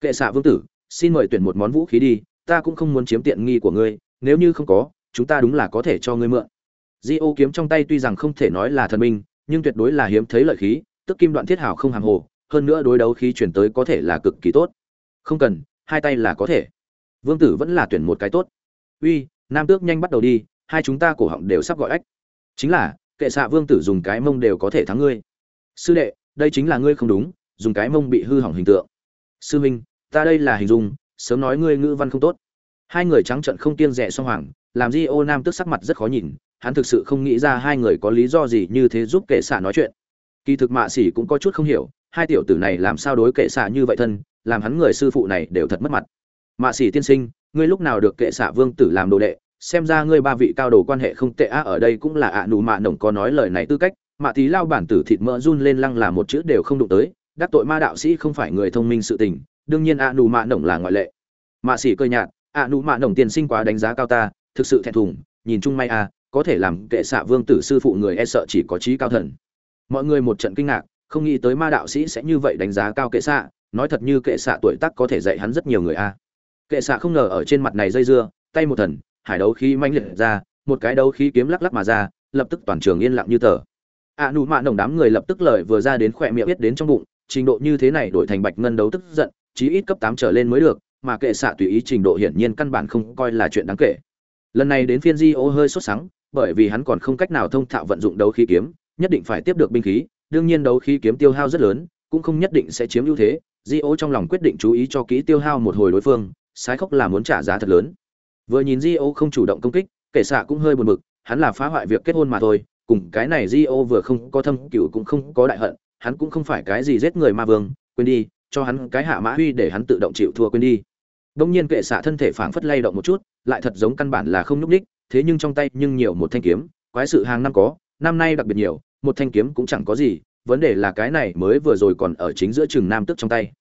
kệ xạ vương tử, xin mời tuyển một món vũ khí đi, ta cũng không muốn chiếm tiện nghi của ngươi, nếu như không có, chúng ta đúng là có thể cho ngươi mượn. Di ô kiếm trong tay tuy rằng không thể nói là thần minh, nhưng tuyệt đối là hiếm thấy lợi khí, tức kim đoạn thiết hảo không hàng hồ, hơn nữa đối đấu khí chuyển tới có thể là cực kỳ tốt. Không cần, hai tay là có thể. Vương tử vẫn là tuyển một cái tốt. Uy, nam tước nhanh bắt đầu đi, hai chúng ta cổ họng đều sắp gọi ách. Chính là, kệ xạ vương tử dùng cái mông đều có thể thắng ngươi. Sư đệ, đây chính là ngươi không đúng, dùng cái mông bị hư hỏng hình tượng. Sư minh ta đây là hình dung, sớm nói ngươi ngữ văn không tốt. Hai người trắng trận không kiêng rẻ song hoàng, làm di ô nam tức sắc mặt rất khó nhìn, hắn thực sự không nghĩ ra hai người có lý do gì như thế giúp kệ xạ nói chuyện. Kỳ thực mạ xỉ cũng có chút không hiểu, hai tiểu tử này làm sao đối kệ xạ như vậy thân, làm hắn người sư phụ này đều thật mất mặt. Mạ xỉ tiên sinh, ngươi lúc nào được kệ xạ vương tử làm đồ đệ, xem ra ngươi ba vị cao đồ quan hệ không tệ á, ở đây cũng là ạ nụ mạ nổng có nói lời này tư cách. Mạ tí lao bản tử thịt mỡ run lên lăng là một chữ đều không đụng tới, đắc tội ma đạo sĩ không phải người thông minh sự tình đương nhiên a nụ mạ nổng là ngoại lệ. Mạ xỉ cơ nhạt a nụ mạ nổng tiền sinh quá đánh giá cao ta, thực sự thẹn thùng, nhìn chung may a có thể làm kệ xạ vương tử sư phụ người e sợ chỉ có trí cao thần. Mọi người một trận kinh ngạc, không nghĩ tới ma đạo sĩ sẽ như vậy đánh giá cao kệ xạ, nói thật như kệ xạ tuổi tác có thể dạy hắn rất nhiều người a kệ xạ không ngờ ở trên mặt này dây dưa, tay một thần, hải đấu khí manh liệt ra, một cái đấu khí kiếm lắc lắc mà ra, lập tức toàn trường yên lặng như tờ. A nụ mạ nồng đám người lập tức lời vừa ra đến khỏe miệng biết đến trong bụng, trình độ như thế này đổi thành bạch ngân đấu tức giận chí ít cấp tám trở lên mới được, mà kệ xạ tùy ý trình độ hiển nhiên căn bản không coi là chuyện đáng kể. Lần này đến phiên di hơi sốt sắng, bởi vì hắn còn không cách nào thông thạo vận dụng đấu khí kiếm, nhất định phải tiếp được binh khí, đương nhiên đấu khí kiếm tiêu hao rất lớn, cũng không nhất định sẽ chiếm ưu thế. Di trong lòng quyết định chú ý cho kỹ tiêu hao một hồi đối phương, sái khóc là muốn trả giá thật lớn. Vừa nhìn di không chủ động công kích, kệ xạ cũng hơi buồn bực, hắn là phá hoại việc kết hôn mà thôi, cùng cái này di vừa không có thâm cửu cũng không có đại hận, hắn cũng không phải cái gì giết người ma vương, quên đi cho hắn cái hạ mã huy để hắn tự động chịu thua quên đi. Đông nhiên kệ xạ thân thể phảng phất lay động một chút, lại thật giống căn bản là không nhúc ních thế nhưng trong tay nhưng nhiều một thanh kiếm, quái sự hàng năm có, năm nay đặc biệt nhiều, một thanh kiếm cũng chẳng có gì, vấn đề là cái này mới vừa rồi còn ở chính giữa trường nam tức trong tay.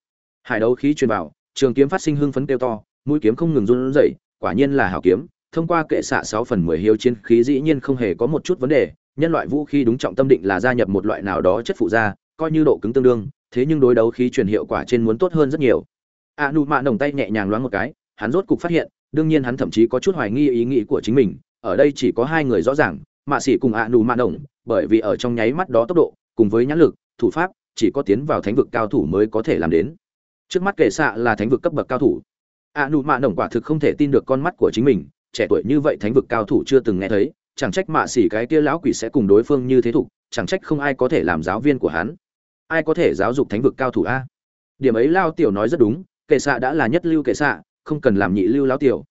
Hải đấu khí truyền vào, trường kiếm phát sinh hưng phấn kêu to, mũi kiếm không ngừng run rẩy, quả nhiên là hảo kiếm, thông qua kệ xạ sáu phần mười hiếu chiến khí dĩ nhiên không hề có một chút vấn đề, nhân loại vũ khí đúng trọng tâm định là gia nhập một loại nào đó chất phụ da coi như độ cứng tương đương thế nhưng đối đấu khí truyền hiệu quả trên muốn tốt hơn rất nhiều. A nụ mạ nồng tay nhẹ nhàng loáng một cái, hắn rốt cục phát hiện, đương nhiên hắn thậm chí có chút hoài nghi ý nghĩ của chính mình, ở đây chỉ có hai người rõ ràng, mạ sĩ cùng a nụ mạ nồng, bởi vì ở trong nháy mắt đó tốc độ, cùng với nhãn lực, thủ pháp, chỉ có tiến vào thánh vực cao thủ mới có thể làm đến. Trước mắt kệ xạ là thánh vực cấp bậc cao thủ. A nụ mạ nồng quả thực không thể tin được con mắt của chính mình, trẻ tuổi như vậy thánh vực cao thủ chưa từng nghe thấy, chẳng trách mạ xỉ cái kia lão quỷ sẽ cùng đối phương như thế thủ, chẳng trách không ai có thể làm giáo viên của hắn ai có thể giáo dục thánh vực cao thủ a? Điểm ấy lao tiểu nói rất đúng, kệ xạ đã là nhất lưu kệ xạ, không cần làm nhị lưu lão tiểu.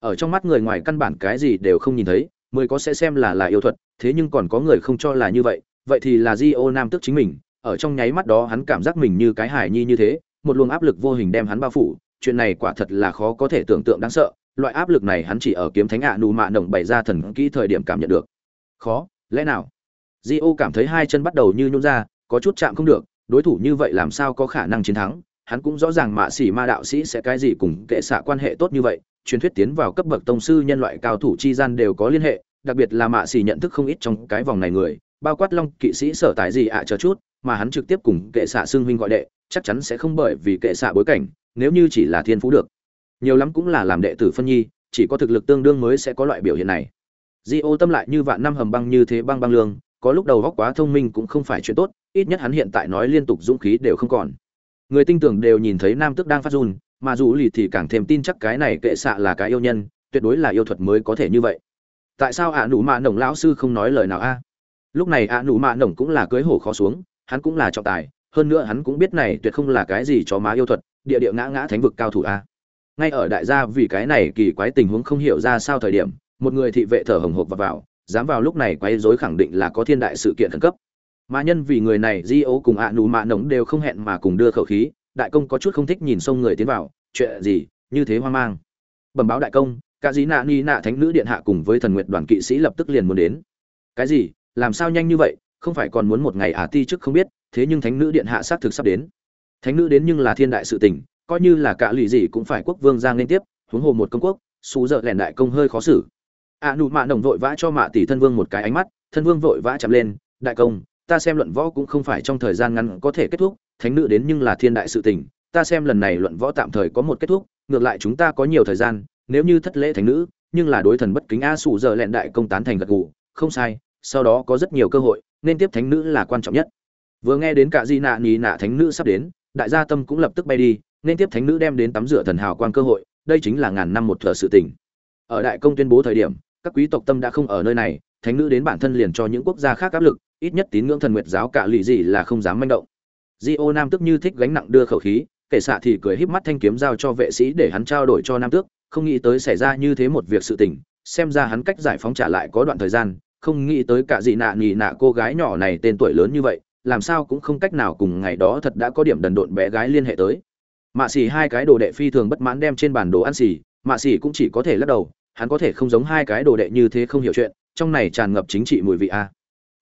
Ở trong mắt người ngoài căn bản cái gì đều không nhìn thấy, mười có sẽ xem là là yêu thuật, thế nhưng còn có người không cho là như vậy vậy thì là di ô nam tức chính mình. Ở trong nháy mắt đó hắn cảm giác mình như cái hải nhi như thế, một luồng áp lực vô hình đem hắn bao phủ, chuyện này quả thật là khó có thể tưởng tượng đáng sợ, loại áp lực này hắn chỉ ở kiếm thánh ạ nụ mạ nồng bày ra thần kỹ thời điểm cảm nhận được. Khó, lẽ nào? Di ô cảm thấy hai chân bắt đầu như nhún ra có chút chạm không được, đối thủ như vậy làm sao có khả năng chiến thắng? Hắn cũng rõ ràng mạ xỉ ma đạo sĩ sẽ cái gì cùng kệ xạ quan hệ tốt như vậy, truyền thuyết tiến vào cấp bậc tông sư nhân loại cao thủ chi gian đều có liên hệ, đặc biệt là mạ xỉ nhận thức không ít trong cái vòng này người, bao quát long kỵ sĩ sở tại gì ạ à chờ chút, mà hắn trực tiếp cùng kệ xạ xưng huynh gọi đệ, chắc chắn sẽ không bởi vì kệ xạ bối cảnh, nếu như chỉ là thiên phú được. Nhiều lắm cũng là làm đệ tử phân nhi, chỉ có thực lực tương đương mới sẽ có loại biểu hiện này. Di ô tâm lại như vạn năm hầm băng như thế băng băng lương, có lúc đầu góc quá thông minh cũng không phải chuyện tốt ít nhất hắn hiện tại nói liên tục dũng khí đều không còn. Người tinh tưởng đều nhìn thấy nam tước đang phát run, mà dù lì thì càng thêm tin chắc cái này kệ xạ là cái yêu nhân, tuyệt đối là yêu thuật mới có thể như vậy. Tại sao ạ nụ mạ nồng lão sư không nói lời nào a? Lúc này ạ nụ mạ nồng cũng là cưới hổ khó xuống, hắn cũng là trọng tài, hơn nữa hắn cũng biết này tuyệt không là cái gì cho má yêu thuật, địa địa ngã ngã thánh vực cao thủ a. Ngay ở đại gia vì cái này kỳ quái tình huống không hiểu ra sao thời điểm, một người thị vệ thở hồng hộc và vào, dám vào lúc này quấy rối khẳng định là có thiên đại sự kiện khẩn cấp mà nhân vì người này, di ố cùng ạ nụ mạ nồng đều không hẹn mà cùng đưa khẩu khí. Đại công có chút không thích nhìn xông người tiến vào. Chuyện gì? Như thế hoang mang. Bẩm báo đại công, cả dĩ nạ ni nạ thánh nữ điện hạ cùng với thần nguyện đoàn kỵ sĩ lập tức liền muốn đến. Cái gì? Làm sao nhanh như vậy? Không phải còn muốn một ngày à ti trước không biết. Thế nhưng thánh nữ điện hạ xác thực sắp đến. Thánh nữ đến nhưng là thiên đại sự tình. Coi như là cả lụy gì cũng phải quốc vương giang liên tiếp. Huống hồ một công quốc, xú dợ lẻn đại công hơi khó xử. A nụ mạ nồng vội vã cho mạ tỷ thân vương một cái ánh mắt. Thân vương vội vã chạm lên. Đại công ta xem luận võ cũng không phải trong thời gian ngắn có thể kết thúc, thánh nữ đến nhưng là thiên đại sự tình, ta xem lần này luận võ tạm thời có một kết thúc, ngược lại chúng ta có nhiều thời gian, nếu như thất lễ thánh nữ, nhưng là đối thần bất kính a sủ giờ lẹn đại công tán thành gật gù, không sai, sau đó có rất nhiều cơ hội, nên tiếp thánh nữ là quan trọng nhất. Vừa nghe đến cả di nạ nì nạ thánh nữ sắp đến, đại gia tâm cũng lập tức bay đi, nên tiếp thánh nữ đem đến tắm rửa thần hào quang cơ hội, đây chính là ngàn năm một thợ sự tình. Ở đại công tuyên bố thời điểm, các quý tộc tâm đã không ở nơi này, thánh nữ đến bản thân liền cho những quốc gia khác áp lực ít nhất tín ngưỡng thần nguyệt giáo cả lụy gì là không dám manh động. Di ô nam tức như thích gánh nặng đưa khẩu khí, kể xạ thì cười híp mắt thanh kiếm giao cho vệ sĩ để hắn trao đổi cho nam tước, không nghĩ tới xảy ra như thế một việc sự tình, xem ra hắn cách giải phóng trả lại có đoạn thời gian, không nghĩ tới cả dị nạ nhì nạ cô gái nhỏ này tên tuổi lớn như vậy, làm sao cũng không cách nào cùng ngày đó thật đã có điểm đần độn bé gái liên hệ tới. Mạ xỉ hai cái đồ đệ phi thường bất mãn đem trên bàn đồ ăn xỉ mạ xỉ cũng chỉ có thể lắc đầu, hắn có thể không giống hai cái đồ đệ như thế không hiểu chuyện, trong này tràn ngập chính trị mùi vị a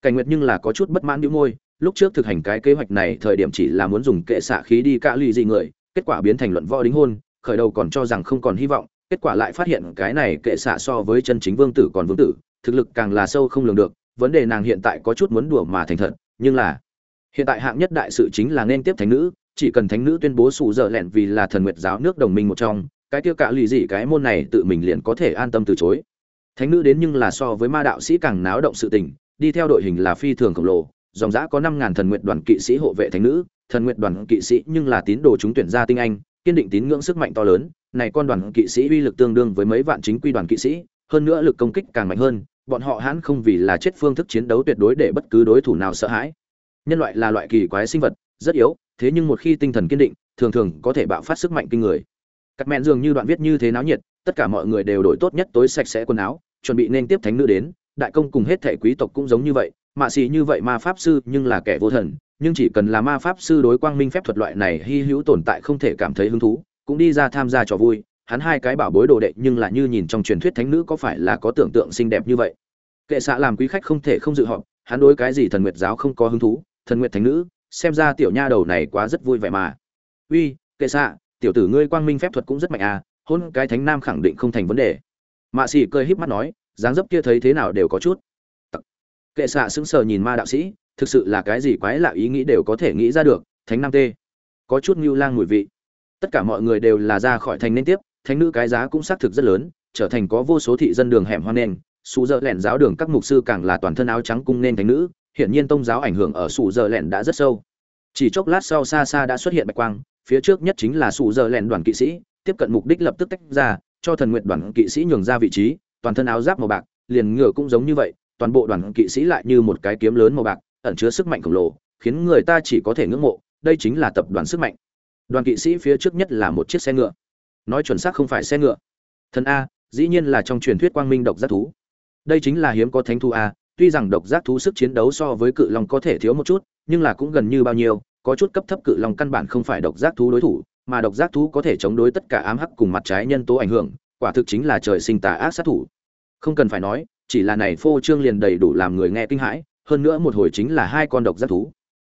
cảnh nguyệt nhưng là có chút bất mãn đĩu môi, lúc trước thực hành cái kế hoạch này thời điểm chỉ là muốn dùng kệ xạ khí đi cạ lụy dị người, kết quả biến thành luận võ đính hôn, khởi đầu còn cho rằng không còn hy vọng, kết quả lại phát hiện cái này kệ xạ so với chân chính vương tử còn vương tử, thực lực càng là sâu không lường được, vấn đề nàng hiện tại có chút muốn đùa mà thành thật, nhưng là hiện tại hạng nhất đại sự chính là nên tiếp thánh nữ, chỉ cần thánh nữ tuyên bố sụ dở lẹn vì là thần nguyệt giáo nước đồng minh một trong, cái kia cạ lì gì cái môn này tự mình liền có thể an tâm từ chối. Thánh nữ đến nhưng là so với ma đạo sĩ càng náo động sự tình đi theo đội hình là phi thường khổng lồ, dòng giã có năm ngàn thần nguyện đoàn kỵ sĩ hộ vệ thánh nữ, thần nguyện đoàn kỵ sĩ nhưng là tín đồ chúng tuyển ra tinh anh, kiên định tín ngưỡng sức mạnh to lớn, này con đoàn kỵ sĩ uy lực tương đương với mấy vạn chính quy đoàn kỵ sĩ, hơn nữa lực công kích càng mạnh hơn, bọn họ hãn không vì là chết phương thức chiến đấu tuyệt đối để bất cứ đối thủ nào sợ hãi. Nhân loại là loại kỳ quái sinh vật, rất yếu, thế nhưng một khi tinh thần kiên định, thường thường có thể bạo phát sức mạnh kinh người. Các mẹn dường như đoạn viết như thế náo nhiệt, tất cả mọi người đều đổi tốt nhất tối sạch sẽ quần áo, chuẩn bị nên tiếp thánh nữ đến đại công cùng hết thể quý tộc cũng giống như vậy mạ xì như vậy ma pháp sư nhưng là kẻ vô thần, nhưng chỉ cần là ma pháp sư đối quang minh phép thuật loại này hy hữu tồn tại không thể cảm thấy hứng thú, cũng đi ra tham gia trò vui, hắn hai cái bảo bối đồ đệ nhưng là như nhìn trong truyền thuyết thánh nữ có phải là có tưởng tượng xinh đẹp như vậy. Kệ xạ làm quý khách không thể không dự họp, hắn đối cái gì thần nguyệt giáo không có hứng thú, thần nguyệt thánh nữ, xem ra tiểu nha đầu này quá rất vui vẻ mà. Uy, kệ xạ, tiểu tử ngươi quang minh phép thuật cũng rất mạnh à hôn cái thánh nam khẳng định không thành vấn đề. Mạ xì cười híp mắt nói dáng dấp kia thấy thế nào đều có chút. Kệ xạ sững sờ nhìn ma đạo sĩ, thực sự là cái gì quái lạ ý nghĩ đều có thể nghĩ ra được, thánh nam tê. Có chút ngưu lang mùi vị. Tất cả mọi người đều là ra khỏi thành nên tiếp, thánh nữ cái giá cũng xác thực rất lớn, trở thành có vô số thị dân đường hẻm hoan nền. Sụ dợ lẻn giáo đường các mục sư càng là toàn thân áo trắng cung nên thánh nữ, hiển nhiên tông giáo ảnh hưởng ở sụ dợ lẻn đã rất sâu. Chỉ chốc lát sau xa xa đã xuất hiện bạch quang, phía trước nhất chính là sụ dợ lẻn đoàn kỵ sĩ, tiếp cận mục đích lập tức tách ra, cho thần nguyện đoàn kỵ sĩ nhường ra vị trí toàn thân áo giáp màu bạc, liền ngựa cũng giống như vậy, toàn bộ đoàn kỵ sĩ lại như một cái kiếm lớn màu bạc, ẩn chứa sức mạnh khổng lồ, khiến người ta chỉ có thể ngưỡng mộ, đây chính là tập đoàn sức mạnh. Đoàn kỵ sĩ phía trước nhất là một chiếc xe ngựa. Nói chuẩn xác không phải xe ngựa. Thần a, dĩ nhiên là trong truyền thuyết quang minh độc giác thú. Đây chính là hiếm có thánh thú a, tuy rằng độc giác thú sức chiến đấu so với cự long có thể thiếu một chút, nhưng là cũng gần như bao nhiêu, có chút cấp thấp cự long căn bản không phải độc giác thú đối thủ, mà độc giác thú có thể chống đối tất cả ám hắc cùng mặt trái nhân tố ảnh hưởng quả thực chính là trời sinh tà ác sát thủ. Không cần phải nói, chỉ là này phô trương liền đầy đủ làm người nghe kinh hãi, hơn nữa một hồi chính là hai con độc giác thú.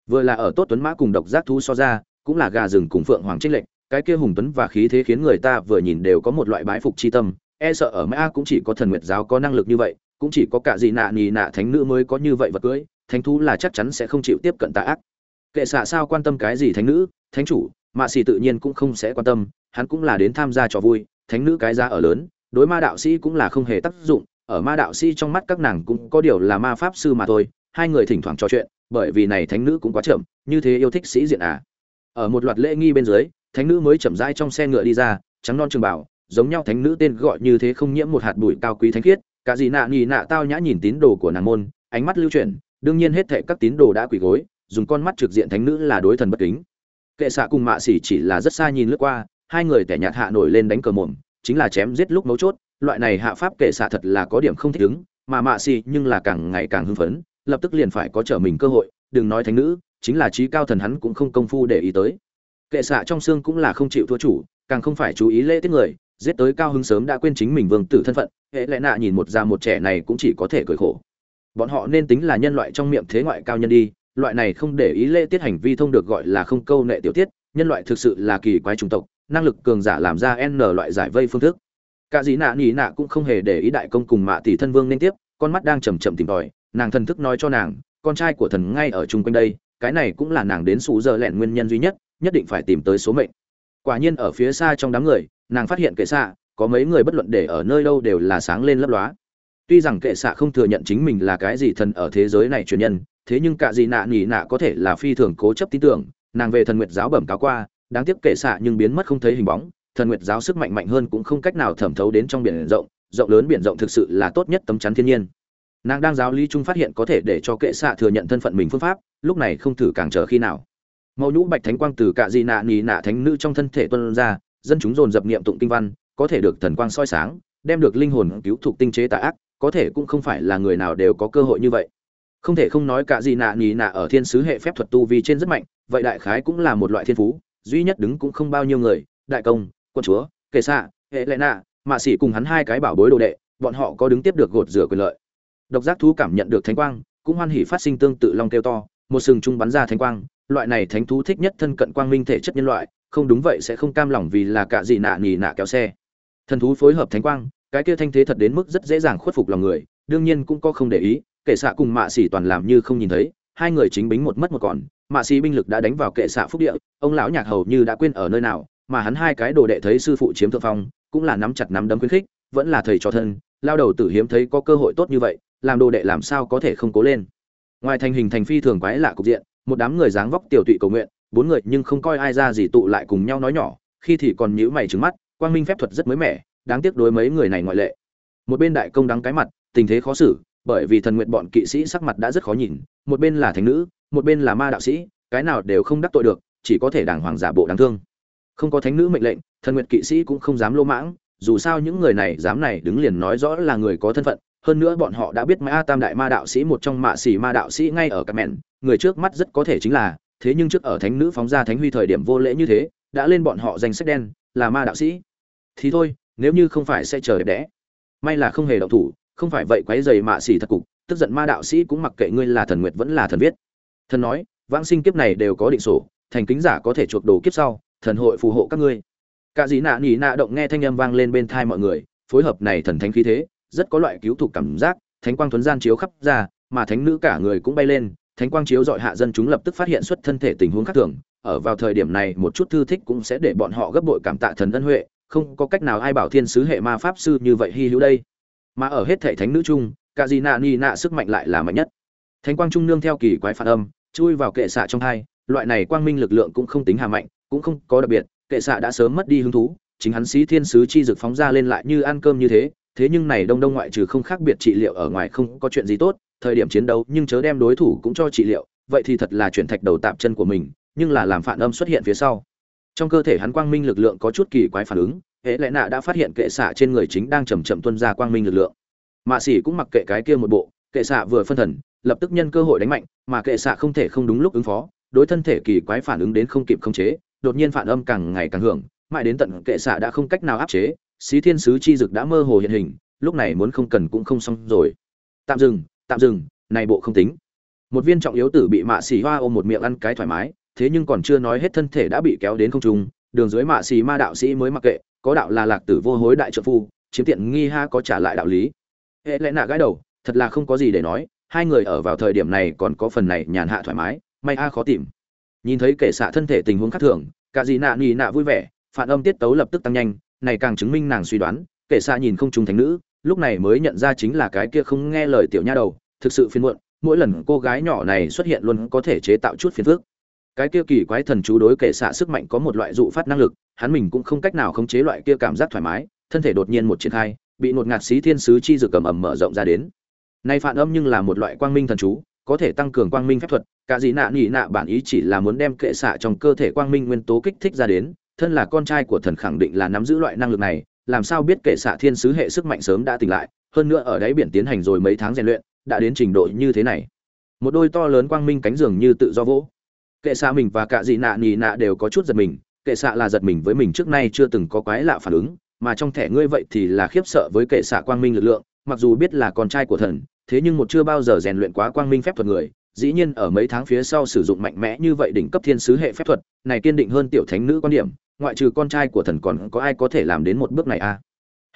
Vừa là ở tốt tuấn mã cùng độc giác thú so ra, cũng là gà rừng cùng phượng hoàng trích lệnh cái kia hùng tuấn và khí thế khiến người ta vừa nhìn đều có một loại bái phục chi tâm e sợ ở mã cũng chỉ có thần nguyệt giáo có năng lực như vậy, cũng chỉ có cả gì nạ nhì nạ thánh nữ mới có như vậy vật cưới, thánh thú là chắc chắn sẽ không chịu tiếp cận tà ác. Kệ xạ sao quan tâm cái gì thánh nữ, thánh chủ, mạ xì tự nhiên cũng không sẽ quan tâm, hắn cũng là đến tham gia trò vui thánh nữ cái giá ở lớn, đối ma đạo sĩ cũng là không hề tác dụng, ở ma đạo sĩ trong mắt các nàng cũng có điều là ma pháp sư mà thôi, hai người thỉnh thoảng trò chuyện, bởi vì này thánh nữ cũng quá chậm, như thế yêu thích sĩ diện à. Ở một loạt lễ nghi bên dưới, thánh nữ mới chậm rãi trong xe ngựa đi ra, trắng non trường bảo, giống nhau thánh nữ tên gọi như thế không nhiễm một hạt bụi cao quý thánh khiết, cả gì nạ nhì nạ tao nhã nhìn tín đồ của nàng môn, ánh mắt lưu chuyển, đương nhiên hết thệ các tín đồ đã quỳ gối, dùng con mắt trực diện thánh nữ là đối thần bất kính. Kệ xạ cùng mạ xỉ chỉ là rất xa nhìn lướt qua hai người tẻ nhạt hạ nổi lên đánh cờ mồm, chính là chém giết lúc mấu chốt, loại này hạ pháp kệ xạ thật là có điểm không thích ứng, mà mạ xì nhưng là càng ngày càng hưng phấn, lập tức liền phải có trở mình cơ hội, đừng nói thánh nữ, chính là trí cao thần hắn cũng không công phu để ý tới. Kệ xạ trong xương cũng là không chịu thua chủ, càng không phải chú ý lễ tiết người, giết tới cao hứng sớm đã quên chính mình vương tử thân phận, hệ lẽ nạ nhìn một già một trẻ này cũng chỉ có thể cười khổ. Bọn họ nên tính là nhân loại trong miệng thế ngoại cao nhân đi, loại này không để ý lễ tiết hành vi thông được gọi là không câu nệ tiểu tiết, nhân loại thực sự là kỳ quái chủng tộc năng lực cường giả làm ra n loại giải vây phương thức. Cả dĩ nạ nỉ nạ cũng không hề để ý đại công cùng mạ tỷ thân vương nên tiếp, con mắt đang chầm chậm tìm tòi, nàng thần thức nói cho nàng, con trai của thần ngay ở chung quanh đây, cái này cũng là nàng đến sủ giờ lẹn nguyên nhân duy nhất nhất định phải tìm tới số mệnh. Quả nhiên ở phía xa trong đám người, nàng phát hiện kệ xạ, có mấy người bất luận để ở nơi đâu đều là sáng lên lấp lóa. Tuy rằng kệ xạ không thừa nhận chính mình là cái gì thần ở thế giới này truyền nhân, thế nhưng cả gì nạ nỉ nạ có thể là phi thường cố chấp tin tưởng, nàng về thần nguyệt giáo bẩm cáo qua đáng tiếc kệ xạ nhưng biến mất không thấy hình bóng, thần nguyệt giáo sức mạnh mạnh hơn cũng không cách nào thẩm thấu đến trong biển rộng rộng lớn biển rộng thực sự là tốt nhất tấm chắn thiên nhiên. Nàng đang giáo lý trung phát hiện có thể để cho kệ xạ thừa nhận thân phận mình phương pháp, lúc này không thử càng chờ khi nào. Màu nhũ bạch thánh quang từ cạ di nạ nì nạ thánh nữ trong thân thể tuân ra, dân chúng dồn dập niệm tụng kinh văn, có thể được thần quang soi sáng, đem được linh hồn cứu thuộc tinh chế tà ác, có thể cũng không phải là người nào đều có cơ hội như vậy. Không thể không nói cả gì nạ nhì nạ ở thiên sứ hệ phép thuật tu vi trên rất mạnh, vậy đại khái cũng là một loại thiên phú duy nhất đứng cũng không bao nhiêu người, đại công, quân chúa kệ xạ, hệ lệ nạ, mạ sĩ cùng hắn hai cái bảo bối đồ đệ, bọn họ có đứng tiếp được gột rửa quyền lợi. Độc giác thú cảm nhận được thánh quang, cũng hoan hỉ phát sinh tương tự long kêu to, một sừng trung bắn ra thánh quang, loại này thánh thú thích nhất thân cận quang minh thể chất nhân loại, không đúng vậy sẽ không cam lòng vì là cả gì nạ nhì nạ kéo xe. Thần thú phối hợp thánh quang, cái kia thanh thế thật đến mức rất dễ dàng khuất phục lòng người, đương nhiên cũng có không để ý kệ xạ cùng mạ xỉ toàn làm như không nhìn thấy, hai người chính bính một mất một còn mạ sĩ binh lực đã đánh vào kệ xạ phúc địa, ông lão nhạc hầu như đã quên ở nơi nào, mà hắn hai cái đồ đệ thấy sư phụ chiếm thượng phong, cũng là nắm chặt nắm đấm khuyến khích, vẫn là thầy trò thân, lao đầu tử hiếm thấy có cơ hội tốt như vậy, làm đồ đệ làm sao có thể không cố lên. Ngoài thành hình thành phi thường quái lạ cục diện, một đám người dáng vóc tiểu tụy cầu nguyện, bốn người nhưng không coi ai ra gì tụ lại cùng nhau nói nhỏ, khi thì còn nhíu mày trừng mắt, quang minh phép thuật rất mới mẻ, đáng tiếc đối mấy người này ngoại lệ. Một bên đại công đắng cái mặt, tình thế khó xử, bởi vì thần nguyện bọn kỵ sĩ sắc mặt đã rất khó nhìn, một bên là thánh nữ một bên là ma đạo sĩ, cái nào đều không đắc tội được, chỉ có thể đàng hoàng giả bộ đáng thương. Không có thánh nữ mệnh lệnh, thần nguyện kỵ sĩ cũng không dám lô mãng, dù sao những người này dám này đứng liền nói rõ là người có thân phận, hơn nữa bọn họ đã biết ma tam đại ma đạo sĩ một trong mạ xỉ ma đạo sĩ ngay ở các mẹn, người trước mắt rất có thể chính là, thế nhưng trước ở thánh nữ phóng ra thánh huy thời điểm vô lễ như thế, đã lên bọn họ danh sách đen, là ma đạo sĩ. Thì thôi, nếu như không phải sẽ chờ đẹp đẽ. May là không hề động thủ, không phải vậy quấy giày mạ xỉ thật cục, tức giận ma đạo sĩ cũng mặc kệ ngươi là thần nguyệt vẫn là thần viết thần nói, vãng sinh kiếp này đều có định sổ, thành kính giả có thể chuộc đồ kiếp sau, thần hội phù hộ các ngươi. Cả dĩ nạ nỉ nạ động nghe thanh âm vang lên bên thai mọi người, phối hợp này thần thánh khí thế, rất có loại cứu thục cảm giác, thánh quang thuấn gian chiếu khắp ra, mà thánh nữ cả người cũng bay lên, thánh quang chiếu dọi hạ dân chúng lập tức phát hiện xuất thân thể tình huống khác thường, ở vào thời điểm này một chút thư thích cũng sẽ để bọn họ gấp bội cảm tạ thần ân huệ, không có cách nào ai bảo thiên sứ hệ ma pháp sư như vậy hy hữu đây. Mà ở hết thể thánh nữ chung, cả Dĩ nạ nỉ nạ sức mạnh lại là mạnh nhất thánh quang trung nương theo kỳ quái phản âm, chui vào kệ xạ trong hai, loại này quang minh lực lượng cũng không tính hà mạnh, cũng không có đặc biệt, kệ xạ đã sớm mất đi hứng thú, chính hắn sĩ thiên sứ chi dực phóng ra lên lại như ăn cơm như thế thế nhưng này đông đông ngoại trừ không khác biệt trị liệu ở ngoài không có chuyện gì tốt, thời điểm chiến đấu nhưng chớ đem đối thủ cũng cho trị liệu, vậy thì thật là chuyển thạch đầu tạm chân của mình, nhưng là làm phản âm xuất hiện phía sau. Trong cơ thể hắn quang minh lực lượng có chút kỳ quái phản ứng, hệ lẽ nạ đã phát hiện kệ xạ trên người chính đang chầm chậm tuân ra quang minh lực lượng. Mạ xỉ cũng mặc kệ cái kia một bộ, kệ xạ vừa phân thần lập tức nhân cơ hội đánh mạnh, mà kệ xạ không thể không đúng lúc ứng phó, đối thân thể kỳ quái phản ứng đến không kịp khống chế, đột nhiên phản âm càng ngày càng hưởng, mãi đến tận kệ xạ đã không cách nào áp chế, xí thiên sứ chi dực đã mơ hồ hiện hình, lúc này muốn không cần cũng không xong rồi. Tạm dừng tạm dừng, này bộ không tính. Một viên trọng yếu tử bị mạ xì hoa ôm một miệng ăn cái thoải mái, thế nhưng còn chưa nói hết thân thể đã bị kéo đến không trung, đường dưới mạ xì ma đạo sĩ mới mặc kệ, có đạo là lạc tử vô hối đại trợ phu, chiếm tiện nghi ha có trả lại đạo lý. Hệ lẽ nạ gái đầu, thật là không có gì để nói hai người ở vào thời điểm này còn có phần này nhàn hạ thoải mái, may a khó tìm. Nhìn thấy kẻ xạ thân thể tình huống khác thường, cả dì nạ nhì nạ vui vẻ, phản âm tiết tấu lập tức tăng nhanh, này càng chứng minh nàng suy đoán, kẻ xạ nhìn không trung thánh nữ, lúc này mới nhận ra chính là cái kia không nghe lời tiểu nha đầu, thực sự phiền muộn, mỗi lần cô gái nhỏ này xuất hiện luôn có thể chế tạo chút phiền phức. Cái kia kỳ quái thần chú đối kệ xạ sức mạnh có một loại dụ phát năng lực, hắn mình cũng không cách nào khống chế loại kia cảm giác thoải mái, thân thể đột nhiên một triển khai, bị một ngạt xí thiên sứ chi dược cầm ẩm mở rộng ra đến nay phản âm nhưng là một loại quang minh thần chú, có thể tăng cường quang minh phép thuật, cả gì nạ nhị nạ bản ý chỉ là muốn đem kệ xạ trong cơ thể quang minh nguyên tố kích thích ra đến, thân là con trai của thần khẳng định là nắm giữ loại năng lực này, làm sao biết kệ xạ thiên sứ hệ sức mạnh sớm đã tỉnh lại, hơn nữa ở đáy biển tiến hành rồi mấy tháng rèn luyện, đã đến trình độ như thế này. Một đôi to lớn quang minh cánh giường như tự do vỗ. Kệ xạ mình và cả dị nạ nhì nạ đều có chút giật mình, kệ xạ là giật mình với mình trước nay chưa từng có quái lạ phản ứng, mà trong thẻ ngươi vậy thì là khiếp sợ với kệ xạ quang minh lực lượng, mặc dù biết là con trai của thần thế nhưng một chưa bao giờ rèn luyện quá quang minh phép thuật người, dĩ nhiên ở mấy tháng phía sau sử dụng mạnh mẽ như vậy đỉnh cấp thiên sứ hệ phép thuật, này kiên định hơn tiểu thánh nữ quan điểm, ngoại trừ con trai của thần còn có ai có thể làm đến một bước này a à?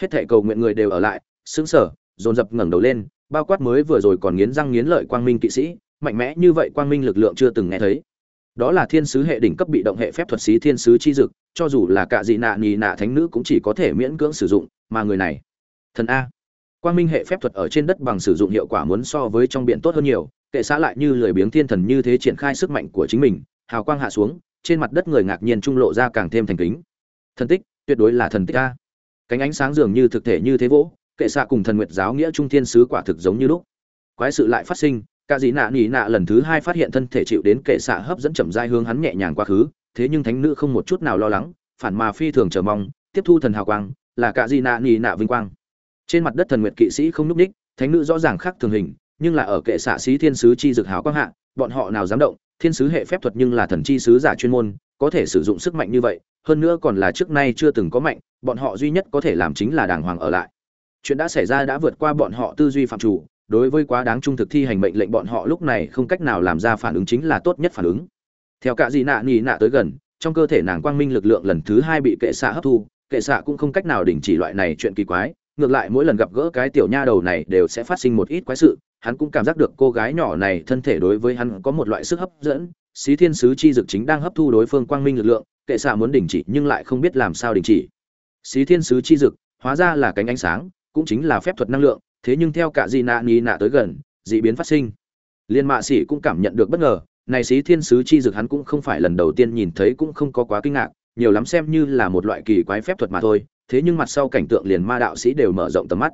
hết thệ cầu nguyện người đều ở lại xứng sở dồn dập ngẩng đầu lên, bao quát mới vừa rồi còn nghiến răng nghiến lợi quang minh kỵ sĩ, mạnh mẽ như vậy quang minh lực lượng chưa từng nghe thấy đó là thiên sứ hệ đỉnh cấp bị động hệ phép thuật sĩ thiên sứ chi dực, cho dù là cả dị nạ nhì nạ thánh nữ cũng chỉ có thể miễn cưỡng sử dụng, mà người này, thần a quang minh hệ phép thuật ở trên đất bằng sử dụng hiệu quả muốn so với trong biển tốt hơn nhiều, kệ xã lại như lười biếng thiên thần như thế triển khai sức mạnh của chính mình, hào quang hạ xuống, trên mặt đất người ngạc nhiên trung lộ ra càng thêm thành kính. Thần tích, tuyệt đối là thần tích a. Cánh ánh sáng dường như thực thể như thế vỗ, kệ xạ cùng thần nguyệt giáo nghĩa trung thiên sứ quả thực giống như lúc. Quái sự lại phát sinh cả dĩ nạ nỉ nạ lần thứ hai phát hiện thân thể chịu đến kệ xạ hấp dẫn chậm dai hướng hắn nhẹ nhàng quá khứ, thế nhưng thánh nữ không một chút nào lo lắng, phản mà phi thường chờ mong, tiếp thu thần hào quang, là cả dĩ nạ nỉ nạ vinh quang trên mặt đất thần nguyệt kỵ sĩ không núp ních, thánh nữ rõ ràng khác thường hình, nhưng là ở kệ xạ sĩ thiên sứ chi dược hào quang hạ, bọn họ nào dám động, thiên sứ hệ phép thuật nhưng là thần chi sứ giả chuyên môn, có thể sử dụng sức mạnh như vậy, hơn nữa còn là trước nay chưa từng có mạnh, bọn họ duy nhất có thể làm chính là đàng hoàng ở lại. Chuyện đã xảy ra đã vượt qua bọn họ tư duy phạm chủ, đối với quá đáng trung thực thi hành mệnh lệnh bọn họ lúc này không cách nào làm ra phản ứng chính là tốt nhất phản ứng. Theo cả dị nạ nhì nạ tới gần, trong cơ thể nàng quang minh lực lượng lần thứ hai bị kệ xạ hấp thu, kệ xạ cũng không cách nào đình chỉ loại này chuyện kỳ quái ngược lại mỗi lần gặp gỡ cái tiểu nha đầu này đều sẽ phát sinh một ít quái sự, hắn cũng cảm giác được cô gái nhỏ này thân thể đối với hắn có một loại sức hấp dẫn. Xí thiên sứ chi dực chính đang hấp thu đối phương quang minh lực lượng, kệ xạ muốn đình chỉ nhưng lại không biết làm sao đình chỉ. Xí thiên sứ chi dực, hóa ra là cánh ánh sáng, cũng chính là phép thuật năng lượng, thế nhưng theo cả di nạ ni nạ tới gần, dị biến phát sinh. Liên mạ sĩ cũng cảm nhận được bất ngờ, này xí thiên sứ chi dực hắn cũng không phải lần đầu tiên nhìn thấy cũng không có quá kinh ngạc, nhiều lắm xem như là một loại kỳ quái phép thuật mà thôi thế nhưng mặt sau cảnh tượng liền ma đạo sĩ đều mở rộng tầm mắt.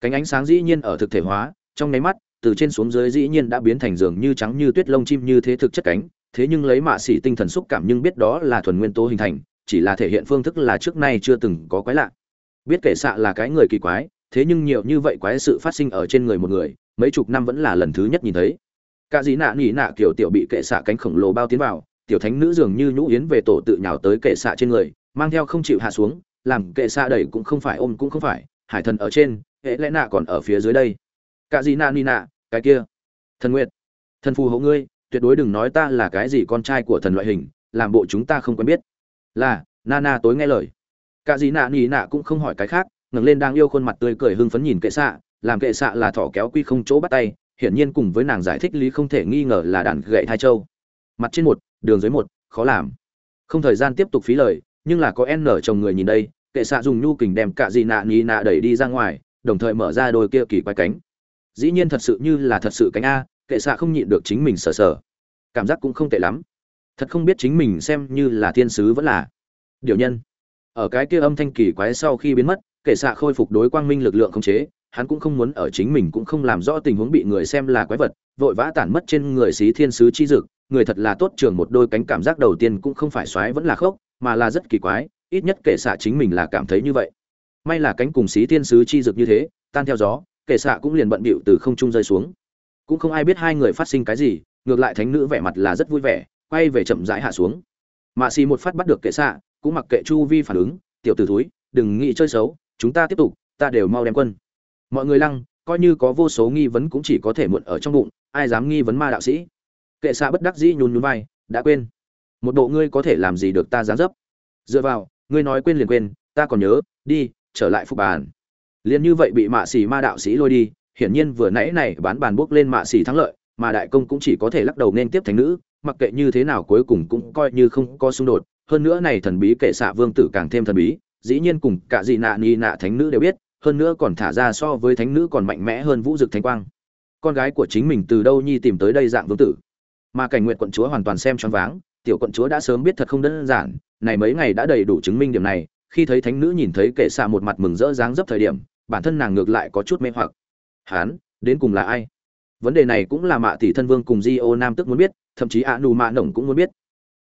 Cánh ánh sáng dĩ nhiên ở thực thể hóa, trong nháy mắt, từ trên xuống dưới dĩ nhiên đã biến thành giường như trắng như tuyết lông chim như thế thực chất cánh, thế nhưng lấy mạ xỉ tinh thần xúc cảm nhưng biết đó là thuần nguyên tố hình thành, chỉ là thể hiện phương thức là trước nay chưa từng có quái lạ. Biết kể xạ là cái người kỳ quái, thế nhưng nhiều như vậy quái sự phát sinh ở trên người một người, mấy chục năm vẫn là lần thứ nhất nhìn thấy. Cả dĩ nạ nỉ nạ kiểu tiểu bị kệ xạ cánh khổng lồ bao tiến vào, tiểu thánh nữ dường như nhũ yến về tổ tự nhào tới kệ xạ trên người, mang theo không chịu hạ xuống làm kệ xa đẩy cũng không phải ôm cũng không phải, hải thần ở trên, hệ lẽ nạ còn ở phía dưới đây. Cả gì nạ ni nạ, cái kia. Thần nguyệt. Thần phù hộ ngươi, tuyệt đối đừng nói ta là cái gì con trai của thần loại hình, làm bộ chúng ta không quen biết. Là nana tối nghe lời. Cả gì nạ ni nạ cũng không hỏi cái khác, ngẩng lên đang yêu khuôn mặt tươi cười hưng phấn nhìn kệ xạ làm kệ xạ là thỏ kéo quy không chỗ bắt tay, hiển nhiên cùng với nàng giải thích lý không thể nghi ngờ là đàn gậy thai châu. Mặt trên một, đường dưới một, khó làm. Không thời gian tiếp tục phí lời, nhưng là có n chồng người nhìn đây kệ xạ dùng nhu kình đem cả dị nạ ni nạ đẩy đi ra ngoài, đồng thời mở ra đôi kia kỳ quái cánh. Dĩ nhiên thật sự như là thật sự cánh a, kệ xạ không nhịn được chính mình sờ sờ. Cảm giác cũng không tệ lắm. Thật không biết chính mình xem như là thiên sứ vẫn là. Điều nhân. Ở cái kia âm thanh kỳ quái sau khi biến mất, kệ xạ khôi phục đối quang minh lực lượng khống chế, hắn cũng không muốn ở chính mình cũng không làm rõ tình huống bị người xem là quái vật, vội vã tản mất trên người xí thiên sứ chi dực. Người thật là tốt trường một đôi cánh cảm giác đầu tiên cũng không phải xoáy vẫn là khốc, mà là rất kỳ quái ít nhất kệ xạ chính mình là cảm thấy như vậy. May là cánh cùng xí thiên sứ chi dực như thế, tan theo gió kệ xạ cũng liền bận bịu từ không trung rơi xuống. Cũng không ai biết hai người phát sinh cái gì, ngược lại thánh nữ vẻ mặt là rất vui vẻ, quay về chậm rãi hạ xuống. Mạ xì một phát bắt được kệ xạ, cũng mặc kệ chu vi phản ứng, tiểu t ử túi đừng nghĩ chơi xấu, chúng ta tiếp tục, ta đều mau đem quân. Mọi người lăng, coi như có vô số nghi vấn cũng chỉ có thể muộn ở trong bụng, ai dám nghi vấn ma đạo sĩ? Kệ xạ bất đắc dĩ nhún nhún vai, đã quên, một bộ ngươi có thể làm gì được ta dán dấp? Dựa vào ngươi nói quên liền quên, ta còn nhớ, đi, trở lại phục bàn. Liền như vậy bị mạ xỉ ma đạo sĩ lôi đi, hiển nhiên vừa nãy này bán bàn bước lên mạ xỉ thắng lợi, mà đại công cũng chỉ có thể lắc đầu nên tiếp thành nữ, mặc kệ như thế nào cuối cùng cũng coi như không có xung đột. Hơn nữa này thần bí kệ xạ vương tử càng thêm thần bí, dĩ nhiên cùng cả dị nạ ni nạ thánh nữ đều biết, hơn nữa còn thả ra so với thánh nữ còn mạnh mẽ hơn vũ dực thánh quang. Con gái của chính mình từ đâu nhi tìm tới đây dạng vương tử? Mà cảnh nguyện quận chúa hoàn toàn xem choáng váng tiểu quận chúa đã sớm biết thật không đơn giản, này mấy ngày đã đầy đủ chứng minh điểm này, khi thấy thánh nữ nhìn thấy kệ xạ một mặt mừng rỡ dáng dấp thời điểm, bản thân nàng ngược lại có chút mê hoặc. Hán, đến cùng là ai? Vấn đề này cũng là mạ tỷ thân vương cùng di ô nam tức muốn biết, thậm chí ạ nù mạ nổng cũng muốn biết.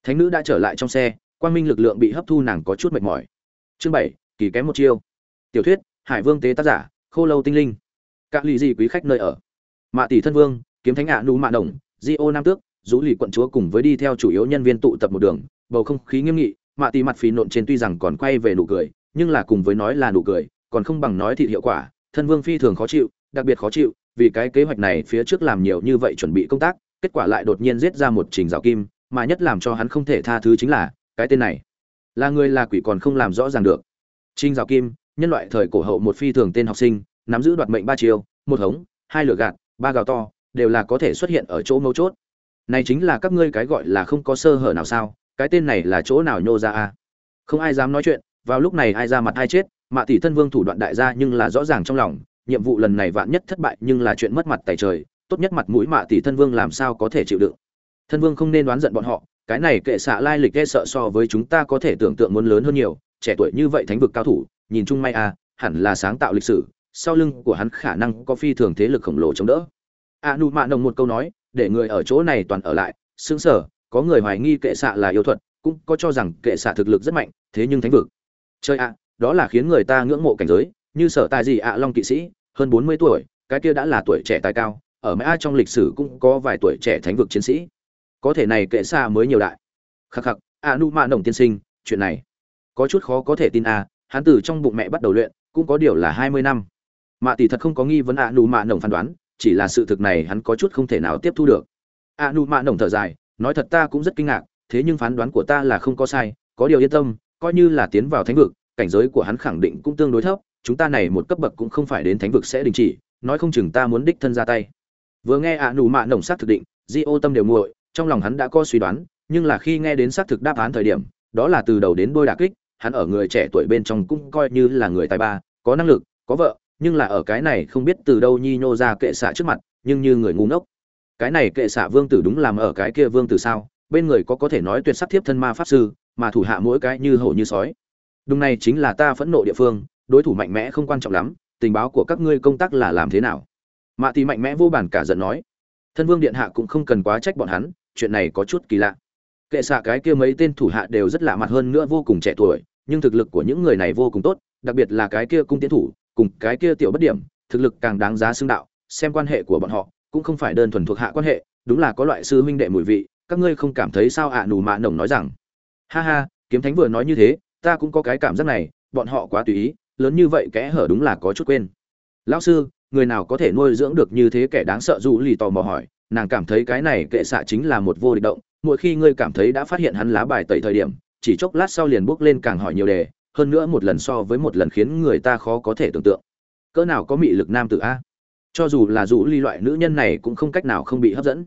Thánh nữ đã trở lại trong xe, quang minh lực lượng bị hấp thu nàng có chút mệt mỏi. Chương bảy, kỳ kém một chiêu. Tiểu thuyết, hải vương tế tác giả, khô lâu tinh linh. Các lì gì quý khách nơi ở? Mạ tỷ thân vương, kiếm thánh ạ nù mạ nổng di ô nam tước dũ lì quận chúa cùng với đi theo chủ yếu nhân viên tụ tập một đường, bầu không khí nghiêm nghị, mạ tỷ mặt phì nộn trên tuy rằng còn quay về nụ cười, nhưng là cùng với nói là nụ cười, còn không bằng nói thịt hiệu quả, thân vương phi thường khó chịu, đặc biệt khó chịu, vì cái kế hoạch này phía trước làm nhiều như vậy chuẩn bị công tác, kết quả lại đột nhiên giết ra một trình rào kim, mà nhất làm cho hắn không thể tha thứ chính là, cái tên này, là người là quỷ còn không làm rõ ràng được. Trình rào kim, nhân loại thời cổ hậu một phi thường tên học sinh, nắm giữ đoạt mệnh ba chiều một hống, hai lửa gạt, ba gào to, đều là có thể xuất hiện ở chỗ mấu chốt này chính là các ngươi cái gọi là không có sơ hở nào sao, cái tên này là chỗ nào nhô ra a? Không ai dám nói chuyện, vào lúc này ai ra mặt ai chết, mạ tỷ thân vương thủ đoạn đại gia nhưng là rõ ràng trong lòng, nhiệm vụ lần này vạn nhất thất bại nhưng là chuyện mất mặt tại trời, tốt nhất mặt mũi mạ tỷ thân vương làm sao có thể chịu đựng. Thân vương không nên đoán giận bọn họ, cái này kệ xạ lai lịch e sợ so với chúng ta có thể tưởng tượng muốn lớn hơn nhiều, trẻ tuổi như vậy thánh vực cao thủ, nhìn chung may à hẳn là sáng tạo lịch sử, sau lưng của hắn khả năng có phi thường thế lực khổng lồ chống đỡ. A nụ mạ nồng một câu nói để người ở chỗ này toàn ở lại, xứng sở, có người hoài nghi kệ xạ là yêu thuật, cũng có cho rằng kệ xạ thực lực rất mạnh, thế nhưng thánh vực. Chơi ạ, đó là khiến người ta ngưỡng mộ cảnh giới, như sở tài gì ạ, long kỵ sĩ, hơn bốn mươi tuổi, cái kia đã là tuổi trẻ tài cao, ở mãi trong lịch sử cũng có vài tuổi trẻ thánh vực chiến sĩ. Có thể này kệ xạ mới nhiều đại. Khắc khắc a nu mạ nồng tiên sinh, chuyện này. Có chút khó có thể tin a hắn từ trong bụng mẹ bắt đầu luyện, cũng có điều là hai mươi năm. Mạ tỷ thật không có nghi vấn a nu mạ nồng phán đoán chỉ là sự thực này hắn có chút không thể nào tiếp thu được. A nu mạ nồng thở dài, nói thật ta cũng rất kinh ngạc, thế nhưng phán đoán của ta là không có sai, có điều yên tâm, coi như là tiến vào thánh vực, cảnh giới của hắn khẳng định cũng tương đối thấp, chúng ta này một cấp bậc cũng không phải đến thánh vực sẽ đình chỉ, nói không chừng ta muốn đích thân ra tay. Vừa nghe ạ nụ mạ nồng sát thực định, di ô tâm đều nguội, trong lòng hắn đã có suy đoán, nhưng là khi nghe đến xác thực đáp án thời điểm, đó là từ đầu đến đôi đà kích, hắn ở người trẻ tuổi bên trong cũng coi như là người tài ba, có năng lực, có vợ nhưng là ở cái này không biết từ đâu nhi nhô ra kệ xạ trước mặt, nhưng như người ngu ngốc. Cái này kệ xạ vương tử đúng làm ở cái kia vương tử sao? Bên người có có thể nói tuyệt sắc thiếp thân ma pháp sư, mà thủ hạ mỗi cái như hổ như sói. Đúng này chính là ta phẫn nộ địa phương, đối thủ mạnh mẽ không quan trọng lắm, tình báo của các ngươi công tác là làm thế nào? Mạ thì mạnh mẽ vô bản cả giận nói. Thân vương điện hạ cũng không cần quá trách bọn hắn, chuyện này có chút kỳ lạ. Kệ xạ cái kia mấy tên thủ hạ đều rất lạ mặt hơn nữa vô cùng trẻ tuổi, nhưng thực lực của những người này vô cùng tốt, đặc biệt là cái kia cung tiến thủ cùng cái kia tiểu bất điểm, thực lực càng đáng giá xưng đạo, xem quan hệ của bọn họ, cũng không phải đơn thuần thuộc hạ quan hệ, đúng là có loại sư huynh đệ mùi vị, các ngươi không cảm thấy sao ạ? Nù mạ nồng nói rằng. Ha ha, kiếm thánh vừa nói như thế, ta cũng có cái cảm giác này, bọn họ quá tùy ý, lớn như vậy kẽ hở đúng là có chút quên. Lão sư, người nào có thể nuôi dưỡng được như thế kẻ đáng sợ dù lì tò mò hỏi, nàng cảm thấy cái này kệ xạ chính là một vô địch động, mỗi khi ngươi cảm thấy đã phát hiện hắn lá bài tẩy thời điểm, chỉ chốc lát sau liền bước lên càng hỏi nhiều đề hơn nữa một lần so với một lần khiến người ta khó có thể tưởng tượng. Cỡ nào có mị lực nam tử a? Cho dù là dù ly loại nữ nhân này cũng không cách nào không bị hấp dẫn.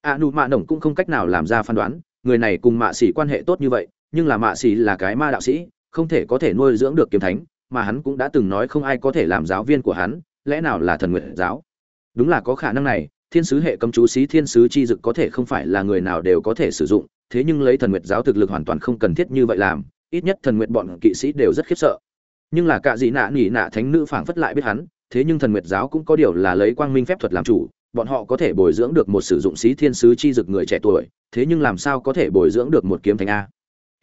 A nụ mạ nổng cũng không cách nào làm ra phán đoán, người này cùng mạ xỉ quan hệ tốt như vậy, nhưng là mạ xỉ là cái ma đạo sĩ, không thể có thể nuôi dưỡng được kiếm thánh, mà hắn cũng đã từng nói không ai có thể làm giáo viên của hắn, lẽ nào là thần nguyện giáo? Đúng là có khả năng này, thiên sứ hệ cấm chú sĩ thiên sứ chi dực có thể không phải là người nào đều có thể sử dụng, thế nhưng lấy thần nguyệt giáo thực lực hoàn toàn không cần thiết như vậy làm ít nhất thần nguyệt bọn kỵ sĩ đều rất khiếp sợ. Nhưng là cả dị nạ nỉ nạ thánh nữ phảng phất lại biết hắn, thế nhưng thần nguyệt giáo cũng có điều là lấy quang minh phép thuật làm chủ, bọn họ có thể bồi dưỡng được một sử dụng sĩ thiên sứ chi dực người trẻ tuổi, thế nhưng làm sao có thể bồi dưỡng được một kiếm thánh a.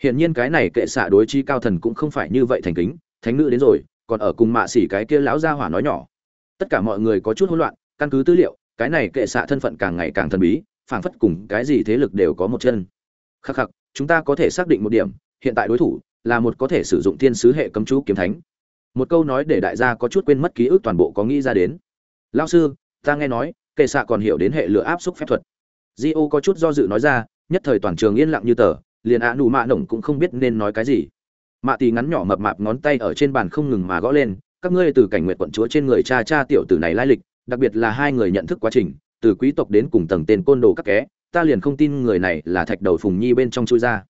Hiện nhiên cái này kệ xạ đối chi cao thần cũng không phải như vậy thành kính, thánh nữ đến rồi, còn ở cùng mạ xỉ cái kia lão gia hỏa nói nhỏ. Tất cả mọi người có chút hỗn loạn, căn cứ tư liệu, cái này kệ xạ thân phận càng ngày càng thần bí, phảng phất cùng cái gì thế lực đều có một chân. Khắc khắc, chúng ta có thể xác định một điểm hiện tại đối thủ là một có thể sử dụng thiên sứ hệ cấm chú kiếm thánh. Một câu nói để đại gia có chút quên mất ký ức toàn bộ có nghĩ ra đến. Lao sư, ta nghe nói, kệ xạ còn hiểu đến hệ lửa áp xúc phép thuật. Di ô có chút do dự nói ra, nhất thời toàn trường yên lặng như tờ, liền ạ nụ mạ nổng cũng không biết nên nói cái gì. Mạ tì ngắn nhỏ mập mạp ngón tay ở trên bàn không ngừng mà gõ lên, các ngươi từ cảnh nguyện quận chúa trên người cha cha tiểu tử này lai lịch, đặc biệt là hai người nhận thức quá trình, từ quý tộc đến cùng tầng tên côn đồ các ké ta liền không tin người này là thạch đầu phùng nhi bên trong chui ra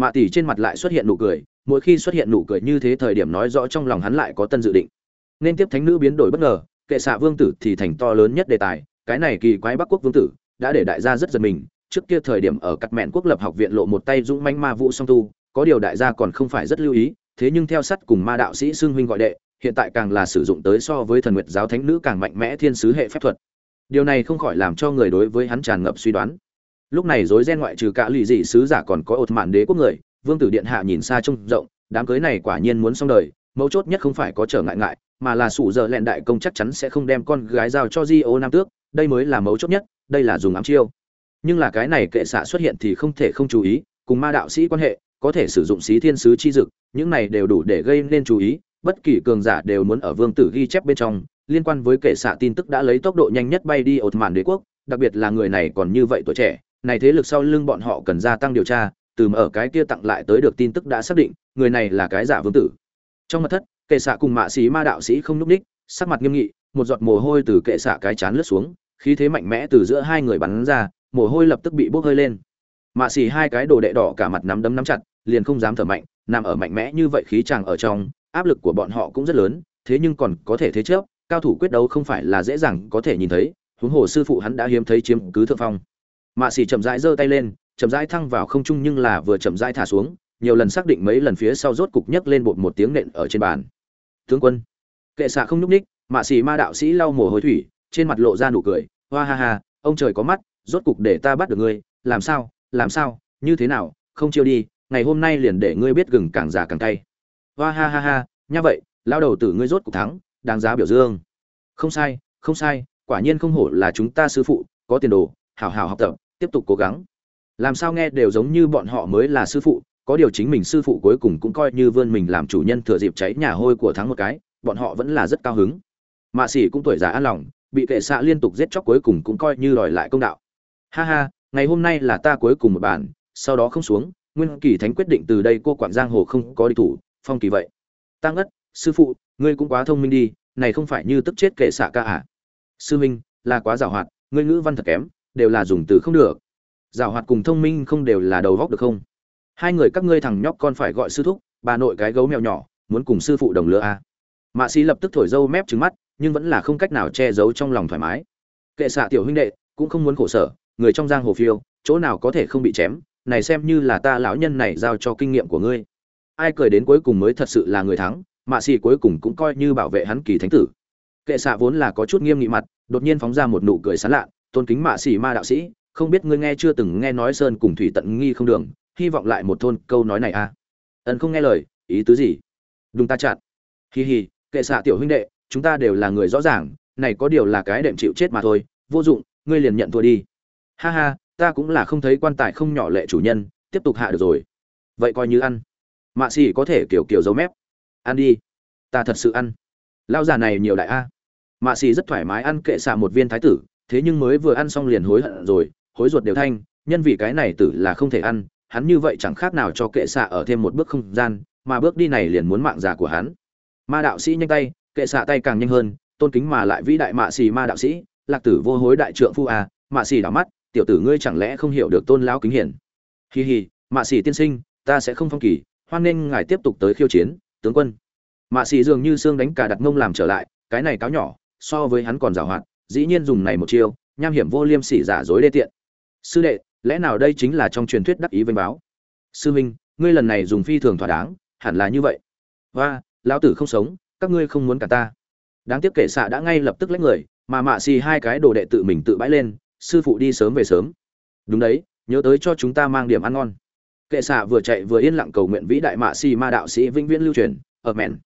mạ tỷ trên mặt lại xuất hiện nụ cười, mỗi khi xuất hiện nụ cười như thế thời điểm nói rõ trong lòng hắn lại có tân dự định. Nên tiếp thánh nữ biến đổi bất ngờ, kệ xạ vương tử thì thành to lớn nhất đề tài, cái này kỳ quái bắc quốc vương tử đã để đại gia rất giật mình, trước kia thời điểm ở cắt mẹn quốc lập học viện lộ một tay dũng manh ma vũ song tu, có điều đại gia còn không phải rất lưu ý, thế nhưng theo sắt cùng ma đạo sĩ xương huynh gọi đệ, hiện tại càng là sử dụng tới so với thần nguyệt giáo thánh nữ càng mạnh mẽ thiên sứ hệ phép thuật. Điều này không khỏi làm cho người đối với hắn tràn ngập suy đoán lúc này rối ren ngoại trừ cả lì dị sứ giả còn có ột mạn đế quốc người, vương tử điện hạ nhìn xa trông rộng, đám cưới này quả nhiên muốn xong đời, mấu chốt nhất không phải có trở ngại ngại, mà là sủ giờ lẹn đại công chắc chắn sẽ không đem con gái giao cho di ô nam tước, đây mới là mấu chốt nhất, đây là dùng ám chiêu. Nhưng là cái này kệ xạ xuất hiện thì không thể không chú ý, cùng ma đạo sĩ quan hệ, có thể sử dụng xí thiên sứ chi dực, những này đều đủ để gây nên chú ý, bất kỳ cường giả đều muốn ở vương tử ghi chép bên trong, liên quan với kệ xạ tin tức đã lấy tốc độ nhanh nhất bay đi ột mạn đế quốc, đặc biệt là người này còn như vậy tuổi trẻ này thế lực sau lưng bọn họ cần gia tăng điều tra, từ ở cái kia tặng lại tới được tin tức đã xác định, người này là cái giả vương tử. Trong mật thất, kệ xạ cùng mạ sĩ ma đạo sĩ không nhúc ních, sắc mặt nghiêm nghị, một giọt mồ hôi từ kệ xạ cái chán lướt xuống, khí thế mạnh mẽ từ giữa hai người bắn ra, mồ hôi lập tức bị bốc hơi lên. Mạ xỉ hai cái đồ đệ đỏ cả mặt nắm đấm nắm chặt, liền không dám thở mạnh, nằm ở mạnh mẽ như vậy khí chàng ở trong, áp lực của bọn họ cũng rất lớn, thế nhưng còn có thể thế chớp cao thủ quyết đấu không phải là dễ dàng có thể nhìn thấy, huống hồ sư phụ hắn đã hiếm thấy chiếm cứ thượng phong mạ xỉ chậm rãi giơ tay lên, chậm rãi thăng vào không trung nhưng là vừa chậm rãi thả xuống, nhiều lần xác định mấy lần phía sau rốt cục nhấc lên bột một tiếng nện ở trên bàn. Tướng quân. Kệ xạ không nhúc ních mạ xỉ ma đạo sĩ lau mồ hôi thủy, trên mặt lộ ra nụ cười. Hoa ha ha, ông trời có mắt, rốt cục để ta bắt được ngươi. Làm sao làm sao, như thế nào, không chiêu đi, ngày hôm nay liền để ngươi biết gừng càng già càng cay. Hoa ha ha ha, nha vậy, lao đầu tử ngươi rốt cục thắng, đáng giá biểu dương. Không sai không sai, quả nhiên không hổ là chúng ta sư phụ, có tiền đồ hảo hảo học tập, tiếp tục cố gắng. Làm sao nghe đều giống như bọn họ mới là sư phụ, có điều chính mình sư phụ cuối cùng cũng coi như vươn mình làm chủ nhân thừa dịp cháy nhà hôi của thắng một cái, bọn họ vẫn là rất cao hứng. Mạ sĩ cũng tuổi già an lòng, bị kệ xạ liên tục giết chóc cuối cùng cũng coi như đòi lại công đạo. Ha ha, ngày hôm nay là ta cuối cùng một bản, sau đó không xuống, nguyên kỳ thánh quyết định từ đây cô quản giang hồ không có đi thủ, phong kỳ vậy. Tăng ất sư phụ, ngươi cũng quá thông minh đi, này không phải như tức chết kệ xạ ca à. Sư minh, là quá giảo hoạt, ngươi ngữ văn thật kém đều là dùng từ không được. Giảo hoạt cùng thông minh không đều là đầu góc được không? Hai người các ngươi thằng nhóc con phải gọi sư thúc, bà nội cái gấu mèo nhỏ, muốn cùng sư phụ đồng lứa à. mạ sĩ lập tức thổi dâu mép trứng mắt, nhưng vẫn là không cách nào che giấu trong lòng thoải mái. Kệ xạ tiểu huynh đệ, cũng không muốn khổ sở, người trong giang hồ phiêu, chỗ nào có thể không bị chém, này xem như là ta lão nhân này giao cho kinh nghiệm của ngươi. Ai cười đến cuối cùng mới thật sự là người thắng, mạ xì cuối cùng cũng coi như bảo vệ hắn kỳ thánh tử. Kệ xạ vốn là có chút nghiêm nghị mặt, đột nhiên phóng ra một nụ cười sán lạ tôn kính mạ xì ma đạo sĩ, không biết ngươi nghe chưa từng nghe nói sơn cùng thủy tận nghi không đường, hy vọng lại một thôn câu nói này a à. ẩn không nghe lời, ý tứ gì? Đúng ta chặn. Hi hi, kệ xạ tiểu huynh đệ, chúng ta đều là người rõ ràng, này có điều là cái đệm chịu chết mà thôi, vô dụng, ngươi liền nhận thua đi. Ha ha, ta cũng là không thấy quan tài không nhỏ lệ chủ nhân, tiếp tục hạ được rồi. Vậy coi như ăn. Mạ xì có thể kiểu kiểu dấu mép. Ăn đi. Ta thật sự ăn. Lao già này nhiều đại a. Mạ xì rất thoải mái ăn kệ xạ một viên thái tử thế nhưng mới vừa ăn xong liền hối hận rồi hối ruột đều thanh nhân vì cái này tử là không thể ăn hắn như vậy chẳng khác nào cho kệ xạ ở thêm một bước không gian mà bước đi này liền muốn mạng già của hắn. Ma đạo sĩ nhanh tay kệ xạ tay càng nhanh hơn tôn kính mà lại vĩ đại mạ xì ma đạo sĩ lạc tử vô hối đại trượng phu à, mạ xì đảo mắt tiểu tử ngươi chẳng lẽ không hiểu được tôn lão kính hiển. Hì hì mạ xì tiên sinh ta sẽ không phong kỳ hoan nên ngài tiếp tục tới khiêu chiến tướng quân. Mạ xì dường như xương đánh cả đặt mông làm trở lại cái này cáo nhỏ so với hắn còn giàu hoạt dĩ nhiên dùng này một chiêu, nham hiểm vô liêm sỉ giả dối đê tiện. Sư đệ, lẽ nào đây chính là trong truyền thuyết đắc ý vênh báo? Sư minh ngươi lần này dùng phi thường thỏa đáng, hẳn là như vậy. Và lão tử không sống, các ngươi không muốn cả ta. Đáng tiếc kệ xạ đã ngay lập tức lấy người, mà mạ xì hai cái đồ đệ tự mình tự bãi lên, sư phụ đi sớm về sớm. Đúng đấy, nhớ tới cho chúng ta mang điểm ăn ngon. Kệ xạ vừa chạy vừa yên lặng cầu nguyện vĩ đại mạ xì ma đạo sĩ vĩnh viễn lưu truyền, ở mẹn.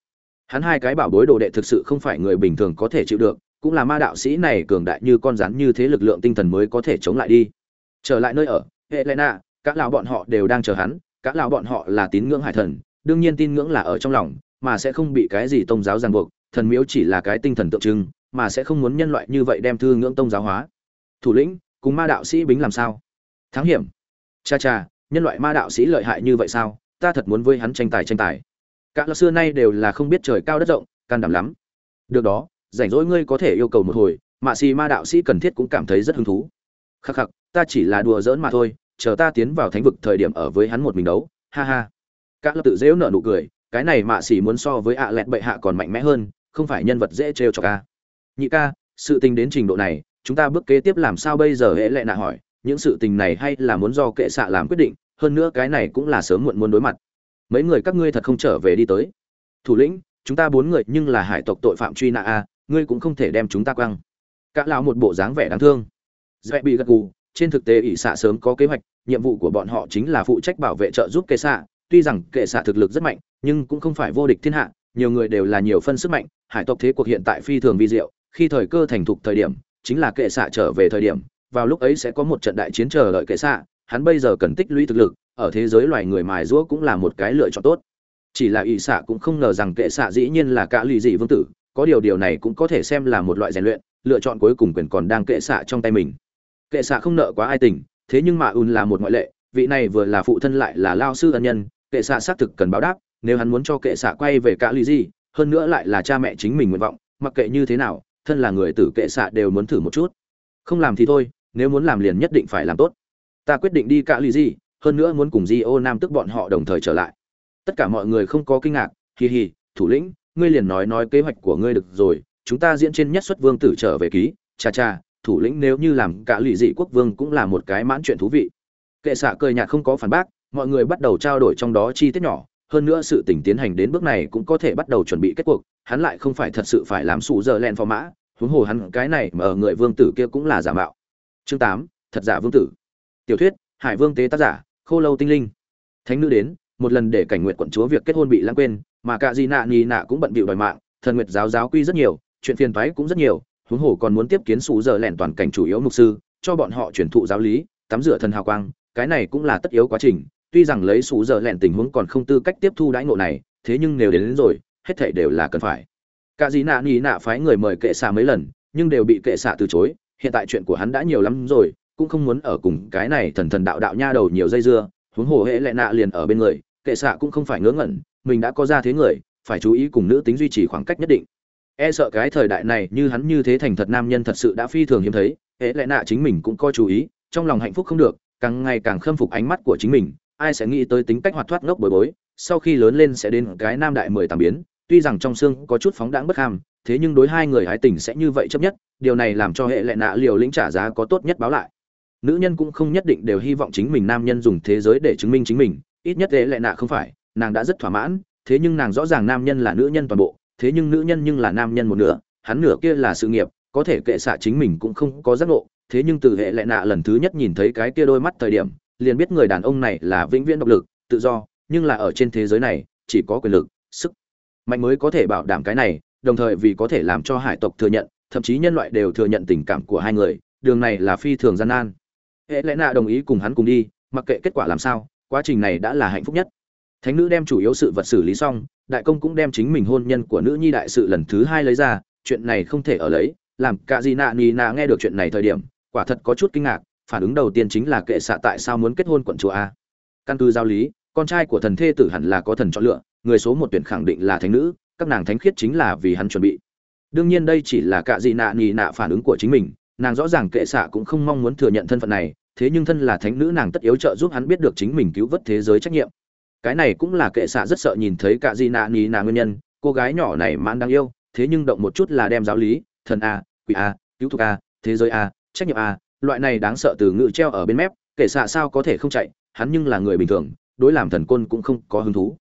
Hắn hai cái bảo bối đồ đệ thực sự không phải người bình thường có thể chịu được cũng là ma đạo sĩ này cường đại như con rắn như thế lực lượng tinh thần mới có thể chống lại đi. Trở lại nơi ở hệ lệ nạ các lão bọn họ đều đang chờ hắn các lão bọn họ là tín ngưỡng hải thần, đương nhiên tin ngưỡng là ở trong lòng, mà sẽ không bị cái gì tôn giáo ràng buộc, thần miếu chỉ là cái tinh thần tượng trưng, mà sẽ không muốn nhân loại như vậy đem thư ngưỡng tôn giáo hóa. Thủ lĩnh, cùng ma đạo sĩ bính làm sao? Thắng hiểm. Cha cha, nhân loại ma đạo sĩ lợi hại như vậy sao? Ta thật muốn với hắn tranh tài tranh tài. Cả lão xưa nay đều là không biết trời cao đất rộng, can đảm lắm. Được đó rảnh rỗi ngươi có thể yêu cầu một hồi mạ xì ma đạo sĩ cần thiết cũng cảm thấy rất hứng thú. Khắc khắc, ta chỉ là đùa giỡn mà thôi, chờ ta tiến vào thánh vực thời điểm ở với hắn một mình đấu. Ha ha. Cả lập tự dễu nợ nụ cười, cái này mạ xì muốn so với ạ lẹt bệ hạ còn mạnh mẽ hơn, không phải nhân vật dễ trêu cho ca nhị ca, sự tình đến trình độ này, chúng ta bước kế tiếp làm sao bây giờ hễ lệ nạ hỏi, những sự tình này hay là muốn do kệ xạ làm quyết định, hơn nữa cái này cũng là sớm muộn muốn đối mặt. Mấy người các ngươi thật không trở về đi tới. Thủ lĩnh, chúng ta bốn người nhưng là hải tộc tội phạm truy nã a ngươi cũng không thể đem chúng ta quăng. Cả lão một bộ dáng vẻ đáng thương. Dễ bị gật gù, trên thực tế ỷ xạ sớm có kế hoạch, nhiệm vụ của bọn họ chính là phụ trách bảo vệ trợ giúp kệ xạ. Tuy rằng kệ xạ thực lực rất mạnh, nhưng cũng không phải vô địch thiên hạ, nhiều người đều là nhiều phân sức mạnh, hải tộc thế cuộc hiện tại phi thường vi diệu, khi thời cơ thành thục thời điểm, chính là kệ xạ trở về thời điểm, vào lúc ấy sẽ có một trận đại chiến chờ đợi kệ xạ, hắn bây giờ cần tích lũy thực lực, ở thế giới loài người mài giũa cũng là một cái lựa chọn tốt. Chỉ là ỷ xạ cũng không ngờ rằng kệ xạ dĩ nhiên là cả lì dị vương tử có điều điều này cũng có thể xem là một loại rèn luyện, lựa chọn cuối cùng quyền còn đang kệ xạ trong tay mình. Kệ xạ không nợ quá ai tình, thế nhưng mà ùn là một ngoại lệ, vị này vừa là phụ thân lại là lao sư ân nhân, kệ xạ xác thực cần báo đáp, nếu hắn muốn cho kệ xạ quay về cả lý gì, hơn nữa lại là cha mẹ chính mình nguyện vọng, mặc kệ như thế nào, thân là người tử kệ xạ đều muốn thử một chút. Không làm thì thôi, nếu muốn làm liền nhất định phải làm tốt. Ta quyết định đi cả lý gì, hơn nữa muốn cùng di ô nam tức bọn họ đồng thời trở lại. Tất cả mọi người không có kinh ngạc hì hì thủ lĩnh ngươi liền nói nói kế hoạch của ngươi được rồi, chúng ta diễn trên nhất xuất vương tử trở về ký. Cha cha thủ lĩnh nếu như làm cả lụy dị quốc vương cũng là một cái mãn chuyện thú vị. Kệ xạ cười nhạt không có phản bác, mọi người bắt đầu trao đổi trong đó chi tiết nhỏ. Hơn nữa sự tình tiến hành đến bước này cũng có thể bắt đầu chuẩn bị kết cuộc, hắn lại không phải thật sự phải làm sụ giờ len phò mã. Huống hồ hắn cái này mà ở người vương tử kia cũng là giả mạo. Chương tám, thật giả vương tử. Tiểu thuyết, hải vương tế tác giả, khô lâu tinh linh. Thánh nữ đến một lần để cảnh nguyện quận chúa việc kết hôn bị lãng quên mà cả Di nạ nhì nạ cũng bận bịu đòi mạng thần nguyệt giáo giáo quy rất nhiều chuyện phiền thoái cũng rất nhiều huống hồ còn muốn tiếp kiến sụ giờ lẻn toàn cảnh chủ yếu mục sư cho bọn họ truyền thụ giáo lý tắm rửa thần hào quang cái này cũng là tất yếu quá trình tuy rằng lấy sụ giờ lẻn tình huống còn không tư cách tiếp thu đãi ngộ này thế nhưng nếu đến, đến rồi hết thảy đều là cần phải. Cả Di nạ nhì nạ phái người mời kệ xạ mấy lần nhưng đều bị kệ xạ từ chối hiện tại chuyện của hắn đã nhiều lắm rồi cũng không muốn ở cùng cái này thần thần đạo đạo nha đầu nhiều dây dưa huống hồ hệ lệ nạ liền ở bên người, kệ xạ cũng không phải ngớ ngẩn, mình đã có ra thế người, phải chú ý cùng nữ tính duy trì khoảng cách nhất định. E sợ cái thời đại này như hắn như thế thành thật nam nhân thật sự đã phi thường hiếm thấy, hệ lệ nạ chính mình cũng coi chú ý, trong lòng hạnh phúc không được, càng ngày càng khâm phục ánh mắt của chính mình, ai sẽ nghĩ tới tính cách hoạt thoát ngốc bồi bối, sau khi lớn lên sẽ đến cái nam đại mười tàm biến, tuy rằng trong xương có chút phóng đãng bất ham, thế nhưng đối hai người hái tình sẽ như vậy chấp nhất, điều này làm cho hệ lệ nạ liều lĩnh trả giá có tốt nhất báo lại nữ nhân cũng không nhất định đều hy vọng chính mình nam nhân dùng thế giới để chứng minh chính mình, ít nhất hệ lại nạ không phải, nàng đã rất thỏa mãn, thế nhưng nàng rõ ràng nam nhân là nữ nhân toàn bộ, thế nhưng nữ nhân nhưng là nam nhân một nửa, hắn nửa kia là sự nghiệp, có thể kệ xạ chính mình cũng không có giác ngộ, thế nhưng từ hệ lệ nạ lần thứ nhất nhìn thấy cái kia đôi mắt thời điểm, liền biết người đàn ông này là vĩnh viễn độc lực, tự do, nhưng là ở trên thế giới này, chỉ có quyền lực, sức mạnh mới có thể bảo đảm cái này, đồng thời vì có thể làm cho hải tộc thừa nhận, thậm chí nhân loại đều thừa nhận tình cảm của hai người, đường này là phi thường gian nan hệ lẽ nạ đồng ý cùng hắn cùng đi, mặc kệ kết quả làm sao, quá trình này đã là hạnh phúc nhất. Thánh nữ đem chủ yếu sự vật xử lý xong, đại công cũng đem chính mình hôn nhân của nữ nhi đại sự lần thứ hai lấy ra, chuyện này không thể ở lấy, làm cả gì nạ nì nạ nghe được chuyện này thời điểm, quả thật có chút kinh ngạc, phản ứng đầu tiên chính là kệ xạ tại sao muốn kết hôn quận chùa a. Căn cứ giao lý, con trai của thần thê tử hẳn là có thần chọn lựa, người số một tuyển khẳng định là thánh nữ, các nàng thánh khiết chính là vì hắn chuẩn bị. Đương nhiên đây chỉ là cả dị nạ nì nạ phản ứng của chính mình nàng rõ ràng kệ xạ cũng không mong muốn thừa nhận thân phận này, thế nhưng thân là thánh nữ nàng tất yếu trợ giúp hắn biết được chính mình cứu vớt thế giới trách nhiệm. Cái này cũng là kệ xạ rất sợ nhìn thấy cả di nạ ni nà nguyên nhân, cô gái nhỏ này mãn đáng yêu, thế nhưng động một chút là đem giáo lý, thần a, quỷ a, cứu thuộc a, thế giới a, trách nhiệm a, loại này đáng sợ từ ngữ treo ở bên mép, kệ xạ sao có thể không chạy, hắn nhưng là người bình thường, đối làm thần côn cũng không có hứng thú.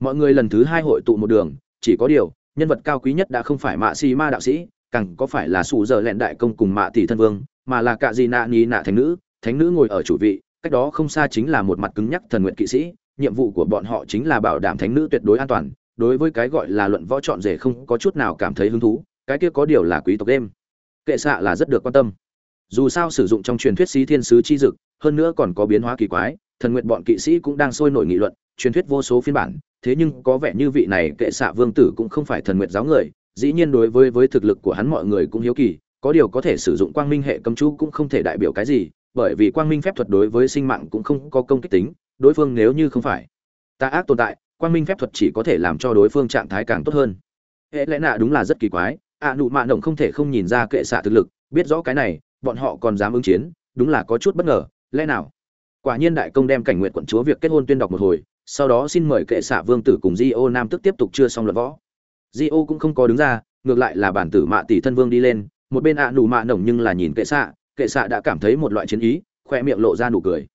Mọi người lần thứ hai hội tụ một đường, chỉ có điều, nhân vật cao quý nhất đã không phải mạ si ma đạo sĩ càng có phải là sụ giờ lẹn đại công cùng mạ tỷ thân vương, mà là cả di nạ ni nạ thánh nữ thánh nữ ngồi ở chủ vị, cách đó không xa chính là một mặt cứng nhắc thần nguyện kỵ sĩ, nhiệm vụ của bọn họ chính là bảo đảm thánh nữ tuyệt đối an toàn, đối với cái gọi là luận võ chọn rể không có chút nào cảm thấy hứng thú, cái kia có điều là quý tộc đêm. Kệ xạ là rất được quan tâm. Dù sao sử dụng trong truyền thuyết sĩ thiên sứ chi dực, hơn nữa còn có biến hóa kỳ quái, thần nguyện bọn kỵ sĩ cũng đang sôi nổi nghị luận, truyền thuyết vô số phiên bản, thế nhưng có vẻ như vị này kệ xạ vương tử cũng không phải thần nguyện giáo người dĩ nhiên đối với với thực lực của hắn mọi người cũng hiếu kỳ có điều có thể sử dụng quang minh hệ cấm chú cũng không thể đại biểu cái gì bởi vì quang minh phép thuật đối với sinh mạng cũng không có công kích tính đối phương nếu như không phải tà ác tồn tại quang minh phép thuật chỉ có thể làm cho đối phương trạng thái càng tốt hơn. Hệ lẽ nạ đúng là rất kỳ quái ạ à, nụ mạ động không thể không nhìn ra kệ xạ thực lực biết rõ cái này bọn họ còn dám ứng chiến đúng là có chút bất ngờ lẽ nào? Quả nhiên đại công đem cảnh nguyện quận chúa việc kết hôn tuyên đọc một hồi sau đó xin mời kệ xạ vương tử cùng di ô nam tức tiếp tục chưa xong luận võ di ô cũng không có đứng ra ngược lại là bản tử mạ tỷ thân vương đi lên một bên ạ à, nụ mạ nổng nhưng là nhìn kệ xạ kệ xạ đã cảm thấy một loại chiến ý khoe miệng lộ ra nụ cười.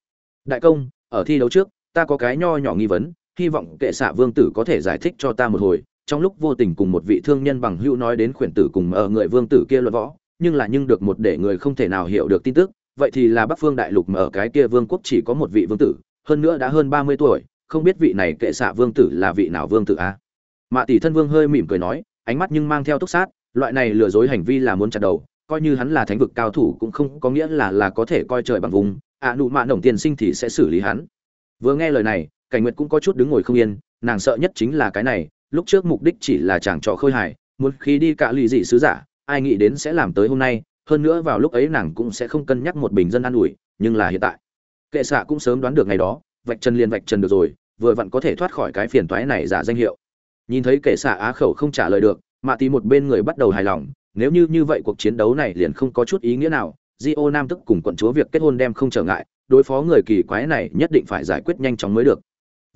Đại công ở thi đấu trước ta có cái nho nhỏ nghi vấn hy vọng kệ xạ vương tử có thể giải thích cho ta một hồi. Trong lúc vô tình cùng một vị thương nhân bằng hữu nói đến khuyển tử cùng ở người vương tử kia luận võ nhưng là nhưng được một để người không thể nào hiểu được tin tức vậy thì là bắc phương đại lục mà ở cái kia vương quốc chỉ có một vị vương tử hơn nữa đã hơn ba mươi tuổi không biết vị này kệ xạ vương tử là vị nào vương tử a? Mạ tỷ thân vương hơi mỉm cười nói, ánh mắt nhưng mang theo túc sát, loại này lừa dối hành vi là muốn chặt đầu, coi như hắn là thánh vực cao thủ cũng không có nghĩa là là có thể coi trời bằng vùng, ạ nụ mạ nồng tiền sinh thì sẽ xử lý hắn. Vừa nghe lời này, cảnh nguyệt cũng có chút đứng ngồi không yên, nàng sợ nhất chính là cái này, lúc trước mục đích chỉ là chàng trọ khôi hài, muốn khi đi cả lì dị sứ giả, ai nghĩ đến sẽ làm tới hôm nay, hơn nữa vào lúc ấy nàng cũng sẽ không cân nhắc một bình dân an ủi, nhưng là hiện tại, kệ xạ cũng sớm đoán được ngày đó, vạch chân liền vạch chân được rồi, vừa vặn có thể thoát khỏi cái phiền toái này giả danh hiệu nhìn thấy kệ xạ á khẩu không trả lời được mạ tì một bên người bắt đầu hài lòng nếu như như vậy cuộc chiến đấu này liền không có chút ý nghĩa nào Dio Nam tức cùng quận chúa việc kết hôn đem không trở ngại, đối phó người kỳ quái này nhất định phải giải quyết nhanh chóng mới được.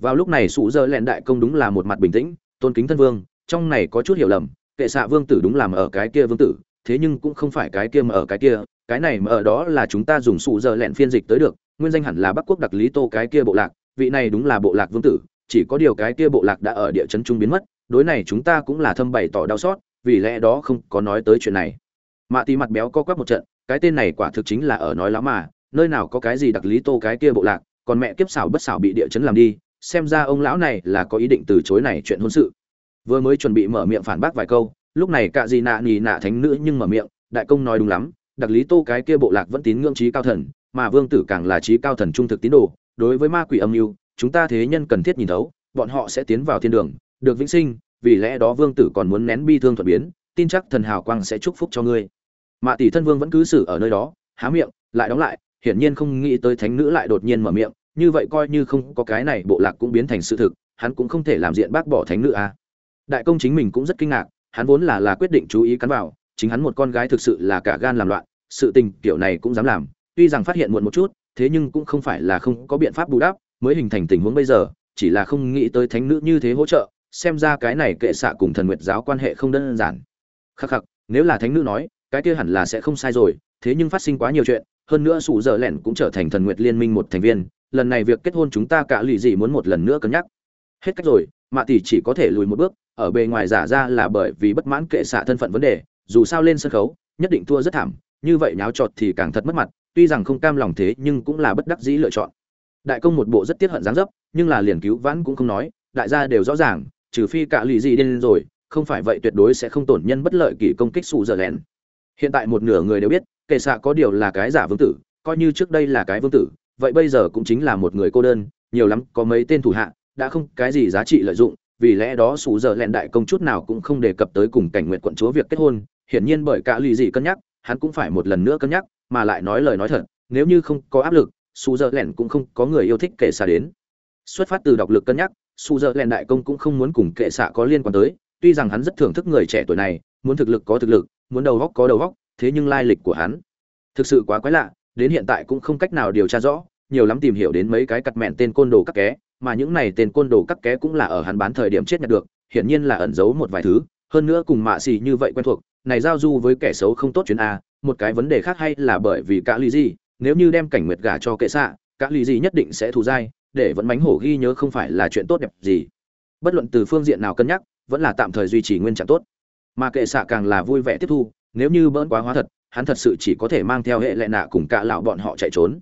Vào lúc này Sủ Dơ lẹn đại công đúng là một mặt bình tĩnh, tôn kính thân vương, trong này có chút hiểu lầm, kệ xạ vương tử đúng làm ở cái kia vương tử, thế nhưng cũng không phải cái kia mà ở cái kia, cái này mà ở đó là chúng ta dùng Sủ Dơ lẹn phiên dịch tới được, nguyên danh hẳn là Bắc quốc đặc lý Tô cái kia bộ lạc, vị này đúng là bộ lạc vương tử, chỉ có điều cái kia bộ lạc đã ở địa chấn trung biến mất, đối này chúng ta cũng là thâm bày tỏ đau xót, vì lẽ đó không có nói tới chuyện này. Mạ Tỷ mặt béo co quắp một trận, cái tên này quả thực chính là ở nói láo mà, nơi nào có cái gì đặc lý Tô cái kia bộ lạc, còn mẹ kiếp xảo bất xảo bị địa chấn làm đi, xem ra ông lão này là có ý định từ chối này chuyện hôn sự. Vừa mới chuẩn bị mở miệng phản bác vài câu, lúc này cả gì nạ nì nạ thánh nữ nhưng mở miệng, đại công nói đúng lắm, đặc lý Tô cái kia bộ lạc vẫn tín ngưỡng trí cao thần, mà vương tử càng là trí cao thần trung thực tín đồ, đối với ma quỷ âm mưu, chúng ta thế nhân cần thiết nhìn thấu, bọn họ sẽ tiến vào thiên đường, được vĩnh sinh, vì lẽ đó vương tử còn muốn nén bi thương thuận biến, tin chắc thần hào quang sẽ chúc phúc cho ngươi. Mạ tỷ thân vương vẫn cứ xử ở nơi đó, há miệng, lại đóng lại, hiển nhiên không nghĩ tới thánh nữ lại đột nhiên mở miệng, như vậy coi như không có cái này bộ lạc cũng biến thành sự thực, hắn cũng không thể làm diện bác bỏ thánh nữ à. Đại công chính mình cũng rất kinh ngạc, hắn vốn là là quyết định chú ý cắn vào, chính hắn một con gái thực sự là cả gan làm loạn, sự tình kiểu này cũng dám làm, tuy rằng phát hiện muộn một chút, thế nhưng cũng không phải là không có biện pháp bù đắp, mới hình thành tình huống bây giờ, chỉ là không nghĩ tới thánh nữ như thế hỗ trợ, xem ra cái này kệ xạ cùng thần nguyệt giáo quan hệ không đơn giản. Khắc khắc, nếu là thánh nữ nói, cái kia hẳn là sẽ không sai rồi, thế nhưng phát sinh quá nhiều chuyện, hơn nữa sủ dở lẻn cũng trở thành thần nguyệt liên minh một thành viên, lần này việc kết hôn chúng ta cả lì gì muốn một lần nữa cân nhắc. Hết cách rồi, Mạ tỷ chỉ có thể lùi một bước, ở bề ngoài giả ra là bởi vì bất mãn kệ xạ thân phận vấn đề, dù sao lên sân khấu, nhất định thua rất thảm, như vậy nháo trọt thì càng thật mất mặt, tuy rằng không cam lòng thế nhưng cũng là bất đắc dĩ lựa chọn đại công một bộ rất tiếc hận dáng dấp, nhưng là liền cứu vãn cũng không nói, đại gia đều rõ ràng, trừ phi cả lì gì điên rồi, không phải vậy tuyệt đối sẽ không tổn nhân bất lợi kỳ công kích sụ giờ lẹn. Hiện tại một nửa người đều biết, kệ xạ có điều là cái giả vương tử, coi như trước đây là cái vương tử, vậy bây giờ cũng chính là một người cô đơn, nhiều lắm có mấy tên thủ hạ, đã không cái gì giá trị lợi dụng, vì lẽ đó sụ giờ lẹn đại công chút nào cũng không đề cập tới cùng cảnh nguyện quận chúa việc kết hôn, hiển nhiên bởi cả lì gì cân nhắc, hắn cũng phải một lần nữa cân nhắc, mà lại nói lời nói thật, nếu như không có áp lực su dơ lẻn cũng không có người yêu thích kệ xạ đến. Xuất phát từ độc lực cân nhắc, su dơ lẻn đại công cũng không muốn cùng kệ xạ có liên quan tới. Tuy rằng hắn rất thưởng thức người trẻ tuổi này, muốn thực lực có thực lực, muốn đầu góc có đầu góc, thế nhưng lai lịch của hắn thực sự quá quái lạ, đến hiện tại cũng không cách nào điều tra rõ, nhiều lắm tìm hiểu đến mấy cái cặt mẹn tên côn đồ các ké, mà những này tên côn đồ các ké cũng là ở hắn bán thời điểm chết nhặt được, hiển nhiên là ẩn giấu một vài thứ, hơn nữa cùng mạ xì như vậy quen thuộc, này giao du với kẻ xấu không tốt chuyến a, một cái vấn đề khác hay là bởi vì cả lý gì nếu như đem cảnh nguyệt gả cho kệ xạ các lý gì nhất định sẽ thù dai, để vẫn mánh hổ ghi nhớ không phải là chuyện tốt đẹp gì. Bất luận từ phương diện nào cân nhắc, vẫn là tạm thời duy trì nguyên trạng tốt. Mà kệ xạ càng là vui vẻ tiếp thu, nếu như bỡn quá hóa thật, hắn thật sự chỉ có thể mang theo hệ lệ nạ cùng cả lão bọn họ chạy trốn.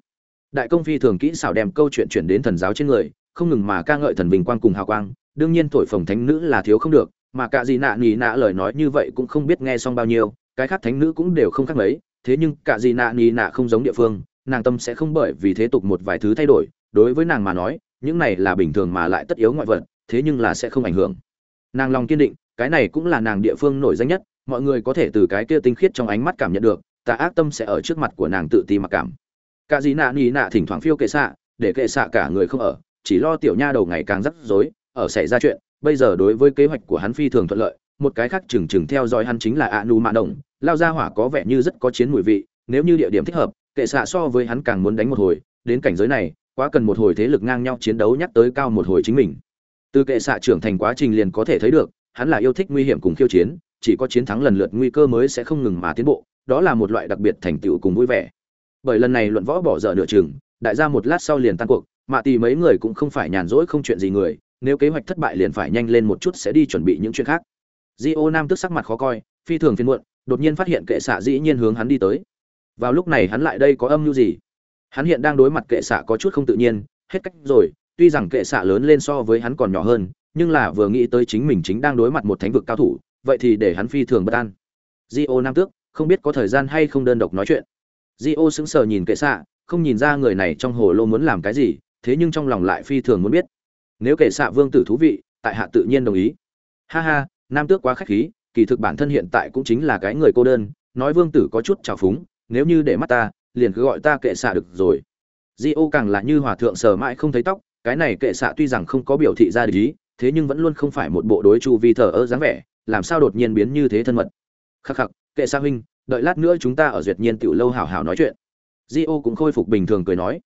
Đại công phi thường kỹ xảo đem câu chuyện chuyển đến thần giáo trên người, không ngừng mà ca ngợi thần bình quang cùng hào quang, đương nhiên thổi phồng thánh nữ là thiếu không được, mà cả gì nạ nhì nạ lời nói như vậy cũng không biết nghe xong bao nhiêu, cái khác thánh nữ cũng đều không khác mấy thế nhưng cả gì nạ nhì nạ không giống địa phương, nàng tâm sẽ không bởi vì thế tục một vài thứ thay đổi. Đối với nàng mà nói, những này là bình thường mà lại tất yếu ngoại vật, thế nhưng là sẽ không ảnh hưởng. Nàng lòng kiên định, cái này cũng là nàng địa phương nổi danh nhất, mọi người có thể từ cái kia tinh khiết trong ánh mắt cảm nhận được, tà ác tâm sẽ ở trước mặt của nàng tự ti mặc cảm. Cả gì nạ nhì nạ thỉnh thoảng phiêu kệ xạ, để kệ xạ cả người không ở, chỉ lo tiểu nha đầu ngày càng rắc rối, ở xảy ra chuyện, bây giờ đối với kế hoạch của hắn phi thường thuận lợi, một cái khác chừng chừng theo dõi hắn chính là a nu mạ đồng lao ra hỏa có vẻ như rất có chiến mùi vị, nếu như địa điểm thích hợp, kệ xạ so với hắn càng muốn đánh một hồi, đến cảnh giới này, quá cần một hồi thế lực ngang nhau chiến đấu nhắc tới cao một hồi chính mình. Từ kệ xạ trưởng thành quá trình liền có thể thấy được, hắn là yêu thích nguy hiểm cùng khiêu chiến, chỉ có chiến thắng lần lượt nguy cơ mới sẽ không ngừng mà tiến bộ, đó là một loại đặc biệt thành tựu cùng vui vẻ. Bởi lần này luận võ bỏ dở nửa chừng, đại gia một lát sau liền tan cuộc mạ tì mấy người cũng không phải nhàn rỗi không chuyện gì người, nếu kế hoạch thất bại liền phải nhanh lên một chút sẽ đi chuẩn bị những chuyện khác. Di ô nam tức sắc mặt khó coi, phi thường phiên muộn đột nhiên phát hiện kệ xạ dĩ nhiên hướng hắn đi tới. Vào lúc này hắn lại đây có âm mưu gì? Hắn hiện đang đối mặt kệ xạ có chút không tự nhiên, hết cách rồi, tuy rằng kệ xạ lớn lên so với hắn còn nhỏ hơn, nhưng là vừa nghĩ tới chính mình chính đang đối mặt một thánh vực cao thủ, vậy thì để hắn phi thường bất an. Di ô nam tước, không biết có thời gian hay không đơn độc nói chuyện. Di ô sững sờ nhìn kệ xạ, không nhìn ra người này trong hồ lô muốn làm cái gì, thế nhưng trong lòng lại phi thường muốn biết. Nếu kệ xạ vương tử thú vị, tại hạ tự nhiên đồng ý. Ha ha, nam tước quá khách khí kỳ thực bản thân hiện tại cũng chính là cái người cô đơn, nói vương tử có chút trào phúng, nếu như để mắt ta, liền cứ gọi ta kệ xạ được rồi. Di ô càng là như hòa thượng sờ mãi không thấy tóc, cái này kệ xạ tuy rằng không có biểu thị ra lý thế nhưng vẫn luôn không phải một bộ đối chu vi thờ ơ dáng vẻ, làm sao đột nhiên biến như thế thân mật. Khắc khắc, kệ xạ huynh, đợi lát nữa chúng ta ở duyệt nhiên tiểu lâu hảo hảo nói chuyện. Di ô cũng khôi phục bình thường cười nói.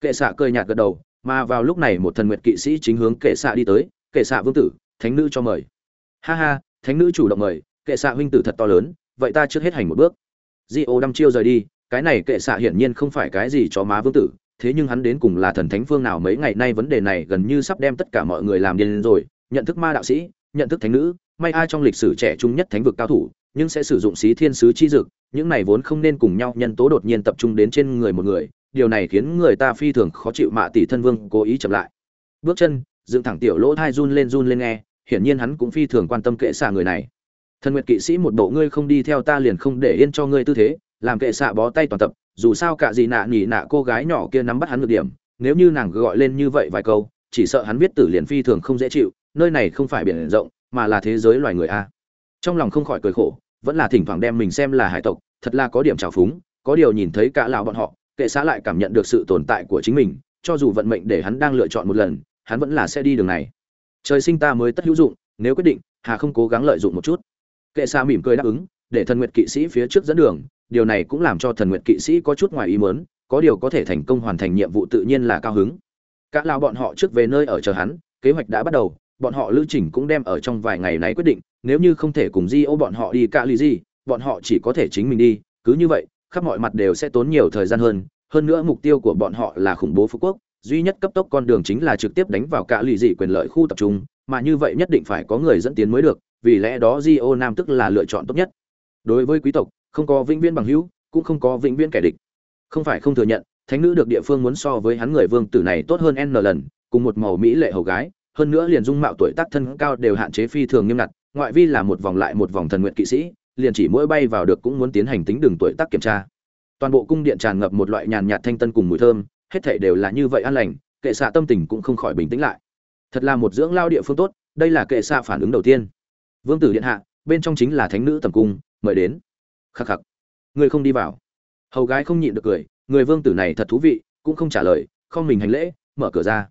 Kệ xạ cười nhạt gật đầu, mà vào lúc này một thần nguyện kỵ sĩ chính hướng kệ xạ đi tới, kệ xạ vương tử, thánh nữ cho mời. Ha ha thánh nữ chủ động mời, kệ xạ huynh tử thật to lớn, vậy ta trước hết hành một bước. Di ô đăm chiêu rời đi, cái này kệ xạ hiển nhiên không phải cái gì cho má vương tử, thế nhưng hắn đến cùng là thần thánh phương nào mấy ngày nay vấn đề này gần như sắp đem tất cả mọi người làm điên rồi, nhận thức ma đạo sĩ, nhận thức thánh nữ, may ai trong lịch sử trẻ trung nhất thánh vực cao thủ, nhưng sẽ sử dụng xí thiên sứ chi dực, những này vốn không nên cùng nhau nhân tố đột nhiên tập trung đến trên người một người, điều này khiến người ta phi thường khó chịu mạ tỷ thân vương cố ý chậm lại. Bước chân, dựng thẳng tiểu lỗ thai run lên run lên nghe hiển nhiên hắn cũng phi thường quan tâm kệ xạ người này. Thần nguyệt kỵ sĩ một bộ ngươi không đi theo ta liền không để yên cho ngươi tư thế, làm kệ xạ bó tay toàn tập, dù sao cả gì nạ nhỉ nạ cô gái nhỏ kia nắm bắt hắn được điểm, nếu như nàng gọi lên như vậy vài câu, chỉ sợ hắn biết tử liền phi thường không dễ chịu, nơi này không phải biển rộng, mà là thế giới loài người a. Trong lòng không khỏi cười khổ, vẫn là thỉnh thoảng đem mình xem là hải tộc, thật là có điểm trào phúng, có điều nhìn thấy cả lão bọn họ, kệ xã lại cảm nhận được sự tồn tại của chính mình, cho dù vận mệnh để hắn đang lựa chọn một lần, hắn vẫn là sẽ đi đường này trời sinh ta mới tất hữu dụng, nếu quyết định, hà không cố gắng lợi dụng một chút. Kệ xa mỉm cười đáp ứng, để thần nguyệt kỵ sĩ phía trước dẫn đường, điều này cũng làm cho thần nguyệt kỵ sĩ có chút ngoài ý mớn có điều có thể thành công hoàn thành nhiệm vụ tự nhiên là cao hứng. Cả lao bọn họ trước về nơi ở chờ hắn, kế hoạch đã bắt đầu, bọn họ lưu trình cũng đem ở trong vài ngày này quyết định, nếu như không thể cùng di ô bọn họ đi cả lì gì, bọn họ chỉ có thể chính mình đi, cứ như vậy, khắp mọi mặt đều sẽ tốn nhiều thời gian hơn hơn nữa mục tiêu của bọn họ là khủng bố phú quốc duy nhất cấp tốc con đường chính là trực tiếp đánh vào cả lì dị quyền lợi khu tập trung, mà như vậy nhất định phải có người dẫn tiến mới được, vì lẽ đó di ô nam tức là lựa chọn tốt nhất. Đối với quý tộc, không có vĩnh viễn bằng hữu, cũng không có vĩnh viễn kẻ địch. Không phải không thừa nhận, thánh nữ được địa phương muốn so với hắn người vương tử này tốt hơn n lần, cùng một màu mỹ lệ hầu gái, hơn nữa liền dung mạo tuổi tác thân cao đều hạn chế phi thường nghiêm ngặt, ngoại vi là một vòng lại một vòng thần nguyện kỵ sĩ, liền chỉ mỗi bay vào được cũng muốn tiến hành tính đường tuổi tác kiểm tra. Toàn bộ cung điện tràn ngập một loại nhàn nhạt thanh tân cùng mùi thơm hết thảy đều là như vậy an lành, kệ xạ tâm tình cũng không khỏi bình tĩnh lại. Thật là một dưỡng lao địa phương tốt, đây là kệ xạ phản ứng đầu tiên. Vương tử điện hạ, bên trong chính là thánh nữ tầm cung, mời đến. Khắc khắc. Người không đi vào. Hầu gái không nhịn được cười, người vương tử này thật thú vị, cũng không trả lời, không mình hành lễ, mở cửa ra.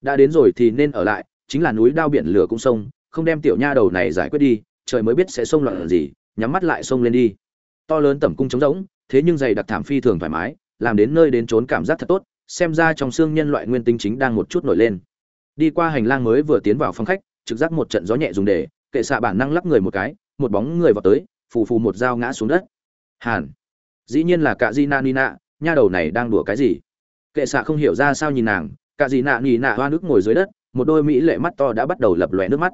Đã đến rồi thì nên ở lại, chính là núi đao biển lửa cũng sông, không đem tiểu nha đầu này giải quyết đi, trời mới biết sẽ xông loạn gì, nhắm mắt lại sông lên đi. To lớn tẩm cung trống rỗng, thế nhưng dày đặc thảm phi thường thoải mái, làm đến nơi đến trốn cảm giác thật tốt xem ra trong xương nhân loại nguyên tinh chính đang một chút nổi lên. Đi qua hành lang mới vừa tiến vào phòng khách, trực giác một trận gió nhẹ dùng để, kệ xạ bản năng lắc người một cái, một bóng người vào tới, phù phù một dao ngã xuống đất. Hàn. Dĩ nhiên là cả di na nina, nha đầu này đang đùa cái gì? Kệ xạ không hiểu ra sao nhìn nàng cả di nạ nỉ nạ hoa nước ngồi dưới đất, một đôi mỹ lệ mắt to đã bắt đầu lập lòe nước mắt.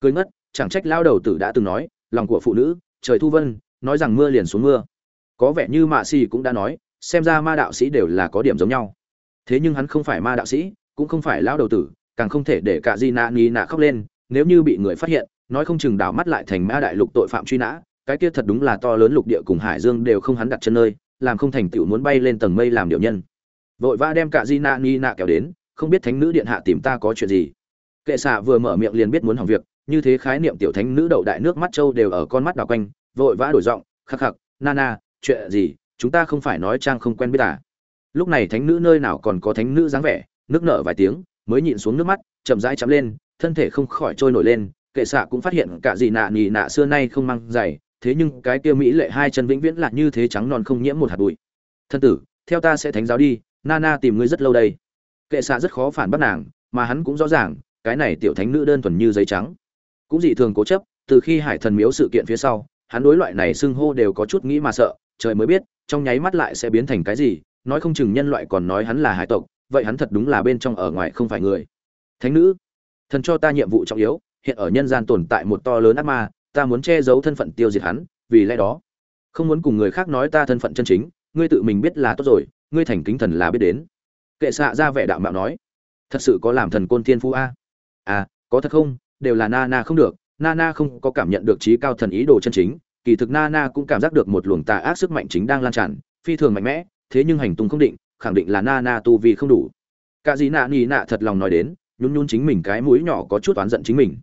Cười ngất, chẳng trách lao đầu tử đã từng nói, lòng của phụ nữ, trời thu vân, nói rằng mưa liền xuống mưa. Có vẻ như mạ xì cũng đã nói, xem ra ma đạo sĩ đều là có điểm giống nhau thế nhưng hắn không phải ma đạo sĩ, cũng không phải lão đầu tử, càng không thể để cả di nạ nghi nạ khóc lên, nếu như bị người phát hiện, nói không chừng đảo mắt lại thành ma đại lục tội phạm truy nã, cái kia thật đúng là to lớn lục địa cùng hải dương đều không hắn đặt chân nơi, làm không thành tựu muốn bay lên tầng mây làm điều nhân. Vội vã đem cả di nạ nghi nạ kéo đến, không biết thánh nữ điện hạ tìm ta có chuyện gì. Kệ xạ vừa mở miệng liền biết muốn hỏng việc, như thế khái niệm tiểu thánh nữ đậu đại nước mắt châu đều ở con mắt đào quanh, vội vã đổi giọng, khắc khắc, nana, chuyện gì? Chúng ta không phải nói trang không quen biết à? Lúc này thánh nữ nơi nào còn có thánh nữ dáng vẻ, nước nở vài tiếng, mới nhịn xuống nước mắt, chậm rãi chắm lên, thân thể không khỏi trôi nổi lên, kệ xạ cũng phát hiện cả gì nạ nhì nạ xưa nay không mang giày, thế nhưng cái kia mỹ lệ hai chân vĩnh viễn là như thế trắng non không nhiễm một hạt bụi. Thân tử, theo ta sẽ thánh giáo đi nana tìm ngươi rất lâu đây. Kệ xạ rất khó phản bác nàng, mà hắn cũng rõ ràng, cái này tiểu thánh nữ đơn thuần như giấy trắng. Cũng dị thường cố chấp, từ khi hải thần miếu sự kiện phía sau, hắn đối loại này xưng hô đều có chút nghĩ mà sợ, trời mới biết, trong nháy mắt lại sẽ biến thành cái gì nói không chừng nhân loại còn nói hắn là hải tộc, vậy hắn thật đúng là bên trong ở ngoài không phải người. Thánh nữ, thần cho ta nhiệm vụ trọng yếu, hiện ở nhân gian tồn tại một to lớn ác ma, ta muốn che giấu thân phận tiêu diệt hắn, vì lẽ đó, không muốn cùng người khác nói ta thân phận chân chính, ngươi tự mình biết là tốt rồi, ngươi thành kính thần là biết đến. Kệ xạ ra vẻ đạo mạo nói, thật sự có làm thần côn thiên phú a? À có thật không? Đều là na na không được, na na không có cảm nhận được trí cao thần ý đồ chân chính, kỳ thực na na cũng cảm giác được một luồng tà ác sức mạnh chính đang lan tràn, phi thường mạnh mẽ thế nhưng hành tung không định, khẳng định là na na tu vi không đủ. Cả gì nạ nỉ nạ thật lòng nói đến, nhún nhún chính mình cái mũi nhỏ có chút oán giận chính mình.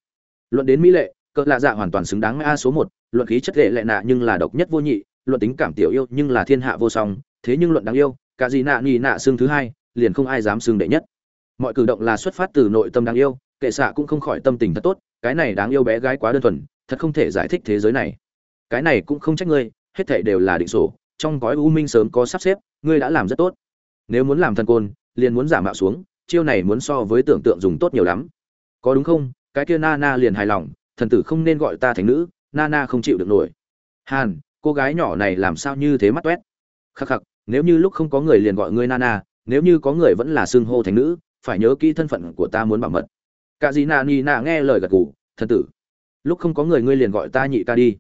Luận đến mỹ lệ, cỡ lạ dạ hoàn toàn xứng đáng a số một, luận khí chất lệ lệ nạ nhưng là độc nhất vô nhị, luận tính cảm tiểu yêu nhưng là thiên hạ vô song, thế nhưng luận đáng yêu, cả gì nạ nỉ nạ xương thứ hai, liền không ai dám xương đệ nhất. Mọi cử động là xuất phát từ nội tâm đáng yêu, kệ xạ cũng không khỏi tâm tình thật tốt, cái này đáng yêu bé gái quá đơn thuần, thật không thể giải thích thế giới này. Cái này cũng không trách ngươi, hết thảy đều là định sổ, trong gói u minh sớm có sắp xếp ngươi đã làm rất tốt. Nếu muốn làm thần côn liền muốn giả mạo xuống chiêu này muốn so với tưởng tượng dùng tốt nhiều lắm. Có đúng không? Cái kia na na liền hài lòng thần tử không nên gọi ta thành nữ na na không chịu được nổi. Hàn cô gái nhỏ này làm sao như thế mắt toét khắc khắc nếu như lúc không có người liền gọi ngươi na na nếu như có người vẫn là xưng hô thành nữ phải nhớ kỹ thân phận của ta muốn bảo mật. Cả dì nà ni Nạ nghe lời gật gù thần tử. Lúc không có người ngươi liền gọi ta nhị ca đi.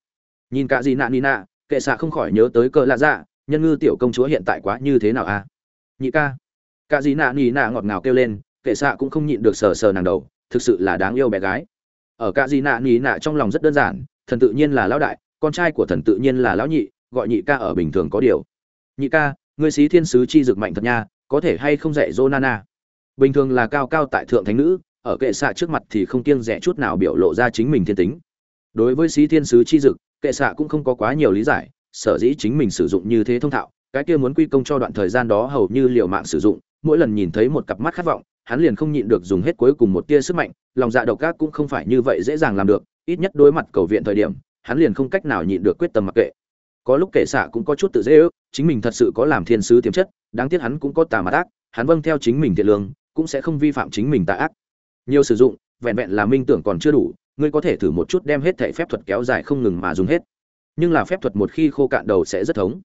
Nhìn cả dì nà ni Nạ, kệ xạ không khỏi nhớ tới cờ lạ dạ nhân ngư tiểu công chúa hiện tại quá như thế nào a à? nhị ca. Cả dì nà ni nà ngọt ngào kêu lên, kệ xạ cũng không nhịn được sờ sờ nàng đầu, thực sự là đáng yêu bé gái. Ở cả dì nà ni nà trong lòng rất đơn giản, thần tự nhiên là lão đại, con trai của thần tự nhiên là lão nhị, gọi nhị ca ở bình thường có điều. Nhị ca, ngươi sĩ thiên sứ chi dực mạnh thật nha, có thể hay không dạy dô nana? Bình thường là cao cao tại thượng thánh nữ, ở kệ xạ trước mặt thì không kiêng rẻ chút nào biểu lộ ra chính mình thiên tính. Đối với sĩ thiên sứ chi dực, kệ xạ cũng không có quá nhiều lý giải sở dĩ chính mình sử dụng như thế thông thạo, cái kia muốn quy công cho đoạn thời gian đó hầu như liều mạng sử dụng, mỗi lần nhìn thấy một cặp mắt khát vọng, hắn liền không nhịn được dùng hết cuối cùng một tia sức mạnh, lòng dạ độc ác cũng không phải như vậy dễ dàng làm được, ít nhất đối mặt cầu viện thời điểm, hắn liền không cách nào nhịn được quyết tâm mặc kệ. Có lúc kệ xạ cũng có chút tự dễ ước, chính mình thật sự có làm thiên sứ tiềm chất, đáng tiếc hắn cũng có tà mặt ác, hắn vâng theo chính mình thiện lương, cũng sẽ không vi phạm chính mình tà ác. Nhiều sử dụng, vẹn vẹn là minh tưởng còn chưa đủ, ngươi có thể thử một chút đem hết thể phép thuật kéo dài không ngừng mà dùng hết nhưng là phép thuật một khi khô cạn đầu sẽ rất thống.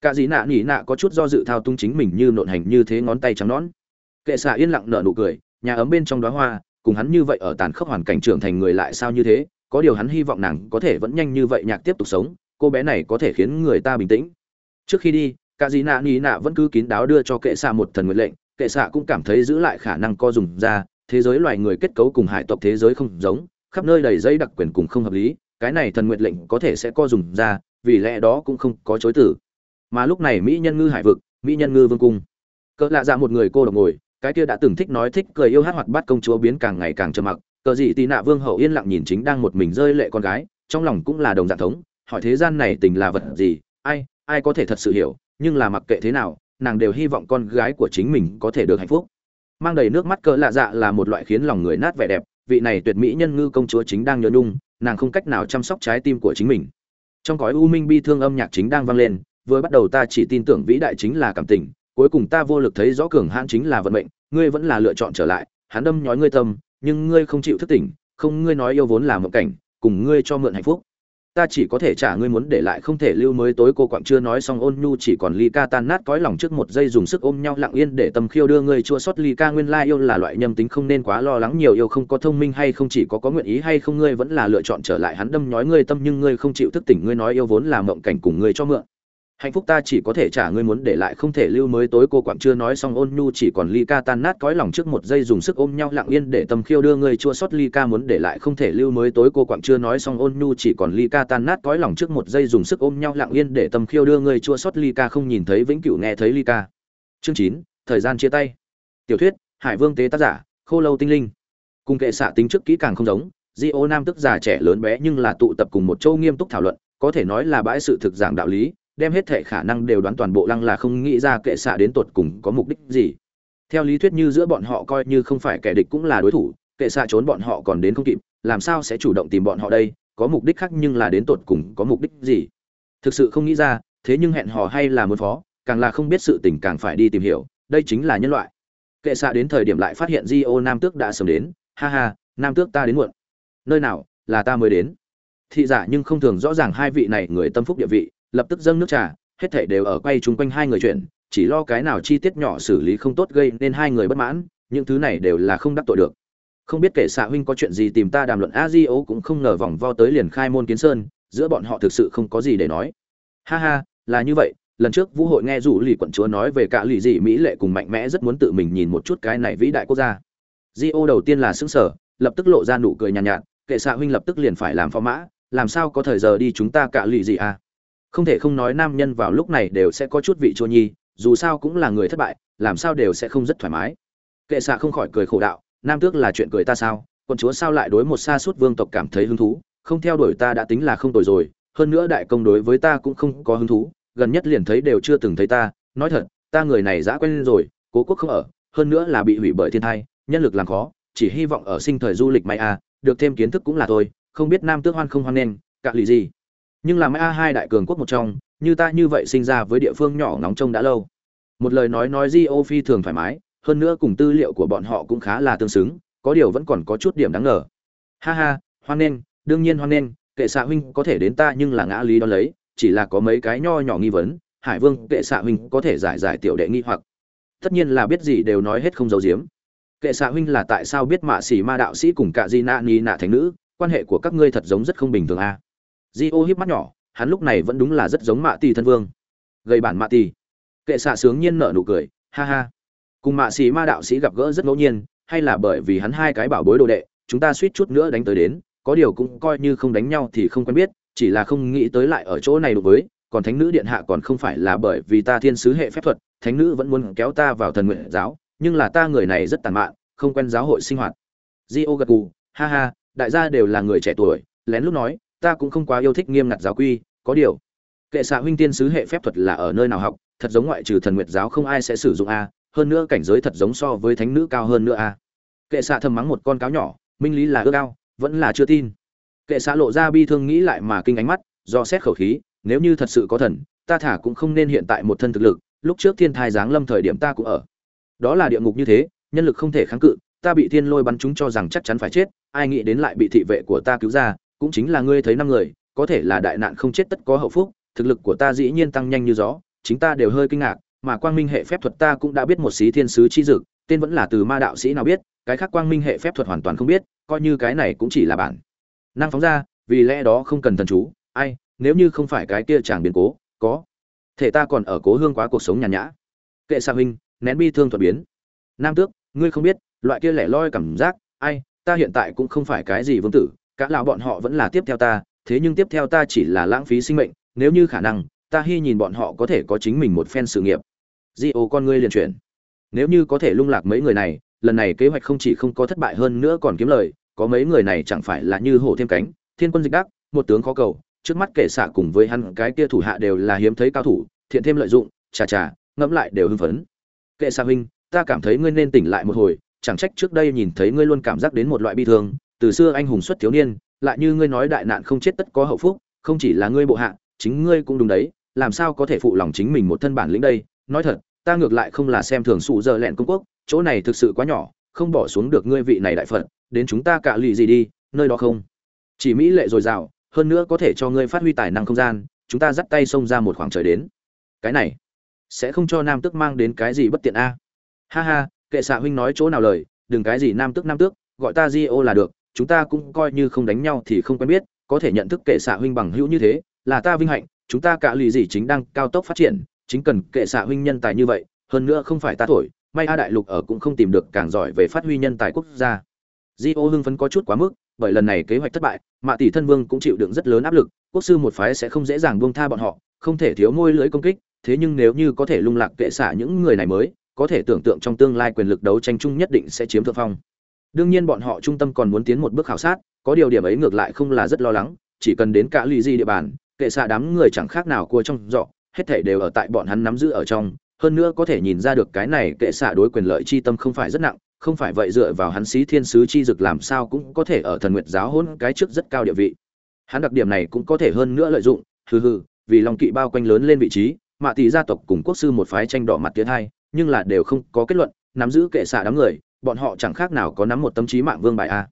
Cả dĩ nạ nỉ nạ có chút do dự thao tung chính mình như nộn hành như thế ngón tay trắng nón kệ xạ yên lặng nở nụ cười, nhà ấm bên trong đóa hoa, cùng hắn như vậy ở tàn khốc hoàn cảnh trưởng thành người lại sao như thế, có điều hắn hy vọng nàng có thể vẫn nhanh như vậy nhạc tiếp tục sống, cô bé này có thể khiến người ta bình tĩnh. Trước khi đi, cả dĩ nạ nỉ nạ vẫn cứ kín đáo đưa cho kệ xạ một thần nguyện lệnh, kệ xạ cũng cảm thấy giữ lại khả năng co dùng ra, thế giới loài người kết cấu cùng hải tộc thế giới không giống, khắp nơi đầy dây đặc quyền cùng không hợp lý cái này thần nguyện lệnh có thể sẽ co dùng ra, vì lẽ đó cũng không có chối tử mà lúc này mỹ nhân ngư hải vực, mỹ nhân ngư vương cung. Cỡ lạ dạ một người cô độc ngồi, cái kia đã từng thích nói thích cười yêu hát hoặc bắt công chúa biến càng ngày càng trầm mặc. Cờ dị tị nạ vương hậu yên lặng nhìn chính đang một mình rơi lệ con gái, trong lòng cũng là đồng dạng thống, hỏi thế gian này tình là vật gì, ai ai có thể thật sự hiểu, nhưng là mặc kệ thế nào, nàng đều hy vọng con gái của chính mình có thể được hạnh phúc. Mang đầy nước mắt cỡ lạ dạ là một loại khiến lòng người nát vẻ đẹp, vị này tuyệt mỹ nhân ngư công chúa chính đang nhớ nhung nàng không cách nào chăm sóc trái tim của chính mình. Trong cõi u minh bi thương âm nhạc chính đang vang lên, vừa bắt đầu ta chỉ tin tưởng vĩ đại chính là cảm tình, cuối cùng ta vô lực thấy rõ cường hãn chính là vận mệnh, ngươi vẫn là lựa chọn trở lại, hắn đâm nhói ngươi tâm, nhưng ngươi không chịu thức tỉnh, không ngươi nói yêu vốn là một cảnh, cùng ngươi cho mượn hạnh phúc ta chỉ có thể trả ngươi muốn để lại không thể lưu mới tối, cô quặng chưa nói xong, ôn nhu chỉ còn ly ca tan nát, cõi lòng trước một giây dùng sức ôm nhau lặng yên để tâm khiêu đưa ngươi chua xót. Ly ca nguyên lai yêu là loại nhâm tính không nên quá lo lắng, nhiều yêu không có thông minh hay không chỉ có có nguyện ý hay không, ngươi vẫn là lựa chọn trở lại, hắn đâm nhói ngươi tâm nhưng ngươi không chịu thức tỉnh, ngươi nói yêu vốn là mộng cảnh cùng ngươi cho mượn hạnh phúc ta chỉ có thể trả ngươi muốn để lại không thể lưu mới tối cô quặng chưa nói xong ôn nhu chỉ còn ly ca tan nát cõi lòng trước một giây dùng sức ôm nhau lặng yên để tâm khiêu đưa ngươi chua xót ly ca muốn để lại không thể lưu mới tối cô quặng chưa nói xong ôn nhu chỉ còn ly ca tan nát cõi lòng trước một giây dùng sức ôm nhau lặng yên để tâm khiêu đưa ngươi chua xót ly ca không nhìn thấy vĩnh cửu nghe thấy ly ca. Chương chín, thời gian chia tay. Tiểu thuyết, hải vương tế tác giả, khô lâu tinh linh. Cùng kệ xạ tính trước kỹ càng không giống, di ô nam tức già trẻ lớn bé nhưng là tụ tập cùng một châu nghiêm túc thảo luận, có thể nói là bãi sự thực giảng đạo lý đem hết thể khả năng đều đoán toàn bộ lăng là không nghĩ ra kệ xạ đến tột cùng có mục đích gì. Theo lý thuyết như giữa bọn họ coi như không phải kẻ địch cũng là đối thủ, kệ xạ trốn bọn họ còn đến không kịp, làm sao sẽ chủ động tìm bọn họ đây, có mục đích khác nhưng là đến tột cùng có mục đích gì? Thực sự không nghĩ ra, thế nhưng hẹn hò hay là muốn phó, càng là không biết sự tình càng phải đi tìm hiểu, đây chính là nhân loại. Kệ xạ đến thời điểm lại phát hiện di ô nam tước đã sớm đến, ha ha, nam tước ta đến muộn. Nơi nào, là ta mới đến. Thị giả nhưng không thường rõ ràng hai vị này người tâm phúc địa vị lập tức dâng nước trà hết thảy đều ở quay chung quanh hai người chuyện chỉ lo cái nào chi tiết nhỏ xử lý không tốt gây nên hai người bất mãn những thứ này đều là không đắc tội được. Không biết kể xạ huynh có chuyện gì tìm ta đàm luận a di ố cũng không ngờ vòng vo tới liền khai môn kiến sơn giữa bọn họ thực sự không có gì để nói. Ha ha là như vậy lần trước vũ hội nghe rủ lì quận chúa nói về cả lì dị mỹ lệ cùng mạnh mẽ rất muốn tự mình nhìn một chút cái này vĩ đại quốc gia. Di ô đầu tiên là xứng sở lập tức lộ ra nụ cười nhàn nhạt, nhạt kệ xạ huynh lập tức liền phải làm phó mã làm sao có thời giờ đi chúng ta cả lì dị à? Không thể không nói nam nhân vào lúc này đều sẽ có chút vị chua nhi, dù sao cũng là người thất bại, làm sao đều sẽ không rất thoải mái. Kệ xạ không khỏi cười khổ đạo, nam tước là chuyện cười ta sao còn chúa sao lại đối một xa suốt vương tộc cảm thấy hứng thú, không theo đuổi ta đã tính là không tồi rồi, hơn nữa đại công đối với ta cũng không có hứng thú, gần nhất liền thấy đều chưa từng thấy ta, nói thật, ta người này đã quen rồi, cố quốc không ở, hơn nữa là bị hủy bởi thiên thai, nhân lực làm khó, chỉ hy vọng ở sinh thời du lịch may à được thêm kiến thức cũng là thôi, không biết nam tước hoan không hoan nên cạn lì gì nhưng làm a hai đại cường quốc một trong, như ta như vậy sinh ra với địa phương nhỏ ngóng trông đã lâu. Một lời nói nói di ô phi thường thoải mái, hơn nữa cùng tư liệu của bọn họ cũng khá là tương xứng, có điều vẫn còn có chút điểm đáng ngờ. Ha ha, hoan nghênh, đương nhiên hoan nghênh, kệ xạ huynh có thể đến ta nhưng là ngã lý đó lấy, chỉ là có mấy cái nho nhỏ nghi vấn, hải vương, kệ xạ huynh có thể giải giải tiểu đệ nghi hoặc. Tất nhiên là biết gì đều nói hết không giấu giếm. Kệ xạ huynh là tại sao biết mạ xỉ ma đạo sĩ cùng cả di na ni nạ thành nữ, quan hệ của các ngươi thật giống rất không bình thường a à? Di ô hiếp mắt nhỏ, hắn lúc này vẫn đúng là rất giống mạ tỷ thân vương. Gây bản mạ tỷ kệ xạ sướng nhiên nở nụ cười, ha ha. Cùng mạ xì ma đạo sĩ gặp gỡ rất ngẫu nhiên, hay là bởi vì hắn hai cái bảo bối đồ đệ, chúng ta suýt chút nữa đánh tới đến, có điều cũng coi như không đánh nhau thì không quen biết, chỉ là không nghĩ tới lại ở chỗ này đối với, còn thánh nữ điện hạ còn không phải là bởi vì ta thiên sứ hệ phép thuật, thánh nữ vẫn muốn kéo ta vào thần nguyện giáo, nhưng là ta người này rất tàn mạn, không quen giáo hội sinh hoạt. Di ô gật gù, ha ha, đại gia đều là người trẻ tuổi, lén lút nói ta cũng không quá yêu thích nghiêm ngặt giáo quy có điều kệ xạ huynh tiên sứ hệ phép thuật là ở nơi nào học thật giống ngoại trừ thần nguyệt giáo không ai sẽ sử dụng a hơn nữa cảnh giới thật giống so với thánh nữ cao hơn nữa a. Kệ xạ thầm mắng một con cáo nhỏ minh lý là ước ao, vẫn là chưa tin. Kệ xạ lộ ra bi thương nghĩ lại mà kinh ánh mắt do xét khẩu khí nếu như thật sự có thần ta thả cũng không nên hiện tại một thân thực lực lúc trước thiên thai giáng lâm thời điểm ta cũng ở. Đó là địa ngục như thế nhân lực không thể kháng cự ta bị thiên lôi bắn chúng cho rằng chắc chắn phải chết ai nghĩ đến lại bị thị vệ của ta cứu ra cũng chính là ngươi thấy năm người, có thể là đại nạn không chết tất có hậu phúc, thực lực của ta dĩ nhiên tăng nhanh như gió, chính ta đều hơi kinh ngạc, mà quang minh hệ phép thuật ta cũng đã biết một xí thiên sứ chi dực, tên vẫn là từ ma đạo sĩ nào biết, cái khác quang minh hệ phép thuật hoàn toàn không biết, coi như cái này cũng chỉ là bản năng phóng ra, vì lẽ đó không cần thần chú, ai, nếu như không phải cái kia chàng biến cố, có thể ta còn ở cố hương quá cuộc sống nhàn nhã. Kệ sa huynh, nén bi thương thuật biến. Nam tước, ngươi không biết, loại kia lẻ loi cảm giác, ai, ta hiện tại cũng không phải cái gì vương tử cả lão bọn họ vẫn là tiếp theo ta, thế nhưng tiếp theo ta chỉ là lãng phí sinh mệnh, nếu như khả năng, ta hy nhìn bọn họ có thể có chính mình một phen sự nghiệp. Di ô con ngươi liền chuyển. Nếu như có thể lung lạc mấy người này, lần này kế hoạch không chỉ không có thất bại hơn nữa còn kiếm lời, có mấy người này chẳng phải là như hổ thêm cánh, thiên quân dịch đắc, một tướng khó cầu, trước mắt kể xạ cùng với hắn cái kia thủ hạ đều là hiếm thấy cao thủ, thiện thêm lợi dụng, chà chà, ngẫm lại đều hưng phấn. Kệ xạ huynh, ta cảm thấy ngươi nên tỉnh lại một hồi, chẳng trách trước đây nhìn thấy ngươi luôn cảm giác đến một loại bi thương từ xưa anh hùng xuất thiếu niên, lại như ngươi nói đại nạn không chết tất có hậu phúc, không chỉ là ngươi bộ hạ, chính ngươi cũng đúng đấy, làm sao có thể phụ lòng chính mình một thân bản lĩnh đây? Nói thật, ta ngược lại không là xem thường sụ giờ lẹn công quốc, chỗ này thực sự quá nhỏ, không bỏ xuống được ngươi vị này đại phật, đến chúng ta cạ lì gì đi, nơi đó không? Chỉ mỹ lệ dồi dào, hơn nữa có thể cho ngươi phát huy tài năng không gian, chúng ta dắt tay xông ra một khoảng trời đến. Cái này, sẽ không cho nam tước mang đến cái gì bất tiện a. Ha ha, kệ xạ huynh nói chỗ nào lời, đừng cái gì nam tước nam tước, gọi ta di ô là được chúng ta cũng coi như không đánh nhau thì không quen biết, có thể nhận thức kệ xạ huynh bằng hữu như thế, là ta vinh hạnh, chúng ta cả lì gì chính đang cao tốc phát triển, chính cần kệ xạ huynh nhân tài như vậy, hơn nữa không phải ta thổi, may a đại lục ở cũng không tìm được càng giỏi về phát huy nhân tài quốc gia. Di ô hưng phấn có chút quá mức, bởi lần này kế hoạch thất bại, mạ tỷ thân vương cũng chịu đựng rất lớn áp lực, quốc sư một phái sẽ không dễ dàng buông tha bọn họ, không thể thiếu môi lưới công kích, thế nhưng nếu như có thể lung lạc kệ xạ những người này mới, có thể tưởng tượng trong tương lai quyền lực đấu tranh chung nhất định sẽ chiếm thượng phong đương nhiên bọn họ trung tâm còn muốn tiến một bước khảo sát có điều điểm ấy ngược lại không là rất lo lắng chỉ cần đến cả lì di địa bàn kệ xạ đám người chẳng khác nào cua trong dọ, hết thể đều ở tại bọn hắn nắm giữ ở trong hơn nữa có thể nhìn ra được cái này kệ xạ đối quyền lợi chi tâm không phải rất nặng không phải vậy dựa vào hắn sĩ thiên sứ chi dực làm sao cũng có thể ở thần nguyệt giáo hôn cái trước rất cao địa vị. Hắn đặc điểm này cũng có thể hơn nữa lợi dụng hừ hừ vì lòng kỵ bao quanh lớn lên vị trí mạ tỷ gia tộc cùng quốc sư một phái tranh đỏ mặt tiến hai nhưng là đều không có kết luận nắm giữ kệ xạ đám người bọn họ chẳng khác nào có nắm một tâm trí mạng vương bài a.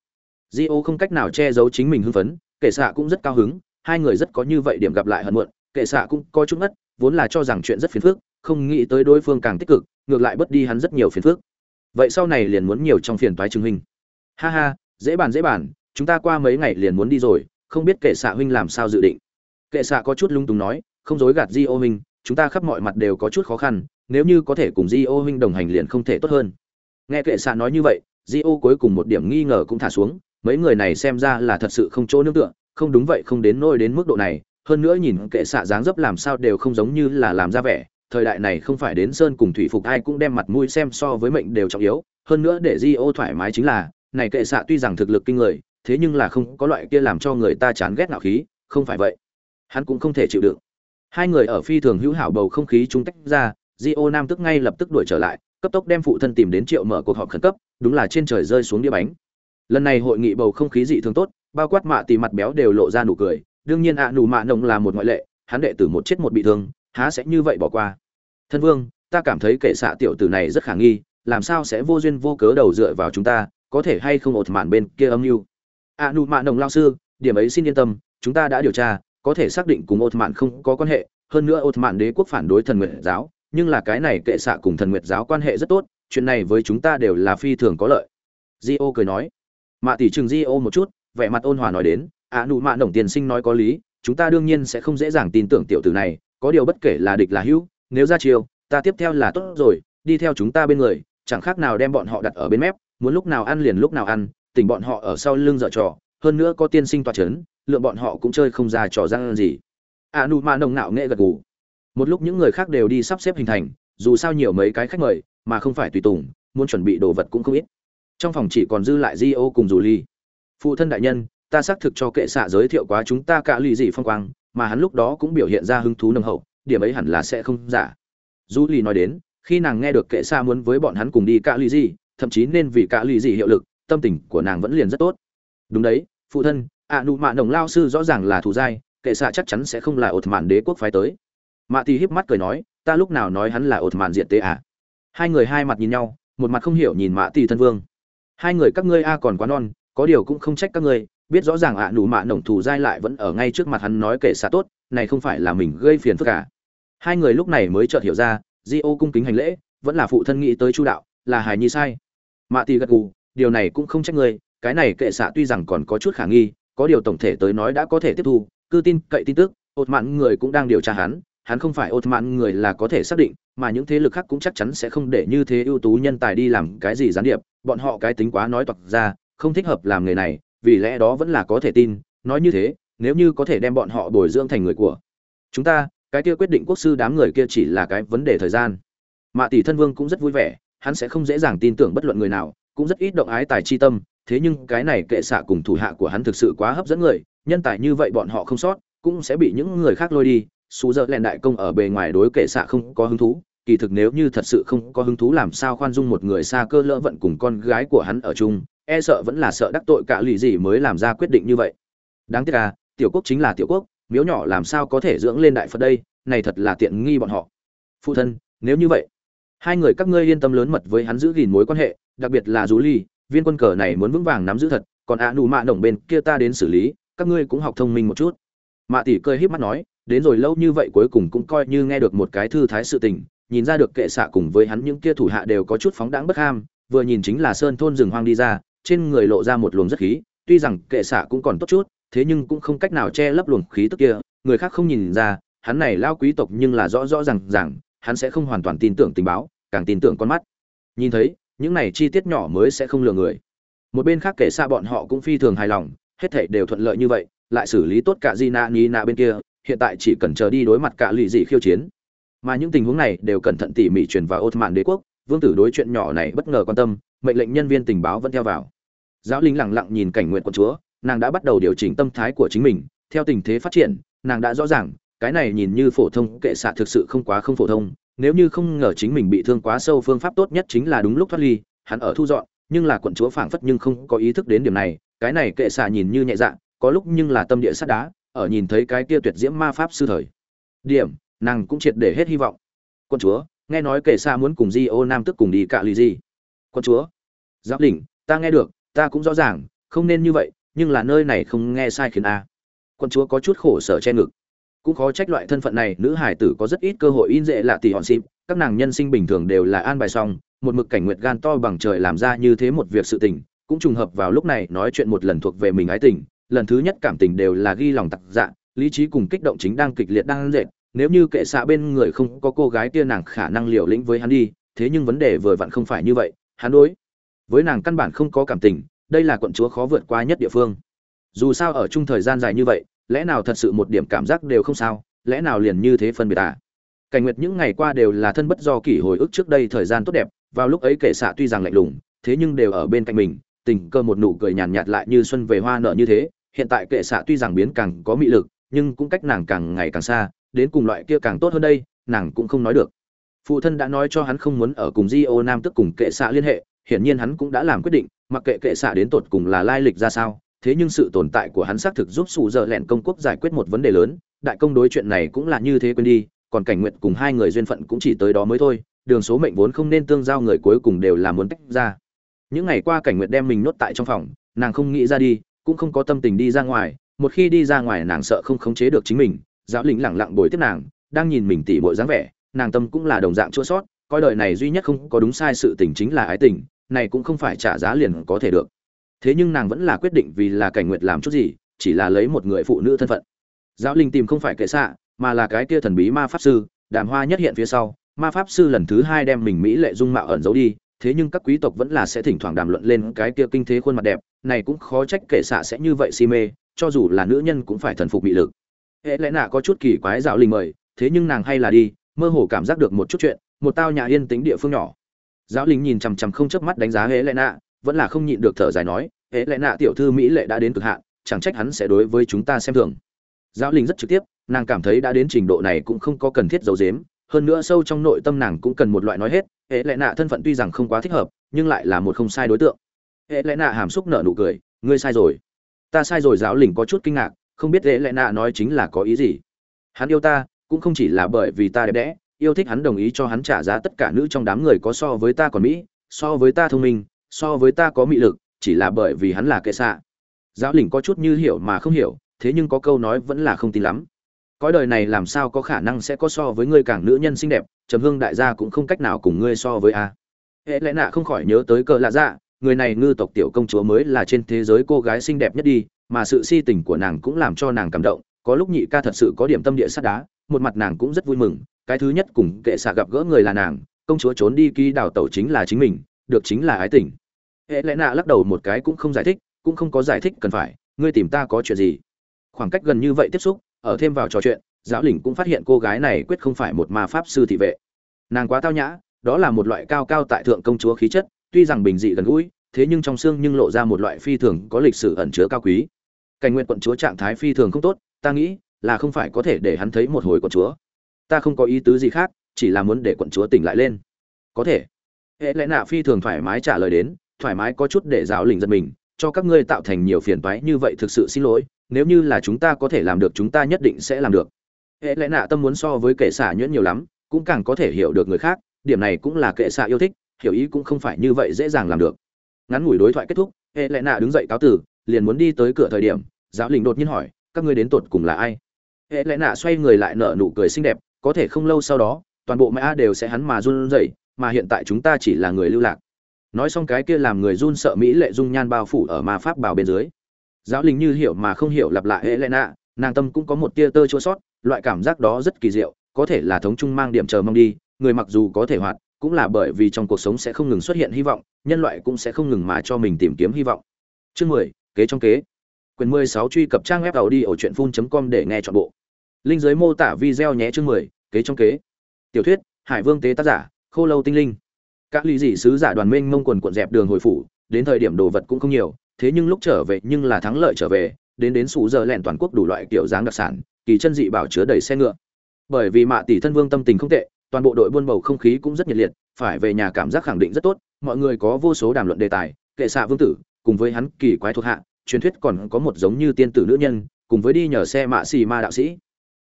Di ô không cách nào che giấu chính mình hưng phấn, kệ xạ cũng rất cao hứng, hai người rất có như vậy điểm gặp lại hận muộn, kệ xạ cũng có chút ngất, vốn là cho rằng chuyện rất phiền phức, không nghĩ tới đối phương càng tích cực, ngược lại bất đi hắn rất nhiều phiền phức. Vậy sau này liền muốn nhiều trong phiền toái chứng huynh ha ha, dễ bàn dễ bàn, chúng ta qua mấy ngày liền muốn đi rồi, không biết kệ xạ huynh làm sao dự định. Kệ xạ có chút lung túng nói, không dối gạt di ô huynh, chúng ta khắp mọi mặt đều có chút khó khăn, nếu như có thể cùng di ô huynh đồng hành liền không thể tốt hơn nghe kệ xạ nói như vậy di ô cuối cùng một điểm nghi ngờ cũng thả xuống, mấy người này xem ra là thật sự không chỗ nương tựa, không đúng vậy không đến nôi đến mức độ này, hơn nữa nhìn kệ xạ dáng dấp làm sao đều không giống như là làm ra vẻ, thời đại này không phải đến sơn cùng thủy phục ai cũng đem mặt mũi xem so với mệnh đều trọng yếu, hơn nữa để di ô thoải mái chính là, này kệ xạ tuy rằng thực lực kinh người, thế nhưng là không có loại kia làm cho người ta chán ghét nạo khí, không phải vậy, hắn cũng không thể chịu đựng. Hai người ở phi thường hữu hảo bầu không khí chúng tách ra di ô nam tức ngay lập tức đuổi trở lại cấp tốc đem phụ thân tìm đến triệu mở cuộc họp khẩn cấp, đúng là trên trời rơi xuống đĩa bánh. Lần này hội nghị bầu không khí dị thường tốt, bao quát mạ tì mặt béo đều lộ ra nụ cười. Đương nhiên ạ, nụ mạ nồng là một ngoại lệ, hắn đệ tử một chết một bị thương, há sẽ như vậy bỏ qua. Thân vương, ta cảm thấy kệ xạ tiểu tử này rất khả nghi, làm sao sẽ vô duyên vô cớ đầu dựa vào chúng ta, có thể hay không ột mạn bên kia âm mưu? Ạ, nụ mạ nồng lao sư, điểm ấy xin yên tâm, chúng ta đã điều tra, có thể xác định cùng ột mạn không có quan hệ, hơn nữa ột mạn đế quốc phản đối thần nguyện giáo nhưng là cái này kệ xạ cùng thần nguyệt giáo quan hệ rất tốt, chuyện này với chúng ta đều là phi thường có lợi. Di ô cười nói. Mạ tỷ trường di ô một chút, vẻ mặt ôn hòa nói đến a nu mạ đồng tiền sinh nói có lý, chúng ta đương nhiên sẽ không dễ dàng tin tưởng tiểu tử này, có điều bất kể là địch là hữu, nếu ra chiêu, ta tiếp theo là tốt rồi, đi theo chúng ta bên người, chẳng khác nào đem bọn họ đặt ở bên mép, muốn lúc nào ăn liền lúc nào ăn tỉnh bọn họ ở sau lưng dở trò, hơn nữa có tiên sinh toa c h ấ n lượng bọn họ cũng chơi không ra trò răng gì. A nu ma nồng nạo nghệ gật gù một lúc những người khác đều đi sắp xếp hình thành, dù sao nhiều mấy cái khách mời, mà không phải tùy tùng, muốn chuẩn bị đồ vật cũng không ít. Trong phòng chỉ còn dư lại di ô cùng dù ly phụ thân đại nhân, ta xác thực cho kệ xạ giới thiệu quá chúng ta cả lì dị phong quang, mà hắn lúc đó cũng biểu hiện ra hứng thú nồng hậu, điểm ấy hẳn là sẽ không giả. Dù ly nói đến, khi nàng nghe được kệ xạ muốn với bọn hắn cùng đi cả lì dị, thậm chí nên vì cả lì dị hiệu lực, tâm tình của nàng vẫn liền rất tốt. Đúng đấy, phụ thân, ạ nụ mạ nồng lao sư rõ ràng là thủ giai kệ xạ chắc chắn sẽ không là ột mạn đế quốc phái tới mạ thì híp mắt cười nói, ta lúc nào nói hắn là ột mạn diện tế ạ à? hai người hai mặt nhìn nhau, một mặt không hiểu nhìn mạ thì thân vương. Hai người các ngươi a còn quá non, có điều cũng không trách các ngươi, biết rõ ràng ạ, nụ mạ nồng thù dai lại vẫn ở ngay trước mặt hắn nói kể xa tốt, này không phải là mình gây phiền phức cả hai người lúc này mới chợt hiểu ra, di ô cung kính hành lễ, vẫn là phụ thân nghĩ tới chu đạo, là hài nhi sai. Mạ thì gật gù, điều này cũng không trách ngươi, cái này kệ xạ tuy rằng còn có chút khả nghi, có điều tổng thể tới nói đã có thể tiếp thu, cư tin cậy tin tức ột mạn người cũng đang điều tra hắn hắn không phải ột mạn người là có thể xác định, mà những thế lực khác cũng chắc chắn sẽ không để như thế ưu tú nhân tài đi làm cái gì gián điệp, bọn họ cái tính quá nói toạc ra, không thích hợp làm người này, vì lẽ đó vẫn là có thể tin, nói như thế, nếu như có thể đem bọn họ bồi dưỡng thành người của chúng ta, cái kia quyết định quốc sư đám người kia chỉ là cái vấn đề thời gian. Mạ tỷ thân vương cũng rất vui vẻ, hắn sẽ không dễ dàng tin tưởng bất luận người nào, cũng rất ít động ái tài chi tâm, thế nhưng cái này kệ xạ cùng thủ hạ của hắn thực sự quá hấp dẫn người, nhân tài như vậy bọn họ không sót, cũng sẽ bị những người khác lôi đi xú dợ lẹn đại công ở bề ngoài đối kệ xạ không có hứng thú, kỳ thực nếu như thật sự không có hứng thú làm sao khoan dung một người xa cơ lỡ vận cùng con gái của hắn ở chung e sợ vẫn là sợ đắc tội cả lì gì mới làm ra quyết định như vậy. Đáng tiếc à tiểu quốc chính là tiểu quốc, miếu nhỏ làm sao có thể dưỡng lên đại phật đây, này thật là tiện nghi bọn họ. Phụ thân, nếu như vậy, hai người các ngươi yên tâm lớn mật với hắn giữ gìn mối quan hệ, đặc biệt là rú ly, viên quân cờ này muốn vững vàng nắm giữ thật, còn ạ nụ mạ nổng bên kia ta đến xử lý, các ngươi cũng học thông minh một chút. Mạ tỷ cười híp mắt nói đến rồi lâu như vậy cuối cùng cũng coi như nghe được một cái thư thái sự tình, nhìn ra được kệ xạ cùng với hắn những kia thủ hạ đều có chút phóng đãng bất ham, vừa nhìn chính là sơn thôn rừng hoang đi ra, trên người lộ ra một luồng rất khí, tuy rằng kệ xạ cũng còn tốt chút, thế nhưng cũng không cách nào che lấp luồng khí tức kia, người khác không nhìn ra, hắn này lao quý tộc nhưng là rõ rõ rằng rằng hắn sẽ không hoàn toàn tin tưởng tình báo, càng tin tưởng con mắt. Nhìn thấy, những này chi tiết nhỏ mới sẽ không lừa người. Một bên khác kể xa bọn họ cũng phi thường hài lòng, hết thảy đều thuận lợi như vậy, lại xử lý tốt cả di na ni na bên kia hiện tại chỉ cần chờ đi đối mặt cả lì dị khiêu chiến. Mà những tình huống này đều cẩn thận tỉ mỉ truyền vào ốt mạn đế quốc, vương tử đối chuyện nhỏ này bất ngờ quan tâm, mệnh lệnh nhân viên tình báo vẫn theo vào. Giáo linh lặng lặng nhìn cảnh nguyện quân chúa, nàng đã bắt đầu điều chỉnh tâm thái của chính mình, theo tình thế phát triển, nàng đã rõ ràng, cái này nhìn như phổ thông, kệ xạ thực sự không quá không phổ thông, nếu như không ngờ chính mình bị thương quá sâu, phương pháp tốt nhất chính là đúng lúc thoát ly, hắn ở thu dọn, nhưng là quận chúa phảng phất nhưng không có ý thức đến điểm này, cái này kệ xạ nhìn như nhẹ dạ có lúc nhưng là tâm địa sắt đá ở nhìn thấy cái kia tuyệt diễm ma pháp sư thời. Điểm, nàng cũng triệt để hết hy vọng. Quân chúa, nghe nói kể xa muốn cùng di ô nam tức cùng đi cạ lì di. Quân chúa, giáp đỉnh, ta nghe được, ta cũng rõ ràng, không nên như vậy, nhưng là nơi này không nghe sai khiến a. Quân chúa có chút khổ sở che ngực. Cũng khó trách loại thân phận này, nữ hải tử có rất ít cơ hội in dễ lạ tỷ hòn xịp, các nàng nhân sinh bình thường đều là an bài xong, một mực cảnh nguyệt gan to bằng trời làm ra như thế một việc sự tình, cũng trùng hợp vào lúc này nói chuyện một lần thuộc về mình ái tình lần thứ nhất cảm tình đều là ghi lòng tặc dạ lý trí cùng kích động chính đang kịch liệt đang dệt. Nếu như kệ xạ bên người không có cô gái kia nàng khả năng liều lĩnh với hắn đi thế nhưng vấn đề vừa vặn không phải như vậy hắn đối với nàng căn bản không có cảm tình đây là quận chúa khó vượt qua nhất địa phương. Dù sao ở chung thời gian dài như vậy lẽ nào thật sự một điểm cảm giác đều không sao lẽ nào liền như thế phân biệt à? Cảnh nguyệt những ngày qua đều là thân bất do kỷ hồi ức trước đây thời gian tốt đẹp vào lúc ấy kệ xạ tuy rằng lạnh lùng thế nhưng đều ở bên cạnh mình tình cơ một nụ cười nhàn nhạt, nhạt lại như xuân về hoa nở như thế hiện tại kệ xạ tuy rằng biến càng có mị lực, nhưng cũng cách nàng càng ngày càng xa, đến cùng loại kia càng tốt hơn đây, nàng cũng không nói được. Phụ thân đã nói cho hắn không muốn ở cùng di ô nam tức cùng kệ xạ liên hệ, hiển nhiên hắn cũng đã làm quyết định, mặc kệ kệ xạ đến tột cùng là lai lịch ra sao, thế nhưng sự tồn tại của hắn xác thực giúp sủ dở lẹn công quốc giải quyết một vấn đề lớn, đại công đối chuyện này cũng là như thế quên đi, còn cảnh nguyện cùng hai người duyên phận cũng chỉ tới đó mới thôi, đường số mệnh vốn không nên tương giao người cuối cùng đều là muốn tách ra. Những ngày qua cảnh nguyện đem mình nhốt tại trong phòng, nàng không nghĩ ra đi cũng không có tâm tình đi ra ngoài, một khi đi ra ngoài nàng sợ không khống chế được chính mình, giáo lĩnh lẳng lặng bồi tiếp nàng, đang nhìn mình tỉ bội dáng vẻ, nàng tâm cũng là đồng dạng chua sót, coi đời này duy nhất không có đúng sai sự tình chính là ái tình, này cũng không phải trả giá liền có thể được. Thế nhưng nàng vẫn là quyết định vì là cảnh nguyệt làm chút gì, chỉ là lấy một người phụ nữ thân phận. Giáo linh tìm không phải kệ xạ, mà là cái kia thần bí ma pháp sư, đàm hoa nhất hiện phía sau, ma pháp sư lần thứ hai đem mình mỹ lệ dung mạo ẩn giấu đi thế nhưng các quý tộc vẫn là sẽ thỉnh thoảng đàm luận lên cái kia kinh thế khuôn mặt đẹp, này cũng khó trách kệ xạ sẽ như vậy si mê, cho dù là nữ nhân cũng phải thần phục bị lực. Hệ lẽ nạ có chút kỳ quái dạo linh mời, thế nhưng nàng hay là đi, mơ hồ cảm giác được một chút chuyện, một tao nhà yên tĩnh địa phương nhỏ. Giáo linh nhìn chằm chằm không chớp mắt đánh giá hễ lẽ nạ, vẫn là không nhịn được thở dài nói hễ lẽ nạ tiểu thư mỹ lệ đã đến cực hạn, chẳng trách hắn sẽ đối với chúng ta xem thường. Giáo linh rất trực tiếp, nàng cảm thấy đã đến trình độ này cũng không có cần thiết giấu giếm, hơn nữa sâu trong nội tâm nàng cũng cần một loại nói hết hệ Lệ nạ thân phận tuy rằng không quá thích hợp, nhưng lại là một không sai đối tượng. Hệ Lệ nạ hàm xúc nở nụ cười, ngươi sai rồi. Ta sai rồi giáo lình có chút kinh ngạc, không biết hệ Lệ nạ nói chính là có ý gì. Hắn yêu ta, cũng không chỉ là bởi vì ta đẹp đẽ, yêu thích hắn đồng ý cho hắn trả giá tất cả nữ trong đám người có so với ta còn mỹ, so với ta thông minh, so với ta có mị lực, chỉ là bởi vì hắn là kệ xạ. Giáo lĩnh có chút như hiểu mà không hiểu, thế nhưng có câu nói vẫn là không tin lắm cõi đời này làm sao có khả năng sẽ có so với ngươi càng nữ nhân xinh đẹp, trầm hương đại gia cũng không cách nào cùng ngươi so với a. Hệ lẽ nạ không khỏi nhớ tới cờ lạ dạ người này ngư tộc tiểu công chúa mới là trên thế giới cô gái xinh đẹp nhất đi, mà sự si tình của nàng cũng làm cho nàng cảm động, có lúc nhị ca thật sự có điểm tâm địa sắt đá, một mặt nàng cũng rất vui mừng, cái thứ nhất cùng kệ xạ gặp gỡ người là nàng, công chúa trốn đi ký đào tẩu chính là chính mình, được chính là ái tình. Hệ lẽ nạ lắc đầu một cái cũng không giải thích, cũng không có giải thích cần phải, ngươi tìm ta có chuyện gì? Khoảng cách gần như vậy tiếp xúc ở thêm vào trò chuyện, giáo lĩnh cũng phát hiện cô gái này quyết không phải một ma pháp sư thị vệ. Nàng quá tao nhã, đó là một loại cao cao tại thượng công chúa khí chất, tuy rằng bình dị gần gũi, thế nhưng trong xương nhưng lộ ra một loại phi thường có lịch sử ẩn chứa cao quý. Cảnh nguyện quận chúa trạng thái phi thường không tốt, ta nghĩ là không phải có thể để hắn thấy một hồi quận chúa. Ta không có ý tứ gì khác, chỉ là muốn để quận chúa tỉnh lại lên. Có thể. Hệ lẽ nạ phi thường thoải mái trả lời đến, thoải mái có chút để giáo lĩnh giật mình, cho các ngươi tạo thành nhiều phiền toái như vậy thực sự xin lỗi nếu như là chúng ta có thể làm được, chúng ta nhất định sẽ làm được. Hệ lẽ nạ tâm muốn so với kệ xạ nhuyễn nhiều lắm, cũng càng có thể hiểu được người khác, điểm này cũng là kệ xạ yêu thích, hiểu ý cũng không phải như vậy dễ dàng làm được. Ngắn ngủi đối thoại kết thúc, hệ lẽ nạ đứng dậy cáo tử liền muốn đi tới cửa thời điểm, giáo linh đột nhiên hỏi, các ngươi đến tột cùng là ai? Hệ lẽ nạ xoay người lại nở nụ cười xinh đẹp, có thể không lâu sau đó, toàn bộ mã đều sẽ hắn mà run rẩy, mà hiện tại chúng ta chỉ là người lưu lạc. Nói xong cái kia làm người run sợ mỹ lệ dung nhan bao phủ ở ma pháp bào bên dưới giáo linh như hiểu mà không hiểu lặp lại hệ lẽ nạ nàng tâm cũng có một tia tơ chua sót, loại cảm giác đó rất kỳ diệu, có thể là thống trung mang điểm chờ mong đi, người mặc dù có thể hoạt, cũng là bởi vì trong cuộc sống sẽ không ngừng xuất hiện hy vọng, nhân loại cũng sẽ không ngừng mà cho mình tìm kiếm hy vọng. Chương mười, kế trong kế. Quyển mười sáu truy cập trang web tàu đi ở truyện phun com để nghe chọn bộ. Linh giới mô tả video nhé chương mười, kế trong kế. Tiểu thuyết, hải vương tế tác giả, khô lâu tinh linh. Các lý dị sứ giả đoàn minh mông quần cuộn dẹp đường hồi phủ, đến thời điểm đồ vật cũng không nhiều thế nhưng lúc trở về nhưng là thắng lợi trở về, đến đến sủ giờ lẹn toàn quốc đủ loại kiểu dáng đặc sản, kỳ chân dị bảo chứa đầy xe ngựa. Bởi vì mạ tỷ thân vương tâm tình không tệ, toàn bộ đội buôn bầu không khí cũng rất nhiệt liệt, phải về nhà cảm giác khẳng định rất tốt, mọi người có vô số đàm luận đề tài, kệ xạ vương tử, cùng với hắn kỳ quái thuộc hạ, truyền thuyết còn có một giống như tiên tử nữ nhân, cùng với đi nhờ xe mạ xì ma đạo sĩ.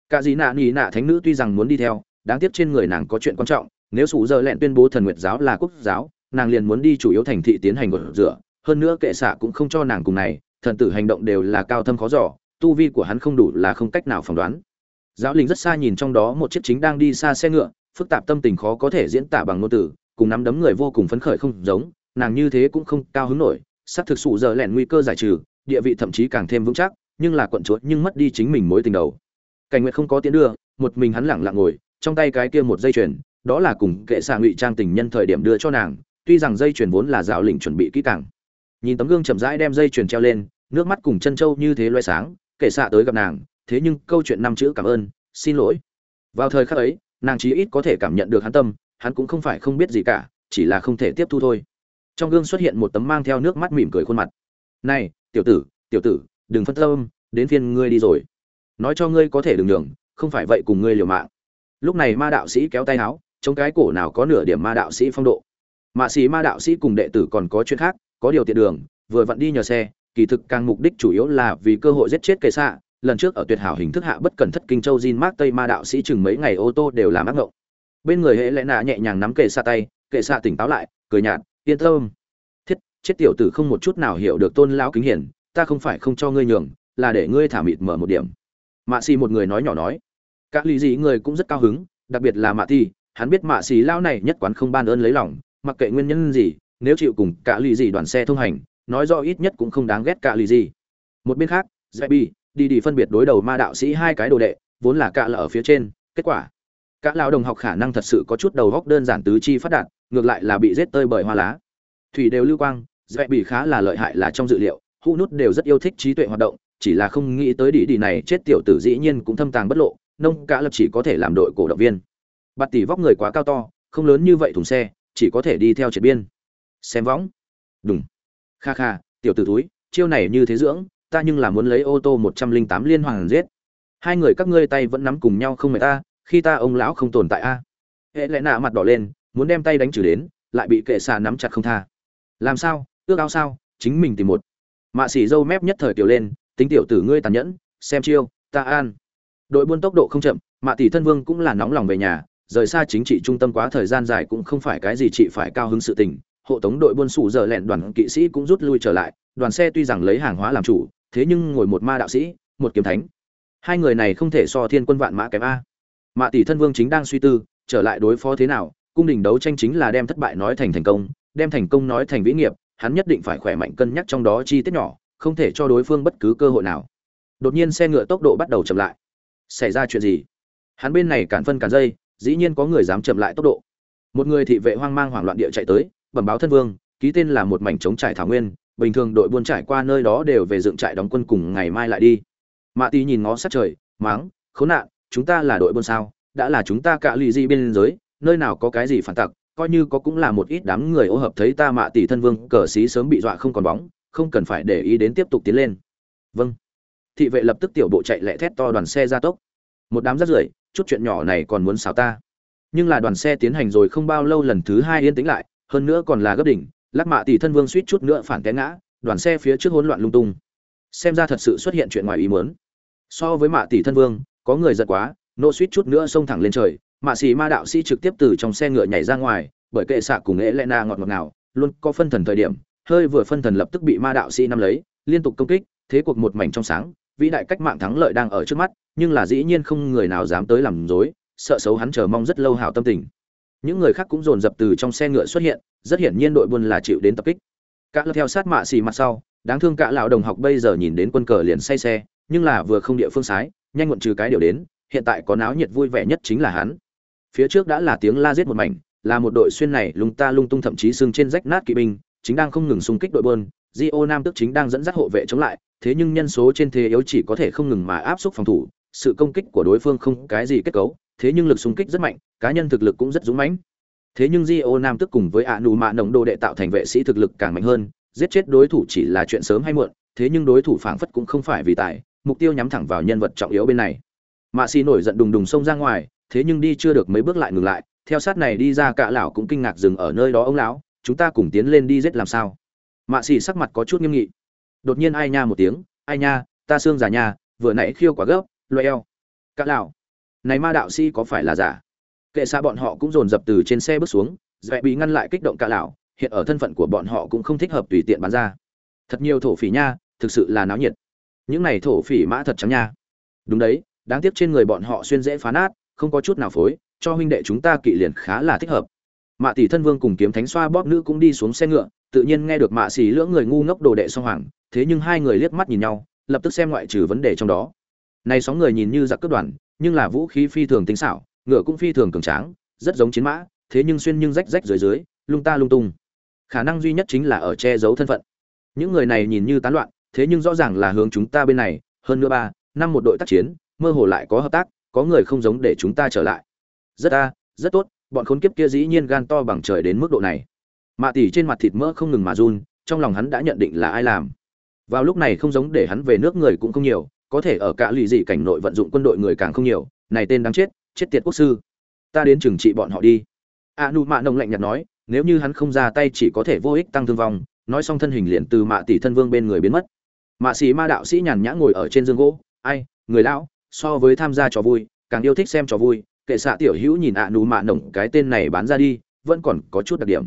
Cả dì nạ nỉ nạ thánh nữ tuy rằng muốn đi theo, đáng tiếc trên người nàng có chuyện quan trọng, nếu sủ giờ lẹn tuyên bố thần nguyệt giáo là quốc giáo, nàng liền muốn đi chủ yếu thành thị tiến hành gột rửa hơn nữa kệ xạ cũng không cho nàng cùng này, thần tử hành động đều là cao thâm khó giỏ tu vi của hắn không đủ là không cách nào phỏng đoán. Giáo linh rất xa nhìn trong đó một chiếc chính đang đi xa xe ngựa, phức tạp tâm tình khó có thể diễn tả bằng ngôn từ, cùng nắm đấm người vô cùng phấn khởi không giống, nàng như thế cũng không cao hứng nổi sắp thực sự giờ lẹn nguy cơ giải trừ, địa vị thậm chí càng thêm vững chắc, nhưng là quận chúa nhưng mất đi chính mình mối tình đầu. Cảnh nguyệt không có tiến đưa, một mình hắn lẳng lặng ngồi, trong tay cái kia một dây chuyền, đó là cùng kệ xạ ngụy trang tình nhân thời điểm đưa cho nàng, tuy rằng dây chuyền vốn là giáo lĩnh chuẩn bị kỹ càng nhìn tấm gương chậm rãi đem dây chuyền treo lên, nước mắt cùng chân trâu như thế loay sáng, kể xạ tới gặp nàng, thế nhưng câu chuyện năm chữ cảm ơn, xin lỗi. Vào thời khắc ấy, nàng chí ít có thể cảm nhận được hắn tâm, hắn cũng không phải không biết gì cả, chỉ là không thể tiếp thu thôi. Trong gương xuất hiện một tấm mang theo nước mắt mỉm cười khuôn mặt. Này, tiểu tử tiểu tử, đừng phân tâm, đến phiên ngươi đi rồi. Nói cho ngươi có thể đừng nhường, không phải vậy cùng ngươi liều mạng. Lúc này ma đạo sĩ kéo tay áo, chống cái cổ nào có nửa điểm ma đạo sĩ phong độ. Mạ sĩ ma đạo sĩ cùng đệ tử còn có chuyện khác có điều tiện đường vừa vặn đi nhờ xe kỳ thực càng mục đích chủ yếu là vì cơ hội giết chết kệ xạ lần trước ở tuyệt hảo hình thức hạ bất cẩn thất kinh châu Jin Mark Tây Ma đạo sĩ chừng mấy ngày ô tô đều làm ác ngộng. Bên người hệ lẽ nạ nhẹ nhàng nắm kệ xạ tay, kệ xạ tỉnh táo lại, cười nhạt, yên tâm. Thiết, chết tiểu tử không một chút nào hiểu được tôn lão kính hiển, ta không phải không cho ngươi nhường, là để ngươi thả mịt mở một điểm. Mạ xì một người nói nhỏ nói. Các lý gì người cũng rất cao hứng, đặc biệt là Mạ Ti, hắn biết Mạ xì lão này nhất quán không ban ơn lấy lòng, mặc kệ nguyên nhân gì, nếu chịu cùng cả lì gì đoàn xe thông hành, nói rõ ít nhất cũng không đáng ghét cả lì gì. Một bên khác, Zebi, đi đi phân biệt đối đầu ma đạo sĩ hai cái đồ đệ vốn là cạ là ở phía trên kết quả cả lão đồng học khả năng thật sự có chút đầu góc đơn giản tứ chi phát đạt ngược lại là bị giết tơi bởi hoa lá. Thủy đều lưu quang dạy bị khá là lợi hại là trong dự liệu hũ nút đều rất yêu thích trí tuệ hoạt động chỉ là không nghĩ tới đi đi này chết tiểu tử dĩ nhiên cũng thâm tàng bất lộ nông cả lập chỉ có thể làm đội cổ động viên. Bạt tỷ vóc người quá cao to không lớn như vậy thùng xe chỉ có thể đi theo triệt biên xem võng. Đúng kha kha, tiểu tử túi chiêu này như thế dưỡng, ta nhưng là muốn lấy ô tô một trăm linh tám liên hoàng giết. Hai người các ngươi tay vẫn nắm cùng nhau không mẹ ta, khi ta ông lão không tồn tại a. Hệ lẽ nạ mặt đỏ lên, muốn đem tay đánh trừ đến, lại bị kệ xà nắm chặt không tha. Làm sao, ước ao sao, chính mình tìm một. Mạ xỉ dâu mép nhất thời tiểu lên, tính tiểu tử ngươi tàn nhẫn, xem chiêu, ta an. Đội buôn tốc độ không chậm, mạ tỷ thân vương cũng là nóng lòng về nhà, rời xa chính trị trung tâm quá thời gian dài cũng không phải cái gì chị phải cao hứng sự tình hộ tống đội buôn sủ giờ lẹn đoàn kỵ sĩ cũng rút lui trở lại. Đoàn xe tuy rằng lấy hàng hóa làm chủ, thế nhưng ngồi một ma đạo sĩ, một kiếm thánh. Hai người này không thể so thiên quân vạn mã kém a. Mạ tỷ thân vương chính đang suy tư, trở lại đối phó thế nào, cung đình đấu tranh chính là đem thất bại nói thành thành công, đem thành công nói thành vĩ nghiệp, hắn nhất định phải khỏe mạnh cân nhắc trong đó chi tiết nhỏ, không thể cho đối phương bất cứ cơ hội nào. Đột nhiên xe ngựa tốc độ bắt đầu chậm lại. Xảy ra chuyện gì? Hắn bên này cản phân cản dây, dĩ nhiên có người dám chậm lại tốc độ. Một người thị vệ hoang mang hoảng loạn địa chạy tới bẩm báo thân vương, ký tên là một mảnh trống trải thảo nguyên, bình thường đội buôn trải qua nơi đó đều về dựng trại đóng quân cùng ngày mai lại đi. Mạ tì nhìn ngó sát trời, máng, khốn nạn, chúng ta là đội buôn sao? Đã là chúng ta cạ lì di biên giới, nơi nào có cái gì phản tặc, coi như có cũng là một ít đám người ô hợp thấy ta mạ tỷ thân vương, cờ xí sớm bị dọa không còn bóng, không cần phải để ý đến tiếp tục tiến lên. Vâng. Thị vệ lập tức tiểu bộ chạy lẹ thét to đoàn xe ra tốc. Một đám rất rưởi, chút chuyện nhỏ này còn muốn xảo ta. Nhưng là đoàn xe tiến hành rồi không bao lâu lần thứ hai yên tĩnh lại hơn nữa còn là gấp đỉnh, lắc mạ tỷ thân vương suýt chút nữa phản té ngã, đoàn xe phía trước hỗn loạn lung tung. Xem ra thật sự xuất hiện chuyện ngoài ý muốn. So với mạ tỷ thân vương, có người giật quá nô suýt chút nữa xông thẳng lên trời, mạ xì ma đạo sĩ trực tiếp từ trong xe ngựa nhảy ra ngoài, bởi kệ xạ cùng ế lẽ na ngọt ngọt nào luôn có phân thần thời điểm, hơi vừa phân thần lập tức bị ma đạo sĩ nắm lấy, liên tục công kích, thế cuộc một mảnh trong sáng, vĩ đại cách mạng thắng lợi đang ở trước mắt, nhưng là dĩ nhiên không người nào dám tới làm dối sợ xấu hắn chờ mong rất lâu hào tâm tình những người khác cũng dồn dập từ trong xe ngựa xuất hiện rất hiển nhiên đội buôn là chịu đến tập kích. Cả lơ theo sát mạ xì mặt sau đáng thương cả lão đồng học bây giờ nhìn đến quân cờ liền say xe nhưng là vừa không địa phương sái nhanh muộn trừ cái điều đến hiện tại có náo nhiệt vui vẻ nhất chính là hắn. Phía trước đã là tiếng la giết một mảnh là một đội xuyên này lung ta lung tung thậm chí xương trên rách nát kỵ binh chính đang không ngừng xung kích đội buôn Gio Nam tức chính đang dẫn dắt hộ vệ chống lại, thế nhưng nhân số trên thế yếu chỉ có thể không ngừng mà áp xúc phòng thủ, sự công kích của đối phương không cái gì kết cấu, thế nhưng lực xung kích rất mạnh, cá nhân thực lực cũng rất dũng mãnh. Thế nhưng Gio Nam tức cùng với ạ nụ nồng đồ đệ tạo thành vệ sĩ thực lực càng mạnh hơn, giết chết đối thủ chỉ là chuyện sớm hay muộn, thế nhưng đối thủ phảng phất cũng không phải vì tài, mục tiêu nhắm thẳng vào nhân vật trọng yếu bên này. Mạ Xi nổi giận đùng đùng xông ra ngoài, thế nhưng đi chưa được mấy bước lại ngừng lại, theo sát này đi ra cả lão cũng kinh ngạc dừng ở nơi đó ông lão, chúng ta cùng tiến lên đi giết làm sao? Mạ Xi sắc mặt có chút nghiêm nghị. Đột nhiên ai nha một tiếng, ai nha, ta xương giả nha, vừa nãy khiêu quả gấp, loe eo. Cả lão, này ma đạo sĩ có phải là giả? kệ xa bọn họ cũng dồn dập từ trên xe bước xuống, dễ bị ngăn lại kích động cả lão, hiện ở thân phận của bọn họ cũng không thích hợp tùy tiện bán ra. Thật nhiều thổ phỉ nha, thực sự là náo nhiệt. Những này thổ phỉ mã thật trắng nha. Đúng đấy, đáng tiếc trên người bọn họ xuyên dễ phá nát, không có chút nào phối, cho huynh đệ chúng ta kỵ liền khá là thích hợp. Mạ tỷ thân vương cùng kiếm thánh xoa bóp nữ cũng đi xuống xe ngựa, tự nhiên nghe được mạ xì lưỡng người ngu ngốc đồ đệ song hoàng, thế nhưng hai người liếc mắt nhìn nhau, lập tức xem ngoại trừ vấn đề trong đó. Này sáu người nhìn như giặc cướp đoàn nhưng là vũ khí phi thường tinh xảo, ngựa cũng phi thường cường tráng, rất giống chiến mã, thế nhưng xuyên nhưng rách rách dưới dưới, lung ta lung tung. Khả năng duy nhất chính là ở che giấu thân phận. Những người này nhìn như tán loạn, thế nhưng rõ ràng là hướng chúng ta bên này, hơn nữa ba, năm một đội tác chiến, mơ hồ lại có hợp tác, có người không giống để chúng ta trở lại. Rất a, rất tốt, bọn khốn kiếp kia dĩ nhiên gan to bằng trời đến mức độ này. Mạ tỷ trên mặt thịt mỡ không ngừng mà run, trong lòng hắn đã nhận định là ai làm. Vào lúc này không giống để hắn về nước người cũng không nhiều có thể ở cả lụy dị cảnh nội vận dụng quân đội người càng không nhiều, này tên đáng chết chết tiệt quốc sư. Ta đến trừng trị bọn họ đi. A nu mạ nông lạnh nhạt nói, nếu như hắn không ra tay chỉ có thể vô ích tăng thương vong, nói xong thân hình liền từ mạ tỷ thân vương bên người biến mất. Mạ sĩ ma đạo sĩ nhàn nhã ngồi ở trên dương gỗ, ai, người lão, so với tham gia trò vui, càng yêu thích xem trò vui, kệ xạ tiểu hữu nhìn ạ nụ mạ nổng cái tên này bán ra đi, vẫn còn có chút đặc điểm.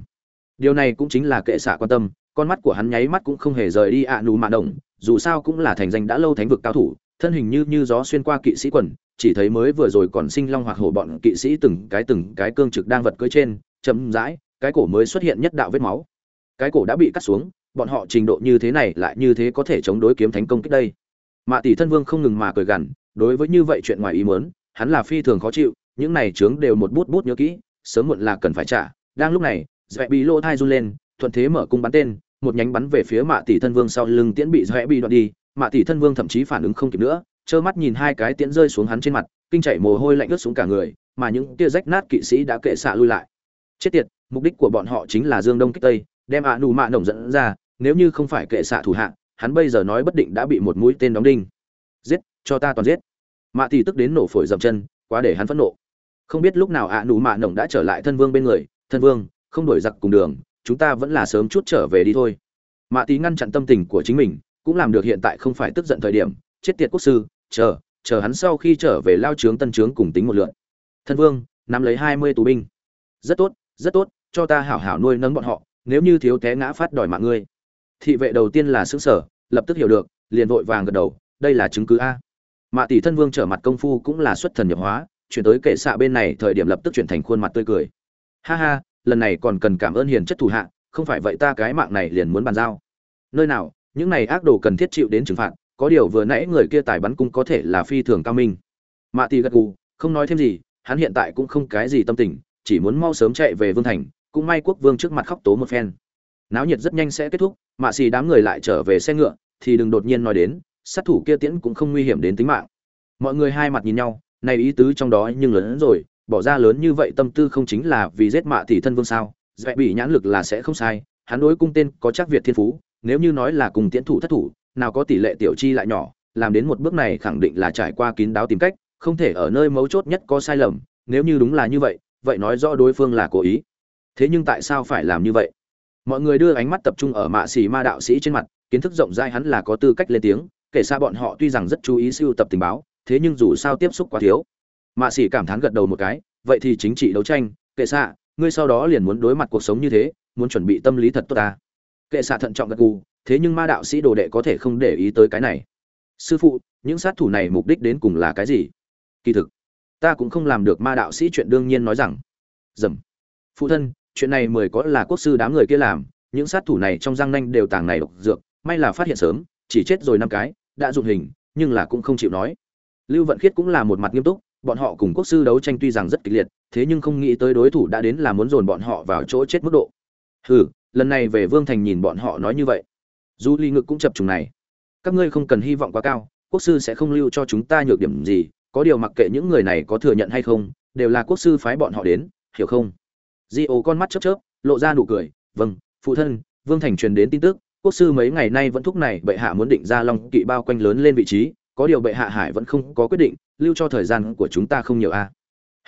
Điều này cũng chính là kệ xạ quan tâm con mắt của hắn nháy mắt cũng không hề rời đi ạ nù mạ động dù sao cũng là thành danh đã lâu thánh vực cao thủ, thân hình như như gió xuyên qua kỵ sĩ quần, chỉ thấy mới vừa rồi còn sinh long hoặc hổ bọn kỵ sĩ từng cái từng cái cương trực đang vật cưỡi trên chấm dãi cái cổ mới xuất hiện nhất đạo vết máu. Cái cổ đã bị cắt xuống, bọn họ trình độ như thế này lại như thế có thể chống đối kiếm thánh công kích đây. Mạ tỷ thân vương không ngừng mà cười gằn, đối với như vậy chuyện ngoài ý muốn, hắn là phi thường khó chịu, những này trướng đều một bút bút nhớ kỹ, sớm muộn là cần phải trả. Đang lúc này, dẹp bị lỗ thai run lên, thuận thế mở cung bắn tên một nhánh bắn về phía mạ tỷ thân vương sau lưng tiễn bị rẽ bị đoạn đi. Mạ tỷ thân vương thậm chí phản ứng không kịp nữa, trơ mắt nhìn hai cái tiễn rơi xuống hắn trên mặt, kinh chảy mồ hôi lạnh ướt xuống cả người, mà những tia rách nát kỵ sĩ đã kệ xạ lui lại. Chết tiệt, mục đích của bọn họ chính là dương đông kích tây, đem ạ nù mạ nồng dẫn ra, nếu như không phải kệ xạ thủ hạng hắn bây giờ nói bất định đã bị một mũi tên đóng đinh. Giết, cho ta toàn giết. Mạ tỷ tức đến nổ phổi dậm chân, quá để hắn phẫn nộ. Không biết lúc nào ạ nù mạ nồng đã trở lại thân vương bên người. Thân vương, không đổi giặc cùng đường chúng ta vẫn là sớm chút trở về đi thôi. Mạ tí ngăn chặn tâm tình của chính mình, cũng làm được hiện tại không phải tức giận thời điểm. Chết tiệt quốc sư, chờ chờ hắn sau khi trở về lao trướng tân trướng cùng tính một lượn. Thân vương, nắm lấy hai mươi tù binh. Rất tốt rất tốt, cho ta hảo hảo nuôi nấng bọn họ, nếu như thiếu té ngã phát đòi mạng ngươi. Thị vệ đầu tiên là xứng sở lập tức hiểu được, liền vội vàng gật đầu, đây là chứng cứ a. Mạ tỷ thân vương trở mặt công phu cũng là xuất thần nhập hóa, chuyển tới kệ xạ bên này, thời điểm lập tức chuyển thành khuôn mặt tươi cười. Ha ha lần này còn cần cảm ơn hiền chất thủ hạ, không phải vậy ta cái mạng này liền muốn bàn giao. Nơi nào, những này ác đồ cần thiết chịu đến trừng phạt, có điều vừa nãy người kia tài bắn cung có thể là phi thường cao minh. Mạ tì gật gù, không nói thêm gì, hắn hiện tại cũng không cái gì tâm tình, chỉ muốn mau sớm chạy về vương thành, cũng may quốc vương trước mặt khóc tố một phen. Náo nhiệt rất nhanh sẽ kết thúc, mạ xì đám người lại trở về xe ngựa, thì đừng đột nhiên nói đến, sát thủ kia tiễn cũng không nguy hiểm đến tính mạng. Mọi người hai mặt nhìn nhau này ý tứ trong đó nhưng lớn hơn rồi bỏ ra lớn như vậy tâm tư không chính là vì giết mạ thì thân vương sao? Dễ bị nhãn lực là sẽ không sai, hắn đối cung tên có chắc việt thiên phú, nếu như nói là cùng tiễn thủ thất thủ, nào có tỷ lệ tiểu chi lại nhỏ, làm đến một bước này khẳng định là trải qua kín đáo tìm cách, không thể ở nơi mấu chốt nhất có sai lầm, nếu như đúng là như vậy vậy nói rõ đối phương là cố ý. Thế nhưng tại sao phải làm như vậy? Mọi người đưa ánh mắt tập trung ở mạ xì ma đạo sĩ trên mặt, kiến thức rộng rãi hắn là có tư cách lên tiếng, kể xa bọn họ tuy rằng rất chú ý sưu tập tình báo, thế nhưng dù sao tiếp xúc quá thiếu mạ xỉ cảm thán gật đầu một cái, vậy thì chính trị đấu tranh, kệ xạ, ngươi sau đó liền muốn đối mặt cuộc sống như thế, muốn chuẩn bị tâm lý thật tốt ta. Kệ xạ thận trọng gật gù, thế nhưng ma đạo sĩ đồ đệ có thể không để ý tới cái này. Sư phụ, những sát thủ này mục đích đến cùng là cái gì? Kỳ thực, ta cũng không làm được ma đạo sĩ chuyện đương nhiên nói rằng. Dầm. Phụ thân, chuyện này mười có là quốc sư đám người kia làm, những sát thủ này trong răng nanh đều tàng này độc dược, may là phát hiện sớm, chỉ chết rồi năm cái, đã dụng hình, nhưng là cũng không chịu nói. Lưu vận khiết cũng là một mặt nghiêm túc bọn họ cùng quốc sư đấu tranh tuy rằng rất kịch liệt, thế nhưng không nghĩ tới đối thủ đã đến là muốn dồn bọn họ vào chỗ chết mức độ. Hừ, lần này về vương thành nhìn bọn họ nói như vậy du ly ngực cũng chập trùng này. Các ngươi không cần hy vọng quá cao, quốc sư sẽ không lưu cho chúng ta nhược điểm gì, có điều mặc kệ những người này có thừa nhận hay không, đều là quốc sư phái bọn họ đến, hiểu không? Di ố con mắt chớp chớp, lộ ra nụ cười vâng phụ thân, vương thành truyền đến tin tức, quốc sư mấy ngày nay vẫn thúc này bệ hạ muốn định ra long kỵ bao quanh lớn lên vị trí, có điều bệ hạ hải vẫn không có quyết định lưu cho thời gian của chúng ta không nhiều a à.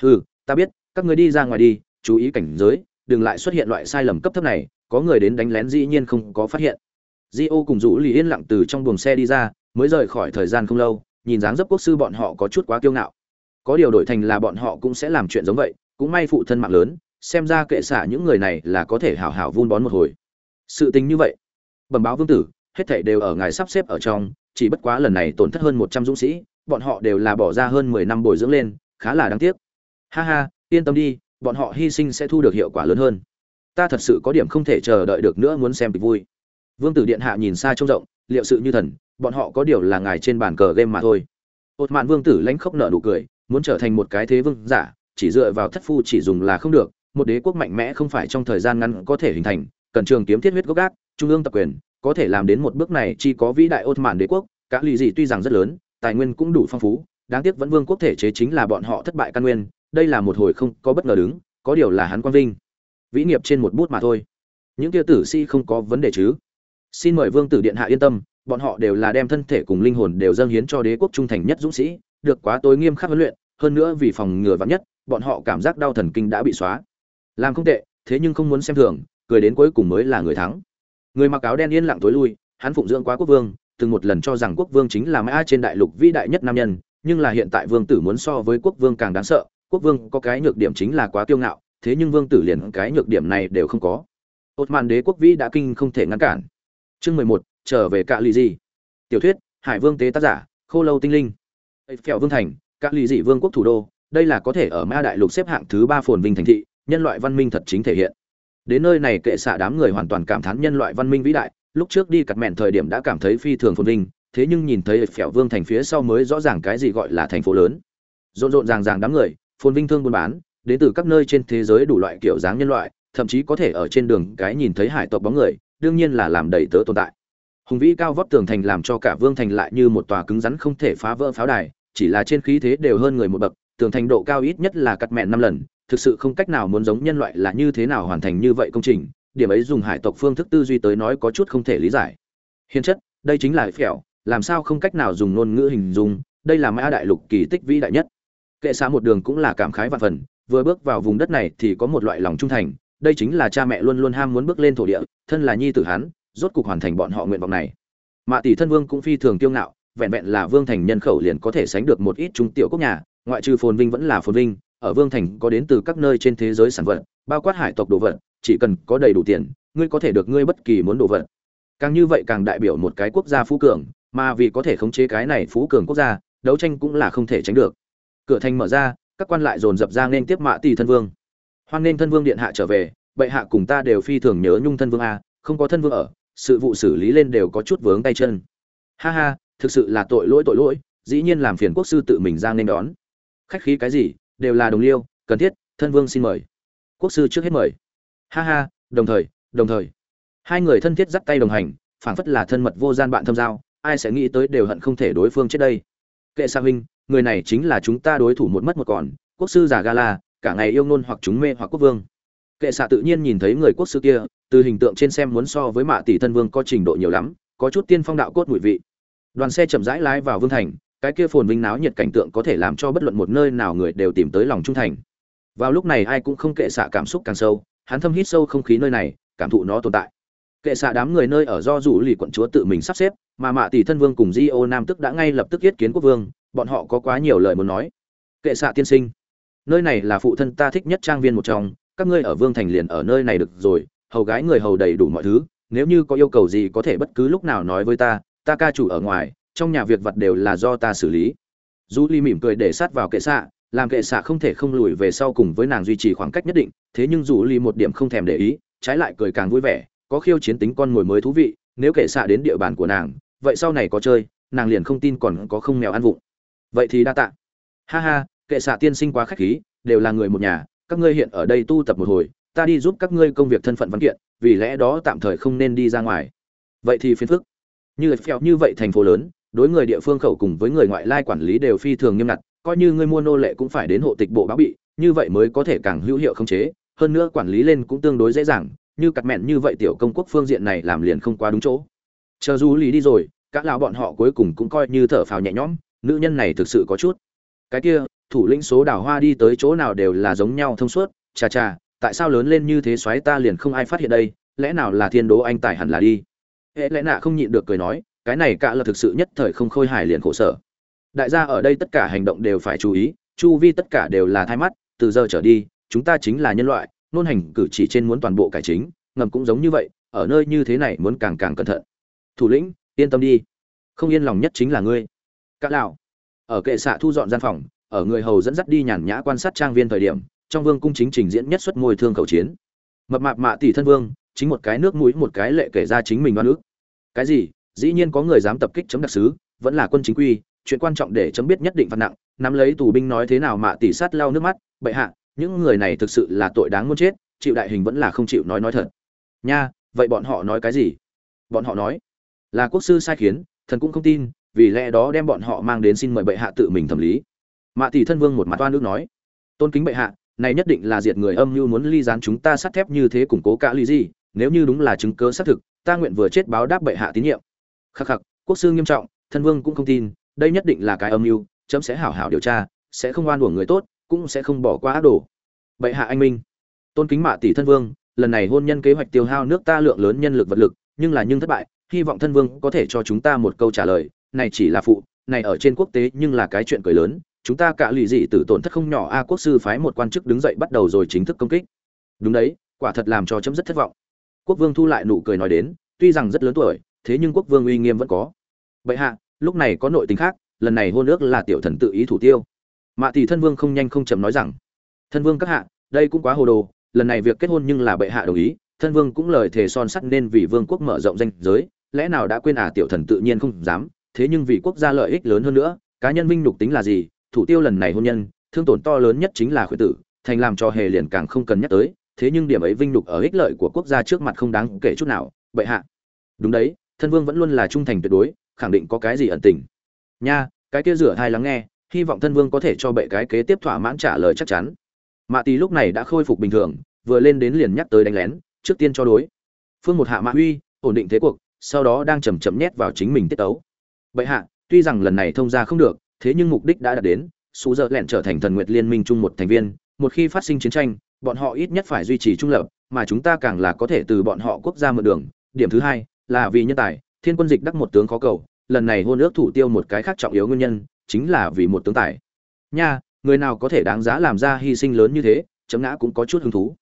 hừ, ta biết, các người đi ra ngoài đi, chú ý cảnh giới, đừng lại xuất hiện loại sai lầm cấp thấp này, có người đến đánh lén dĩ nhiên không có phát hiện. Di ô cùng rủ lì yên lặng từ trong buồng xe đi ra, mới rời khỏi thời gian không lâu, nhìn dáng dấp quốc sư bọn họ có chút quá kiêu ngạo. Có điều đổi thành là bọn họ cũng sẽ làm chuyện giống vậy, cũng may phụ thân mạng lớn, xem ra kệ xả những người này là có thể hảo hảo vun bón một hồi. Sự tình như vậy. Bẩm báo vương tử, hết thảy đều ở ngài sắp xếp ở trong, chỉ bất quá lần này tổn thất hơn một trăm dũng sĩ bọn họ đều là bỏ ra hơn mười năm bồi dưỡng lên, khá là đáng tiếc. Ha ha, yên tâm đi, bọn họ hy sinh sẽ thu được hiệu quả lớn hơn. Ta thật sự có điểm không thể chờ đợi được nữa muốn xem kịch vui. Vương tử điện hạ nhìn xa trông rộng, liệu sự như thần, bọn họ có điều là ngài trên bàn cờ game mà thôi. Ốt mạn vương tử lãnh khốc nở nụ cười, muốn trở thành một cái thế vương giả, chỉ dựa vào thất phu chỉ dùng là không được, một đế quốc mạnh mẽ không phải trong thời gian ngắn có thể hình thành, cần trường kiếm thiết huyết gốc gác, trung ương tập quyền, có thể làm đến một bước này chỉ có vĩ đại Ốt mạn đế quốc, cả lì gì tuy rằng rất lớn tài nguyên cũng đủ phong phú, đáng tiếc vẫn vương quốc thể chế chính là bọn họ thất bại căn nguyên, đây là một hồi không có bất ngờ đứng, có điều là hắn quang vinh. Vĩ nghiệp trên một bút mà thôi. Những kia tử si không có vấn đề chứ? Xin mời vương tử điện hạ yên tâm, bọn họ đều là đem thân thể cùng linh hồn đều dâng hiến cho đế quốc trung thành nhất dũng sĩ, được quá tối nghiêm khắc huấn luyện, hơn nữa vì phòng ngừa vắng nhất, bọn họ cảm giác đau thần kinh đã bị xóa. Làm không tệ, thế nhưng không muốn xem thường, cười đến cuối cùng mới là người thắng. Người mặc áo đen yên lặng tối lui, hắn phụng dưỡng quá quốc vương từng một lần cho rằng quốc vương chính là mã trên đại lục vĩ đại nhất nam nhân, nhưng là hiện tại vương tử muốn so với quốc vương càng đáng sợ, quốc vương có cái nhược điểm chính là quá kiêu ngạo, thế nhưng vương tử liền cái nhược điểm này đều không có. Ột mạn đế quốc vĩ đã kinh không thể ngăn cản. Chương mười một, trở về cạ lì dị. Tiểu thuyết, hải vương tế tác giả, khô lâu tinh linh. Phèo vương thành, cạ lì dị vương quốc thủ đô, đây là có thể ở ma đại lục xếp hạng thứ ba phồn vinh thành thị, nhân loại văn minh thật chính thể hiện. Đến nơi này kệ xạ đám người hoàn toàn cảm thán nhân loại văn minh vĩ đại lúc trước đi cặt mẹn thời điểm đã cảm thấy phi thường phồn vinh, thế nhưng nhìn thấy phèo vương thành phía sau mới rõ ràng cái gì gọi là thành phố lớn. Rộn rộn ràng ràng đám người, phồn vinh thương buôn bán, đến từ các nơi trên thế giới đủ loại kiểu dáng nhân loại, thậm chí có thể ở trên đường cái nhìn thấy hải tộc bóng người, đương nhiên là làm đầy tớ tồn tại. Hùng vĩ cao vóc tường thành làm cho cả vương thành lại như một tòa cứng rắn không thể phá vỡ pháo đài, chỉ là trên khí thế đều hơn người một bậc, tường thành độ cao ít nhất là cắt mẹn năm lần, thực sự không cách nào muốn giống nhân loại là như thế nào hoàn thành như vậy công trình điểm ấy dùng hải tộc phương thức tư duy tới nói có chút không thể lý giải. Hiền chất, đây chính là phèo, làm sao không cách nào dùng ngôn ngữ hình dung, đây là mã đại lục kỳ tích vĩ đại nhất. Kệ xã một đường cũng là cảm khái vạn phần, vừa bước vào vùng đất này thì có một loại lòng trung thành, đây chính là cha mẹ luôn luôn ham muốn bước lên thổ địa, thân là nhi tử hắn, rốt cục hoàn thành bọn họ nguyện vọng này. Mạ tỷ thân vương cũng phi thường kiêu ngạo, vẹn vẹn là vương thành nhân khẩu liền có thể sánh được một ít trung tiểu quốc nhà, ngoại trừ phồn vinh vẫn là phồn vinh, ở vương thành có đến từ các nơi trên thế giới sản vật, bao quát hải tộc đồ vật chỉ cần có đầy đủ tiền, ngươi có thể được ngươi bất kỳ muốn đồ vật. Càng như vậy càng đại biểu một cái quốc gia phú cường, mà vì có thể khống chế cái này phú cường quốc gia, đấu tranh cũng là không thể tránh được. Cửa thành mở ra, các quan lại dồn dập ra nên tiếp mạ tỷ thân vương. Hoan nên thân vương điện hạ trở về, bệ hạ cùng ta đều phi thường nhớ nhung thân vương a, không có thân vương ở, sự vụ xử lý lên đều có chút vướng tay chân. Ha ha, thực sự là tội lỗi tội lỗi, dĩ nhiên làm phiền quốc sư tự mình ra nên đón. Khách khí cái gì, đều là đồng liêu, cần thiết, thân vương xin mời. Quốc sư trước hết mời ha ha, đồng thời đồng thời. Hai người thân thiết dắt tay đồng hành, phảng phất là thân mật vô gian bạn thâm giao, ai sẽ nghĩ tới đều hận không thể đối phương chết đây. Kệ sa huynh, người này chính là chúng ta đối thủ một mất một còn, quốc sư giả gala, cả ngày yêu ngôn hoặc chúng mê hoặc quốc vương. Kệ xạ tự nhiên nhìn thấy người quốc sư kia, từ hình tượng trên xem muốn so với mạ tỷ thân vương có trình độ nhiều lắm, có chút tiên phong đạo cốt mùi vị. Đoàn xe chậm rãi lái vào vương thành, cái kia phồn vinh náo nhiệt cảnh tượng có thể làm cho bất luận một nơi nào người đều tìm tới lòng trung thành. Vào lúc này ai cũng không kệ xạ cảm xúc càng sâu hắn thâm hít sâu không khí nơi này, cảm thụ nó tồn tại. Kệ xạ đám người nơi ở do rủ lì quận chúa tự mình sắp xếp, mà mạ tỷ thân vương cùng di ô nam tức đã ngay lập tức yết kiến quốc vương, bọn họ có quá nhiều lời muốn nói. Kệ xạ tiên sinh, nơi này là phụ thân ta thích nhất trang viên một trong, các ngươi ở vương thành liền ở nơi này được rồi, hầu gái người hầu đầy đủ mọi thứ, nếu như có yêu cầu gì có thể bất cứ lúc nào nói với ta ta ca chủ ở ngoài, trong nhà việc vật đều là do ta xử lý. Du ly mỉm cười để sát vào kệ xạ làm kệ xạ không thể không lùi về sau cùng với nàng duy trì khoảng cách nhất định, thế nhưng dù ly một điểm không thèm để ý, trái lại cười càng vui vẻ, có khiêu chiến tính con mồi mới thú vị, nếu kệ xạ đến địa bàn của nàng, vậy sau này có chơi, nàng liền không tin còn có không mèo ăn vụng. Vậy thì đa tạ. Ha ha, kệ xạ tiên sinh quá khách khí, đều là người một nhà, các ngươi hiện ở đây tu tập một hồi, ta đi giúp các ngươi công việc thân phận văn kiện, vì lẽ đó tạm thời không nên đi ra ngoài. Vậy thì phiền phức. Như phèo như vậy thành phố lớn, đối người địa phương khẩu cùng với người ngoại lai quản lý đều phi thường nghiêm ngặt coi như ngươi mua nô lệ cũng phải đến hộ tịch bộ báo bị, như vậy mới có thể càng hữu hiệu khống chế. Hơn nữa quản lý lên cũng tương đối dễ dàng, như cặt mẹn như vậy tiểu công quốc phương diện này làm liền không quá đúng chỗ. Chờ du lý đi rồi các lão bọn họ cuối cùng cũng coi như thở phào nhẹ nhõm, nữ nhân này thực sự có chút. Cái kia, thủ lĩnh số đào hoa đi tới chỗ nào đều là giống nhau thông suốt, chà chà, tại sao lớn lên như thế xoáy ta liền không ai phát hiện đây, lẽ nào là thiên đố anh tài hẳn là đi. Hệ lẽ nạ không nhịn được cười nói, cái này cả là thực sự nhất thời không khôi hài liền khổ sở đại gia ở đây tất cả hành động đều phải chú ý, chu vi tất cả đều là thai mắt, từ giờ trở đi, chúng ta chính là nhân loại, nôn hành cử chỉ trên muốn toàn bộ cải chính, ngầm cũng giống như vậy, ở nơi như thế này muốn càng càng cẩn thận. Thủ lĩnh, yên tâm đi. Không yên lòng nhất chính là ngươi. Cả lão ở kệ xạ thu dọn gian phòng, ở người hầu dẫn dắt đi nhàn nhã quan sát trang viên thời điểm, trong vương cung chính trình diễn nhất xuất môi thương khẩu chiến. Mập mạp mạ tỷ thân vương, chính một cái nước mũi, một cái lệ kể ra chính mình oan ức cái gì? Dĩ nhiên có người dám tập kích chấm đặc sứ, vẫn là quân chính quy chuyện quan trọng để chấm biết nhất định phạt nặng, nắm lấy tù binh nói thế nào mà tỷ sát lau nước mắt, bệ hạ, những người này thực sự là tội đáng muốn chết, chịu đại hình vẫn là không chịu nói nói thật. Nha, vậy bọn họ nói cái gì? Bọn họ nói, là quốc sư sai khiến, thần cũng không tin, vì lẽ đó đem bọn họ mang đến xin mời bệ hạ tự mình thẩm lý. Mạ tỷ thân vương một mặt oan nước nói, tôn kính bệ hạ, này nhất định là diệt người âm mưu muốn ly gián chúng ta sắt thép như thế củng cố cả ly gì nếu như đúng là chứng cứ xác thực, ta nguyện vừa chết báo đáp bệ hạ tín nhiệm. Khắc khắc, quốc sư nghiêm trọng, thân vương cũng không tin đây nhất định là cái âm mưu, chấm sẽ hảo hảo điều tra, sẽ không oan uổng người tốt, cũng sẽ không bỏ qua ác đồ. Bệ hạ anh minh, tôn kính mạ tỷ thân vương, lần này hôn nhân kế hoạch tiêu hao nước ta lượng lớn nhân lực vật lực, nhưng là nhưng thất bại, hy vọng thân vương có thể cho chúng ta một câu trả lời, này chỉ là phụ, này ở trên quốc tế nhưng là cái chuyện cười lớn, chúng ta cả lì dị tử tổn thất không nhỏ, a quốc sư phái một quan chức đứng dậy bắt đầu rồi chính thức công kích. Đúng đấy, quả thật làm cho chấm rất thất vọng. Quốc vương thu lại nụ cười nói đến, tuy rằng rất lớn tuổi, thế nhưng quốc vương uy nghiêm vẫn có. Vậy hạ lúc này có nội tình khác, lần này hôn ước là tiểu thần tự ý thủ tiêu. Mạ tỷ thân vương không nhanh không chậm nói rằng, thân vương các hạ, đây cũng quá hồ đồ, lần này việc kết hôn nhưng là bệ hạ đồng ý, thân vương cũng lời thề son sắt nên vì vương quốc mở rộng danh giới, lẽ nào đã quên à tiểu thần tự nhiên không dám, thế nhưng vì quốc gia lợi ích lớn hơn nữa, cá nhân vinh nhục tính là gì, thủ tiêu lần này hôn nhân, thương tổn to lớn nhất chính là khuyết tử, thành làm cho hề liền càng không cần nhắc tới, thế nhưng điểm ấy vinh nhục ở ích lợi của quốc gia trước mặt không đáng kể chút nào, bệ hạ. Đúng đấy, thân vương vẫn luôn là trung thành tuyệt đối khẳng định có cái gì ẩn tình. Nha, cái kia rửa hai lắng nghe, hy vọng thân vương có thể cho bệ cái kế tiếp thỏa mãn trả lời chắc chắn. Mạ tý lúc này đã khôi phục bình thường, vừa lên đến liền nhắc tới đánh lén, trước tiên cho đối. Phương một hạ mạ huy, ổn định thế cuộc, sau đó đang chầm chậm nhét vào chính mình tiết tấu. Bệ hạ, tuy rằng lần này thông ra không được, thế nhưng mục đích đã đạt đến sú giờ lẹn trở thành thần nguyệt liên minh chung một thành viên, một khi phát sinh chiến tranh, bọn họ ít nhất phải duy trì trung lập, mà chúng ta càng là có thể từ bọn họ quốc gia mượn đường. Điểm thứ hai là vì nhân tài thiên quân dịch đắc một tướng khó cầu, lần này hôn ước thủ tiêu một cái khác trọng yếu nguyên nhân, chính là vì một tướng tài. Nha, người nào có thể đáng giá làm ra hy sinh lớn như thế, chấm ngã cũng có chút hứng thú.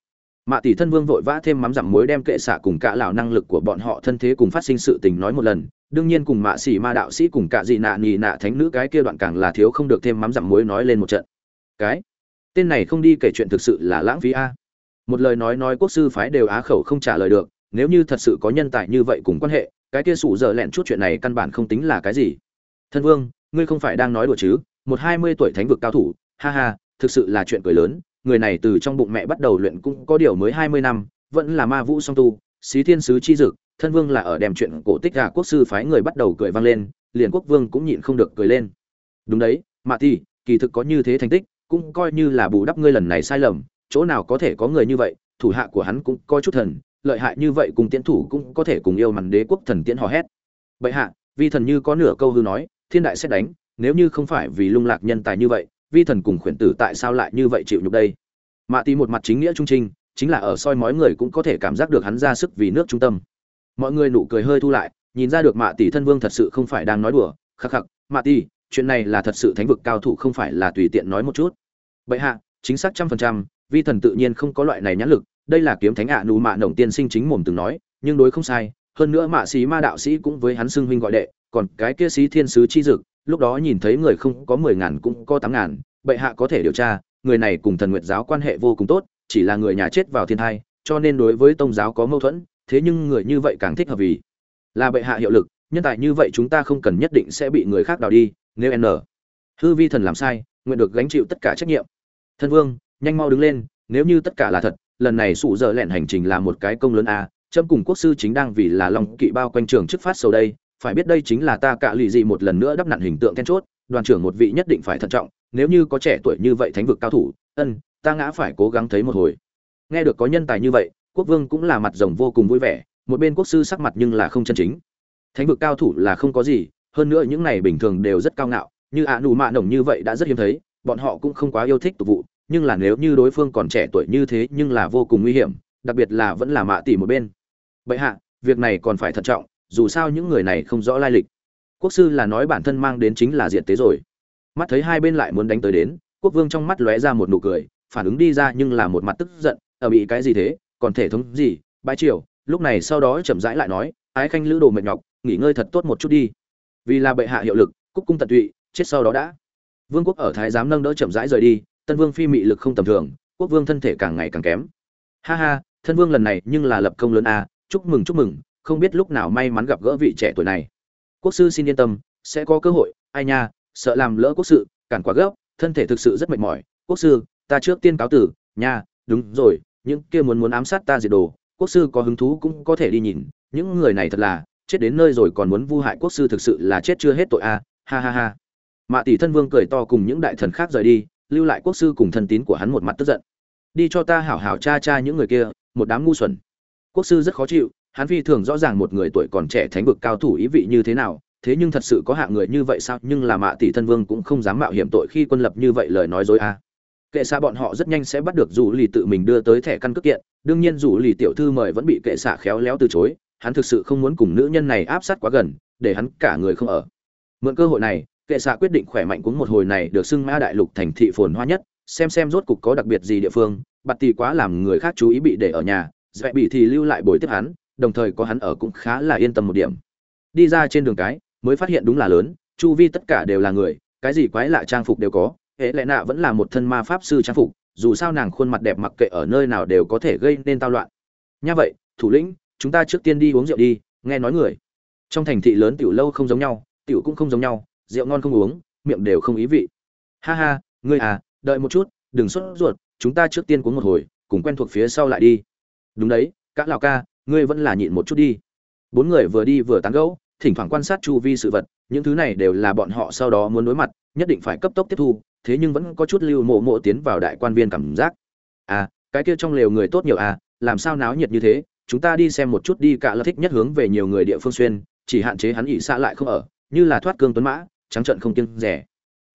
Mạ tỷ thân vương vội vã thêm mắm dặm muối đem kệ xạ cùng cả lão năng lực của bọn họ thân thế cùng phát sinh sự tình nói một lần. Đương nhiên cùng mạ xỉ ma đạo sĩ cùng cả dị nạ nhì nạ thánh nữ cái kia đoạn càng là thiếu không được thêm mắm dặm muối nói lên một trận. Cái? Tên này không đi kể chuyện thực sự là lãng phí a. Một lời nói nói quốc sư phái đều á khẩu không trả lời được, nếu như thật sự có nhân tài như vậy cùng quan hệ cái kia sủ giờ lẹn chút chuyện này căn bản không tính là cái gì. Thân vương, ngươi không phải đang nói đùa chứ, một hai mươi tuổi thánh vực cao thủ, ha ha, thực sự là chuyện cười lớn, người này từ trong bụng mẹ bắt đầu luyện cũng có điều mới hai mươi năm, vẫn là ma vũ song tu, xí thiên sứ chi dực, thân vương là ở đem chuyện cổ tích gà quốc sư phái người bắt đầu cười vang lên, liền quốc vương cũng nhịn không được cười lên. Đúng đấy, mạ thì kỳ thực có như thế thành tích, cũng coi như là bù đắp ngươi lần này sai lầm, chỗ nào có thể có người như vậy, thủ hạ của hắn cũng coi chút thần lợi hại như vậy cùng tiễn thủ cũng có thể cùng yêu mặn đế quốc thần tiễn hò hét. Bệ hạ, vi thần như có nửa câu hư nói, thiên đại sẽ đánh, nếu như không phải vì lung lạc nhân tài như vậy, vi thần cùng khuyển tử tại sao lại như vậy chịu nhục đây? Mạ tì một mặt chính nghĩa trung trinh, chính là ở soi mói người cũng có thể cảm giác được hắn ra sức vì nước trung tâm. Mọi người nụ cười hơi thu lại, nhìn ra được mạ tỷ thân vương thật sự không phải đang nói đùa. Khắc khắc, mạ tỷ chuyện này là thật sự thánh vực cao thủ không phải là tùy tiện nói một chút. Bệ hạ, chính xác trăm phần trăm, vi thần tự nhiên không có loại này nhãn lực đây là kiếm thánh ạ, nụ mạ nồng tiên sinh chính mồm từng nói, nhưng đối không sai, hơn nữa mạ sĩ ma đạo sĩ cũng với hắn xưng huynh gọi đệ, còn cái kia sĩ thiên sứ chi dực, lúc đó nhìn thấy người không có mười ngàn cũng có tám ngàn, bệ hạ có thể điều tra, người này cùng thần nguyệt giáo quan hệ vô cùng tốt, chỉ là người nhà chết vào thiên thai, cho nên đối với tông giáo có mâu thuẫn, thế nhưng người như vậy càng thích hợp vì là bệ hạ hiệu lực, nhân tài như vậy chúng ta không cần nhất định sẽ bị người khác đào đi, nếu n. Hư vi thần làm sai, nguyện được gánh chịu tất cả trách nhiệm. Thân vương, nhanh mau đứng lên, nếu như tất cả là thật lần này sụ dở lẹn hành trình là một cái công lớn a à, trâm cùng quốc sư chính đang vì là lòng kỵ bao quanh trường trước phát sầu đây phải biết đây chính là ta cạ lụy dị một lần nữa đắp nặn hình tượng then chốt đoàn trưởng một vị nhất định phải thận trọng nếu như có trẻ tuổi như vậy thánh vực cao thủ ân ta ngã phải cố gắng thấy một hồi. Nghe được có nhân tài như vậy quốc vương cũng là mặt rồng vô cùng vui vẻ một bên quốc sư sắc mặt nhưng là không chân chính. Thánh vực cao thủ là không có gì hơn nữa những này bình thường đều rất cao ngạo như ạ nụ mạ nồng như vậy đã rất hiếm thấy bọn họ cũng không quá yêu thích tục vụ nhưng là nếu như đối phương còn trẻ tuổi như thế nhưng là vô cùng nguy hiểm, đặc biệt là vẫn là mạ tỷ một bên. Bệ hạ, việc này còn phải thận trọng, dù sao những người này không rõ lai lịch. Quốc sư là nói bản thân mang đến chính là diện tế rồi. Mắt thấy hai bên lại muốn đánh tới đến, quốc vương trong mắt lóe ra một nụ cười, phản ứng đi ra nhưng là một mặt tức giận, ở bị cái gì thế? Còn thể thống gì? Bãi triều, lúc này sau đó chậm rãi lại nói, ái khanh lữ đồ mệt nhọc, nghỉ ngơi thật tốt một chút đi. Vì là bệ hạ hiệu lực, cúc cung tận tụy, chết sau đó đã. Vương quốc ở thái giám nâng đỡ chậm rãi rời đi tân vương phi mị lực không tầm thường, quốc vương thân thể càng ngày càng kém. Ha ha thân vương lần này nhưng là lập công lớn a, chúc mừng chúc mừng, không biết lúc nào may mắn gặp gỡ vị trẻ tuổi này. Quốc sư xin yên tâm, sẽ có cơ hội, ai nha, sợ làm lỡ quốc sự, cản quá gấp thân thể thực sự rất mệt mỏi. Quốc sư, ta trước tiên cáo tử, nha, đúng rồi, những kia muốn muốn ám sát ta diệt đồ, quốc sư có hứng thú cũng có thể đi nhìn, những người này thật là, chết đến nơi rồi còn muốn vu hại quốc sư thực sự là chết chưa hết tội a, ha ha ha. Mạ tỷ thân vương cười to cùng những đại thần khác rời đi lưu lại quốc sư cùng thân tín của hắn một mặt tức giận. Đi cho ta hảo hảo cha cha những người kia, một đám ngu xuẩn. Quốc sư rất khó chịu, hắn phi thường rõ ràng một người tuổi còn trẻ thánh vực cao thủ ý vị như thế nào, thế nhưng thật sự có hạng người như vậy sao? Nhưng là mạ tỷ thân vương cũng không dám mạo hiểm tội khi quân lập như vậy lời nói dối a. Kệ xạ bọn họ rất nhanh sẽ bắt được dù lì tự mình đưa tới thẻ căn cước kiện. Đương nhiên dù lì tiểu thư mời vẫn bị kệ xạ khéo léo từ chối. Hắn thực sự không muốn cùng nữ nhân này áp sát quá gần, để hắn cả người không ở. Mượn cơ hội này kệ xạ quyết định khỏe mạnh cuống một hồi này được xưng mã đại lục thành thị phồn hoa nhất, xem xem rốt cục có đặc biệt gì địa phương, bạt tỷ quá làm người khác chú ý bị để ở nhà dẹp bị thì lưu lại bồi tiếp hắn, đồng thời có hắn ở cũng khá là yên tâm một điểm. Đi ra trên đường cái, mới phát hiện đúng là lớn, chu vi tất cả đều là người, cái gì quái lạ trang phục đều có, hệ lệ nạ vẫn là một thân ma pháp sư trang phục, dù sao nàng khuôn mặt đẹp mặc kệ ở nơi nào đều có thể gây nên tao loạn. Nha vậy, thủ lĩnh, chúng ta trước tiên đi uống rượu đi, nghe nói người. Trong thành thị lớn tiểu lâu không giống nhau, tiểu cũng không giống nhau rượu ngon không uống, miệng đều không ý vị. Ha ha, ngươi à đợi một chút, đừng sốt ruột, chúng ta trước tiên cuốn một hồi, cùng quen thuộc phía sau lại đi. Đúng đấy, cả lào ca, ngươi vẫn là nhịn một chút đi. Bốn người vừa đi vừa tán gẫu, thỉnh thoảng quan sát chu vi sự vật, những thứ này đều là bọn họ sau đó muốn đối mặt, nhất định phải cấp tốc tiếp thu, thế nhưng vẫn có chút lưu mộ mộ tiến vào đại quan viên cảm giác. À cái kia trong lều người tốt nhiều à làm sao náo nhiệt như thế, chúng ta đi xem một chút đi, cả là thích nhất hướng về nhiều người địa phương xuyên, chỉ hạn chế hắn ỉ xa lại không ở, như là thoát cương tuấn mã trắng trận không kiêng rẻ.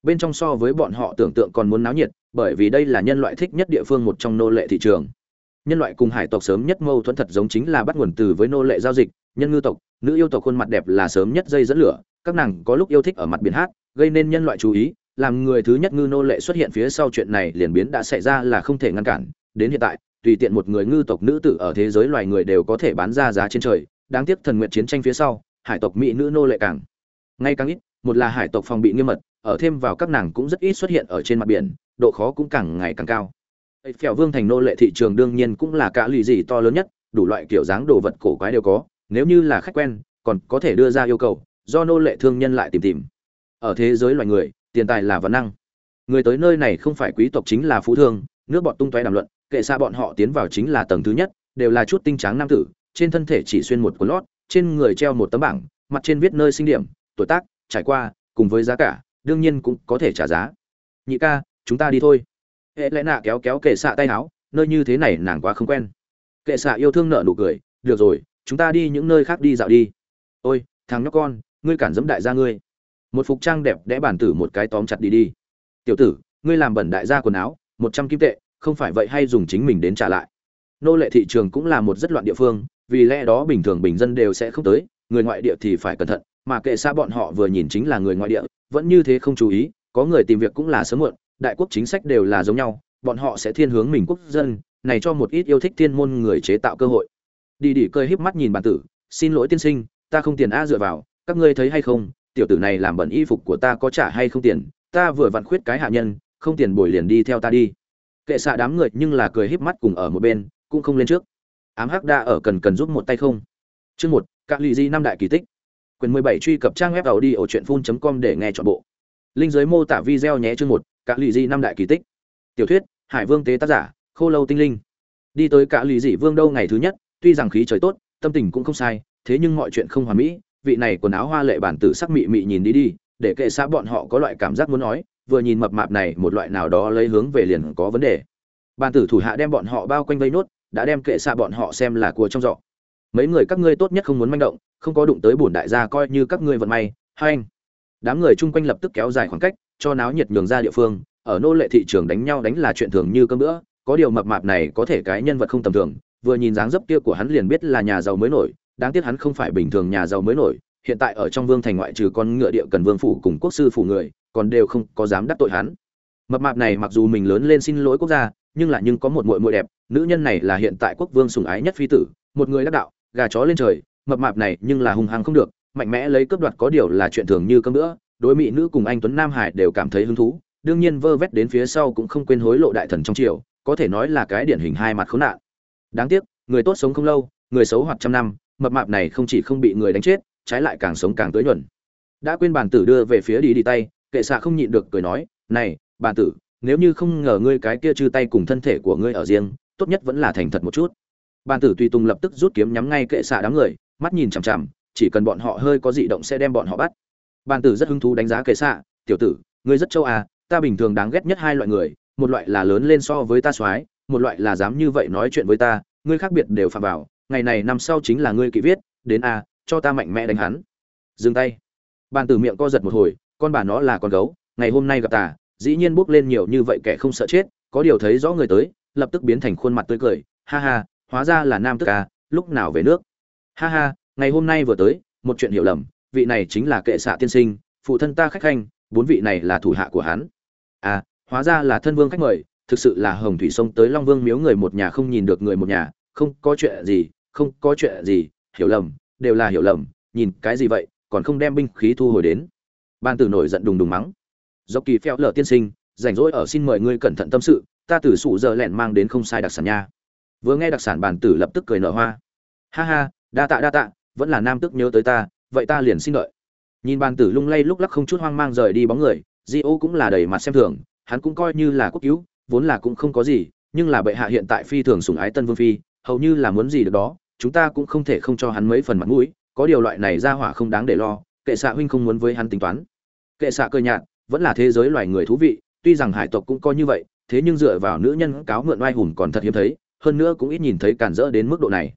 Bên trong so với bọn họ tưởng tượng còn muốn náo nhiệt, bởi vì đây là nhân loại thích nhất địa phương một trong nô lệ thị trường. Nhân loại cùng hải tộc sớm nhất mâu thuẫn thật giống chính là bắt nguồn từ với nô lệ giao dịch, nhân ngư tộc, nữ yêu tộc khuôn mặt đẹp là sớm nhất dây dẫn lửa, các nàng có lúc yêu thích ở mặt biển hát, gây nên nhân loại chú ý, làm người thứ nhất ngư nô lệ xuất hiện phía sau chuyện này liền biến đã xảy ra là không thể ngăn cản. Đến hiện tại, tùy tiện một người ngư tộc nữ tử ở thế giới loài người đều có thể bán ra giá trên trời, đáng tiếc thần nguyện chiến tranh phía sau, hải tộc mỹ nữ nô lệ càng, ngay càng ít một là hải tộc phòng bị nghiêm mật, ở thêm vào các nàng cũng rất ít xuất hiện ở trên mặt biển, độ khó cũng càng ngày càng cao. Phèo vương thành nô lệ thị trường đương nhiên cũng là cả lì gì to lớn nhất, đủ loại kiểu dáng đồ vật cổ quái đều có, nếu như là khách quen, còn có thể đưa ra yêu cầu, do nô lệ thương nhân lại tìm tìm. Ở thế giới loài người, tiền tài là vấn năng. Người tới nơi này không phải quý tộc chính là phú thương, nước bọn tung tóe đàm luận, kệ xa bọn họ tiến vào chính là tầng thứ nhất, đều là chút tinh tráng nam tử, trên thân thể chỉ xuyên một quần lót, trên người treo một tấm bảng, mặt trên viết nơi sinh điểm, tuổi tác trải qua, cùng với giá cả, đương nhiên cũng có thể trả giá. Nhị ca, chúng ta đi thôi. Hệ lẽ nạ kéo kéo kệ xạ tay áo, nơi như thế này nàng quá không quen. Kệ xạ yêu thương nợ nụ cười, được rồi, chúng ta đi những nơi khác đi dạo đi. Ôi, thằng nhóc con, ngươi cản dẫm đại gia ngươi. Một phục trang đẹp đẽ bản tử một cái tóm chặt đi đi. Tiểu tử, ngươi làm bẩn đại gia quần áo, một trăm kim tệ, không phải vậy hay dùng chính mình đến trả lại. Nô lệ thị trường cũng là một rất loạn địa phương, vì lẽ đó bình thường bình dân đều sẽ không tới, người ngoại địa thì phải cẩn thận mà kệ xa bọn họ vừa nhìn chính là người ngoại địa, vẫn như thế không chú ý, có người tìm việc cũng là sớm muộn, đại quốc chính sách đều là giống nhau, bọn họ sẽ thiên hướng mình quốc dân, này cho một ít yêu thích thiên môn người chế tạo cơ hội. Đi đi cơi híp mắt nhìn bản tử, xin lỗi tiên sinh, ta không tiền a dựa vào, các ngươi thấy hay không, tiểu tử này làm bẩn y phục của ta có trả hay không tiền, ta vừa vặn khuyết cái hạ nhân, không tiền bồi liền đi theo ta đi. Kệ xạ đám người nhưng là cười híp mắt cùng ở một bên, cũng không lên trước. Ám hắc đa ở cần cần giúp một tay không? Chương một các lì di năm đại kỳ tích quyền mười bảy truy cập trang web audiochuyenphun.com để nghe trọn bộ. Linh dưới mô tả video nhé chương một, Cả lì Dị năm đại kỳ tích. Tiểu thuyết, hải vương tế tác giả, khô lâu tinh linh. Đi tới cả lì dị vương đâu ngày thứ nhất, tuy rằng khí trời tốt, tâm tình cũng không sai, thế nhưng mọi chuyện không hoàn mỹ, vị này quần áo hoa lệ bản tử sắc mị mị nhìn đi đi, để kệ xã bọn họ có loại cảm giác muốn nói, vừa nhìn mập mạp này một loại nào đó lấy hướng về liền có vấn đề. Bản tử thủ hạ đem bọn họ bao quanh vây nốt, đã đem kệ xạ bọn họ xem là cua trong giọ mấy người các ngươi tốt nhất không muốn manh động, không có đụng tới bổn đại gia coi như các ngươi vận may, hai anh. Đám người chung quanh lập tức kéo dài khoảng cách, cho náo nhiệt nhường ra địa phương, ở nô lệ thị trường đánh nhau đánh là chuyện thường như cơm nữa có điều mập mạp này có thể cái nhân vật không tầm thường, vừa nhìn dáng dấp kia của hắn liền biết là nhà giàu mới nổi, đáng tiếc hắn không phải bình thường nhà giàu mới nổi, hiện tại ở trong vương thành ngoại trừ con ngựa địa cần vương phủ cùng quốc sư phủ người, còn đều không có dám đắc tội hắn. Mập mạp này mặc dù mình lớn lên xin lỗi quốc gia, nhưng là nhưng có một muội muội đẹp, nữ nhân này là hiện tại quốc vương sủng ái nhất phi tử, một người đắc đạo gà chó lên trời, mập mạp này nhưng là hung hăng không được, mạnh mẽ lấy cướp đoạt có điều là chuyện thường như cơm nữa đối mỹ nữ cùng anh tuấn nam hải đều cảm thấy hứng thú, đương nhiên vơ vét đến phía sau cũng không quên hối lộ đại thần trong triều, có thể nói là cái điển hình hai mặt khốn nạn. Đáng tiếc, người tốt sống không lâu, người xấu hoặc trăm năm, mập mạp này không chỉ không bị người đánh chết, trái lại càng sống càng tới nhuận. Đã quên bàn tử đưa về phía đi đi tay, kệ xạ không nhịn được cười nói, này bàn tử, nếu như không ngờ ngươi cái kia chư tay cùng thân thể của ngươi ở riêng, tốt nhất vẫn là thành thật một chút bàn tử tùy tùng lập tức rút kiếm nhắm ngay kệ xạ đám người, mắt nhìn chằm chằm, chỉ cần bọn họ hơi có dị động sẽ đem bọn họ bắt. Bàn tử rất hứng thú đánh giá kệ xạ, tiểu tử, ngươi rất châu à ta bình thường đáng ghét nhất hai loại người, một loại là lớn lên so với ta soái, một loại là dám như vậy nói chuyện với ta, ngươi khác biệt đều phạm vào, ngày này năm sau chính là ngươi kỵ viết, đến a cho ta mạnh mẽ đánh hắn. Dừng tay. Bàn tử miệng co giật một hồi, con bà nó là con gấu, ngày hôm nay gặp ta, dĩ nhiên bước lên nhiều như vậy kẻ không sợ chết, có điều thấy rõ người tới, lập tức biến thành khuôn mặt tươi cười, ha ha hóa ra là nam tức Ca, lúc nào về nước? Ha ha ngày hôm nay vừa tới một chuyện hiểu lầm vị này chính là kệ xạ tiên sinh phụ thân ta khách khanh bốn vị này là thủ hạ của hắn. À hóa ra là thân vương khách mời thực sự là hồng thủy sông tới long vương miếu người một nhà không nhìn được người một nhà không có chuyện gì không có chuyện gì hiểu lầm đều là hiểu lầm nhìn cái gì vậy còn không đem binh khí thu hồi đến. Ban tử nổi giận đùng đùng mắng. Do kỳ phèo lở tiên sinh rảnh rỗi ở xin mời ngươi cẩn thận tâm sự ta từ sụ giờ lẹn mang đến không sai đặc sản nha vừa nghe đặc sản bàn tử lập tức cười nở hoa. Ha ha, đa tạ đa tạ, vẫn là nam tức nhớ tới ta, vậy ta liền xin đợi. Nhìn bàn tử lung lay lúc lắc không chút hoang mang rời đi bóng người, di ô cũng là đầy mặt xem thường, hắn cũng coi như là quốc cứu, vốn là cũng không có gì, nhưng là bệ hạ hiện tại phi thường sủng ái tân vương phi, hầu như là muốn gì được đó, chúng ta cũng không thể không cho hắn mấy phần mặt mũi, có điều loại này ra hỏa không đáng để lo, kệ xạ huynh không muốn với hắn tính toán. Kệ xạ cơ nhạt, vẫn là thế giới loài người thú vị, tuy rằng hải tộc cũng coi như vậy, thế nhưng dựa vào nữ nhân cáo mượn oai hùng còn thật hiếm thấy hơn nữa cũng ít nhìn thấy cản rỡ đến mức độ này.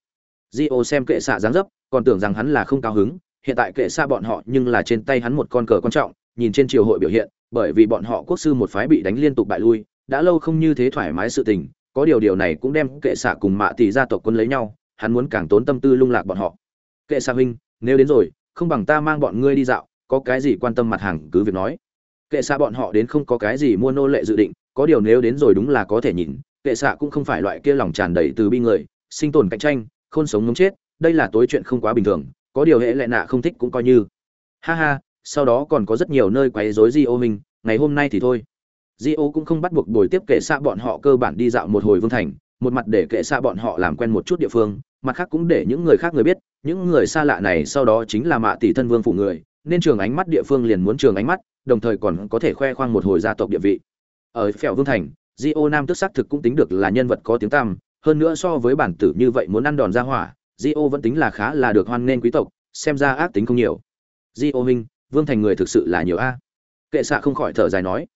Di ô xem kệ xạ dáng dấp, còn tưởng rằng hắn là không cao hứng, hiện tại kệ xạ bọn họ nhưng là trên tay hắn một con cờ quan trọng, nhìn trên triều hội biểu hiện, bởi vì bọn họ quốc sư một phái bị đánh liên tục bại lui, đã lâu không như thế thoải mái sự tình, có điều điều này cũng đem kệ xạ cùng mạ tỷ gia tộc quân lấy nhau, hắn muốn càng tốn tâm tư lung lạc bọn họ. Kệ xạ huynh, nếu đến rồi, không bằng ta mang bọn ngươi đi dạo, có cái gì quan tâm mặt hàng cứ việc nói. Kệ xạ bọn họ đến không có cái gì mua nô lệ dự định, có điều nếu đến rồi đúng là có thể nhìn kệ xạ cũng không phải loại kia lòng tràn đầy từ bi người, sinh tồn cạnh tranh, khôn sống muốn chết, đây là tối chuyện không quá bình thường, có điều hệ lệ nạ không thích cũng coi như. Ha ha, sau đó còn có rất nhiều nơi quấy rối di ô mình ngày hôm nay thì thôi. Di ô cũng không bắt buộc bồi tiếp kệ xạ bọn họ cơ bản đi dạo một hồi vương thành, một mặt để kệ xạ bọn họ làm quen một chút địa phương, mặt khác cũng để những người khác người biết, những người xa lạ này sau đó chính là mạ tỷ thân vương phụ người, nên trường ánh mắt địa phương liền muốn trường ánh mắt, đồng thời còn có thể khoe khoang một hồi gia tộc địa vị. Ở phèo vương thành di ô nam tức xác thực cũng tính được là nhân vật có tiếng tăm, hơn nữa so với bản tử như vậy muốn ăn đòn ra hỏa di ô vẫn tính là khá là được hoan nghênh quý tộc, xem ra ác tính không nhiều. Di ô minh vương thành người thực sự là nhiều a. Kệ xạ không khỏi thở dài nói.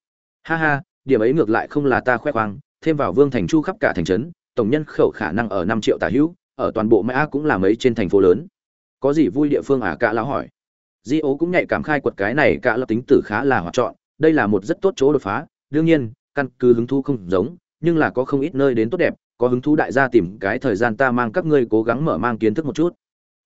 Ha ha, điểm ấy ngược lại không là ta khoe khoang, thêm vào vương thành chu khắp cả thành trấn, tổng nhân khẩu khả năng ở năm triệu tả hữu, ở toàn bộ mã cũng là mấy trên thành phố lớn. Có gì vui địa phương à cả lão hỏi. Di cũng nhạy cảm khai quật cái này cả lập tính tử khá là hoạt chọn, đây là một rất tốt chỗ đột phá, đương nhiên căn cứ hứng thú không giống, nhưng là có không ít nơi đến tốt đẹp, có hứng thú đại gia tìm cái thời gian ta mang các ngươi cố gắng mở mang kiến thức một chút.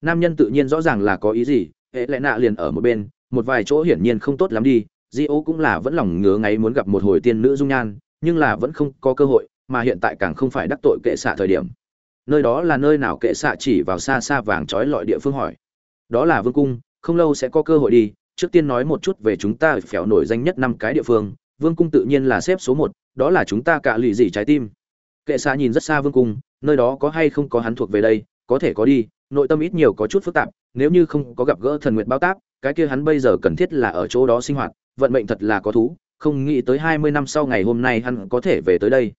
Nam nhân tự nhiên rõ ràng là có ý gì, hệ lệ nạ liền ở một bên, một vài chỗ hiển nhiên không tốt lắm đi di cũng là vẫn lòng ngứa ngáy muốn gặp một hồi tiên nữ dung nhan, nhưng là vẫn không có cơ hội, mà hiện tại càng không phải đắc tội kệ xạ thời điểm. Nơi đó là nơi nào kệ xạ chỉ vào xa xa vàng trói lọi địa phương hỏi. Đó là vương cung, không lâu sẽ có cơ hội đi, trước tiên nói một chút về chúng ta phèo nổi danh nhất năm cái địa phương vương cung tự nhiên là xếp số một, đó là chúng ta cả lì gì trái tim. Kệ xạ nhìn rất xa vương cung, nơi đó có hay không có hắn thuộc về đây, có thể có đi, nội tâm ít nhiều có chút phức tạp, nếu như không có gặp gỡ thần nguyện bao táp, cái kia hắn bây giờ cần thiết là ở chỗ đó sinh hoạt, vận mệnh thật là có thú, không nghĩ tới hai mươi năm sau ngày hôm nay hắn có thể về tới đây.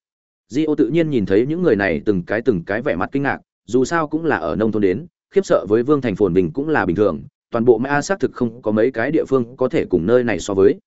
Di ô tự nhiên nhìn thấy những người này từng cái từng cái vẻ mặt kinh ngạc, dù sao cũng là ở nông thôn đến, khiếp sợ với vương thành phồn bình cũng là bình thường, toàn bộ mã xác thực không có mấy cái địa phương có thể cùng nơi này so với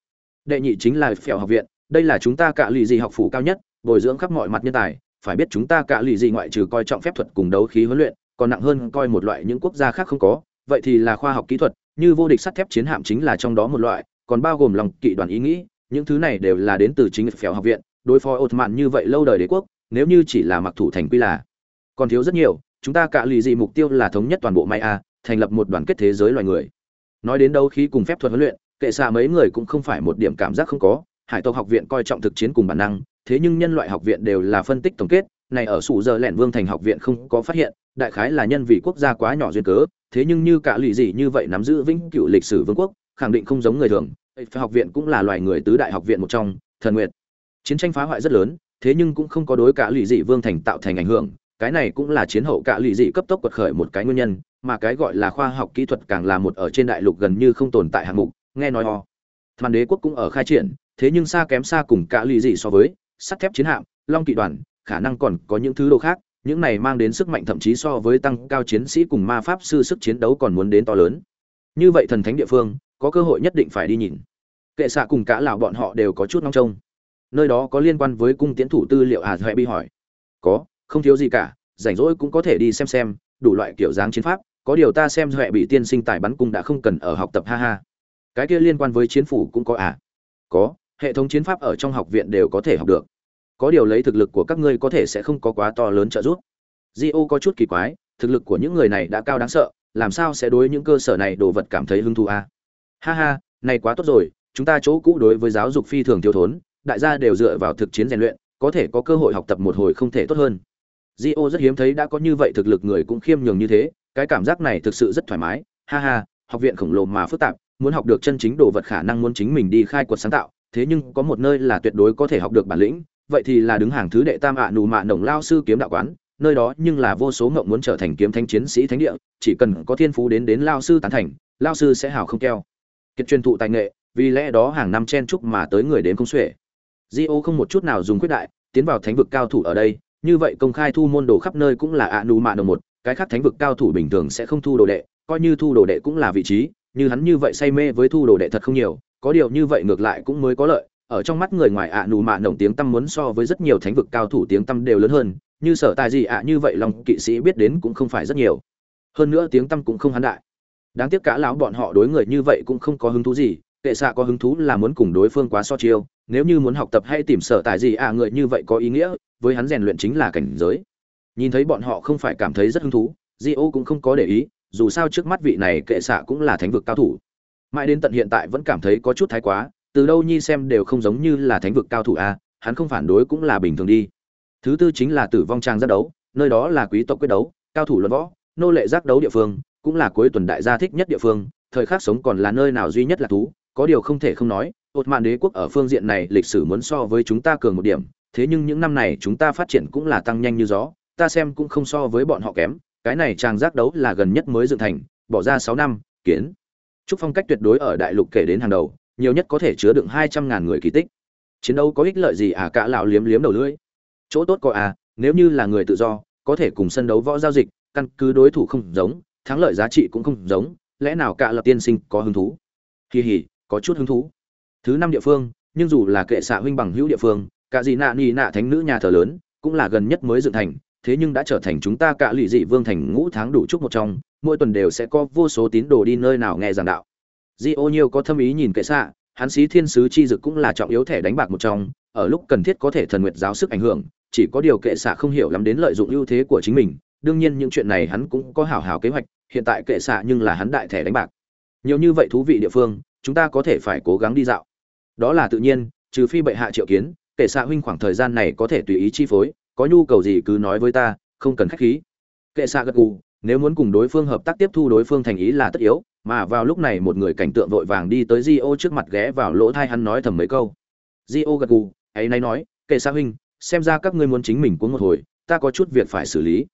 đệ nhị chính là phèo học viện, đây là chúng ta cả lì gì học phủ cao nhất, bồi dưỡng khắp mọi mặt nhân tài, phải biết chúng ta cả lì gì ngoại trừ coi trọng phép thuật cùng đấu khí huấn luyện, còn nặng hơn coi một loại những quốc gia khác không có, vậy thì là khoa học kỹ thuật, như vô địch sắt thép chiến hạm chính là trong đó một loại, còn bao gồm lòng kỵ đoàn ý nghĩ, những thứ này đều là đến từ chính phèo học viện, đối phó ột mạn như vậy lâu đời đế quốc, nếu như chỉ là mặc thủ thành quy là còn thiếu rất nhiều, chúng ta cả lì gì mục tiêu là thống nhất toàn bộ may a thành lập một đoàn kết thế giới loài người. Nói đến đấu khí cùng phép thuật huấn luyện kệ xạ mấy người cũng không phải một điểm cảm giác không có, hải tộc học viện coi trọng thực chiến cùng bản năng, thế nhưng nhân loại học viện đều là phân tích tổng kết, này ở sủ giờ lẻn vương thành học viện không có phát hiện, đại khái là nhân vì quốc gia quá nhỏ duyên cớ, thế nhưng như cả lụy gì như vậy nắm giữ vĩnh cửu lịch sử vương quốc, khẳng định không giống người thường học viện cũng là loài người tứ đại học viện một trong, thần nguyệt. Chiến tranh phá hoại rất lớn, thế nhưng cũng không có đối cả lụy dị vương thành tạo thành ảnh hưởng, cái này cũng là chiến hậu cả lụy dị cấp tốc quật khởi một cái nguyên nhân, mà cái gọi là khoa học kỹ thuật càng là một ở trên đại lục gần như không tồn tại hạng mục nghe nói ho màn đế quốc cũng ở khai triển, thế nhưng xa kém xa cùng cả lì dị so với, sắt thép chiến hạm, long kỵ đoàn, khả năng còn có những thứ đồ khác, những này mang đến sức mạnh thậm chí so với tăng cao chiến sĩ cùng ma pháp sư sức chiến đấu còn muốn đến to lớn. Như vậy thần thánh địa phương, có cơ hội nhất định phải đi nhìn. Kệ xạ cùng cả lào bọn họ đều có chút nong trông. Nơi đó có liên quan với cung tiến thủ tư liệu à huệ bi hỏi. Có, không thiếu gì cả, rảnh rỗi cũng có thể đi xem xem, đủ loại kiểu dáng chiến pháp, có điều ta xem huệ bị tiên sinh tài bắn cung đã không cần ở học tập, ha ha cái kia liên quan với chiến phủ cũng có à? Có hệ thống chiến pháp ở trong học viện đều có thể học được. Có điều lấy thực lực của các ngươi có thể sẽ không có quá to lớn trợ giúp. Di ô có chút kỳ quái thực lực của những người này đã cao đáng sợ làm sao sẽ đối những cơ sở này đồ vật cảm thấy hứng thú à? ha ha này quá tốt rồi chúng ta chỗ cũ đối với giáo dục phi thường thiếu thốn đại gia đều dựa vào thực chiến rèn luyện có thể có cơ hội học tập một hồi không thể tốt hơn. Gio rất hiếm thấy đã có như vậy thực lực người cũng khiêm nhường như thế, cái cảm giác này thực sự rất thoải mái, ha ha, học viện khổng lồ mà phức tạp, muốn học được chân chính đồ vật khả năng muốn chính mình đi khai quật sáng tạo, thế nhưng có một nơi là tuyệt đối có thể học được bản lĩnh, vậy thì là đứng hàng thứ đệ tam ạ nù mạ nồng lao sư kiếm đạo quán, nơi đó nhưng là vô số ngộng muốn trở thành kiếm thánh chiến sĩ thánh địa, chỉ cần có thiên phú đến đến lao sư tán thành, lao sư sẽ hào không keo. Kiệt truyền thụ tài nghệ, vì lẽ đó hàng năm chen chúc mà tới người đến không xuể. Gio không một chút nào dùng quyết đại, tiến vào thánh vực cao thủ ở đây, như vậy công khai thu môn đồ khắp nơi cũng là ạ nù mạ nồng một cái khác thánh vực cao thủ bình thường sẽ không thu đồ đệ coi như thu đồ đệ cũng là vị trí như hắn như vậy say mê với thu đồ đệ thật không nhiều, có điều như vậy ngược lại cũng mới có lợi, ở trong mắt người ngoài ạ nù mạ nồng tiếng tăm muốn so với rất nhiều thánh vực cao thủ tiếng tăm đều lớn hơn, như sở tài gì ạ như vậy lòng kỵ sĩ biết đến cũng không phải rất nhiều. Hơn nữa tiếng tăm cũng không hắn đại. Đáng tiếc cả lão bọn họ đối người như vậy cũng không có hứng thú gì, kệ xạ có hứng thú là muốn cùng đối phương quá so chiêu, nếu như muốn học tập hay tìm sở tài gì ạ người như vậy có ý nghĩa, với hắn rèn luyện chính là cảnh giới. Nhìn thấy bọn họ không phải cảm thấy rất hứng thú di ô cũng không có để ý dù sao trước mắt vị này kệ xạ cũng là thánh vực cao thủ. Mãi đến tận hiện tại vẫn cảm thấy có chút thái quá từ đâu nhi xem đều không giống như là thánh vực cao thủ a hắn không phản đối cũng là bình thường đi. Thứ tư chính là tử vong trang giác đấu nơi đó là quý tộc quyết đấu cao thủ luận võ nô lệ giác đấu địa phương cũng là cuối tuần đại gia thích nhất địa phương thời khắc sống còn là nơi nào duy nhất là thú có điều không thể không nói ột mạn đế quốc ở phương diện này lịch sử muốn so với chúng ta cường một điểm thế nhưng những năm này chúng ta phát triển cũng là tăng nhanh như gió, ta xem cũng không so với bọn họ kém, cái này chàng giác đấu là gần nhất mới dựng thành, bỏ ra 6 năm, kiến. Trúc phong cách tuyệt đối ở đại lục kể đến hàng đầu, nhiều nhất có thể chứa đựng 200 ngàn người kỳ tích. Chiến đấu có ích lợi gì à cả lão liếm liếm đầu lưỡi. Chỗ tốt có à, nếu như là người tự do, có thể cùng sân đấu võ giao dịch, căn cứ đối thủ không giống, thắng lợi giá trị cũng không giống, lẽ nào cả lập tiên sinh có hứng thú? Kỳ hỉ, có chút hứng thú. Thứ năm địa phương, nhưng dù là kệ xạ huynh bằng hữu địa phương, cả gì nạ nì nạ thánh nữ nhà thờ lớn cũng là gần nhất mới dựng thành thế nhưng đã trở thành chúng ta cả lụy dị vương thành ngũ tháng đủ chúc một trong, mỗi tuần đều sẽ có vô số tín đồ đi nơi nào nghe giảng đạo. Di ô nhiêu có thâm ý nhìn kệ xạ, hắn sĩ thiên sứ chi dực cũng là trọng yếu thẻ đánh bạc một trong, ở lúc cần thiết có thể thần nguyệt giáo sức ảnh hưởng, chỉ có điều kệ xạ không hiểu lắm đến lợi dụng ưu thế của chính mình, đương nhiên những chuyện này hắn cũng có hảo hảo kế hoạch, hiện tại kệ xạ nhưng là hắn đại thẻ đánh bạc. Nhiều như vậy thú vị địa phương, chúng ta có thể phải cố gắng đi dạo. Đó là tự nhiên, trừ phi bệ hạ triệu kiến, kệ xạ huynh khoảng thời gian này có thể tùy ý chi phối có nhu cầu gì cứ nói với ta, không cần khách khí. Kệ xạ gật gù, nếu muốn cùng đối phương hợp tác tiếp thu đối phương thành ý là tất yếu, mà vào lúc này một người cảnh tượng vội vàng đi tới di ô trước mặt ghé vào lỗ thai hắn nói thầm mấy câu. Di ô gật gù, ấy nay nói, kệ xạ huynh, xem ra các ngươi muốn chính mình cuốn một hồi, ta có chút việc phải xử lý.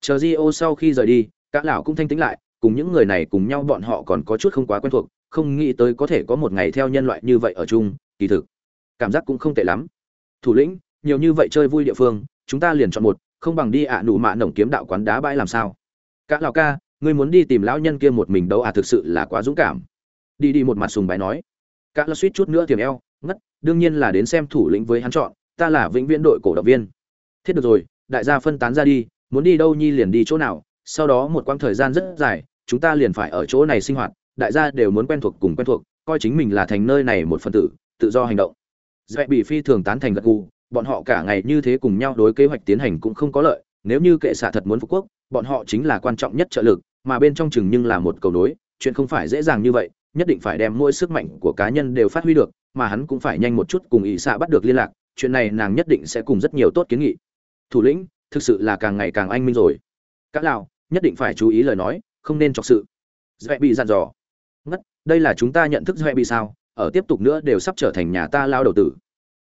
Chờ di ô sau khi rời đi, các lão cũng thanh tĩnh lại, cùng những người này cùng nhau bọn họ còn có chút không quá quen thuộc, không nghĩ tới có thể có một ngày theo nhân loại như vậy ở chung, kỳ thực, cảm giác cũng không tệ lắm. Thủ lĩnh, nhiều như vậy chơi vui địa phương chúng ta liền chọn một, không bằng đi ạ à nụ mạ nổng kiếm đạo quán đá bãi làm sao? Cả lào ca, ngươi muốn đi tìm lão nhân kia một mình đâu à thực sự là quá dũng cảm. Đi đi một mặt sùng bái nói. Cả là suýt chút nữa tiềm eo, ngất, đương nhiên là đến xem thủ lĩnh với hắn chọn, ta là vĩnh viễn đội cổ động viên. Thiết được rồi, đại gia phân tán ra đi, muốn đi đâu nhi liền đi chỗ nào, sau đó một quãng thời gian rất dài, chúng ta liền phải ở chỗ này sinh hoạt, đại gia đều muốn quen thuộc cùng quen thuộc, coi chính mình là thành nơi này một phần tử, tự do hành động. Dễ bị phi thường tán thành gật gù bọn họ cả ngày như thế cùng nhau đối kế hoạch tiến hành cũng không có lợi, nếu như kệ xạ thật muốn phục quốc, bọn họ chính là quan trọng nhất trợ lực, mà bên trong chừng nhưng là một cầu nối, chuyện không phải dễ dàng như vậy, nhất định phải đem mỗi sức mạnh của cá nhân đều phát huy được, mà hắn cũng phải nhanh một chút cùng ỷ xạ bắt được liên lạc, chuyện này nàng nhất định sẽ cùng rất nhiều tốt kiến nghị. Thủ lĩnh, thực sự là càng ngày càng anh minh rồi. Các lào nhất định phải chú ý lời nói, không nên chọc sự. Dễ bị dặn dò. Ngất, đây là chúng ta nhận thức dễ bị sao? Ở tiếp tục nữa đều sắp trở thành nhà ta lao đầu tử.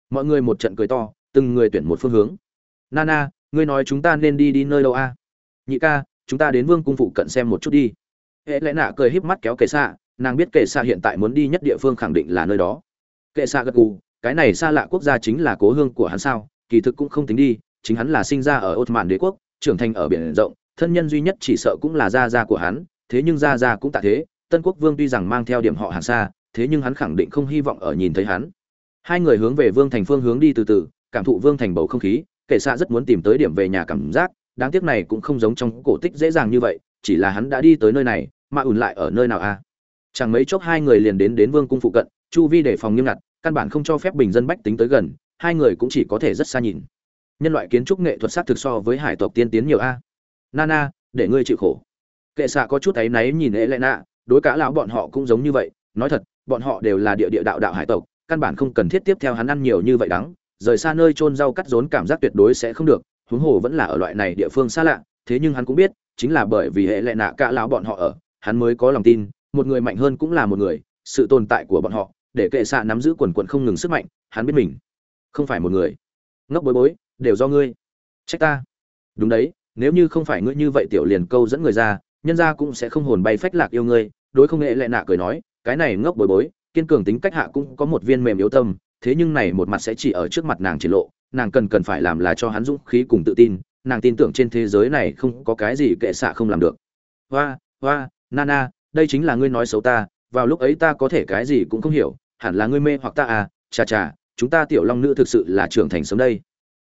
Mọi người một trận cười to từng người tuyển một phương hướng. Nana, ngươi nói chúng ta nên đi đi nơi đâu a? Nhị ca, chúng ta đến vương cung phụ cận xem một chút đi. Hệ lẽ nạ cười híp mắt kéo kệ xạ, nàng biết kệ xạ hiện tại muốn đi nhất địa phương khẳng định là nơi đó. Kệ xạ gật gù, cái này xa lạ quốc gia chính là cố hương của hắn sao, kỳ thực cũng không tính đi, chính hắn là sinh ra ở Ottoman đế quốc, trưởng thành ở biển rộng, thân nhân duy nhất chỉ sợ cũng là gia gia của hắn, thế nhưng gia gia cũng tại thế, tân quốc vương tuy rằng mang theo điểm họ hàng xa thế nhưng hắn khẳng định không hy vọng ở nhìn thấy hắn. Hai người hướng về vương thành phương hướng đi từ từ cảm thụ vương thành bầu không khí kệ xạ rất muốn tìm tới điểm về nhà cảm giác, đáng tiếc này cũng không giống trong cổ tích dễ dàng như vậy, chỉ là hắn đã đi tới nơi này, mà ùn lại ở nơi nào a à? chẳng mấy chốc hai người liền đến đến vương cung phụ cận, chu vi đề phòng nghiêm ngặt, căn bản không cho phép bình dân bách tính tới gần, hai người cũng chỉ có thể rất xa nhìn. Nhân loại kiến trúc nghệ thuật sắc thực so với hải tộc tiên tiến nhiều a. Nana, để ngươi chịu khổ. Kệ xạ có chút áy náy nhìn ế lẽ nạ đối cả lão bọn họ cũng giống như vậy, nói thật, bọn họ đều là địa địa đạo đạo hải tộc, căn bản không cần thiết tiếp theo hắn ăn nhiều như vậy đắng rời xa nơi trôn rau cắt rốn cảm giác tuyệt đối sẽ không được, huống hồ vẫn là ở loại này địa phương xa lạ, thế nhưng hắn cũng biết, chính là bởi vì hệ lệ nạ cả lão bọn họ ở, hắn mới có lòng tin, một người mạnh hơn cũng là một người, sự tồn tại của bọn họ, để kệ xạ nắm giữ quần quần không ngừng sức mạnh, hắn biết mình không phải một người. Ngốc bối bối, đều do ngươi. Trách ta. Đúng đấy, nếu như không phải ngươi như vậy tiểu liền câu dẫn người ra, nhân ra cũng sẽ không hồn bay phách lạc yêu ngươi. Đối không nghệ lệ nạ cười nói, cái này ngốc bối bối, kiên cường tính cách hạ cũng có một viên mềm yếu tâm thế nhưng này một mặt sẽ chỉ ở trước mặt nàng triển lộ, nàng cần cần phải làm là cho hắn dũng khí cùng tự tin, nàng tin tưởng trên thế giới này không có cái gì kệ xạ không làm được. Hoa hoa, nana, đây chính là ngươi nói xấu ta, vào lúc ấy ta có thể cái gì cũng không hiểu, hẳn là ngươi mê hoặc ta à chà chà, chúng ta tiểu long nữ thực sự là trưởng thành sớm đây.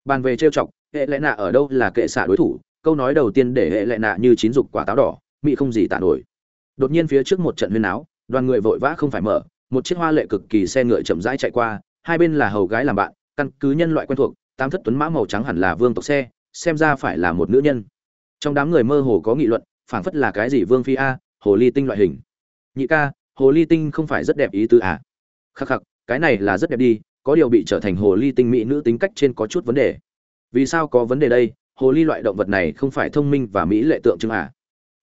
Bàn về trêu chọc, hệ lệ nạ ở đâu là kệ xạ đối thủ? Câu nói đầu tiên để hệ lệ nạ như chín dục quả táo đỏ, mị không gì tả nổi. Đột nhiên phía trước một trận huyên áo đoàn người vội vã không phải mở, một chiếc hoa lệ cực kỳ xe ngựa chậm rãi chạy qua hai bên là hầu gái làm bạn, căn cứ nhân loại quen thuộc, tám thất tuấn mã màu trắng hẳn là vương tộc xe, xem ra phải là một nữ nhân. Trong đám người mơ hồ có nghị luận, phảng phất là cái gì vương phi a, hồ ly tinh loại hình. Nhị ca, hồ ly tinh không phải rất đẹp ý tứ à? Khắc khắc, cái này là rất đẹp đi, có điều bị trở thành hồ ly tinh mỹ nữ tính cách trên có chút vấn đề. Vì sao có vấn đề đây? Hồ ly loại động vật này không phải thông minh và mỹ lệ tượng trưng à?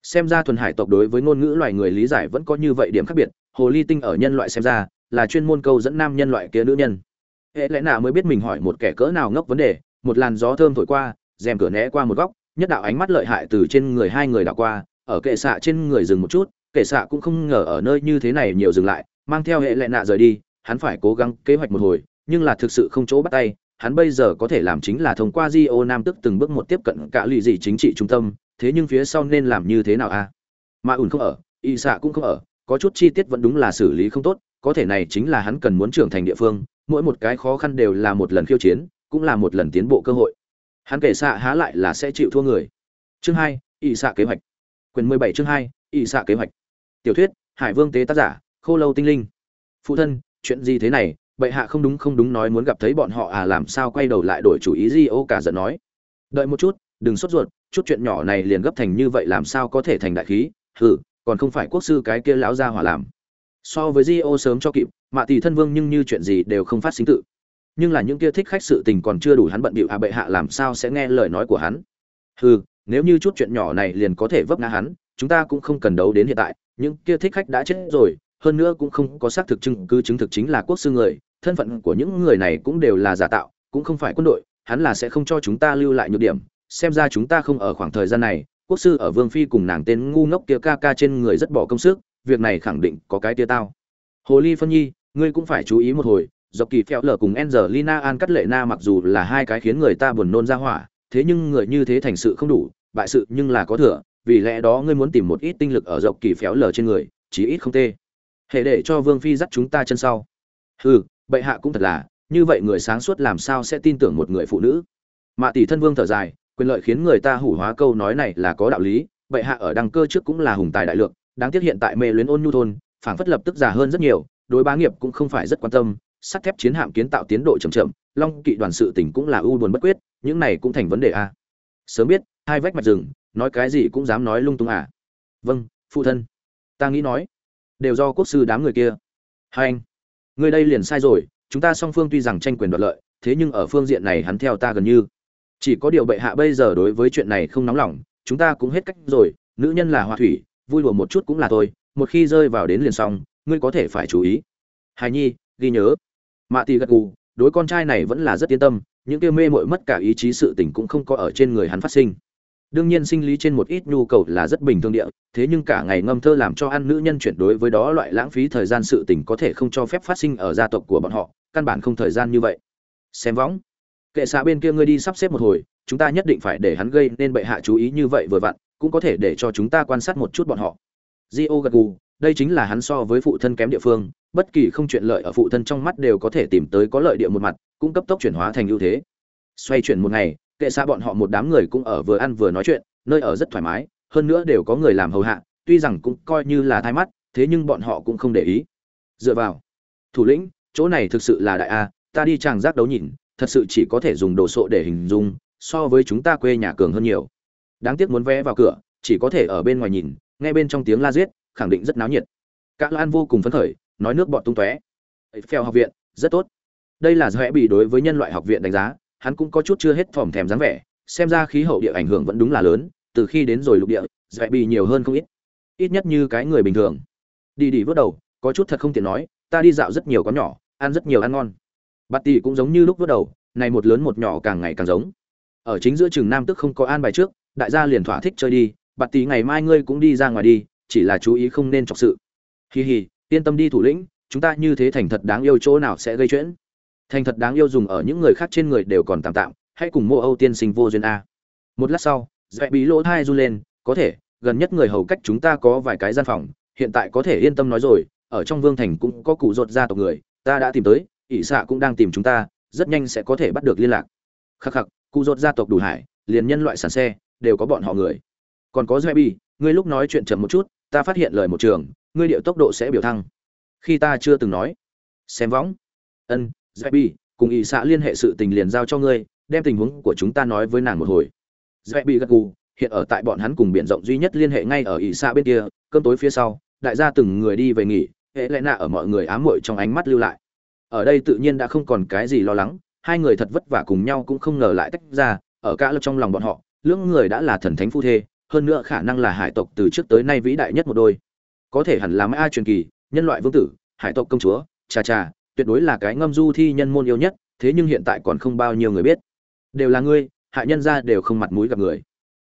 Xem ra thuần hải tộc đối với ngôn ngữ loài người lý giải vẫn có như vậy điểm khác biệt, hồ ly tinh ở nhân loại xem ra là chuyên môn câu dẫn nam nhân loại kia nữ nhân hệ lẽ nào mới biết mình hỏi một kẻ cỡ nào ngốc vấn đề, một làn gió thơm thổi qua, rèm cửa né qua một góc, nhất đạo ánh mắt lợi hại từ trên người hai người đảo qua, ở kệ xạ trên người dừng một chút, kệ xạ cũng không ngờ ở nơi như thế này nhiều dừng lại, mang theo hệ lệ nạ rời đi, hắn phải cố gắng kế hoạch một hồi, nhưng là thực sự không chỗ bắt tay, hắn bây giờ có thể làm chính là thông qua di ô nam tức từng bước một tiếp cận cả lụy gì chính trị trung tâm, thế nhưng phía sau nên làm như thế nào a à? mà ủn không ở, y xạ cũng không ở có chút chi tiết vẫn đúng là xử lý không tốt, có thể này chính là hắn cần muốn trưởng thành địa phương, mỗi một cái khó khăn đều là một lần khiêu chiến, cũng là một lần tiến bộ cơ hội. Hắn kể xạ há lại là sẽ chịu thua người. Chương hai y xạ kế hoạch. Quyền mười bảy chương hai y xạ kế hoạch. Tiểu thuyết, hải vương tế tác giả, khô lâu tinh linh. Phụ thân, chuyện gì thế này? Bệ hạ không đúng không đúng nói muốn gặp thấy bọn họ à làm sao quay đầu lại đổi chủ ý di ô, cả giận nói. Đợi một chút, đừng sốt ruột, chút chuyện nhỏ này liền gấp thành như vậy làm sao có thể thành đại khí? Hừ còn không phải quốc sư cái kia lão gia hỏa làm. So với di sớm cho kịp, mạ tỷ thân vương nhưng như chuyện gì đều không phát sinh tự. Nhưng là những kia thích khách sự tình còn chưa đủ hắn bận bịu à bệ hạ làm sao sẽ nghe lời nói của hắn. Hừ, nếu như chút chuyện nhỏ này liền có thể vấp ngã hắn, chúng ta cũng không cần đấu đến hiện tại, những kia thích khách đã chết rồi, hơn nữa cũng không có xác thực chứng, cứ chứng thực chính là quốc sư người, thân phận của những người này cũng đều là giả tạo, cũng không phải quân đội, hắn là sẽ không cho chúng ta lưu lại nhược điểm, xem ra chúng ta không ở khoảng thời gian này quốc sư ở vương phi cùng nàng tên ngu ngốc kia ca ca trên người rất bỏ công sức, việc này khẳng định có cái tia tao. Hồ ly phân nhi, ngươi cũng phải chú ý một hồi, dọc kỳ phèo lở cùng angelina an cắt lệ na mặc dù là hai cái khiến người ta buồn nôn ra hỏa, thế nhưng người như thế thành sự không đủ, bại sự nhưng là có thừa, vì lẽ đó ngươi muốn tìm một ít tinh lực ở dọc kỳ phéo lở trên người, chí ít không tê. Hệ để cho vương phi dắt chúng ta chân sau. Hừ, bệ hạ cũng thật là, như vậy người sáng suốt làm sao sẽ tin tưởng một người phụ nữ? Mạ tỷ thân vương thở dài quyền lợi khiến người ta hủ hóa câu nói này là có đạo lý, bệ hạ ở đăng cơ trước cũng là hùng tài đại lượng đáng tiếc hiện tại mê luyến ôn nhu thôn, phảng phất lập tức già hơn rất nhiều, đối bá nghiệp cũng không phải rất quan tâm, sắt thép chiến hạm kiến tạo tiến độ chậm chậm, long kỵ đoàn sự tỉnh cũng là ưu buồn bất quyết, những này cũng thành vấn đề a. Sớm biết, hai vách mặt rừng, nói cái gì cũng dám nói lung tung à. Vâng phụ thân. Ta nghĩ nói. Đều do quốc sư đám người kia. Hai anh, người đây liền sai rồi, chúng ta song phương tuy rằng tranh quyền đoạt lợi, thế nhưng ở phương diện này hắn theo ta gần như chỉ có điều bệ hạ bây giờ đối với chuyện này không nóng lòng, chúng ta cũng hết cách rồi, nữ nhân là hoa thủy, vui đùa một chút cũng là thôi, một khi rơi vào đến liền xong, ngươi có thể phải chú ý. Hài nhi, ghi nhớ. Mạ tì gật gù, đối con trai này vẫn là rất yên tâm, những kia mê mội mất cả ý chí sự tình cũng không có ở trên người hắn phát sinh. Đương nhiên sinh lý trên một ít nhu cầu là rất bình thường địa, thế nhưng cả ngày ngâm thơ làm cho ăn nữ nhân chuyển đối với đó loại lãng phí thời gian sự tình có thể không cho phép phát sinh ở gia tộc của bọn họ, căn bản không thời gian như vậy. Xem võng kệ xạ bên kia ngươi đi sắp xếp một hồi, chúng ta nhất định phải để hắn gây nên bệ hạ chú ý như vậy vừa vặn, cũng có thể để cho chúng ta quan sát một chút bọn họ. Di ô gật gù, đây chính là hắn so với phụ thân kém địa phương, bất kỳ không chuyện lợi ở phụ thân trong mắt đều có thể tìm tới có lợi địa một mặt, cũng cấp tốc chuyển hóa thành ưu thế. Xoay chuyển một ngày, kệ xa bọn họ một đám người cũng ở vừa ăn vừa nói chuyện, nơi ở rất thoải mái, hơn nữa đều có người làm hầu hạ, tuy rằng cũng coi như là thai mắt, thế nhưng bọn họ cũng không để ý. Dựa vào, thủ lĩnh, chỗ này thực sự là đại a, ta đi tràng giác đấu nhìn thật sự chỉ có thể dùng đồ sộ để hình dung, so với chúng ta quê nhà cường hơn nhiều. Đáng tiếc muốn vé vào cửa, chỉ có thể ở bên ngoài nhìn, nghe bên trong tiếng la giết, khẳng định rất náo nhiệt. Các lan vô cùng phấn khởi, nói nước bọt tung tóe. Phèo học viện, rất tốt. Đây là do bị đối với nhân loại học viện đánh giá, hắn cũng có chút chưa hết phỏng thèm dáng vẻ, xem ra khí hậu địa ảnh hưởng vẫn đúng là lớn, từ khi đến rồi lục địa dạy bị nhiều hơn không ít. Ít nhất như cái người bình thường. Đi đi vớt đầu, có chút thật không tiện nói, ta đi dạo rất nhiều con nhỏ, ăn rất nhiều ăn ngon bạt tỷ cũng giống như lúc bắt đầu, này một lớn một nhỏ càng ngày càng giống. Ở chính giữa trường nam tức không có an bài trước, đại gia liền thỏa thích chơi đi bạt tỷ ngày mai ngươi cũng đi ra ngoài đi, chỉ là chú ý không nên chọc sự. Hi hi, yên tâm đi thủ lĩnh, chúng ta như thế thành thật đáng yêu chỗ nào sẽ gây chuyện? Thành thật đáng yêu dùng ở những người khác trên người đều còn tạm tạm, hãy cùng mô âu tiên sinh vô duyên a. Một lát sau dạy bí lỗ thai run lên, có thể, gần nhất người hầu cách chúng ta có vài cái gian phòng, hiện tại có thể yên tâm nói rồi, ở trong vương thành cũng có cụ rột gia tộc người, ta đã tìm tới ỷ xạ cũng đang tìm chúng ta, rất nhanh sẽ có thể bắt được liên lạc. Khắc khắc, cụ dột gia tộc đủ hải, liền nhân loại sản xe, đều có bọn họ người. Còn có bi ngươi lúc nói chuyện chậm một chút, ta phát hiện lời một trường, ngươi điệu tốc độ sẽ biểu thăng. Khi ta chưa từng nói. Xem võng. Ân bi cùng ỷ xạ liên hệ sự tình liền giao cho ngươi, đem tình huống của chúng ta nói với nàng một hồi. Bi gật gù, hiện ở tại bọn hắn cùng biển rộng duy nhất liên hệ ngay ở ỷ xạ bên kia, cơm tối phía sau, đại gia từng người đi về nghỉ, hệ lẽ nạ ở mọi người ám muội trong ánh mắt lưu lại ở đây tự nhiên đã không còn cái gì lo lắng, hai người thật vất vả cùng nhau cũng không ngờ lại tách ra, ở cả lập trong lòng bọn họ, lưỡng người đã là thần thánh phu thê, hơn nữa khả năng là hải tộc từ trước tới nay vĩ đại nhất một đôi. Có thể hẳn là mai truyền kỳ, nhân loại vương tử, hải tộc công chúa, cha cha, tuyệt đối là cái ngâm du thi nhân môn yêu nhất, thế nhưng hiện tại còn không bao nhiêu người biết. Đều là ngươi hại nhân ra đều không mặt mũi gặp người.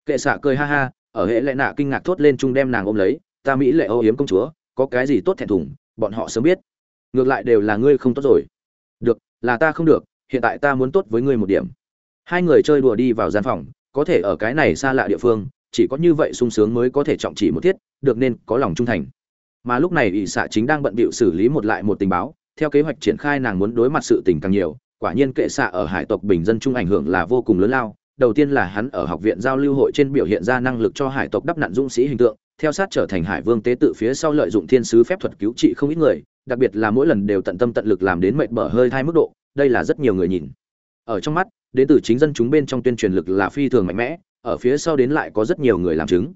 Kệ xạ cười ha ha, ở hệ lệ nạ kinh ngạc thốt lên chung đem nàng ôm lấy, ta mỹ lệ âu yếm công chúa, có cái gì tốt thẹn thùng, bọn họ sớm biết ngược lại đều là ngươi không tốt rồi. Được, là ta không được, hiện tại ta muốn tốt với ngươi một điểm. Hai người chơi đùa đi vào gian phòng, có thể ở cái này xa lạ địa phương, chỉ có như vậy sung sướng mới có thể trọng chỉ một thiết, được nên có lòng trung thành. Mà lúc này ỷ xạ chính đang bận bịu xử lý một lại một tình báo, theo kế hoạch triển khai nàng muốn đối mặt sự tình càng nhiều, quả nhiên kệ xạ ở hải tộc bình dân trung ảnh hưởng là vô cùng lớn lao đầu tiên là hắn ở học viện giao lưu hội trên biểu hiện ra năng lực cho hải tộc đắp nặn dũng sĩ hình tượng, theo sát trở thành hải vương tế tự phía sau lợi dụng thiên sứ phép thuật cứu trị không ít người, đặc biệt là mỗi lần đều tận tâm tận lực làm đến mệt bở hơi thai mức độ, đây là rất nhiều người nhìn. Ở trong mắt, đến từ chính dân chúng bên trong tuyên truyền lực là phi thường mạnh mẽ, ở phía sau đến lại có rất nhiều người làm chứng.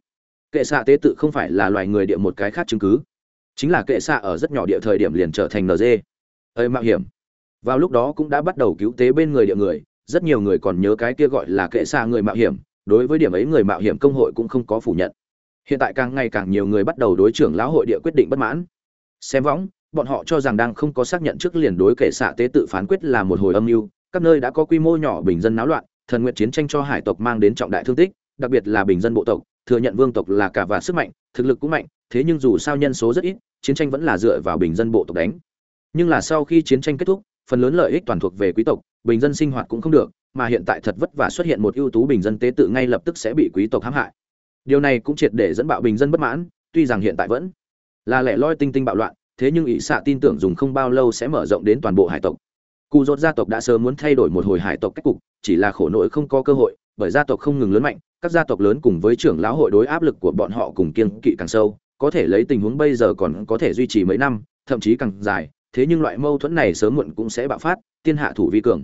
Kệ xạ tế tự không phải là loài người địa một cái khác chứng cứ, chính là kệ xạ ở rất nhỏ địa thời điểm liền trở thành nd ơi mạo hiểm. Vào lúc đó cũng đã bắt đầu cứu tế bên người địa người rất nhiều người còn nhớ cái kia gọi là kệ xa người mạo hiểm, đối với điểm ấy người mạo hiểm công hội cũng không có phủ nhận. Hiện tại càng ngày càng nhiều người bắt đầu đối trưởng lão hội địa quyết định bất mãn. Xem võng, bọn họ cho rằng đang không có xác nhận trước liền đối kệ xạ tế tự phán quyết là một hồi âm mưu, các nơi đã có quy mô nhỏ bình dân náo loạn, thần nguyện chiến tranh cho hải tộc mang đến trọng đại thương tích, đặc biệt là bình dân bộ tộc, thừa nhận vương tộc là cả và sức mạnh, thực lực cũng mạnh, thế nhưng dù sao nhân số rất ít, chiến tranh vẫn là dựa vào bình dân bộ tộc đánh. Nhưng là sau khi chiến tranh kết thúc, phần lớn lợi ích toàn thuộc về quý tộc bình dân sinh hoạt cũng không được, mà hiện tại thật vất vả xuất hiện một ưu tú bình dân tế tự ngay lập tức sẽ bị quý tộc hãm hại. Điều này cũng triệt để dẫn bạo bình dân bất mãn, tuy rằng hiện tại vẫn là lẻ loi tinh tinh bạo loạn, thế nhưng ỷ xạ tin tưởng dùng không bao lâu sẽ mở rộng đến toàn bộ hải tộc. Cụ dốt gia tộc đã sớm muốn thay đổi một hồi hải tộc cách cục, chỉ là khổ nội không có cơ hội, bởi gia tộc không ngừng lớn mạnh, các gia tộc lớn cùng với trưởng lão hội đối áp lực của bọn họ cùng kiên kỵ càng sâu, có thể lấy tình huống bây giờ còn có thể duy trì mấy năm, thậm chí càng dài thế nhưng loại mâu thuẫn này sớm muộn cũng sẽ bạo phát, tiên hạ thủ vi cường.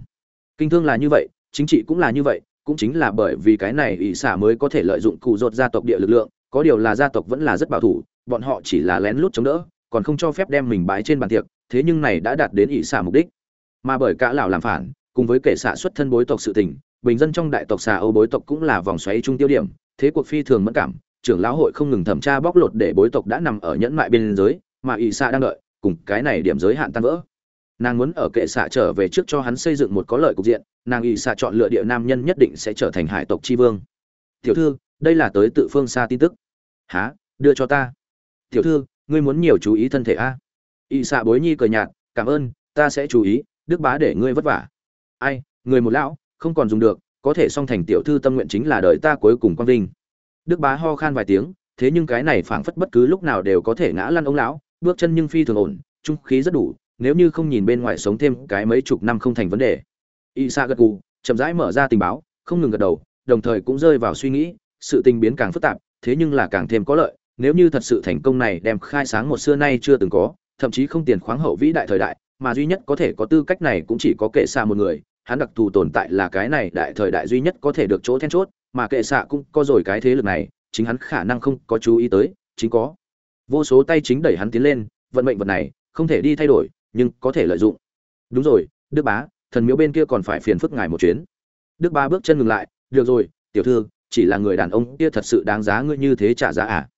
Kinh thương là như vậy, chính trị cũng là như vậy, cũng chính là bởi vì cái này ỷ xả mới có thể lợi dụng cụ rột gia tộc địa lực lượng, có điều là gia tộc vẫn là rất bảo thủ, bọn họ chỉ là lén lút chống đỡ, còn không cho phép đem mình bái trên bàn tiệc, thế nhưng này đã đạt đến ỷ xả mục đích. Mà bởi cả lão làm phản, cùng với kẻ xạ xuất thân bối tộc sự tình, bình dân trong đại tộc xà âu bối tộc cũng là vòng xoáy trung tiêu điểm, thế cuộc phi thường mẫn cảm, trưởng lão hội không ngừng thẩm tra bóc lột để bối tộc đã nằm ở nhẫn mại bên giới, mà ỷ xạ đang đợi cùng cái này điểm giới hạn tan vỡ. Nàng muốn ở kệ xạ trở về trước cho hắn xây dựng một có lợi cục diện, nàng ỵ xạ chọn lựa địa nam nhân nhất định sẽ trở thành hải tộc tri vương. Tiểu thư, đây là tới tự phương xa tin tức. Há đưa cho ta. Tiểu thư, ngươi muốn nhiều chú ý thân thể a. Ỵ xạ bối nhi cười nhạt, cảm ơn, ta sẽ chú ý, đức bá để ngươi vất vả. Ai, người một lão, không còn dùng được, có thể song thành tiểu thư tâm nguyện chính là đợi ta cuối cùng quang vinh. Đức bá ho khan vài tiếng, thế nhưng cái này phảng phất bất cứ lúc nào đều có thể ngã lăn ông lão bước chân nhưng phi thường ổn, trung khí rất đủ, nếu như không nhìn bên ngoài sống thêm cái mấy chục năm không thành vấn đề. Y sa gật gù, chậm rãi mở ra tình báo, không ngừng gật đầu, đồng thời cũng rơi vào suy nghĩ, sự tình biến càng phức tạp, thế nhưng là càng thêm có lợi, nếu như thật sự thành công này đem khai sáng một xưa nay chưa từng có, thậm chí không tiền khoáng hậu vĩ đại thời đại, mà duy nhất có thể có tư cách này cũng chỉ có kệ xạ một người, hắn đặc thù tồn tại là cái này đại thời đại duy nhất có thể được chỗ then chốt, mà kệ xạ cũng có rồi cái thế lực này, chính hắn khả năng không có chú ý tới, chính có vô số tay chính đẩy hắn tiến lên, vận mệnh vật này không thể đi thay đổi, nhưng có thể lợi dụng. Đúng rồi, đức bá, thần miếu bên kia còn phải phiền phức ngài một chuyến. Đức bá bước chân ngừng lại, được rồi, tiểu thư, chỉ là người đàn ông kia thật sự đáng giá ngươi như thế trả giá à?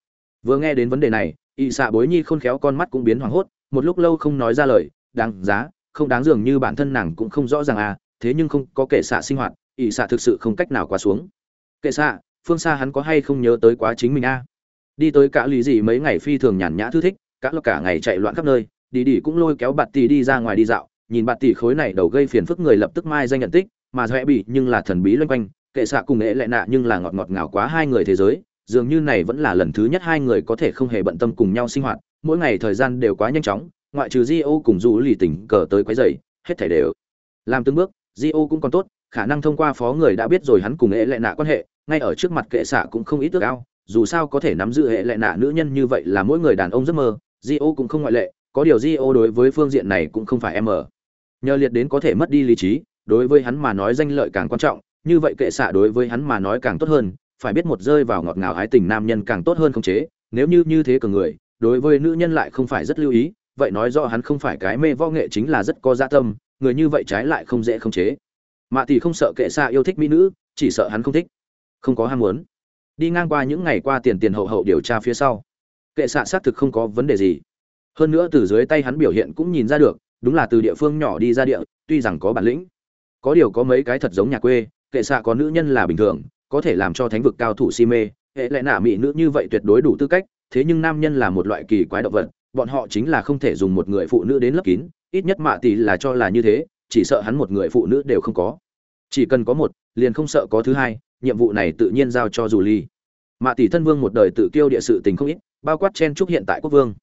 Vừa nghe đến vấn đề này ỵ xạ bối nhi khôn khéo con mắt cũng biến hoảng hốt, một lúc lâu không nói ra lời, đáng giá, không đáng dường như bản thân nàng cũng không rõ ràng à thế nhưng không có kệ xạ sinh hoạt ỵ xạ thực sự không cách nào qua xuống. Kệ xạ, phương xa hắn có hay không nhớ tới quá chính mình a đi tới cả lý gì mấy ngày phi thường nhàn nhã thư thích, cả lúc cả ngày chạy loạn khắp nơi, đi đi cũng lôi kéo bạt tỷ đi ra ngoài đi dạo, nhìn bạt tỷ khối này đầu gây phiền phức người lập tức mai danh nhận tích, mà dọa bị nhưng là thần bí loanh quanh, kệ xạ cùng nghệ lệ nạ nhưng là ngọt ngọt ngào quá hai người thế giới, dường như này vẫn là lần thứ nhất hai người có thể không hề bận tâm cùng nhau sinh hoạt, mỗi ngày thời gian đều quá nhanh chóng, ngoại trừ di ô cùng dù lì tỉnh cờ tới quấy dày hết thảy đều làm từng bước di ô cũng còn tốt, khả năng thông qua phó người đã biết rồi hắn cùng nghệ lệ nạ quan hệ, ngay ở trước mặt kệ xạ cũng không ít ước ao dù sao có thể nắm giữ hệ lệ nạ nữ nhân như vậy là mỗi người đàn ông giấc mơ di ô cũng không ngoại lệ, có điều di ô đối với phương diện này cũng không phải em ở. Nhờ liệt đến có thể mất đi lý trí, đối với hắn mà nói danh lợi càng quan trọng, như vậy kệ xạ đối với hắn mà nói càng tốt hơn, phải biết một rơi vào ngọt ngào ái tình nam nhân càng tốt hơn không chế, nếu như như thế cường người, đối với nữ nhân lại không phải rất lưu ý, vậy nói rõ hắn không phải cái mê võ nghệ chính là rất có gia tâm, người như vậy trái lại không dễ không chế. Mạ thì không sợ kệ xạ yêu thích mỹ nữ, chỉ sợ hắn không thích. Không có ham muốn đi ngang qua những ngày qua tiền tiền hậu hậu điều tra phía sau. Kệ xạ xác thực không có vấn đề gì. Hơn nữa từ dưới tay hắn biểu hiện cũng nhìn ra được, đúng là từ địa phương nhỏ đi ra địa, tuy rằng có bản lĩnh. Có điều có mấy cái thật giống nhà quê, kệ xạ có nữ nhân là bình thường, có thể làm cho thánh vực cao thủ si mê, hệ lại nả mỹ nữ như vậy tuyệt đối đủ tư cách, thế nhưng nam nhân là một loại kỳ quái động vật, bọn họ chính là không thể dùng một người phụ nữ đến lấp kín, ít nhất mạ tỷ là cho là như thế, chỉ sợ hắn một người phụ nữ đều không có chỉ cần có một, liền không sợ có thứ hai, nhiệm vụ này tự nhiên giao cho dù ly. Mạ tỷ thân vương một đời tự kiêu địa sự tình không ít, bao quát chen trúc hiện tại quốc vương.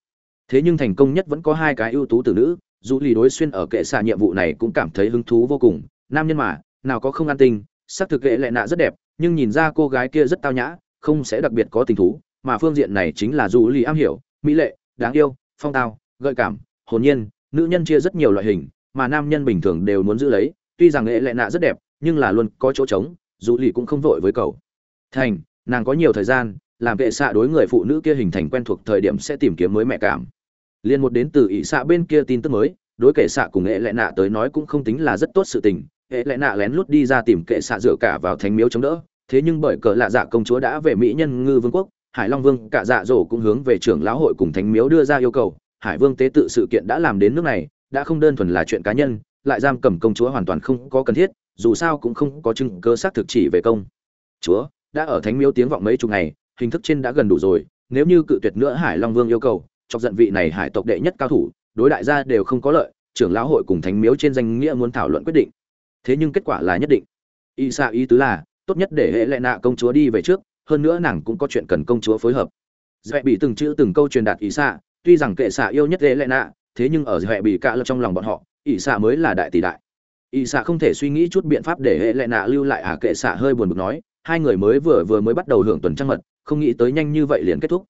Thế nhưng thành công nhất vẫn có hai cái ưu tú tử nữ, dù ly đối xuyên ở kệ xạ nhiệm vụ này cũng cảm thấy hứng thú vô cùng. Nam nhân mà, nào có không an tinh sắc thực kệ lệ nạ rất đẹp, nhưng nhìn ra cô gái kia rất tao nhã, không sẽ đặc biệt có tình thú, mà phương diện này chính là dù ly am hiểu, mỹ lệ, đáng yêu, phong tao, gợi cảm, hồn nhiên, nữ nhân chia rất nhiều loại hình, mà nam nhân bình thường đều muốn giữ lấy, tuy rằng lệ lệ nạ rất đẹp nhưng là luôn có chỗ trống, dù lì cũng không vội với cậu. thành, nàng có nhiều thời gian, làm vệ xạ đối người phụ nữ kia hình thành quen thuộc thời điểm sẽ tìm kiếm mới mẹ cảm. Liên một đến từ ỷ xạ bên kia tin tức mới, đối kệ xạ cùng hệ lệ nạ tới nói cũng không tính là rất tốt sự tình. Hệ lệ nạ lén lút đi ra tìm kệ xạ dựa cả vào thánh miếu chống đỡ, thế nhưng bởi cờ lạ dạ công chúa đã về mỹ nhân ngư vương quốc, hải long vương, cả dạ dỗ cũng hướng về trưởng lão hội cùng thánh miếu đưa ra yêu cầu. Hải vương tế tự sự kiện đã làm đến nước này, đã không đơn thuần là chuyện cá nhân, lại giam cầm công chúa hoàn toàn không có cần thiết dù sao cũng không có chứng cơ xác thực chỉ về công. Chúa, đã ở thánh miếu tiếng vọng mấy chục ngày, hình thức trên đã gần đủ rồi, nếu như cự tuyệt nữa hải long vương yêu cầu, chọc giận vị này hải tộc đệ nhất cao thủ, đối đại gia đều không có lợi, trưởng lão hội cùng thánh miếu trên danh nghĩa muốn thảo luận quyết định. Thế nhưng kết quả là nhất định. Y sa ý tứ là, tốt nhất để hệ lệ nạ công chúa đi về trước, hơn nữa nàng cũng có chuyện cần công chúa phối hợp. Dễ bị từng chữ từng câu truyền đạt ý xạ tuy rằng kệ xạ yêu nhất hệ lệ nạ, thế nhưng ở dễ bị cạ lập trong lòng bọn họ ý xạ mới là đại tỷ đại. Y xạ không thể suy nghĩ chút biện pháp để hệ lệ nạ lưu lại à kệ xạ hơi buồn bực nói, hai người mới vừa vừa mới bắt đầu hưởng tuần trăng mật, không nghĩ tới nhanh như vậy liền kết thúc.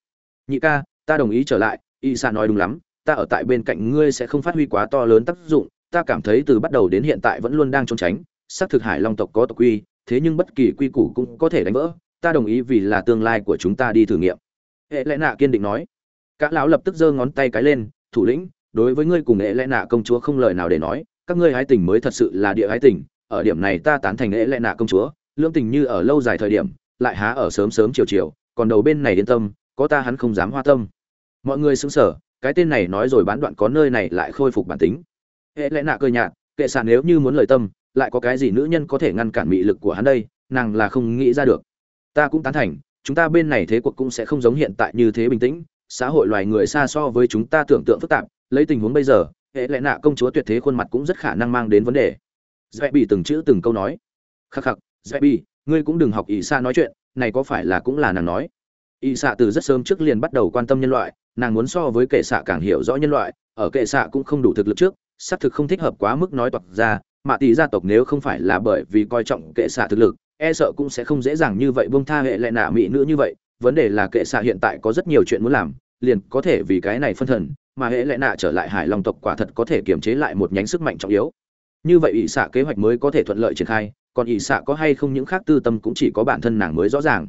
Nhị ca, ta đồng ý trở lại, Y xạ nói đúng lắm, ta ở tại bên cạnh ngươi sẽ không phát huy quá to lớn tác dụng, ta cảm thấy từ bắt đầu đến hiện tại vẫn luôn đang trốn tránh, xác thực hải long tộc có tộc quy, thế nhưng bất kỳ quy củ cũng có thể đánh vỡ, ta đồng ý vì là tương lai của chúng ta đi thử nghiệm. Hệ lẽ nạ kiên định nói. Cả lão lập tức giơ ngón tay cái lên, thủ lĩnh, đối với ngươi cùng hệ lẽ nạ công chúa không lời nào để nói các ngươi hái tình mới thật sự là địa hái tình, ở điểm này ta tán thành lễ lẽ nạ công chúa lương tình như ở lâu dài thời điểm, lại há ở sớm sớm chiều chiều, còn đầu bên này yên tâm, có ta hắn không dám hoa tâm. Mọi người xứng sở cái tên này nói rồi bán đoạn có nơi này lại khôi phục bản tính. Hệ lẽ nạ cơ nhạt, kệ sạn nếu như muốn lời tâm, lại có cái gì nữ nhân có thể ngăn cản mị lực của hắn đây, nàng là không nghĩ ra được. Ta cũng tán thành, chúng ta bên này thế cuộc cũng sẽ không giống hiện tại như thế bình tĩnh, xã hội loài người xa so với chúng ta tưởng tượng phức tạp, lấy tình huống bây giờ hệ lẽ nạ công chúa tuyệt thế khuôn mặt cũng rất khả năng mang đến vấn đề. Dễ bị từng chữ từng câu nói. Khắc khắc dễ bị ngươi cũng đừng học ỷ xa nói chuyện, này có phải là cũng là nàng nói? Ỷ xạ từ rất sớm trước liền bắt đầu quan tâm nhân loại, nàng muốn so với kệ xạ càng hiểu rõ nhân loại, ở kệ xạ cũng không đủ thực lực trước, xác thực không thích hợp quá mức nói toạc ra mạ tỷ gia tộc nếu không phải là bởi vì coi trọng kệ xạ thực lực e sợ cũng sẽ không dễ dàng như vậy bông tha hệ lệ nạ mỹ nữ như vậy, vấn đề là kệ xạ hiện tại có rất nhiều chuyện muốn làm liền có thể vì cái này phân thần, mà hệ lẽ nạ trở lại hải long tộc quả thật có thể kiềm chế lại một nhánh sức mạnh trọng yếu. Như vậy ỷ xạ kế hoạch mới có thể thuận lợi triển khai, còn ỷ xạ có hay không những khác tư tâm cũng chỉ có bản thân nàng mới rõ ràng.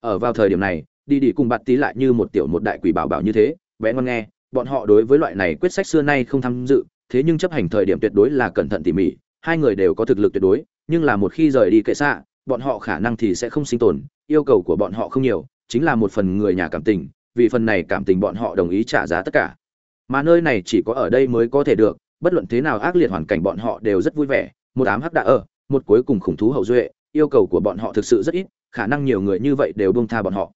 Ở vào thời điểm này, đi đi cùng bạt tí lại như một tiểu một đại quỷ bảo bảo như thế, bé ngon nghe, bọn họ đối với loại này quyết sách xưa nay không tham dự, thế nhưng chấp hành thời điểm tuyệt đối là cẩn thận tỉ mỉ, hai người đều có thực lực tuyệt đối, nhưng là một khi rời đi kệ xạ, bọn họ khả năng thì sẽ không sinh tồn, yêu cầu của bọn họ không nhiều, chính là một phần người nhà cảm tình vì phần này cảm tình bọn họ đồng ý trả giá tất cả. Mà nơi này chỉ có ở đây mới có thể được, bất luận thế nào ác liệt hoàn cảnh bọn họ đều rất vui vẻ. Một ám hắc đã ở, một cuối cùng khủng thú hậu duệ, yêu cầu của bọn họ thực sự rất ít, khả năng nhiều người như vậy đều buông tha bọn họ.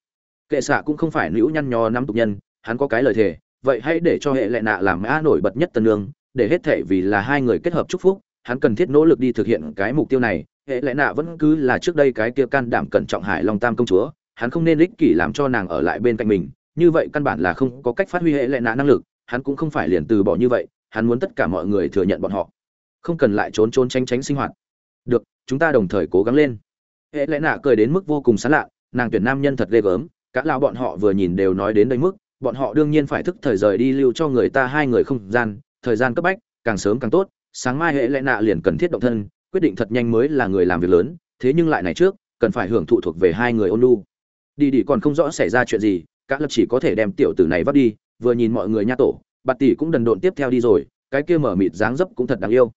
Kệ xạ cũng không phải nữ nhăn nhò năm tục nhân, hắn có cái lời thề, vậy hãy để cho hệ lệ nạ làm a nổi bật nhất tân lương để hết thể vì là hai người kết hợp chúc phúc, hắn cần thiết nỗ lực đi thực hiện cái mục tiêu này. Hệ lệ nạ vẫn cứ là trước đây cái kia can đảm cẩn trọng hải long tam công chúa, hắn không nên ích kỷ làm cho nàng ở lại bên cạnh mình như vậy căn bản là không có cách phát huy hệ lệ nạ năng lực, hắn cũng không phải liền từ bỏ như vậy, hắn muốn tất cả mọi người thừa nhận bọn họ. Không cần lại trốn trốn tránh tránh sinh hoạt. Được, chúng ta đồng thời cố gắng lên. Hệ lệ nạ cười đến mức vô cùng sán lạ, nàng tuyển nam nhân thật ghê gớm, cả lao bọn họ vừa nhìn đều nói đến đây mức, bọn họ đương nhiên phải thức thời rời đi lưu cho người ta hai người không gian, thời gian cấp bách, càng sớm càng tốt, sáng mai hệ lệ nạ liền cần thiết động thân, quyết định thật nhanh mới là người làm việc lớn, thế nhưng lại này trước, cần phải hưởng thụ thuộc về hai người ôn lu đi đi còn không rõ xảy ra chuyện gì các lập chỉ có thể đem tiểu tử này vắt đi, vừa nhìn mọi người nha tổ bạt tỷ cũng đần độn tiếp theo đi rồi, cái kia mở mịt dáng dấp cũng thật đáng yêu.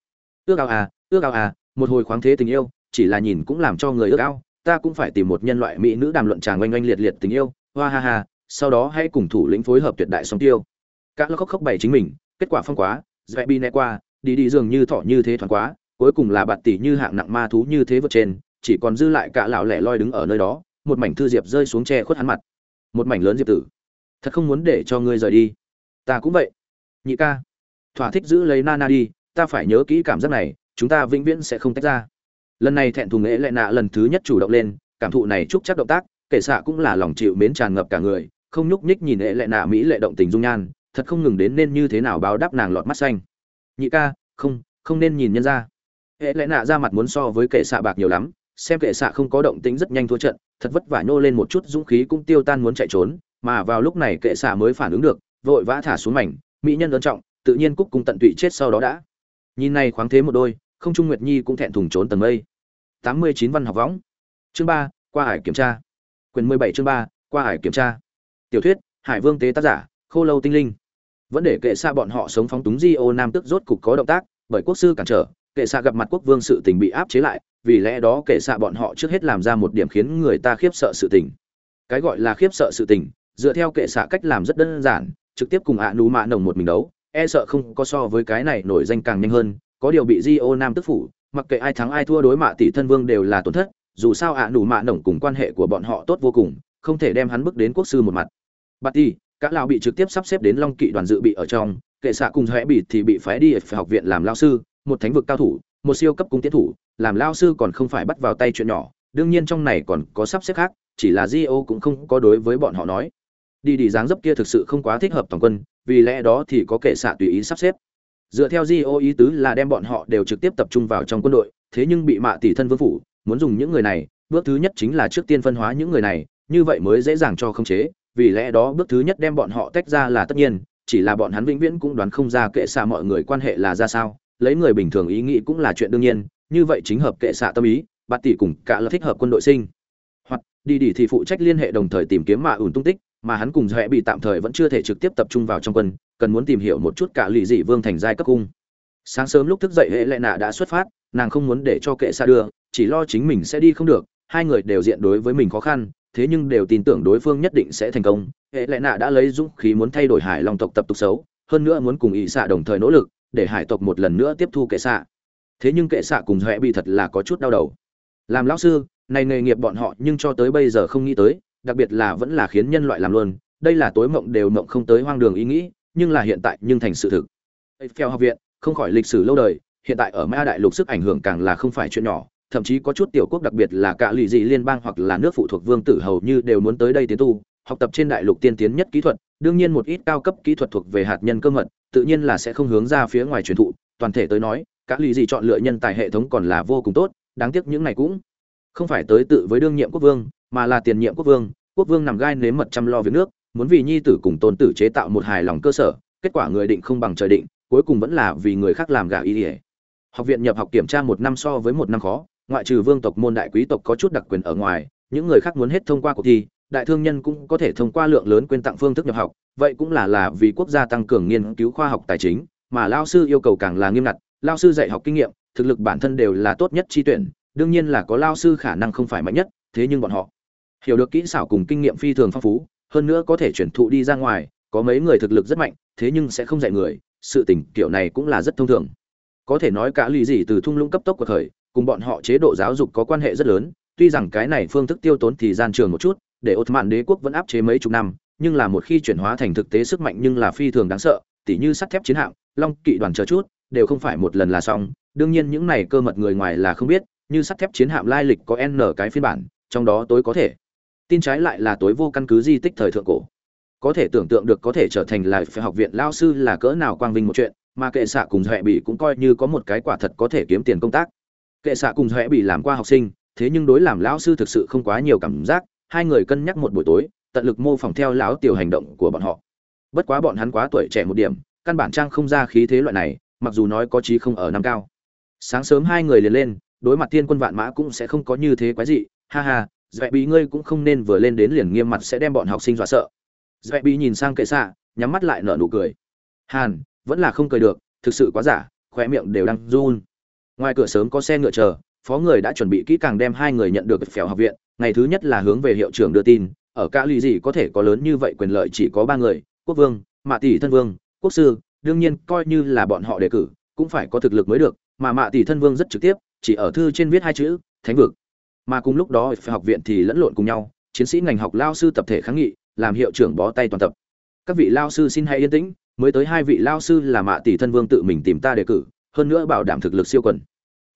Ước ao à ước ao à một hồi khoáng thế tình yêu, chỉ là nhìn cũng làm cho người ước ao, ta cũng phải tìm một nhân loại mỹ nữ đàm luận tràng oanh oanh liệt liệt tình yêu, hoa ha ha, sau đó hãy cùng thủ lĩnh phối hợp tuyệt đại song tiêu. Cả lớp khóc khóc bày chính mình, kết quả phong quá dạy bi né qua, đi đi dường như thỏ như thế thoáng quá, cuối cùng là bạt tỷ như hạng nặng ma thú như thế vượt trên, chỉ còn dư lại cả lão lẻ loi đứng ở nơi đó, một mảnh thư diệp rơi xuống che khuất hắn mặt một mảnh lớn diệp tử. Thật không muốn để cho ngươi rời đi. Ta cũng vậy. Nhị ca, thỏa thích giữ lấy nana đi, ta phải nhớ kỹ cảm giác này, chúng ta vĩnh viễn sẽ không tách ra. Lần này thẹn thùng nghệ lệ nạ lần thứ nhất chủ động lên, cảm thụ này chúc chắc động tác, kể xạ cũng là lòng chịu mến tràn ngập cả người, không nhúc nhích nhìn nghệ lệ nạ mỹ lệ động tình dung nhan, thật không ngừng đến nên như thế nào báo đáp nàng lọt mắt xanh. Nhị ca, không không nên nhìn nhân ra. Hệ lệ nạ ra mặt muốn so với kệ xạ bạc nhiều lắm xem kệ xạ không có động tính rất nhanh thua trận, thật vất vả nhô lên một chút dũng khí cũng tiêu tan muốn chạy trốn, mà vào lúc này kệ xạ mới phản ứng được, vội vã thả xuống mảnh, mỹ nhân ân trọng, tự nhiên cúc cung tận tụy chết sau đó đã. Nhìn này khoáng thế một đôi, không trung nguyệt nhi cũng thẹn thùng trốn tầng mây. Tám mươi chín văn học võng. Chương ba, qua hải kiểm tra. Quyền mười bảy chương ba, qua hải kiểm tra. Tiểu thuyết, hải vương tế tác giả, khô lâu tinh linh. Vẫn để kệ xa bọn họ sống phóng túng di ô nam tức rốt cục có động tác, bởi quốc sư cản trở, kệ xa gặp mặt quốc vương sự tình bị áp chế lại vì lẽ đó kệ xạ bọn họ trước hết làm ra một điểm khiến người ta khiếp sợ sự tình. Cái gọi là khiếp sợ sự tình, dựa theo kệ xạ cách làm rất đơn giản, trực tiếp cùng ạ nú mạ nồng một mình đấu e sợ không có so với cái này nổi danh càng nhanh hơn, có điều bị di ô nam tức phủ, mặc kệ ai thắng ai thua đối mạ tỷ thân vương đều là tổn thất, dù sao ạ nú mạ nồng cùng quan hệ của bọn họ tốt vô cùng, không thể đem hắn bước đến quốc sư một mặt. Bà tỷ các lão bị trực tiếp sắp xếp đến long kỵ đoàn dự bị ở trong, kệ xạ cùng hẽ bị thì bị phái đi ở học viện làm lao sư, một thánh vực cao thủ một siêu cấp cung tiến thủ, làm lao sư còn không phải bắt vào tay chuyện nhỏ, đương nhiên trong này còn có sắp xếp khác, chỉ là di ô cũng không có đối với bọn họ nói. Đi đi dáng dấp kia thực sự không quá thích hợp toàn quân, vì lẽ đó thì có kệ xạ tùy ý sắp xếp. Dựa theo di ô ý tứ là đem bọn họ đều trực tiếp tập trung vào trong quân đội, thế nhưng bị mạ tỷ thân vương phủ, muốn dùng những người này, bước thứ nhất chính là trước tiên phân hóa những người này, như vậy mới dễ dàng cho khống chế, vì lẽ đó bước thứ nhất đem bọn họ tách ra là tất nhiên, chỉ là bọn hắn vĩnh viễn cũng đoán không ra kệ xạ mọi người quan hệ là ra sao lấy người bình thường ý nghĩ cũng là chuyện đương nhiên như vậy chính hợp kệ xạ tâm ý bạt tỷ cùng cả là thích hợp quân đội sinh hoặc đi đi thì phụ trách liên hệ đồng thời tìm kiếm mạ ủn tung tích mà hắn cùng dọa bị tạm thời vẫn chưa thể trực tiếp tập trung vào trong quân, cần muốn tìm hiểu một chút cả lì dị vương thành giai cấp cung. Sáng sớm lúc thức dậy hệ lệ nạ đã xuất phát, nàng không muốn để cho kệ xa đưa, chỉ lo chính mình sẽ đi không được, hai người đều diện đối với mình khó khăn, thế nhưng đều tin tưởng đối phương nhất định sẽ thành công. Hệ lệ nạ đã lấy dũng khí muốn thay đổi hải long tộc tập tục xấu, hơn nữa muốn cùng ý xạ đồng thời nỗ lực, để hải tộc một lần nữa tiếp thu kệ xạ. Thế nhưng kệ xạ cùng huệ bị thật là có chút đau đầu. Làm lão sư, này nghề nghiệp bọn họ nhưng cho tới bây giờ không nghĩ tới, đặc biệt là vẫn là khiến nhân loại làm luôn đây là tối mộng đều mộng không tới hoang đường ý nghĩ nhưng là hiện tại nhưng thành sự thực theo học viện không khỏi lịch sử lâu đời hiện tại ở ma đại lục sức ảnh hưởng càng là không phải chuyện nhỏ thậm chí có chút tiểu quốc đặc biệt là cả lì dị liên bang hoặc là nước phụ thuộc vương tử hầu như đều muốn tới đây tiến tu học tập trên đại lục tiên tiến nhất kỹ thuật đương nhiên một ít cao cấp kỹ thuật thuộc về hạt nhân cơ mật, tự nhiên là sẽ không hướng ra phía ngoài truyền thụ, toàn thể tới nói, cả lý gì chọn lựa nhân tài hệ thống còn là vô cùng tốt, đáng tiếc những này cũng không phải tới tự với đương nhiệm quốc vương, mà là tiền nhiệm quốc vương. Quốc vương nằm gai nếm mật chăm lo việc nước, muốn vì nhi tử cùng tôn tử chế tạo một hài lòng cơ sở, kết quả người định không bằng trời định, cuối cùng vẫn là vì người khác làm gà y ỉa học viện nhập học kiểm tra một năm so với một năm khó, ngoại trừ vương tộc môn đại quý tộc có chút đặc quyền ở ngoài, những người khác muốn hết thông qua cuộc thi đại thương nhân cũng có thể thông qua lượng lớn quyên tặng phương thức nhập học, vậy cũng là là vì quốc gia tăng cường nghiên cứu khoa học tài chính, mà lao sư yêu cầu càng là nghiêm ngặt, lao sư dạy học kinh nghiệm, thực lực bản thân đều là tốt nhất chi tuyển, đương nhiên là có lao sư khả năng không phải mạnh nhất, thế nhưng bọn họ hiểu được kỹ xảo cùng kinh nghiệm phi thường phong phú, hơn nữa có thể chuyển thụ đi ra ngoài, có mấy người thực lực rất mạnh, thế nhưng sẽ không dạy người, sự tình kiểu này cũng là rất thông thường. Có thể nói cả lý gì từ thung lũng cấp tốc của thời, cùng bọn họ chế độ giáo dục có quan hệ rất lớn, tuy rằng cái này phương thức tiêu tốn thì gian trường một chút để ột mạn đế quốc vẫn áp chế mấy chục năm, nhưng là một khi chuyển hóa thành thực tế sức mạnh nhưng là phi thường đáng sợ, tỉ như sắt thép chiến hạm, long kỵ đoàn chờ chút, đều không phải một lần là xong. Đương nhiên những này cơ mật người ngoài là không biết, như sắt thép chiến hạm lai lịch có n cái phiên bản, trong đó tối có thể. Tin trái lại là tối vô căn cứ di tích thời thượng cổ. Có thể tưởng tượng được có thể trở thành lại phải học viện lao sư là cỡ nào quang vinh một chuyện, mà kệ xạ cùng huệ bị cũng coi như có một cái quả thật có thể kiếm tiền công tác. Kệ xạ cùng huệ bị làm qua học sinh, thế nhưng đối làm lão sư thực sự không quá nhiều cảm giác hai người cân nhắc một buổi tối, tận lực mô phỏng theo lão tiểu hành động của bọn họ. Bất quá bọn hắn quá tuổi trẻ một điểm, căn bản trang không ra khí thế loại này, mặc dù nói có trí không ở năm cao. Sáng sớm hai người liền lên, đối mặt thiên quân vạn mã cũng sẽ không có như thế quái dị, ha ha, dạy bị ngươi cũng không nên vừa lên đến liền nghiêm mặt sẽ đem bọn học sinh dọa sợ. Dạy bị nhìn sang kệ xạ, nhắm mắt lại nở nụ cười. Hàn, vẫn là không cười được, thực sự quá giả, khóe miệng đều đang run. Ngoài cửa sớm có xe ngựa chờ phó người đã chuẩn bị kỹ càng đem hai người nhận được phèo học viện, ngày thứ nhất là hướng về hiệu trưởng đưa tin, ở cả lì gì có thể có lớn như vậy quyền lợi chỉ có ba người, quốc vương, mạ tỷ thân vương, quốc sư, đương nhiên coi như là bọn họ đề cử, cũng phải có thực lực mới được, mà mạ tỷ thân vương rất trực tiếp, chỉ ở thư trên viết hai chữ, thánh vực. Mà cùng lúc đó phải học viện thì lẫn lộn cùng nhau, chiến sĩ ngành học lao sư tập thể kháng nghị, làm hiệu trưởng bó tay toàn tập. Các vị lao sư xin hãy yên tĩnh, mới tới hai vị lao sư là mạ tỷ thân vương tự mình tìm ta đề cử, hơn nữa bảo đảm thực lực siêu quần.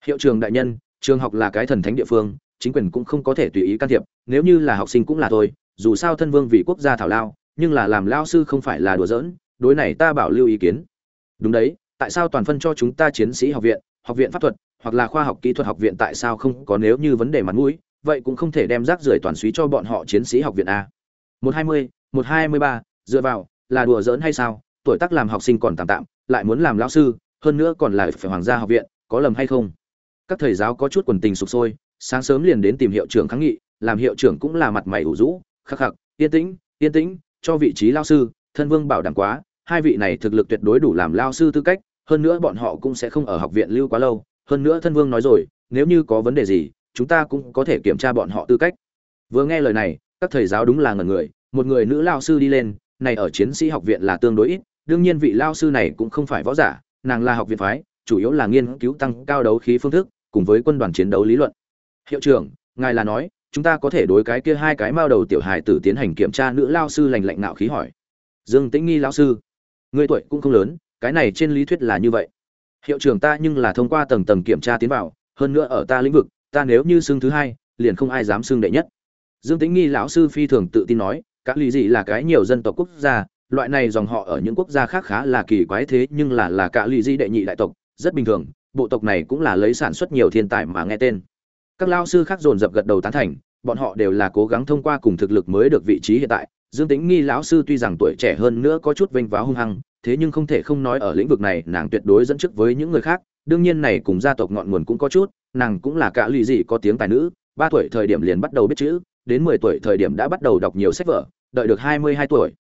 Hiệu trường đại nhân trường học là cái thần thánh địa phương, chính quyền cũng không có thể tùy ý can thiệp, nếu như là học sinh cũng là thôi, dù sao thân vương vì quốc gia thảo lao, nhưng là làm lao sư không phải là đùa giỡn, đối này ta bảo lưu ý kiến. Đúng đấy, tại sao toàn phân cho chúng ta chiến sĩ học viện học viện pháp thuật, hoặc là khoa học kỹ thuật học viện tại sao không có nếu như vấn đề mặt mũi, vậy cũng không thể đem rác rưởi toàn suý cho bọn họ chiến sĩ học viện a. Một hai mươi, một hai mươi ba, dựa vào, là đùa giỡn hay sao? Tuổi tác làm học sinh còn tạm tạm, lại muốn làm lao sư, hơn nữa còn là phải hoàng gia học viện, có lầm hay không? Các thầy giáo có chút quần tình sụp sôi, sáng sớm liền đến tìm hiệu trưởng kháng nghị, làm hiệu trưởng cũng là mặt mày ủ rũ, khắc khắc, yên tĩnh yên tĩnh, cho vị trí lao sư, thân vương bảo đảm quá, hai vị này thực lực tuyệt đối đủ làm lao sư tư cách, hơn nữa bọn họ cũng sẽ không ở học viện lưu quá lâu, hơn nữa thân vương nói rồi, nếu như có vấn đề gì, chúng ta cũng có thể kiểm tra bọn họ tư cách. Vừa nghe lời này, các thầy giáo đúng là ngần người, một người nữ lao sư đi lên, này ở chiến sĩ học viện là tương đối ít, đương nhiên vị lao sư này cũng không phải võ giả, nàng là học viện phái, chủ yếu là nghiên cứu tăng cao đấu khí phương thức cùng với quân đoàn chiến đấu lý luận. Hiệu trưởng, ngài là nói, chúng ta có thể đối cái kia hai cái mao đầu tiểu hài tử tiến hành kiểm tra nữ lao sư lành lạnh nạo khí hỏi. Dương tĩnh nghi lao sư, người tuổi cũng không lớn, cái này trên lý thuyết là như vậy. Hiệu trưởng ta nhưng là thông qua tầng tầng kiểm tra tiến vào, hơn nữa ở ta lĩnh vực, ta nếu như xưng thứ hai, liền không ai dám xưng đệ nhất. Dương tĩnh nghi lão sư phi thường tự tin nói các lý gì là cái nhiều dân tộc quốc gia, loại này dòng họ ở những quốc gia khác khá là kỳ quái thế nhưng là là cả lý di đệ nhị đại tộc, rất bình thường bộ tộc này cũng là lấy sản xuất nhiều thiên tài mà nghe tên. Các lao sư khác dồn dập gật đầu tán thành, bọn họ đều là cố gắng thông qua cùng thực lực mới được vị trí hiện tại. Dương tính nghi lão sư tuy rằng tuổi trẻ hơn nữa có chút vênh váo hung hăng, thế nhưng không thể không nói ở lĩnh vực này, nàng tuyệt đối dẫn trước với những người khác. Đương nhiên này cùng gia tộc ngọn nguồn cũng có chút, nàng cũng là cả lì dị có tiếng tài nữ. Ba tuổi thời điểm liền bắt đầu biết chữ, đến mười tuổi thời điểm đã bắt đầu đọc nhiều sách vở, đợi được hai mươi hai tuổi.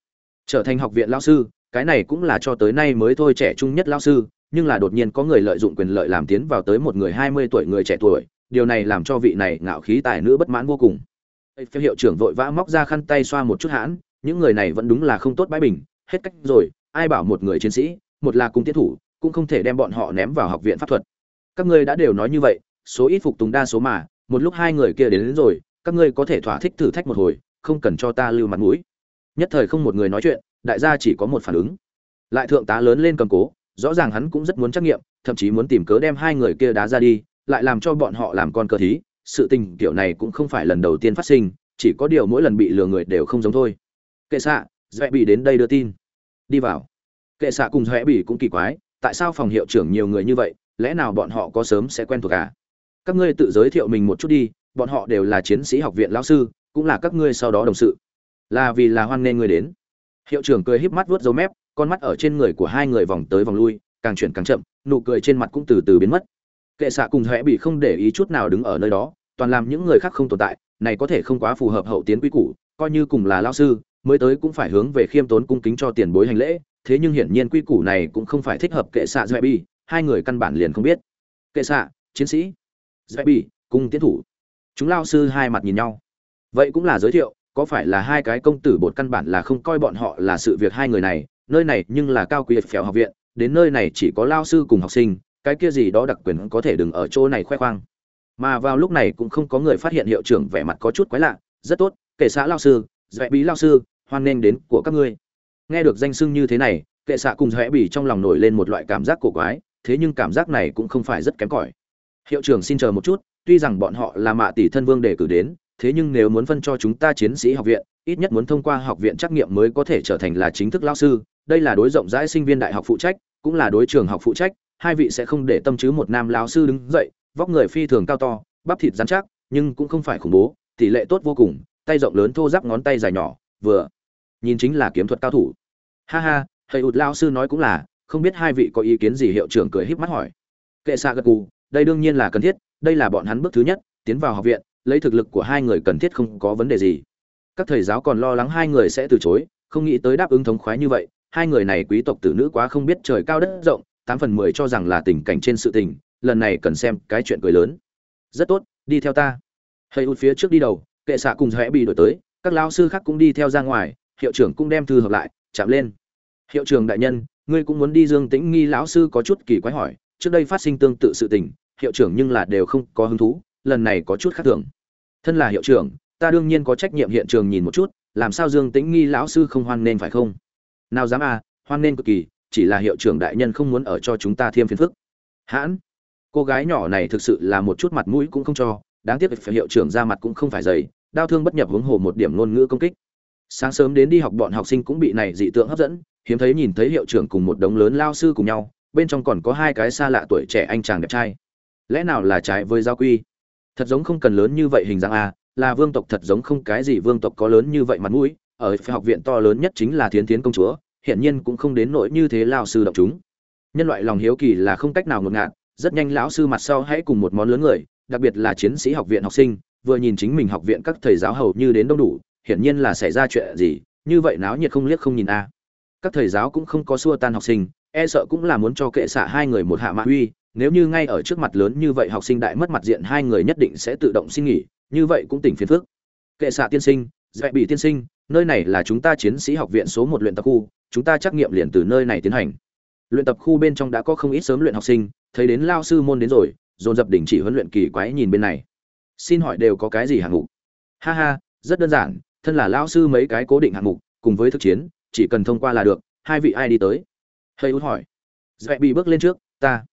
Trở thành học viện lao sư, cái này cũng là cho tới nay mới thôi trẻ trung nhất lao sư nhưng là đột nhiên có người lợi dụng quyền lợi làm tiến vào tới một người hai mươi tuổi người trẻ tuổi điều này làm cho vị này ngạo khí tài nữ bất mãn vô cùng. Phiêu hiệu trưởng vội vã móc ra khăn tay xoa một chút hãn những người này vẫn đúng là không tốt bãi bình hết cách rồi ai bảo một người chiến sĩ một là cung tiến thủ cũng không thể đem bọn họ ném vào học viện pháp thuật. Các ngươi đã đều nói như vậy số ít phục tùng đa số mà một lúc hai người kia đến, đến rồi các ngươi có thể thỏa thích thử thách một hồi không cần cho ta lưu mặt mũi. Nhất thời không một người nói chuyện đại gia chỉ có một phản ứng. Lại thượng tá lớn lên cầm cố rõ ràng hắn cũng rất muốn trắc nghiệm, thậm chí muốn tìm cớ đem hai người kia đá ra đi, lại làm cho bọn họ làm con cờ thí. Sự tình kiểu này cũng không phải lần đầu tiên phát sinh, chỉ có điều mỗi lần bị lừa người đều không giống thôi. Kệ xạ dễ bị đến đây đưa tin. Đi vào. Kệ xạ cùng dễ bị cũng kỳ quái, tại sao phòng hiệu trưởng nhiều người như vậy, lẽ nào bọn họ có sớm sẽ quen thuộc à? Các ngươi tự giới thiệu mình một chút đi, bọn họ đều là chiến sĩ học viện lão sư, cũng là các ngươi sau đó đồng sự. Là vì là hoan nghênh người đến. Hiệu trưởng cười híp mắt vuốt dấu mép con mắt ở trên người của hai người vòng tới vòng lui, càng chuyển càng chậm, nụ cười trên mặt cũng từ từ biến mất. Kệ xạ cùng huệ bị không để ý chút nào đứng ở nơi đó, toàn làm những người khác không tồn tại, này có thể không quá phù hợp hậu tiến quy củ, coi như cùng là lao sư, mới tới cũng phải hướng về khiêm tốn cung kính cho tiền bối hành lễ, thế nhưng hiển nhiên quy củ này cũng không phải thích hợp kệ xạ dạy bi hai người căn bản liền không biết. Kệ xạ, chiến sĩ dạy bi cung tiến thủ. Chúng lao sư hai mặt nhìn nhau. Vậy cũng là giới thiệu, có phải là hai cái công tử bột căn bản là không coi bọn họ là sự việc hai người này nơi này nhưng là cao quý phèo học viện, đến nơi này chỉ có lao sư cùng học sinh, cái kia gì đó đặc quyền có thể đừng ở chỗ này khoe khoang. Mà vào lúc này cũng không có người phát hiện hiệu trưởng vẻ mặt có chút quái lạ, rất tốt, kệ xã lao sư dạy bí lao sư, hoan nghênh đến của các ngươi. Nghe được danh xưng như thế này, kệ xạ cùng dạy bỉ trong lòng nổi lên một loại cảm giác cổ quái, thế nhưng cảm giác này cũng không phải rất kém cỏi. Hiệu trưởng xin chờ một chút, tuy rằng bọn họ là mạ tỷ thân vương đề cử đến thế nhưng nếu muốn phân cho chúng ta chiến sĩ học viện, ít nhất muốn thông qua học viện trắc nghiệm mới có thể trở thành là chính thức lao sư. Đây là đối rộng rãi sinh viên đại học phụ trách, cũng là đối trường học phụ trách. Hai vị sẽ không để tâm chứ một nam lão sư đứng dậy, vóc người phi thường cao to, bắp thịt rắn chắc, nhưng cũng không phải khủng bố, tỷ lệ tốt vô cùng, tay rộng lớn thô giáp ngón tay dài nhỏ, vừa nhìn chính là kiếm thuật cao thủ. Ha ha, thầy ụt lao sư nói cũng là, không biết hai vị có ý kiến gì? Hiệu trưởng cười híp mắt hỏi. Kệ xạ gật cù đây đương nhiên là cần thiết, đây là bọn hắn bước thứ nhất, tiến vào học viện lấy thực lực của hai người cần thiết không có vấn đề gì. Các thầy giáo còn lo lắng hai người sẽ từ chối, không nghĩ tới đáp ứng thống khoái như vậy, hai người này quý tộc tử nữ quá không biết trời cao đất rộng, tám phần mười cho rằng là tình cảnh trên sự tình, lần này cần xem cái chuyện cười lớn. Rất tốt, đi theo ta. Hơi út phía trước đi đầu, kệ xạ cùng hẽ bị đổi tới, các lao sư khác cũng đi theo ra ngoài, hiệu trưởng cũng đem thư hợp lại, chạm lên. Hiệu trưởng đại nhân, ngươi cũng muốn đi dương tĩnh nghi lão sư có chút kỳ quái hỏi, trước đây phát sinh tương tự sự tình, hiệu trưởng nhưng là đều không có hứng thú lần này có chút khác thường. Thân là hiệu trưởng, ta đương nhiên có trách nhiệm hiện trường nhìn một chút, làm sao dương tĩnh nghi lão sư không hoan nên phải không? Nào dám à hoan nên cực kỳ, chỉ là hiệu trưởng đại nhân không muốn ở cho chúng ta thêm phiền phức. Hãn, cô gái nhỏ này thực sự là một chút mặt mũi cũng không cho, đáng tiếc phải hiệu trưởng ra mặt cũng không phải dày, đau thương bất nhập hướng hồ một điểm ngôn ngữ công kích. Sáng sớm đến đi học bọn học sinh cũng bị này dị tượng hấp dẫn, hiếm thấy nhìn thấy hiệu trưởng cùng một đống lớn lao sư cùng nhau, bên trong còn có hai cái xa lạ tuổi trẻ anh chàng đẹp trai. Lẽ nào là trái với giao quy? Thật giống không cần lớn như vậy hình dạng a, là vương tộc thật giống không cái gì vương tộc có lớn như vậy mặt mũi, ở học viện to lớn nhất chính là thiến thiến công chúa, hiển nhiên cũng không đến nỗi như thế lao sư động chúng. Nhân loại lòng hiếu kỳ là không cách nào ngột ngạt, rất nhanh lão sư mặt sau hãy cùng một món lớn người, đặc biệt là chiến sĩ học viện học sinh, vừa nhìn chính mình học viện các thầy giáo hầu như đến đông đủ, hiển nhiên là xảy ra chuyện gì, như vậy náo nhiệt không liếc không nhìn a. Các thầy giáo cũng không có xua tan học sinh e sợ cũng là muốn cho kệ xạ hai người một hạ mạ uy nếu như ngay ở trước mặt lớn như vậy học sinh đại mất mặt diện hai người nhất định sẽ tự động xin nghỉ, như vậy cũng tỉnh phiền phức. Kệ xạ tiên sinh dạy bị tiên sinh, nơi này là chúng ta chiến sĩ học viện số một luyện tập khu, chúng ta trắc nghiệm liền từ nơi này tiến hành. Luyện tập khu bên trong đã có không ít sớm luyện học sinh, thấy đến lao sư môn đến rồi, dồn dập đình chỉ huấn luyện kỳ quái nhìn bên này. Xin hỏi đều có cái gì hạng mục? Ha ha, rất đơn giản, thân là lao sư mấy cái cố định hạng mục, cùng với thực chiến, chỉ cần thông qua là được, hai vị ai đi tới? Hơi út hỏi. Dạy bị bước lên trước, ta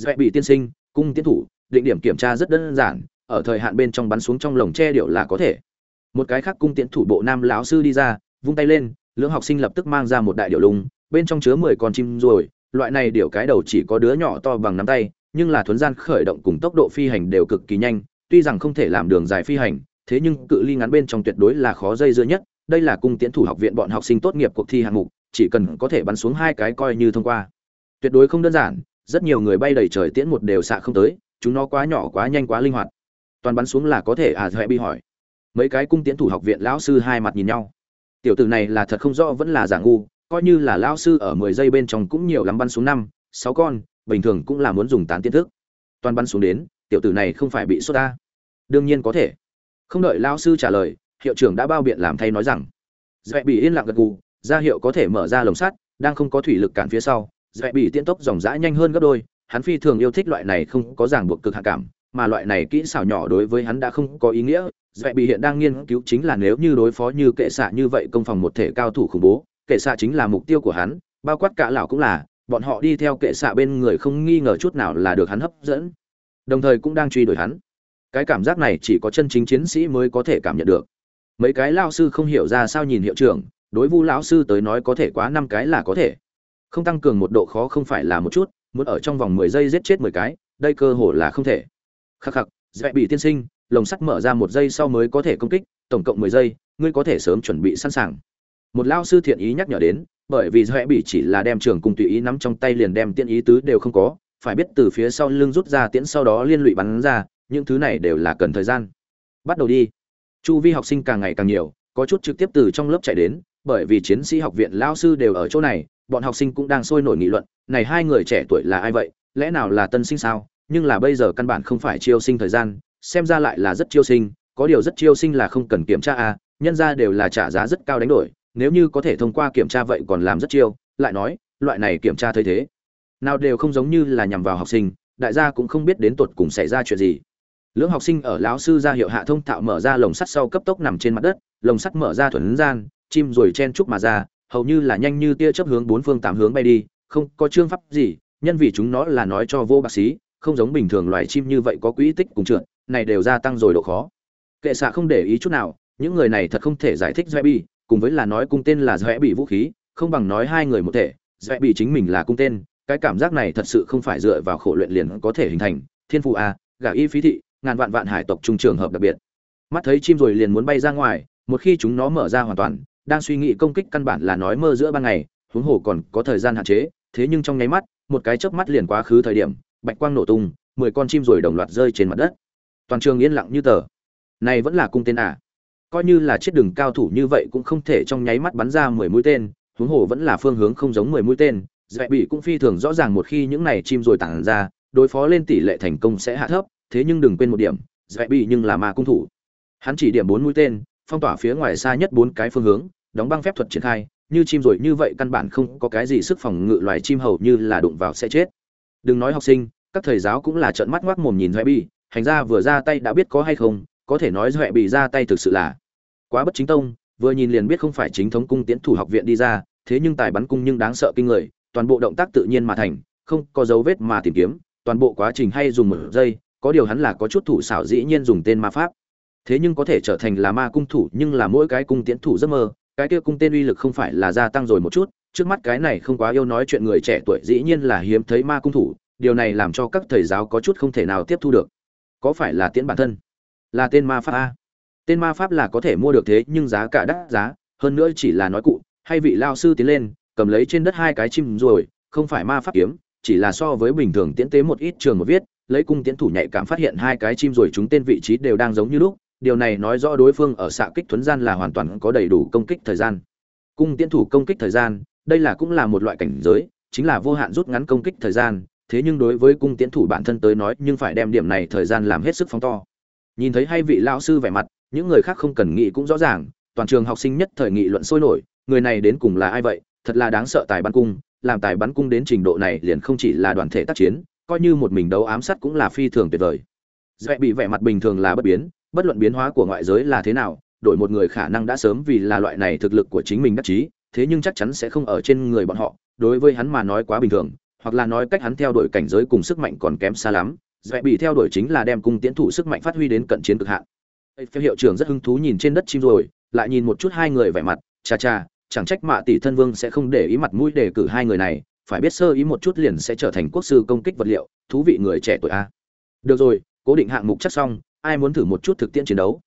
dạy bị tiên sinh, cung tiến thủ, định điểm kiểm tra rất đơn giản, ở thời hạn bên trong bắn xuống trong lồng che điệu là có thể. Một cái khác cung tiến thủ bộ nam lão sư đi ra, vung tay lên, lưỡng học sinh lập tức mang ra một đại điệu lùng, bên trong chứa mười con chim rồi loại này điệu cái đầu chỉ có đứa nhỏ to bằng nắm tay, nhưng là thuấn gian khởi động cùng tốc độ phi hành đều cực kỳ nhanh, tuy rằng không thể làm đường dài phi hành, thế nhưng cự ly ngắn bên trong tuyệt đối là khó dây dưa nhất. Đây là cung tiến thủ học viện bọn học sinh tốt nghiệp cuộc thi hạng mục, chỉ cần có thể bắn xuống hai cái coi như thông qua. Tuyệt đối không đơn giản rất nhiều người bay đầy trời tiễn một đều xạ không tới, chúng nó quá nhỏ quá nhanh quá linh hoạt. Toàn bắn xuống là có thể à dạy bi hỏi. Mấy cái cung tiến thủ học viện lão sư hai mặt nhìn nhau. Tiểu tử này là thật không rõ vẫn là giả ngu, coi như là lão sư ở mười giây bên trong cũng nhiều lắm bắn xuống năm, sáu con, bình thường cũng là muốn dùng tán tiến thức. Toàn bắn xuống đến, tiểu tử này không phải bị sốt ta. Đương nhiên có thể. Không đợi lão sư trả lời, hiệu trưởng đã bao biện làm thay nói rằng. Dạy bị yên lặng gật gù, ra hiệu có thể mở ra lồng sắt, đang không có thủy lực cản phía sau dễ bị tiễn tốc dòng dã nhanh hơn gấp đôi, hắn phi thường yêu thích loại này không có ràng buộc cực hạ cảm, mà loại này kỹ xảo nhỏ đối với hắn đã không có ý nghĩa. Dễ bị hiện đang nghiên cứu chính là nếu như đối phó như kệ xạ như vậy công phòng một thể cao thủ khủng bố, kệ xạ chính là mục tiêu của hắn, bao quát cả lão cũng là, bọn họ đi theo kệ xạ bên người không nghi ngờ chút nào là được hắn hấp dẫn, đồng thời cũng đang truy đuổi hắn. Cái cảm giác này chỉ có chân chính chiến sĩ mới có thể cảm nhận được. Mấy cái lao sư không hiểu ra sao nhìn hiệu trưởng, đối vu lão sư tới nói có thể quá năm cái là có thể không tăng cường một độ khó không phải là một chút, muốn ở trong vòng mười giây giết chết mười cái, đây cơ hồ là không thể. Khắc khắc dễ bị tiên sinh, lồng sắt mở ra một giây sau mới có thể công kích, tổng cộng mười giây, ngươi có thể sớm chuẩn bị sẵn sàng. Một lao sư thiện ý nhắc nhở đến, bởi vì dễ bị chỉ là đem trường cùng tùy ý nắm trong tay liền đem tiễn ý tứ đều không có, phải biết từ phía sau lưng rút ra tiễn sau đó liên lụy bắn ra, những thứ này đều là cần thời gian. Bắt đầu đi. Chu vi học sinh càng ngày càng nhiều, có chút trực tiếp từ trong lớp chạy đến, bởi vì chiến sĩ học viện lao sư đều ở chỗ này bọn học sinh cũng đang sôi nổi nghị luận, này hai người trẻ tuổi là ai vậy, lẽ nào là tân sinh sao? Nhưng là bây giờ căn bản không phải chiêu sinh thời gian, xem ra lại là rất chiêu sinh, có điều rất chiêu sinh là không cần kiểm tra à nhân ra đều là trả giá rất cao đánh đổi, nếu như có thể thông qua kiểm tra vậy còn làm rất chiêu, lại nói, loại này kiểm tra thay thế, nào đều không giống như là nhằm vào học sinh, đại gia cũng không biết đến tột cùng xảy ra chuyện gì. Lưỡng học sinh ở lão sư ra hiệu hạ thông thạo mở ra lồng sắt sau cấp tốc nằm trên mặt đất, lồng sắt mở ra thuần gian, chim rồi chen chúc mà ra hầu như là nhanh như tia chớp hướng bốn phương tám hướng bay đi không có chương pháp gì nhân vì chúng nó là nói cho vô bác sĩ không giống bình thường loài chim như vậy có quỹ tích cùng trượt này đều gia tăng rồi độ khó. Kệ xạ không để ý chút nào những người này thật không thể giải thích doe bị, cùng với là nói cung tên là doe bị vũ khí không bằng nói hai người một thể doe bị chính mình là cung tên cái cảm giác này thật sự không phải dựa vào khổ luyện liền có thể hình thành. Thiên phụ a gà y phí thị ngàn vạn vạn hải tộc trung trường hợp đặc biệt. Mắt thấy chim rồi liền muốn bay ra ngoài một khi chúng nó mở ra hoàn toàn đang suy nghĩ công kích căn bản là nói mơ giữa ban ngày, huống hồ còn có thời gian hạn chế, thế nhưng trong nháy mắt, một cái chớp mắt liền quá khứ thời điểm, bạch quang nổ tung, mười con chim rồi đồng loạt rơi trên mặt đất. Toàn trường yên lặng như tờ. Này vẫn là cung tên à? Coi như là chiếc đường cao thủ như vậy cũng không thể trong nháy mắt bắn ra mười mũi tên, huống hồ vẫn là phương hướng không giống mười mũi tên, dạy bị cũng phi thường rõ ràng một khi những này chim rồi tản ra, đối phó lên tỷ lệ thành công sẽ hạ thấp, thế nhưng đừng quên một điểm, dạy bị nhưng là ma cung thủ. Hắn chỉ điểm bốn mũi tên, phong tỏa phía ngoài xa nhất bốn cái phương hướng đóng băng phép thuật triển khai, như chim rồi như vậy căn bản không có cái gì sức phòng ngự, loài chim hầu như là đụng vào sẽ chết. Đừng nói học sinh, các thầy giáo cũng là trợn mắt ngoác mồm nhìn huệ bị hành ra vừa ra tay đã biết có hay không, có thể nói huệ bị ra tay thực sự là quá bất chính tông, vừa nhìn liền biết không phải chính thống cung tiến thủ học viện đi ra, thế nhưng tài bắn cung nhưng đáng sợ kinh người, toàn bộ động tác tự nhiên mà thành, không có dấu vết mà tìm kiếm, toàn bộ quá trình hay dùng một giây có điều hắn là có chút thủ xảo dĩ nhiên dùng tên ma pháp. Thế nhưng có thể trở thành là ma cung thủ, nhưng là mỗi cái cung tiến thủ giấc mơ cái kia cung tên uy lực không phải là gia tăng rồi một chút, trước mắt cái này không quá yêu nói chuyện người trẻ tuổi dĩ nhiên là hiếm thấy ma cung thủ, điều này làm cho các thầy giáo có chút không thể nào tiếp thu được. Có phải là tiễn bản thân? Là tên ma pháp a? Tên ma pháp là có thể mua được thế, nhưng giá cả đắt giá, hơn nữa chỉ là nói cụ, hay vị lao sư tiến lên, cầm lấy trên đất hai cái chim rồi, không phải ma pháp kiếm, chỉ là so với bình thường tiễn tế một ít trường một viết, lấy cung tiễn thủ nhạy cảm phát hiện hai cái chim rồi chúng tên vị trí đều đang giống như lúc điều này nói rõ đối phương ở xạ kích thuấn gian là hoàn toàn có đầy đủ công kích thời gian. Cung tiễn thủ công kích thời gian, đây là cũng là một loại cảnh giới, chính là vô hạn rút ngắn công kích thời gian, thế nhưng đối với cung tiễn thủ bản thân tới nói, nhưng phải đem điểm này thời gian làm hết sức phóng to. Nhìn thấy hai vị lão sư vẻ mặt, những người khác không cần nghĩ cũng rõ ràng, toàn trường học sinh nhất thời nghị luận sôi nổi, người này đến cùng là ai vậy? Thật là đáng sợ tài bắn cung, làm tài bắn cung đến trình độ này liền không chỉ là đoàn thể tác chiến, coi như một mình đấu ám sát cũng là phi thường tuyệt vời. Dễ bị vẻ mặt bình thường là bất biến bất luận biến hóa của ngoại giới là thế nào đổi một người khả năng đã sớm vì là loại này thực lực của chính mình đắc chí thế nhưng chắc chắn sẽ không ở trên người bọn họ đối với hắn mà nói quá bình thường hoặc là nói cách hắn theo đuổi cảnh giới cùng sức mạnh còn kém xa lắm dễ bị theo đuổi chính là đem cung tiến thủ sức mạnh phát huy đến cận chiến cực hạn Phép hiệu trưởng rất hứng thú nhìn trên đất chim rồi, lại nhìn một chút hai người vẻ mặt, cha cha, chẳng trách mạ tỷ thân vương sẽ không để ý mặt mũi để cử hai người này, phải biết sơ ý một chút liền sẽ trở thành quốc sư công kích vật liệu, thú vị người trẻ tuổi a. Được rồi, cố định hạng mục chắc xong, ai muốn thử một chút thực tiễn chiến đấu.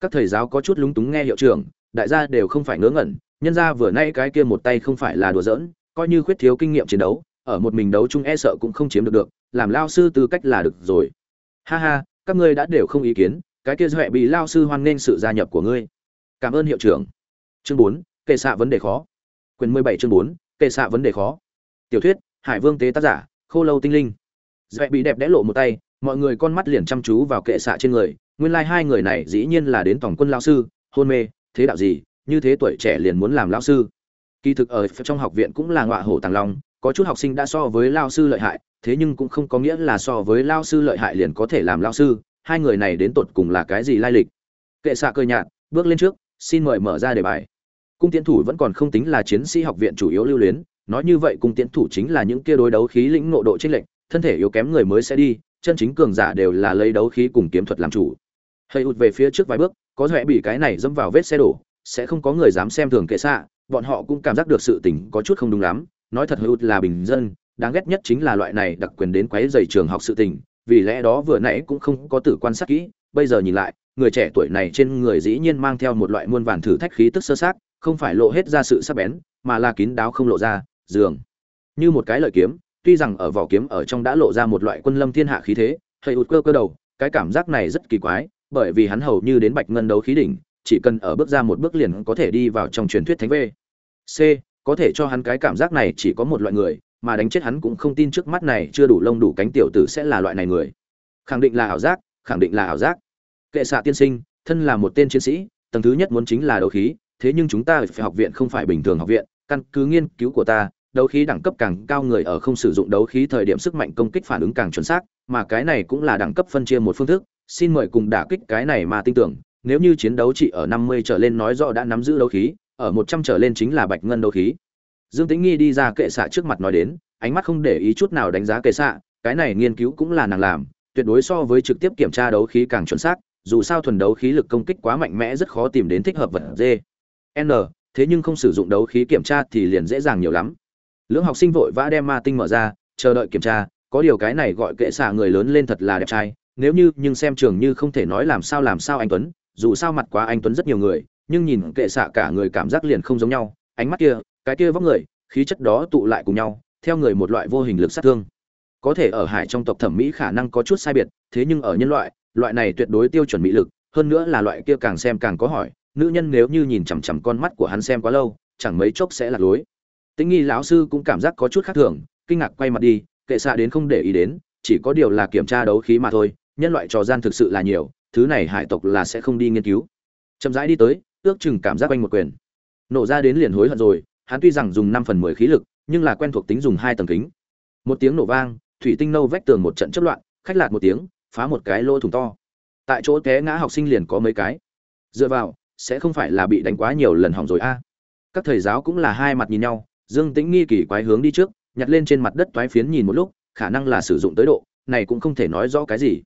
Các thầy giáo có chút lúng túng nghe hiệu trưởng, đại gia đều không phải ngớ ngẩn, nhân ra vừa nay cái kia một tay không phải là đùa giỡn, coi như khuyết thiếu kinh nghiệm chiến đấu, ở một mình đấu chung e sợ cũng không chiếm được được, làm lao sư tư cách là được rồi. Ha ha, các ngươi đã đều không ý kiến, cái kia huệ bị lao sư hoan nghênh sự gia nhập của ngươi. Cảm ơn hiệu trưởng. Chương bốn kệ xạ vấn đề khó. Quyền mười bảy chương bốn kệ xạ vấn đề khó. Tiểu thuyết hải vương tế tác giả khô lâu tinh linh. Huệ bị đẹp đẽ lộ một tay mọi người con mắt liền chăm chú vào kệ xạ trên người nguyên lai、like、hai người này dĩ nhiên là đến tổng quân lao sư hôn mê thế đạo gì như thế tuổi trẻ liền muốn làm lao sư. Kỳ thực ở trong học viện cũng là ngọa hổ tàng long có chút học sinh đã so với lao sư lợi hại thế nhưng cũng không có nghĩa là so với lao sư lợi hại liền có thể làm lao sư hai người này đến tột cùng là cái gì lai lịch. Kệ xạ cơ nhạt bước lên trước xin mời mở ra đề bài. Cung tiến thủ vẫn còn không tính là chiến sĩ học viện chủ yếu lưu luyến nói như vậy cung tiến thủ chính là những kia đối đấu khí lĩnh ngộ độ chênh lệnh, thân thể yếu kém người mới sẽ đi chân chính cường giả đều là lấy đấu khí cùng kiếm thuật làm chủ. Hơi hụt về phía trước vài bước, có lẽ bị cái này dẫm vào vết xe đổ, sẽ không có người dám xem thường kệ xạ, bọn họ cũng cảm giác được sự tình có chút không đúng lắm. Nói thật hơi hụt là bình dân, đáng ghét nhất chính là loại này đặc quyền đến quấy dày trường học sự tình, vì lẽ đó vừa nãy cũng không có tử quan sát kỹ, bây giờ nhìn lại, người trẻ tuổi này trên người dĩ nhiên mang theo một loại muôn vàn thử thách khí tức sơ sát không phải lộ hết ra sự sắc bén, mà là kín đáo không lộ ra, dường như một cái lợi kiếm tuy rằng ở vỏ kiếm ở trong đã lộ ra một loại quân lâm thiên hạ khí thế, hơi ụt cơ cơ đầu, cái cảm giác này rất kỳ quái, bởi vì hắn hầu như đến bạch ngân đấu khí đỉnh, chỉ cần ở bước ra một bước liền có thể đi vào trong truyền thuyết thánh vệ c, có thể cho hắn cái cảm giác này chỉ có một loại người, mà đánh chết hắn cũng không tin trước mắt này chưa đủ lông đủ cánh tiểu tử sẽ là loại này người. Khẳng định là ảo giác, khẳng định là ảo giác. Kệ xạ tiên sinh, thân là một tên chiến sĩ, tầng thứ nhất muốn chính là đấu khí, thế nhưng chúng ta phải học viện không phải bình thường học viện, căn cứ nghiên cứu của ta đấu khí đẳng cấp càng cao người ở không sử dụng đấu khí thời điểm sức mạnh công kích phản ứng càng chuẩn xác, mà cái này cũng là đẳng cấp phân chia một phương thức, xin mời cùng đả kích cái này mà tin tưởng, nếu như chiến đấu chỉ ở năm mươi trở lên nói rõ đã nắm giữ đấu khí, ở một trăm trở lên chính là bạch ngân đấu khí. Dương tĩnh nghi đi ra kệ xạ trước mặt nói đến, ánh mắt không để ý chút nào đánh giá kệ xạ, cái này nghiên cứu cũng là nàng làm, tuyệt đối so với trực tiếp kiểm tra đấu khí càng chuẩn xác, dù sao thuần đấu khí lực công kích quá mạnh mẽ rất khó tìm đến thích hợp vật d n, thế nhưng không sử dụng đấu khí kiểm tra thì liền dễ dàng nhiều lắm lưỡng học sinh vội vã đem ma tinh mở ra, chờ đợi kiểm tra, có điều cái này gọi kệ xạ người lớn lên thật là đẹp trai, nếu như, nhưng xem trường như không thể nói làm sao làm sao anh tuấn, dù sao mặt quá anh tuấn rất nhiều người, nhưng nhìn kệ xạ cả người cảm giác liền không giống nhau, ánh mắt kia, cái kia vóc người, khí chất đó tụ lại cùng nhau, theo người một loại vô hình lực sát thương. Có thể ở hải trong tộc thẩm mỹ khả năng có chút sai biệt, thế nhưng ở nhân loại loại này tuyệt đối tiêu chuẩn mỹ lực, hơn nữa là loại kia càng xem càng có hỏi, nữ nhân nếu như nhìn chằm chằm con mắt của hắn xem quá lâu, chẳng mấy chốc sẽ lạc lối tĩnh nghi lão sư cũng cảm giác có chút khác thường, kinh ngạc quay mặt đi, kệ xạ đến không để ý đến, chỉ có điều là kiểm tra đấu khí mà thôi, nhân loại trò gian thực sự là nhiều, thứ này hải tộc là sẽ không đi nghiên cứu. Chậm rãi đi tới, ước chừng cảm giác quanh một quyền. Nổ ra đến liền hối hận rồi, hắn tuy rằng dùng năm phần mười khí lực, nhưng là quen thuộc tính dùng hai tầng kính. Một tiếng nổ vang, thủy tinh nâu vách tường một trận chất loạn, khách lạc một tiếng, phá một cái lỗ thủng to. Tại chỗ té ngã học sinh liền có mấy cái. Dựa vào, sẽ không phải là bị đánh quá nhiều lần hỏng rồi a. Các thầy giáo cũng là hai mặt nhìn nhau dương tĩnh nghi kỳ quái hướng đi trước, nhặt lên trên mặt đất toái phiến nhìn một lúc, khả năng là sử dụng tới độ, này cũng không thể nói rõ cái gì.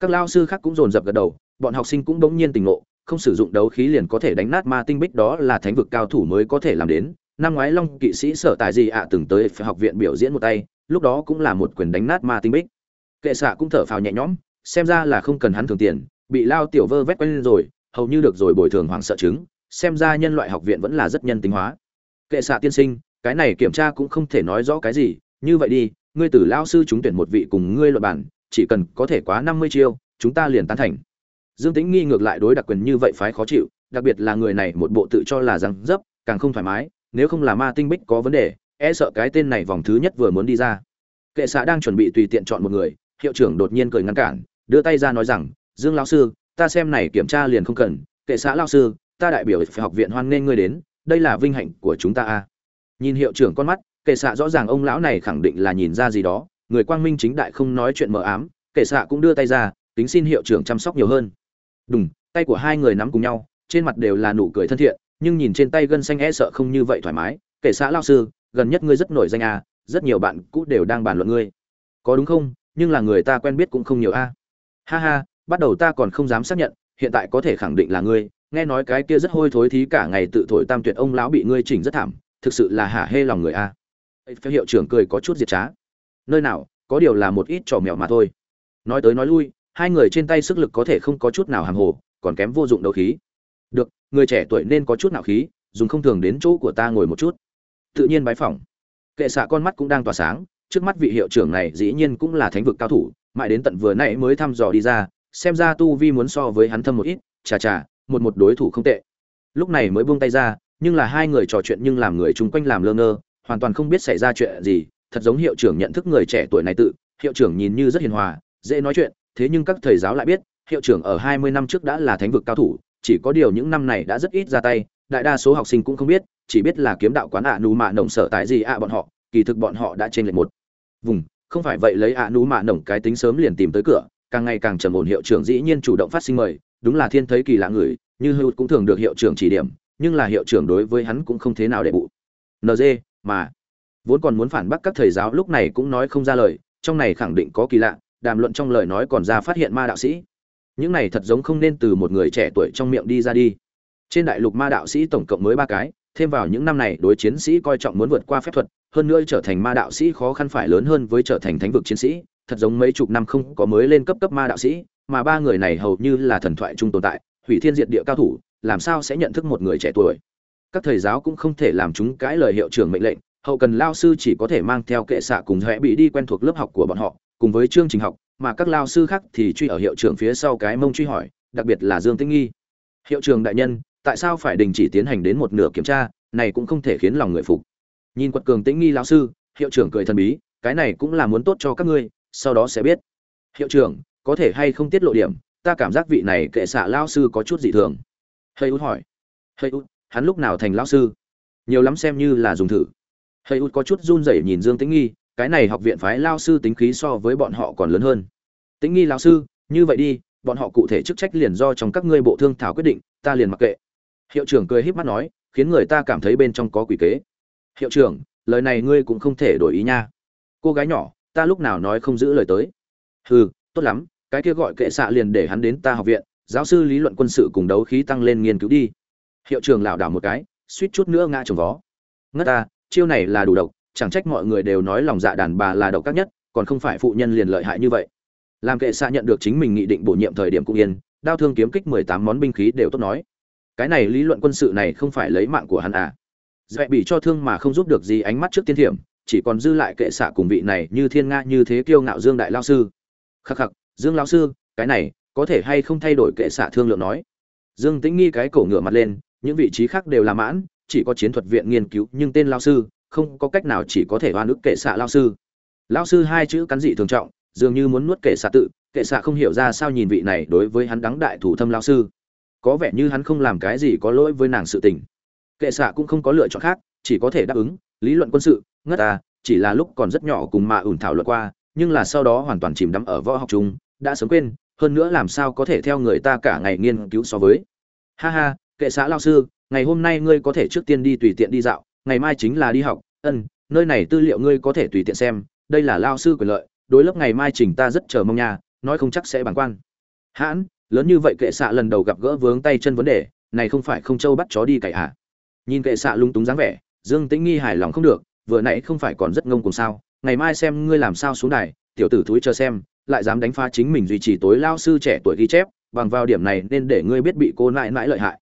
Các lao sư khác cũng dồn dập gật đầu, bọn học sinh cũng đống nhiên tình ngộ, không sử dụng đấu khí liền có thể đánh nát ma tinh bích đó là thánh vực cao thủ mới có thể làm đến. Năm ngoái long kỵ sĩ sở tài gì ạ từng tới học viện biểu diễn một tay, lúc đó cũng là một quyền đánh nát ma tinh bích. Kệ xạ cũng thở phào nhẹ nhõm, xem ra là không cần hắn thường tiền, bị lao tiểu vơ vét quen rồi, hầu như được rồi bồi thường hoàng sợ chứng, xem ra nhân loại học viện vẫn là rất nhân tính hóa. Kệ xạ tiên sinh cái này kiểm tra cũng không thể nói rõ cái gì, như vậy đi, ngươi từ lao sư chúng tuyển một vị cùng ngươi luật bản chỉ cần có thể quá năm mươi chiêu, chúng ta liền tán thành. Dương tĩnh nghi ngược lại đối đặc quyền như vậy phái khó chịu, đặc biệt là người này một bộ tự cho là răng dấp, càng không thoải mái, nếu không là ma tinh bích có vấn đề e sợ cái tên này vòng thứ nhất vừa muốn đi ra. Kệ xã đang chuẩn bị tùy tiện chọn một người, hiệu trưởng đột nhiên cười ngăn cản, đưa tay ra nói rằng, dương lão sư, ta xem này kiểm tra liền không cần, kệ xã lão sư, ta đại biểu phải học viện hoan nghênh ngươi đến, đây là vinh hạnh của chúng ta a nhìn hiệu trưởng con mắt, kệ xạ rõ ràng ông lão này khẳng định là nhìn ra gì đó. Người quang minh chính đại không nói chuyện mờ ám, kệ xạ cũng đưa tay ra tính xin hiệu trưởng chăm sóc nhiều hơn. Đúng tay của hai người nắm cùng nhau, trên mặt đều là nụ cười thân thiện, nhưng nhìn trên tay gân xanh e sợ không như vậy thoải mái. Kệ xạ lao sư, gần nhất ngươi rất nổi danh à rất nhiều bạn cũ đều đang bàn luận ngươi. Có đúng không? Nhưng là người ta quen biết cũng không nhiều a ha ha, bắt đầu ta còn không dám xác nhận, hiện tại có thể khẳng định là ngươi. Nghe nói cái kia rất hôi thối thí cả ngày tự thổi tam tuyệt ông lão bị ngươi chỉnh rất thảm thực sự là hả hê lòng người a. Phép hiệu trưởng cười có chút diệt trá. Nơi nào, có điều là một ít trò mèo mà thôi. Nói tới nói lui, hai người trên tay sức lực có thể không có chút nào hàm hồ, còn kém vô dụng đấu khí. Được, người trẻ tuổi nên có chút nào khí, dùng không thường đến chỗ của ta ngồi một chút. Tự nhiên bái phỏng. Kệ xạ con mắt cũng đang tỏa sáng, trước mắt vị hiệu trưởng này dĩ nhiên cũng là thánh vực cao thủ, mãi đến tận vừa nãy mới thăm dò đi ra, xem ra tu vi muốn so với hắn thâm một ít, chà chà, một một đối thủ không tệ. Lúc này mới buông tay ra nhưng là hai người trò chuyện nhưng làm người chung quanh làm lơ ngơ, hoàn toàn không biết xảy ra chuyện gì, thật giống hiệu trưởng nhận thức người trẻ tuổi này tự, hiệu trưởng nhìn như rất hiền hòa, dễ nói chuyện, thế nhưng các thầy giáo lại biết, hiệu trưởng ở hai mươi năm trước đã là thánh vực cao thủ, chỉ có điều những năm này đã rất ít ra tay, đại đa số học sinh cũng không biết, chỉ biết là kiếm đạo quán ạ nù mạ nồng sở tại gì ạ bọn họ, kỳ thực bọn họ đã trên lệch một vùng, không phải vậy lấy ạ nù mạ nồng cái tính sớm liền tìm tới cửa, càng ngày càng trầm ổn hiệu trưởng dĩ nhiên chủ động phát sinh mời, đúng là thiên thấy kỳ lạ người, như hữu cũng thường được hiệu trưởng chỉ điểm nhưng là hiệu trưởng đối với hắn cũng không thế nào để bụ nd mà, vốn còn muốn phản bác các thầy giáo lúc này cũng nói không ra lời, trong này khẳng định có kỳ lạ, đàm luận trong lời nói còn ra phát hiện ma đạo sĩ. Những này thật giống không nên từ một người trẻ tuổi trong miệng đi ra đi. Trên đại lục ma đạo sĩ tổng cộng mới ba cái, thêm vào những năm này đối chiến sĩ coi trọng muốn vượt qua phép thuật, hơn nữa trở thành ma đạo sĩ khó khăn phải lớn hơn với trở thành thánh vực chiến sĩ. Thật giống mấy chục năm không có mới lên cấp cấp ma đạo sĩ, mà ba người này hầu như là thần thoại chung tồn tại, hủy thiên diệt địa cao thủ làm sao sẽ nhận thức một người trẻ tuổi? Các thầy giáo cũng không thể làm chúng cãi lời hiệu trưởng mệnh lệnh, hậu cần lao sư chỉ có thể mang theo kệ xạ cùng huệ bị đi quen thuộc lớp học của bọn họ, cùng với chương trình học, mà các lao sư khác thì truy ở hiệu trưởng phía sau cái mông truy hỏi, đặc biệt là dương tĩnh nghi. Hiệu trưởng đại nhân, tại sao phải đình chỉ tiến hành đến một nửa kiểm tra, này cũng không thể khiến lòng người phục. Nhìn quật cường tĩnh nghi lao sư, hiệu trưởng cười thần bí, cái này cũng là muốn tốt cho các ngươi, sau đó sẽ biết. Hiệu trưởng, có thể hay không tiết lộ điểm, ta cảm giác vị này kệ xạ lao sư có chút dị thường hơi út hỏi. Hơi út, hắn lúc nào thành lão sư? Nhiều lắm xem như là dùng thử. Hơi út có chút run rẩy nhìn dương tĩnh nghi, cái này học viện phái lao sư tính khí so với bọn họ còn lớn hơn. Tĩnh nghi lao sư, như vậy đi, bọn họ cụ thể chức trách liền do trong các ngươi bộ thương thảo quyết định, ta liền mặc kệ. Hiệu trưởng cười híp mắt nói, khiến người ta cảm thấy bên trong có quỷ kế. Hiệu trưởng, lời này ngươi cũng không thể đổi ý nha. Cô gái nhỏ, ta lúc nào nói không giữ lời tới. Hừ, tốt lắm, cái kia gọi kệ xạ liền để hắn đến ta học viện giáo sư lý luận quân sự cùng đấu khí tăng lên nghiên cứu đi. Hiệu trường lảo đảo một cái, suýt chút nữa ngã trồng vó. Ngất ta, chiêu này là đủ độc, chẳng trách mọi người đều nói lòng dạ đàn bà là độc các nhất, còn không phải phụ nhân liền lợi hại như vậy. Làm kệ xạ nhận được chính mình nghị định bổ nhiệm thời điểm cũng yên, đao thương kiếm kích mười tám món binh khí đều tốt nói. Cái này lý luận quân sự này không phải lấy mạng của hắn à. Dạy bị cho thương mà không giúp được gì ánh mắt trước tiên thiểm, chỉ còn dư lại kệ xạ cùng vị này như thiên nga như thế kiêu ngạo dương đại lao sư. Khắc khắc, dương lao sư, cái này có thể hay không thay đổi kệ xạ thương lượng nói. Dương tĩnh nghi cái cổ ngựa mặt lên, những vị trí khác đều là mãn, chỉ có chiến thuật viện nghiên cứu, nhưng tên lao sư, không có cách nào chỉ có thể oan ức kệ xạ lao sư. Lao sư hai chữ cắn dị thường trọng, dường như muốn nuốt kệ xạ tự, kệ xạ không hiểu ra sao nhìn vị này đối với hắn đắng đại thủ thâm lao sư. Có vẻ như hắn không làm cái gì có lỗi với nàng sự tình. Kệ xạ cũng không có lựa chọn khác, chỉ có thể đáp ứng, lý luận quân sự, ngất ta, chỉ là lúc còn rất nhỏ cùng mà ủn thảo luận qua, nhưng là sau đó hoàn toàn chìm đắm ở võ học chung, đã sớm quên hơn nữa làm sao có thể theo người ta cả ngày nghiên cứu so với. Ha ha, kệ xã lao sư, ngày hôm nay ngươi có thể trước tiên đi tùy tiện đi dạo, ngày mai chính là đi học. Ân, nơi này tư liệu ngươi có thể tùy tiện xem, đây là lao sư quyền lợi, đối lớp ngày mai chỉnh ta rất chờ mong nha, nói không chắc sẽ bàng quan. Hãn, lớn như vậy kệ xạ lần đầu gặp gỡ vướng tay chân vấn đề, này không phải không châu bắt chó đi cày hả? Nhìn kệ xạ lung túng dáng vẻ, dương tĩnh nghi hài lòng không được, vừa nãy không phải còn rất ngông cùng sao, ngày mai xem ngươi làm sao xuống đài, tiểu tử thúi chờ xem lại dám đánh phá chính mình duy trì tối lao sư trẻ tuổi ghi chép, bằng vào điểm này nên để ngươi biết bị cô nại nãi lợi hại.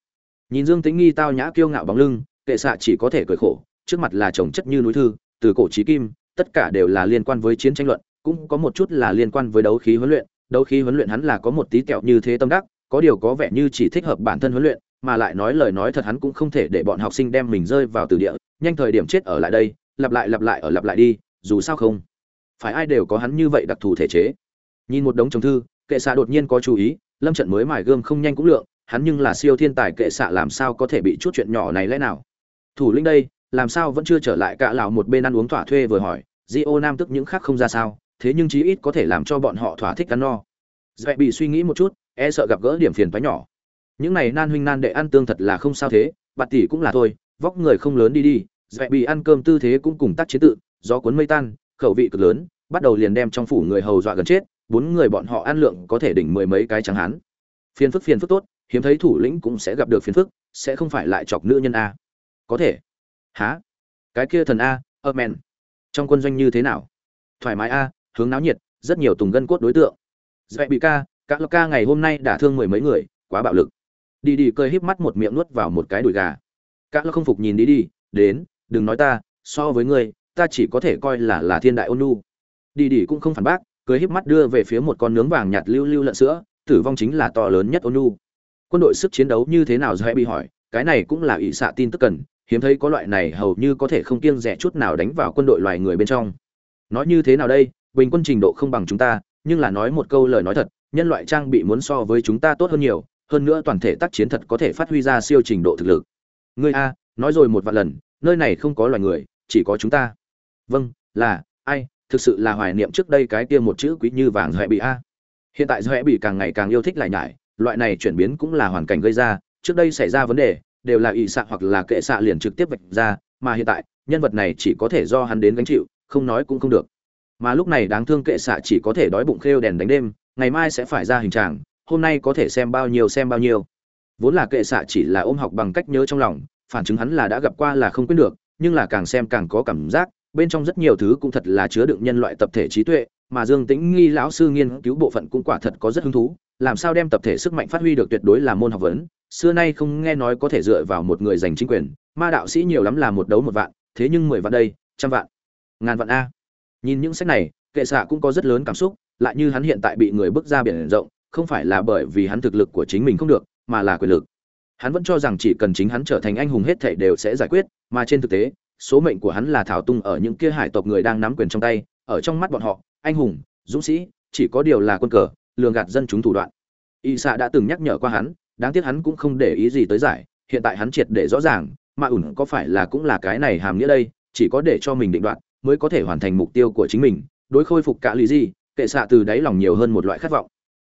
Nhìn dương tính nghi tao nhã kiêu ngạo bóng lưng, kệ xạ chỉ có thể cười khổ, trước mặt là chồng chất như núi thư, từ cổ trí kim, tất cả đều là liên quan với chiến tranh luận, cũng có một chút là liên quan với đấu khí huấn luyện, đấu khí huấn luyện hắn là có một tí kẹo như thế tâm đắc, có điều có vẻ như chỉ thích hợp bản thân huấn luyện, mà lại nói lời nói thật hắn cũng không thể để bọn học sinh đem mình rơi vào từ địa, nhanh thời điểm chết ở lại đây, lặp lại lặp lại ở lặp lại đi, dù sao không phải ai đều có hắn như vậy đặc thù thể chế nhìn một đống chồng thư, kệ xạ đột nhiên có chú ý, lâm trận mới mài gươm không nhanh cũng lượng, hắn nhưng là siêu thiên tài kệ xạ làm sao có thể bị chút chuyện nhỏ này lẽ nào? Thủ lĩnh đây, làm sao vẫn chưa trở lại cả lão một bên ăn uống thỏa thuê vừa hỏi di ô nam tức những khác không ra sao, thế nhưng chí ít có thể làm cho bọn họ thỏa thích ăn no. Dạy bị suy nghĩ một chút e sợ gặp gỡ điểm phiền phái nhỏ. Những này nan huynh nan đệ ăn tương thật là không sao thế bạt tỷ cũng là thôi, vóc người không lớn đi đi dạy bị ăn cơm tư thế cũng cùng tác chế tự, gió cuốn mây tan, khẩu vị cực lớn, bắt đầu liền đem trong phủ người hầu dọa gần chết bốn người bọn họ ăn lượng có thể đỉnh mười mấy cái trắng hán. Phiền phức phiền phức tốt, hiếm thấy thủ lĩnh cũng sẽ gặp được phiền phức, sẽ không phải lại chọc nữ nhân a. Có thể. Há cái kia thần a ơ men trong quân doanh như thế nào? Thoải mái a, hướng náo nhiệt, rất nhiều tùng gân cốt đối tượng. Dạy bị ca các ca ngày hôm nay đã thương mười mấy người, quá bạo lực. Đi đi cười híp mắt một miệng nuốt vào một cái đùi gà. Các không phục nhìn đi đi, đến, đừng nói ta, so với ngươi, ta chỉ có thể coi là là thiên đại ôn nu đi đi cũng không phản bác cười híp mắt đưa về phía một con nướng vàng nhạt lưu lưu lợn sữa, tử vong chính là to lớn nhất ôn nu quân đội sức chiến đấu như thế nào dễ bị hỏi, cái này cũng là ỷ xạ tin tức cần, hiếm thấy có loại này hầu như có thể không kiêng rẻ chút nào đánh vào quân đội loài người bên trong. Nói như thế nào đây, bình quân trình độ không bằng chúng ta, nhưng là nói một câu lời nói thật, nhân loại trang bị muốn so với chúng ta tốt hơn nhiều, hơn nữa toàn thể tác chiến thật có thể phát huy ra siêu trình độ thực lực. Ngươi a, nói rồi một vạn lần, nơi này không có loài người, chỉ có chúng ta. Vâng là, ai thực sự là hoài niệm trước đây cái kia một chữ quý như vàng doẹ bị a. Hiện tại doẹ bị càng ngày càng yêu thích lại nhải, loại này chuyển biến cũng là hoàn cảnh gây ra, trước đây xảy ra vấn đề, đều là ỵ xạ hoặc là kệ xạ liền trực tiếp vạch ra, mà hiện tại, nhân vật này chỉ có thể do hắn đến gánh chịu, không nói cũng không được. Mà lúc này đáng thương kệ xạ chỉ có thể đói bụng khêu đèn đánh đêm, ngày mai sẽ phải ra hình trạng hôm nay có thể xem bao nhiêu xem bao nhiêu. Vốn là kệ xạ chỉ là ôm học bằng cách nhớ trong lòng, phản chứng hắn là đã gặp qua là không quên được, nhưng là càng xem càng có cảm giác bên trong rất nhiều thứ cũng thật là chứa đựng nhân loại tập thể trí tuệ, mà dương tĩnh nghi lão sư nghiên cứu bộ phận cũng quả thật có rất hứng thú, làm sao đem tập thể sức mạnh phát huy được tuyệt đối là môn học vấn, xưa nay không nghe nói có thể dựa vào một người giành chính quyền, ma đạo sĩ nhiều lắm là một đấu một vạn, thế nhưng mười vạn đây, trăm vạn, ngàn vạn a. Nhìn những sách này, kệ xạ cũng có rất lớn cảm xúc, lại như hắn hiện tại bị người bước ra biển rộng, không phải là bởi vì hắn thực lực của chính mình không được, mà là quyền lực. Hắn vẫn cho rằng chỉ cần chính hắn trở thành anh hùng hết thảy đều sẽ giải quyết, mà trên thực tế số mệnh của hắn là thảo tung ở những kia hải tộc người đang nắm quyền trong tay, ở trong mắt bọn họ, anh hùng, dũng sĩ, chỉ có điều là quân cờ, lường gạt dân chúng thủ đoạn. Y xạ đã từng nhắc nhở qua hắn, đáng tiếc hắn cũng không để ý gì tới giải, hiện tại hắn triệt để rõ ràng, mà ủn có phải là cũng là cái này hàm nghĩa đây, chỉ có để cho mình định đoạt, mới có thể hoàn thành mục tiêu của chính mình, đối khôi phục cả lý gì, kệ xạ từ đáy lòng nhiều hơn một loại khát vọng.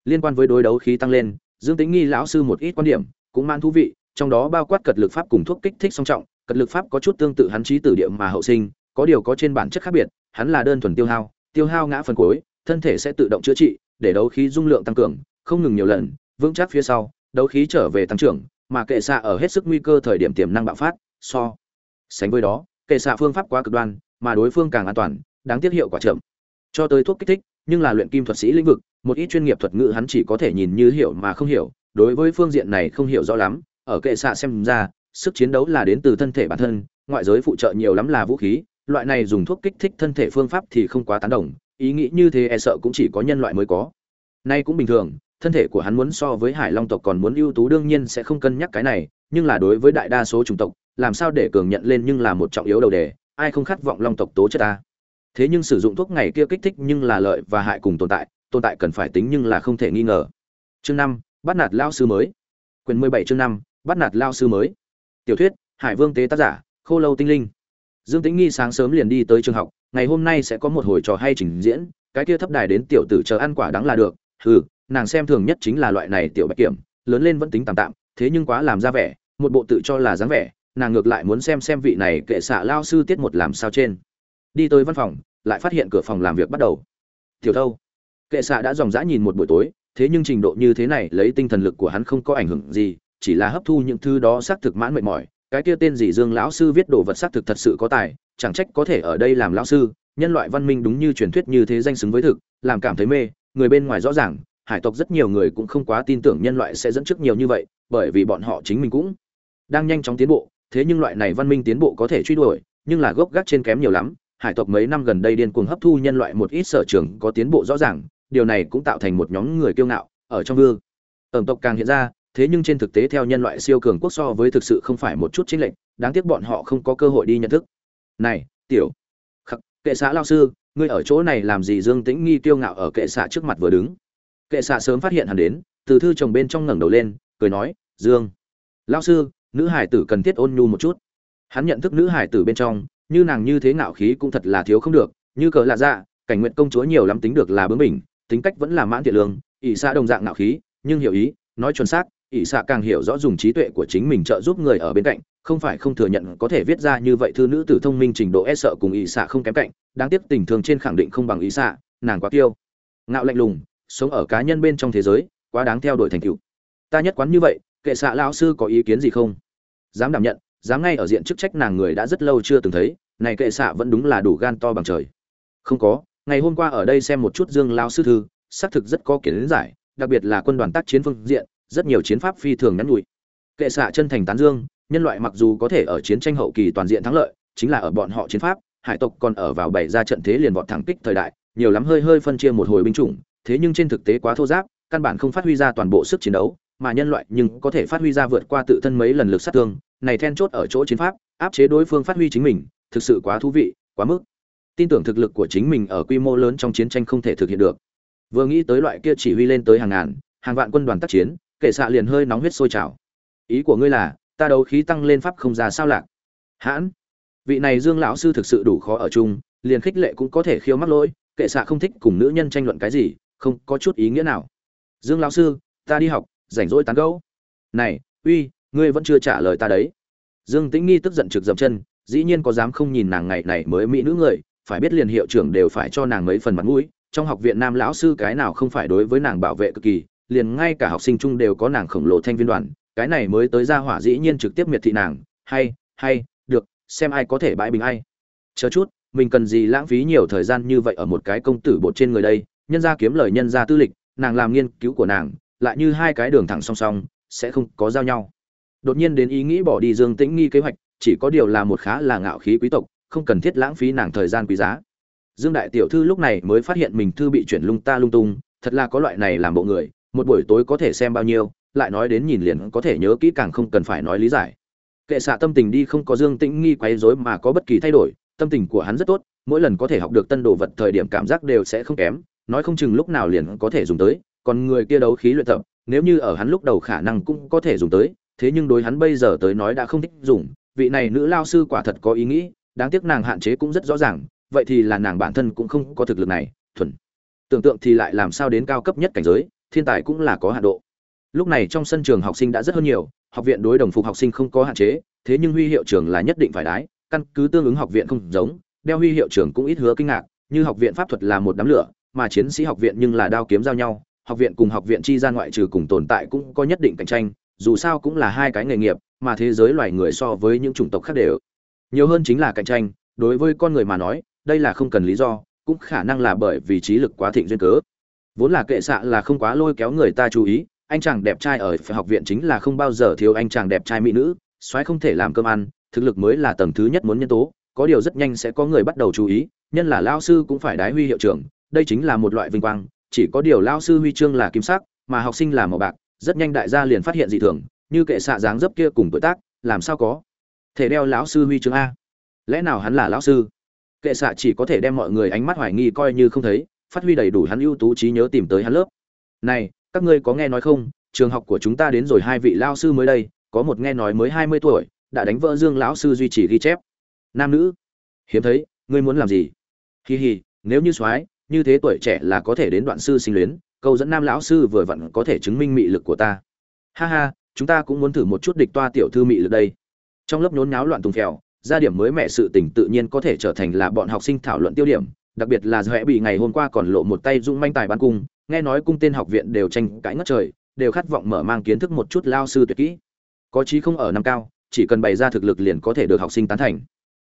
Liên quan với đối đấu khí tăng lên, dương tính nghi lão sư một ít quan điểm, cũng mang thú vị, trong đó bao quát cật lực pháp cùng thuốc kích thích song trọng cật lực pháp có chút tương tự hắn trí tử địa mà hậu sinh, có điều có trên bản chất khác biệt, hắn là đơn thuần tiêu hao tiêu hao ngã phần cuối, thân thể sẽ tự động chữa trị, để đấu khí dung lượng tăng cường, không ngừng nhiều lần, vững chắc phía sau, đấu khí trở về tăng trưởng, mà kệ xạ ở hết sức nguy cơ thời điểm tiềm năng bạo phát, so sánh với đó, kệ xạ phương pháp quá cực đoan, mà đối phương càng an toàn, đáng tiếc hiệu quả chậm. Cho tới thuốc kích thích, nhưng là luyện kim thuật sĩ lĩnh vực, một ít chuyên nghiệp thuật ngữ hắn chỉ có thể nhìn như hiểu mà không hiểu, đối với phương diện này không hiểu rõ lắm, ở kệ xạ xem ra sức chiến đấu là đến từ thân thể bản thân, ngoại giới phụ trợ nhiều lắm là vũ khí, loại này dùng thuốc kích thích thân thể phương pháp thì không quá tán đồng, ý nghĩ như thế e sợ cũng chỉ có nhân loại mới có. Nay cũng bình thường, thân thể của hắn muốn so với hải long tộc còn muốn ưu tú đương nhiên sẽ không cân nhắc cái này, nhưng là đối với đại đa số chủng tộc, làm sao để cường nhận lên nhưng là một trọng yếu đầu đề, ai không khát vọng long tộc tố chất ta. Thế nhưng sử dụng thuốc ngày kia kích thích nhưng là lợi và hại cùng tồn tại tồn tại cần phải tính nhưng là không thể nghi ngờ. Chương năm, bắt nạt lao sư mới. Quyền mười bảy chương năm, bắt nạt lao sư mới tiểu thuyết, hải vương tế tác giả, khô lâu tinh linh. Dương tĩnh nghi sáng sớm liền đi tới trường học, ngày hôm nay sẽ có một hồi trò hay trình diễn, cái kia thấp đài đến tiểu tử chờ ăn quả đắng là được. Hừ, nàng xem thường nhất chính là loại này tiểu bạch kiểm, lớn lên vẫn tính tạm tạm, thế nhưng quá làm ra vẻ, một bộ tự cho là dáng vẻ, nàng ngược lại muốn xem xem vị này kệ xạ lao sư tiết một làm sao trên. Đi tới văn phòng, lại phát hiện cửa phòng làm việc bắt đầu. Tiểu thâu, kệ xạ đã dòng dã nhìn một buổi tối, thế nhưng trình độ như thế này lấy tinh thần lực của hắn không có ảnh hưởng gì chỉ là hấp thu những thứ đó xác thực mãn mệt mỏi, cái kia tên gì dương lão sư viết đồ vật xác thực thật sự có tài, chẳng trách có thể ở đây làm lão sư, nhân loại văn minh đúng như truyền thuyết như thế danh xứng với thực, làm cảm thấy mê, người bên ngoài rõ ràng, hải tộc rất nhiều người cũng không quá tin tưởng nhân loại sẽ dẫn trước nhiều như vậy, bởi vì bọn họ chính mình cũng đang nhanh chóng tiến bộ, thế nhưng loại này văn minh tiến bộ có thể truy đuổi, nhưng là gốc gác trên kém nhiều lắm, hải tộc mấy năm gần đây điên cuồng hấp thu nhân loại một ít sở trường có tiến bộ rõ ràng, điều này cũng tạo thành một nhóm người kiêu ngạo ở trong vương. Ẩm tộc càng hiện ra thế nhưng trên thực tế theo nhân loại siêu cường quốc so với thực sự không phải một chút chính lệnh đáng tiếc bọn họ không có cơ hội đi nhận thức. Này, tiểu, khắc, kệ xã lao sư, ngươi ở chỗ này làm gì dương tĩnh nghi tiêu ngạo ở kệ xã trước mặt vừa đứng? Kệ xã sớm phát hiện hắn đến, từ thư chồng bên trong ngẩng đầu lên, cười nói, dương, lao sư, nữ hải tử cần thiết ôn nhu một chút. Hắn nhận thức nữ hải tử bên trong, như nàng như thế ngạo khí cũng thật là thiếu không được, như cờ lạ dạ cảnh nguyện công chúa nhiều lắm tính được là bướng bỉnh, tính cách vẫn là mãn thiện lương, ỷ xã đồng dạng ngạo khí, nhưng hiểu ý, nói chuẩn xác ỷ xạ càng hiểu rõ dùng trí tuệ của chính mình trợ giúp người ở bên cạnh, không phải không thừa nhận có thể viết ra như vậy thư nữ tử thông minh trình độ e sợ cùng ỷ xạ không kém cạnh, đáng tiếc tình thường trên khẳng định không bằng ỷ xạ, nàng quá kiêu. Ngạo lạnh lùng, sống ở cá nhân bên trong thế giới, quá đáng theo đuổi thành tựu. Ta nhất quán như vậy, kệ xạ lão sư có ý kiến gì không? Dám đảm nhận, dám ngay ở diện chức trách nàng người đã rất lâu chưa từng thấy, này kệ xạ vẫn đúng là đủ gan to bằng trời. Không có, ngày hôm qua ở đây xem một chút dương lao sư thư, xác thực rất có kiến giải, đặc biệt là quân đoàn tác chiến phương diện rất nhiều chiến pháp phi thường ngắn nhủi kệ xạ chân thành tán dương, nhân loại mặc dù có thể ở chiến tranh hậu kỳ toàn diện thắng lợi, chính là ở bọn họ chiến pháp, hải tộc còn ở vào bảy ra trận thế liền vọt thẳng kích thời đại, nhiều lắm hơi hơi phân chia một hồi binh chủng, thế nhưng trên thực tế quá thô giáp, căn bản không phát huy ra toàn bộ sức chiến đấu, mà nhân loại nhưng có thể phát huy ra vượt qua tự thân mấy lần lực sát thương, này then chốt ở chỗ chiến pháp, áp chế đối phương phát huy chính mình, thực sự quá thú vị, quá mức. Tin tưởng thực lực của chính mình ở quy mô lớn trong chiến tranh không thể thực hiện được. Vừa nghĩ tới loại kia chỉ huy lên tới hàng ngàn, hàng vạn quân đoàn tác chiến kệ xạ liền hơi nóng huyết sôi trào. Ý của ngươi là, ta đấu khí tăng lên pháp không ra sao lạc. Hãn, vị này dương lão sư thực sự đủ khó ở chung, liền khích lệ cũng có thể khiêu mắc lỗi kệ xạ không thích cùng nữ nhân tranh luận cái gì, không có chút ý nghĩa nào. Dương lão sư, ta đi học, rảnh rỗi tán gẫu. Này, uy, ngươi vẫn chưa trả lời ta đấy. Dương tĩnh nghi tức giận trực dậm chân, dĩ nhiên có dám không nhìn nàng ngày này mới mỹ nữ người, phải biết liền hiệu trưởng đều phải cho nàng mấy phần mặt mũi, trong học viện nam lão sư cái nào không phải đối với nàng bảo vệ cực kỳ liền ngay cả học sinh chung đều có nàng khổng lồ thanh viên đoàn, cái này mới tới ra hỏa dĩ nhiên trực tiếp miệt thị nàng, hay hay, được, xem ai có thể bãi bình ai. Chờ chút, mình cần gì lãng phí nhiều thời gian như vậy ở một cái công tử bột trên người đây? Nhân ra kiếm lời nhân ra tư lịch, nàng làm nghiên cứu của nàng, lại như hai cái đường thẳng song song, sẽ không có giao nhau. Đột nhiên đến ý nghĩ bỏ đi dương tĩnh nghi kế hoạch, chỉ có điều là một khá là ngạo khí quý tộc, không cần thiết lãng phí nàng thời gian quý giá. Dương đại tiểu thư lúc này mới phát hiện mình thư bị chuyển lung ta lung tung, thật là có loại này làm bộ người một buổi tối có thể xem bao nhiêu, lại nói đến nhìn liền có thể nhớ kỹ càng không cần phải nói lý giải. Kệ xạ tâm tình đi không có dương tĩnh nghi quấy rối mà có bất kỳ thay đổi, tâm tình của hắn rất tốt, mỗi lần có thể học được tân đồ vật thời điểm cảm giác đều sẽ không kém, nói không chừng lúc nào liền có thể dùng tới, còn người kia đấu khí luyện tập, nếu như ở hắn lúc đầu khả năng cũng có thể dùng tới, thế nhưng đối hắn bây giờ tới nói đã không thích dùng, vị này nữ lao sư quả thật có ý nghĩ, đáng tiếc nàng hạn chế cũng rất rõ ràng, vậy thì là nàng bản thân cũng không có thực lực này, thuần. Tưởng tượng thì lại làm sao đến cao cấp nhất cảnh giới thiên tài cũng là có hạn độ. Lúc này trong sân trường học sinh đã rất hơn nhiều, học viện đối đồng phục học sinh không có hạn chế, thế nhưng huy hiệu trường là nhất định phải đái, căn cứ tương ứng học viện không giống, đeo huy hiệu trường cũng ít hứa kinh ngạc, như học viện pháp thuật là một đám lửa, mà chiến sĩ học viện nhưng là đao kiếm giao nhau, học viện cùng học viện chi ra ngoại trừ cùng tồn tại cũng có nhất định cạnh tranh, dù sao cũng là hai cái nghề nghiệp, mà thế giới loài người so với những chủng tộc khác đều nhiều hơn chính là cạnh tranh, đối với con người mà nói, đây là không cần lý do, cũng khả năng là bởi vì trí lực quá thịnh duyên cớ vốn là kệ xạ là không quá lôi kéo người ta chú ý, anh chàng đẹp trai ở học viện chính là không bao giờ thiếu anh chàng đẹp trai mỹ nữ, soái không thể làm cơm ăn, thực lực mới là tầng thứ nhất muốn nhân tố, có điều rất nhanh sẽ có người bắt đầu chú ý, nhân là lao sư cũng phải đái huy hiệu trưởng, đây chính là một loại vinh quang, chỉ có điều lao sư huy chương là kim sắc, mà học sinh là màu bạc, rất nhanh đại gia liền phát hiện dị thường, như kệ xạ dáng dấp kia cùng tuổi tác, làm sao có thể đeo lão sư huy chương a? Lẽ nào hắn là lão sư? Kệ xạ chỉ có thể đem mọi người ánh mắt hoài nghi coi như không thấy phát huy đầy đủ hắn ưu tú trí nhớ tìm tới hắn lớp. Này, các ngươi có nghe nói không? Trường học của chúng ta đến rồi hai vị lao sư mới đây, có một nghe nói mới hai mươi tuổi, đã đánh vỡ dương lão sư duy trì ghi chép. Nam nữ. Hiếm thấy, ngươi muốn làm gì? Hì hì nếu như soái, như thế tuổi trẻ là có thể đến đoạn sư sinh luyến, câu dẫn nam lão sư vừa vặn có thể chứng minh mị lực của ta. Ha ha, chúng ta cũng muốn thử một chút địch toa tiểu thư mị lực đây. Trong lớp nhốn nháo loạn tùng phèo, gia điểm mới mẹ sự tình tự nhiên có thể trở thành là bọn học sinh thảo luận tiêu điểm đặc biệt là dõe bị ngày hôm qua còn lộ một tay dung manh tài ban cung, nghe nói cung tên học viện đều tranh cãi ngất trời, đều khát vọng mở mang kiến thức một chút lao sư tuyệt kỹ. Có chí không ở năm cao, chỉ cần bày ra thực lực liền có thể được học sinh tán thành.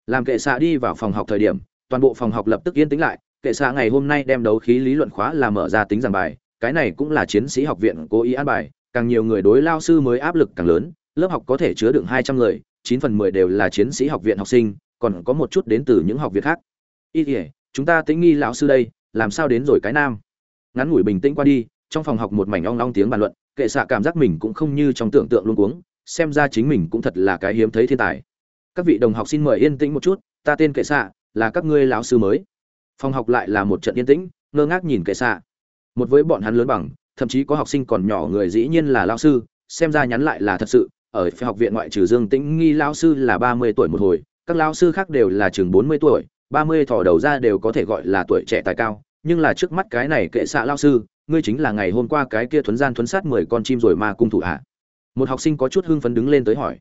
Làm kệ xạ đi vào phòng học thời điểm, toàn bộ phòng học lập tức yên tĩnh lại, kệ xạ ngày hôm nay đem đấu khí lý luận khóa là mở ra tính giảng bài, cái này cũng là chiến sĩ học viện cố ý an bài, càng nhiều người đối lao sư mới áp lực càng lớn, lớp học có thể chứa đựng hai trăm người, chín phần mười đều là chiến sĩ học viện học sinh, còn có một chút đến từ những học viện khác. Ý nghĩa chúng ta tính nghi lão sư đây, làm sao đến rồi cái nam? Ngắn ngủi bình tĩnh qua đi, trong phòng học một mảnh ong ong tiếng bàn luận, kệ xạ cảm giác mình cũng không như trong tưởng tượng luôn cuống, xem ra chính mình cũng thật là cái hiếm thấy thiên tài. Các vị đồng học xin mời yên tĩnh một chút, ta tên kệ xạ, là các ngươi lão sư mới. Phòng học lại là một trận yên tĩnh, ngơ ngác nhìn kệ xạ. Một với bọn hắn lớn bằng, thậm chí có học sinh còn nhỏ người dĩ nhiên là lão sư, xem ra nhắn lại là thật sự, ở phía học viện ngoại trừ dương tĩnh nghi lão sư là ba mươi tuổi một hồi, các lão sư khác đều là chừng bốn mươi tuổi ba mươi thỏ đầu ra đều có thể gọi là tuổi trẻ tài cao, nhưng là trước mắt cái này kệ xạ lão sư, ngươi chính là ngày hôm qua cái kia thuấn gian thuấn sát mười con chim rồi mà cung thủ à? một học sinh có chút hưng phấn đứng lên tới hỏi.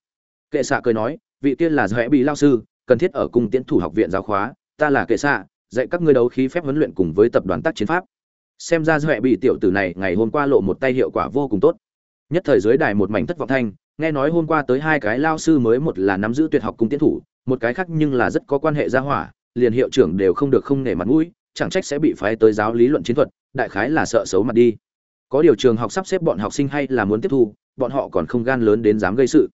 Kệ xạ cười nói, vị kia là dõe bị lao sư, cần thiết ở cung tiễn thủ học viện giáo khóa, ta là kệ xạ, dạy các ngươi đấu khí phép huấn luyện cùng với tập đoàn tác chiến pháp. Xem ra dõe bị tiểu tử này ngày hôm qua lộ một tay hiệu quả vô cùng tốt. Nhất thời dưới đài một mảnh thất vọng thanh, nghe nói hôm qua tới hai cái lao sư mới một là nắm giữ tuyệt học cung tiễn thủ, một cái khác nhưng là rất có quan hệ gia hỏa liền hiệu trưởng đều không được không nể mặt mũi, chẳng trách sẽ bị phái tới giáo lý luận chiến thuật, đại khái là sợ xấu mặt đi. Có điều trường học sắp xếp bọn học sinh hay là muốn tiếp thu, bọn họ còn không gan lớn đến dám gây sự.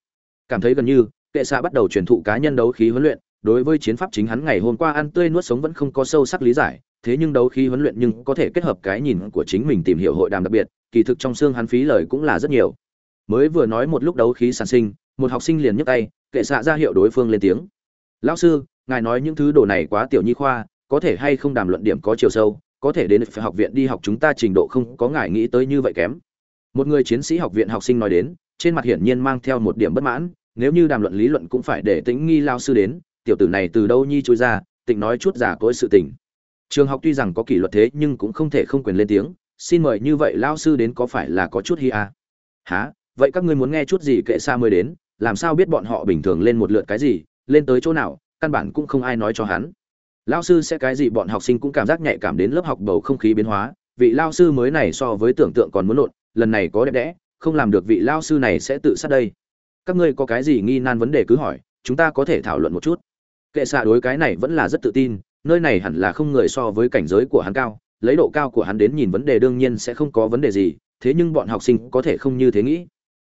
Cảm thấy gần như, kệ xạ bắt đầu truyền thụ cá nhân đấu khí huấn luyện, đối với chiến pháp chính hắn ngày hôm qua ăn tươi nuốt sống vẫn không có sâu sắc lý giải, thế nhưng đấu khí huấn luyện nhưng có thể kết hợp cái nhìn của chính mình tìm hiểu hội đàm đặc biệt, kỳ thực trong xương hắn phí lời cũng là rất nhiều. Mới vừa nói một lúc đấu khí sản sinh, một học sinh liền nhấc tay, kệ xạ ra hiệu đối phương lên tiếng. Lão sư ngài nói những thứ đồ này quá tiểu nhi khoa, có thể hay không đàm luận điểm có chiều sâu, có thể đến phải học viện đi học chúng ta trình độ không có ngài nghĩ tới như vậy kém. Một người chiến sĩ học viện học sinh nói đến, trên mặt hiển nhiên mang theo một điểm bất mãn, nếu như đàm luận lý luận cũng phải để tĩnh nghi lao sư đến, tiểu tử này từ đâu nhi trôi ra, tịnh nói chút giả cỗi sự tình. Trường học tuy rằng có kỷ luật thế nhưng cũng không thể không quyền lên tiếng, xin mời như vậy lao sư đến có phải là có chút hi a? À? há vậy các ngươi muốn nghe chút gì kệ xa mới đến, làm sao biết bọn họ bình thường lên một lượt cái gì, lên tới chỗ nào căn bản cũng không ai nói cho hắn. Lao sư sẽ cái gì bọn học sinh cũng cảm giác nhạy cảm đến lớp học bầu không khí biến hóa, vị lao sư mới này so với tưởng tượng còn muốn lộn, lần này có đẹp đẽ, không làm được vị lao sư này sẽ tự sát đây. Các ngươi có cái gì nghi nan vấn đề cứ hỏi, chúng ta có thể thảo luận một chút. Kệ xạ đối cái này vẫn là rất tự tin, nơi này hẳn là không người so với cảnh giới của hắn cao, lấy độ cao của hắn đến nhìn vấn đề đương nhiên sẽ không có vấn đề gì, thế nhưng bọn học sinh có thể không như thế nghĩ.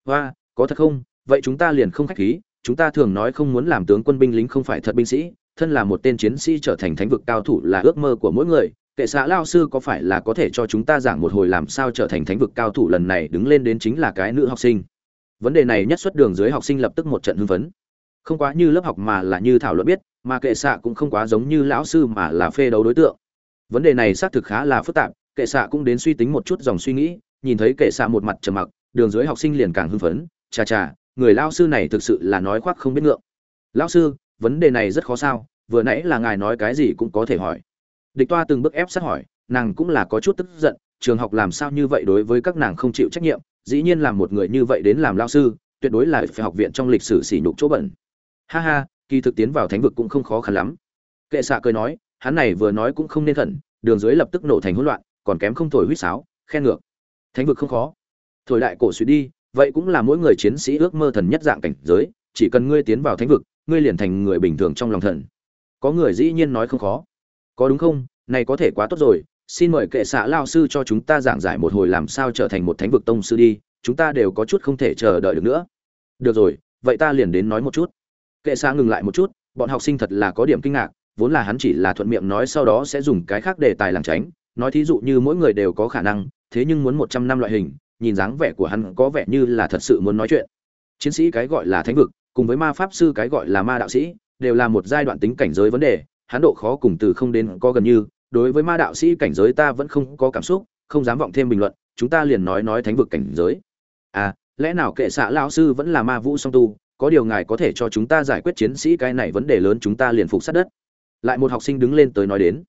Hoa, có thật không? Vậy chúng ta liền không khách khí chúng ta thường nói không muốn làm tướng quân binh lính không phải thật binh sĩ, thân là một tên chiến sĩ trở thành thánh vực cao thủ là ước mơ của mỗi người. Kệ xã lao sư có phải là có thể cho chúng ta giảng một hồi làm sao trở thành thánh vực cao thủ lần này đứng lên đến chính là cái nữ học sinh? Vấn đề này nhất xuất đường dưới học sinh lập tức một trận hưng phấn. Không quá như lớp học mà là như thảo luận biết, mà kệ xạ cũng không quá giống như lão sư mà là phê đấu đối tượng. Vấn đề này xác thực khá là phức tạp, kệ xạ cũng đến suy tính một chút dòng suy nghĩ, nhìn thấy kệ xạ một mặt trầm mặc, đường dưới học sinh liền càng hưng phấn, chà chà người lao sư này thực sự là nói khoác không biết ngượng. Lão sư, vấn đề này rất khó sao, vừa nãy là ngài nói cái gì cũng có thể hỏi. Địch toa từng bước ép sát hỏi, nàng cũng là có chút tức giận, trường học làm sao như vậy đối với các nàng không chịu trách nhiệm, dĩ nhiên làm một người như vậy đến làm lao sư, tuyệt đối là phải học viện trong lịch sử sỉ nhục chỗ bẩn. Ha ha, kỳ thực tiến vào thánh vực cũng không khó khăn lắm. Kệ xạ cười nói, hắn này vừa nói cũng không nên thận đường dưới lập tức nổ thành hỗn loạn, còn kém không thổi huýt sáo, khen ngược. Thánh vực không khó. Thổi đại cổ suy đi vậy cũng là mỗi người chiến sĩ ước mơ thần nhất dạng cảnh giới, chỉ cần ngươi tiến vào thánh vực, ngươi liền thành người bình thường trong lòng thần. Có người dĩ nhiên nói không khó. Có đúng không? Này có thể quá tốt rồi. Xin mời kệ xạ lao sư cho chúng ta giảng giải một hồi làm sao trở thành một thánh vực tông sư đi, chúng ta đều có chút không thể chờ đợi được nữa. Được rồi, vậy ta liền đến nói một chút. Kệ xạ ngừng lại một chút, bọn học sinh thật là có điểm kinh ngạc, vốn là hắn chỉ là thuận miệng nói sau đó sẽ dùng cái khác để tài làm tránh. Nói thí dụ như mỗi người đều có khả năng, thế nhưng muốn một trăm năm loại hình nhìn dáng vẻ của hắn có vẻ như là thật sự muốn nói chuyện. Chiến sĩ cái gọi là thánh vực, cùng với ma pháp sư cái gọi là ma đạo sĩ, đều là một giai đoạn tính cảnh giới vấn đề, hắn độ khó cùng từ không đến có gần như, đối với ma đạo sĩ cảnh giới ta vẫn không có cảm xúc, không dám vọng thêm bình luận, chúng ta liền nói nói thánh vực cảnh giới. À lẽ nào kệ xạ lão sư vẫn là ma vũ song tu, có điều ngài có thể cho chúng ta giải quyết chiến sĩ cái này vấn đề lớn chúng ta liền phục sát đất. Lại một học sinh đứng lên tới nói đến.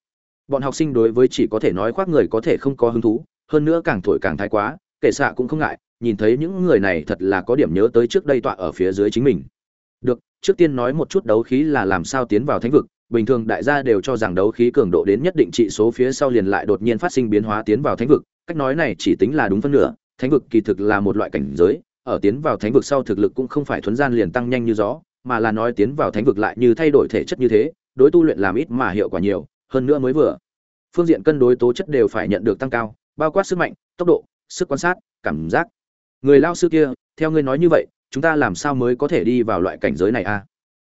Bọn học sinh đối với chỉ có thể nói khoác người có thể không có hứng thú, hơn nữa càng thổi càng thái quá kệ xạ cũng không ngại, nhìn thấy những người này thật là có điểm nhớ tới trước đây tọa ở phía dưới chính mình. Được, trước tiên nói một chút đấu khí là làm sao tiến vào thánh vực, bình thường đại gia đều cho rằng đấu khí cường độ đến nhất định trị số phía sau liền lại đột nhiên phát sinh biến hóa tiến vào thánh vực, cách nói này chỉ tính là đúng phân nửa, thánh vực kỳ thực là một loại cảnh giới, ở tiến vào thánh vực sau thực lực cũng không phải thuấn gian liền tăng nhanh như gió, mà là nói tiến vào thánh vực lại như thay đổi thể chất như thế, đối tu luyện làm ít mà hiệu quả nhiều, hơn nữa mới vừa. Phương diện cân đối tố chất đều phải nhận được tăng cao, bao quát sức mạnh, tốc độ sức quan sát, cảm giác người lao sư kia, theo ngươi nói như vậy, chúng ta làm sao mới có thể đi vào loại cảnh giới này a à?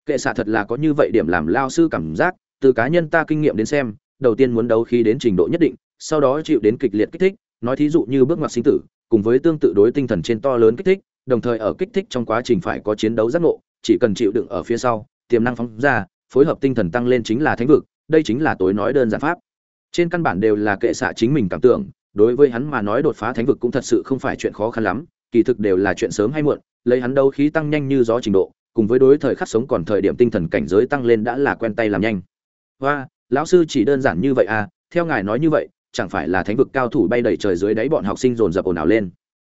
kệ xạ thật là có như vậy điểm làm lao sư cảm giác, từ cá nhân ta kinh nghiệm đến xem, đầu tiên muốn đấu khí đến trình độ nhất định, sau đó chịu đến kịch liệt kích thích, nói thí dụ như bước ngoặt sinh tử, cùng với tương tự đối tinh thần trên to lớn kích thích, đồng thời ở kích thích trong quá trình phải có chiến đấu giác ngộ, chỉ cần chịu đựng ở phía sau, tiềm năng phóng ra, phối hợp tinh thần tăng lên chính là thánh vực, đây chính là tối nói đơn giản pháp trên căn bản đều là kệ xạ chính mình cảm tưởng đối với hắn mà nói đột phá thánh vực cũng thật sự không phải chuyện khó khăn lắm, kỳ thực đều là chuyện sớm hay muộn, lấy hắn đấu khí tăng nhanh như gió trình độ, cùng với đối thời khắc sống còn thời điểm tinh thần cảnh giới tăng lên đã là quen tay làm nhanh. Và lão sư chỉ đơn giản như vậy à theo ngài nói như vậy, chẳng phải là thánh vực cao thủ bay đầy trời dưới đáy bọn học sinh dồn dập ồn ào lên.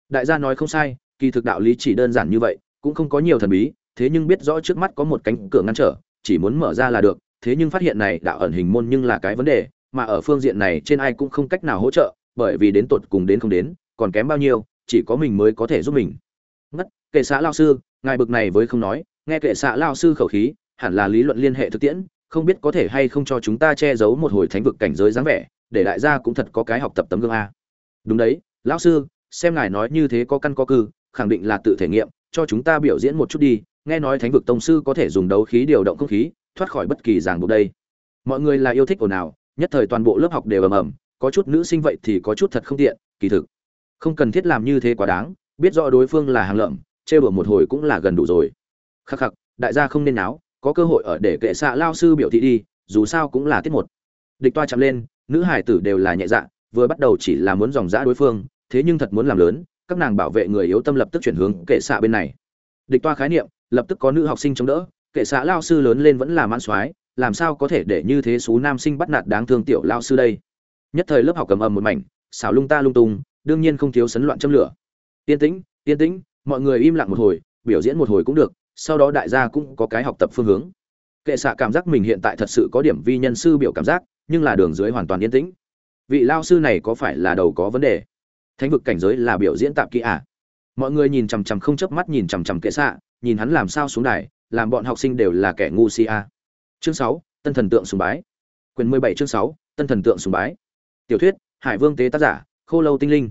Đại gia nói không sai, kỳ thực đạo lý chỉ đơn giản như vậy, cũng không có nhiều thần bí, thế nhưng biết rõ trước mắt có một cánh cửa ngăn trở, chỉ muốn mở ra là được, thế nhưng phát hiện này đạo ẩn hình môn nhưng là cái vấn đề, mà ở phương diện này trên ai cũng không cách nào hỗ trợ bởi vì đến tột cùng đến không đến, còn kém bao nhiêu, chỉ có mình mới có thể giúp mình. Ngất, kệ xã lao sư, ngài bực này với không nói, nghe kệ xã lao sư khẩu khí, hẳn là lý luận liên hệ thực tiễn, không biết có thể hay không cho chúng ta che giấu một hồi thánh vực cảnh giới dáng vẻ, để đại gia cũng thật có cái học tập tấm gương a. Đúng đấy, lão sư, xem ngài nói như thế có căn có cư, khẳng định là tự thể nghiệm, cho chúng ta biểu diễn một chút đi, nghe nói thánh vực tông sư có thể dùng đấu khí điều động không khí, thoát khỏi bất kỳ ràng buộc đây. Mọi người là yêu thích ồn ào, nhất thời toàn bộ lớp học đều ầm ầm có chút nữ sinh vậy thì có chút thật không tiện, kỳ thực. Không cần thiết làm như thế quá đáng, biết rõ đối phương là hàng lợm chê bửa một hồi cũng là gần đủ rồi. Khắc khắc, đại gia không nên náo, có cơ hội ở để kệ xạ lao sư biểu thị đi, dù sao cũng là tiết một. Địch toa chạm lên, nữ hải tử đều là nhẹ dạ vừa bắt đầu chỉ là muốn dòng dã đối phương, thế nhưng thật muốn làm lớn, các nàng bảo vệ người yếu tâm lập tức chuyển hướng kệ xạ bên này. Địch toa khái niệm, lập tức có nữ học sinh chống đỡ, kệ xạ lao sư lớn lên vẫn là mãn soái, làm sao có thể để như thế số nam sinh bắt nạt đáng thương tiểu lao sư đây? Nhất thời lớp học cầm ầm một mảnh, xảo lung ta lung tung, đương nhiên không thiếu sấn loạn châm lửa. Yên tĩnh yên tĩnh, mọi người im lặng một hồi, biểu diễn một hồi cũng được, sau đó đại gia cũng có cái học tập phương hướng. Kệ xạ cảm giác mình hiện tại thật sự có điểm vi nhân sư biểu cảm giác, nhưng là đường dưới hoàn toàn yên tĩnh. Vị lao sư này có phải là đầu có vấn đề? Thánh vực cảnh giới là biểu diễn tạm kỹ à? Mọi người nhìn chằm chằm không chớp mắt nhìn chằm chằm kệ xạ, nhìn hắn làm sao xuống đài, làm bọn học sinh đều là kẻ ngu si a chương sáu, tân thần tượng sùng bái. Quyền mười bảy chương sáu, tân thần tượng sùng bái tiểu thuyết, hải vương tế tác giả, khô lâu tinh linh.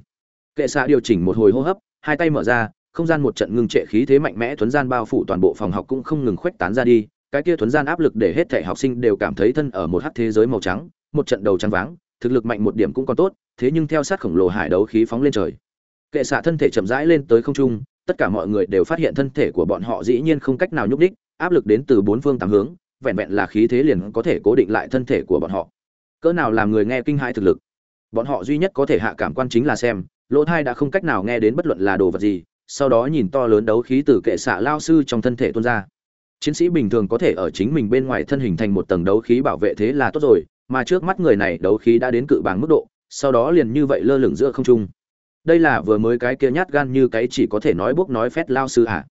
Kệ xạ điều chỉnh một hồi hô hấp, hai tay mở ra, không gian một trận ngưng trệ khí thế mạnh mẽ thuấn gian bao phủ toàn bộ phòng học cũng không ngừng khuếch tán ra đi. Cái kia thuấn gian áp lực để hết thể học sinh đều cảm thấy thân ở một hắc thế giới màu trắng, một trận đầu trắng váng, thực lực mạnh một điểm cũng còn tốt, thế nhưng theo sát khổng lồ hải đấu khí phóng lên trời. Kệ xạ thân thể chậm rãi lên tới không trung, tất cả mọi người đều phát hiện thân thể của bọn họ dĩ nhiên không cách nào nhúc đích áp lực đến từ bốn phương tám hướng, vẹn vẹn là khí thế liền có thể cố định lại thân thể của bọn họ cỡ nào làm người nghe kinh hãi thực lực. Bọn họ duy nhất có thể hạ cảm quan chính là xem, lỗ thai đã không cách nào nghe đến bất luận là đồ vật gì, sau đó nhìn to lớn đấu khí từ kệ xạ lao sư trong thân thể tuôn ra. Chiến sĩ bình thường có thể ở chính mình bên ngoài thân hình thành một tầng đấu khí bảo vệ thế là tốt rồi, mà trước mắt người này đấu khí đã đến cự bảng mức độ, sau đó liền như vậy lơ lửng giữa không trung. Đây là vừa mới cái kia nhát gan như cái chỉ có thể nói bốc nói phét lao sư à.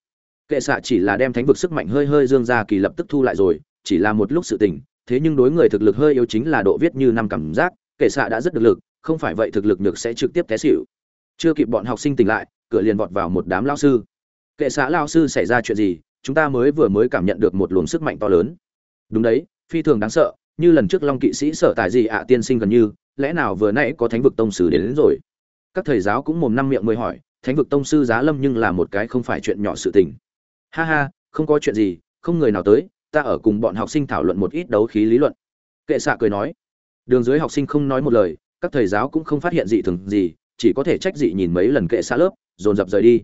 kệ xạ chỉ là đem thánh vực sức mạnh hơi hơi dương ra kỳ lập tức thu lại rồi, chỉ là một lúc sự tình thế nhưng đối người thực lực hơi yếu chính là độ viết như năm cảm giác kệ xạ đã rất được lực không phải vậy thực lực nhược sẽ trực tiếp té xỉu. Chưa kịp bọn học sinh tỉnh lại cửa liền vọt vào một đám lao sư. Kệ xạ lao sư xảy ra chuyện gì chúng ta mới vừa mới cảm nhận được một luồng sức mạnh to lớn. Đúng đấy phi thường đáng sợ như lần trước long kỵ sĩ sở tại gì ạ tiên sinh gần như lẽ nào vừa nãy có thánh vực tông sư đến, đến rồi? Các thầy giáo cũng mồm năm miệng mới hỏi thánh vực tông sư giá lâm nhưng là một cái không phải chuyện nhỏ sự tình. Ha ha không có chuyện gì không người nào tới ta ở cùng bọn học sinh thảo luận một ít đấu khí lý luận. Kệ xạ cười nói, đường dưới học sinh không nói một lời, các thầy giáo cũng không phát hiện gì thường gì, chỉ có thể trách dị nhìn mấy lần kệ xạ lớp, dồn dập rời đi.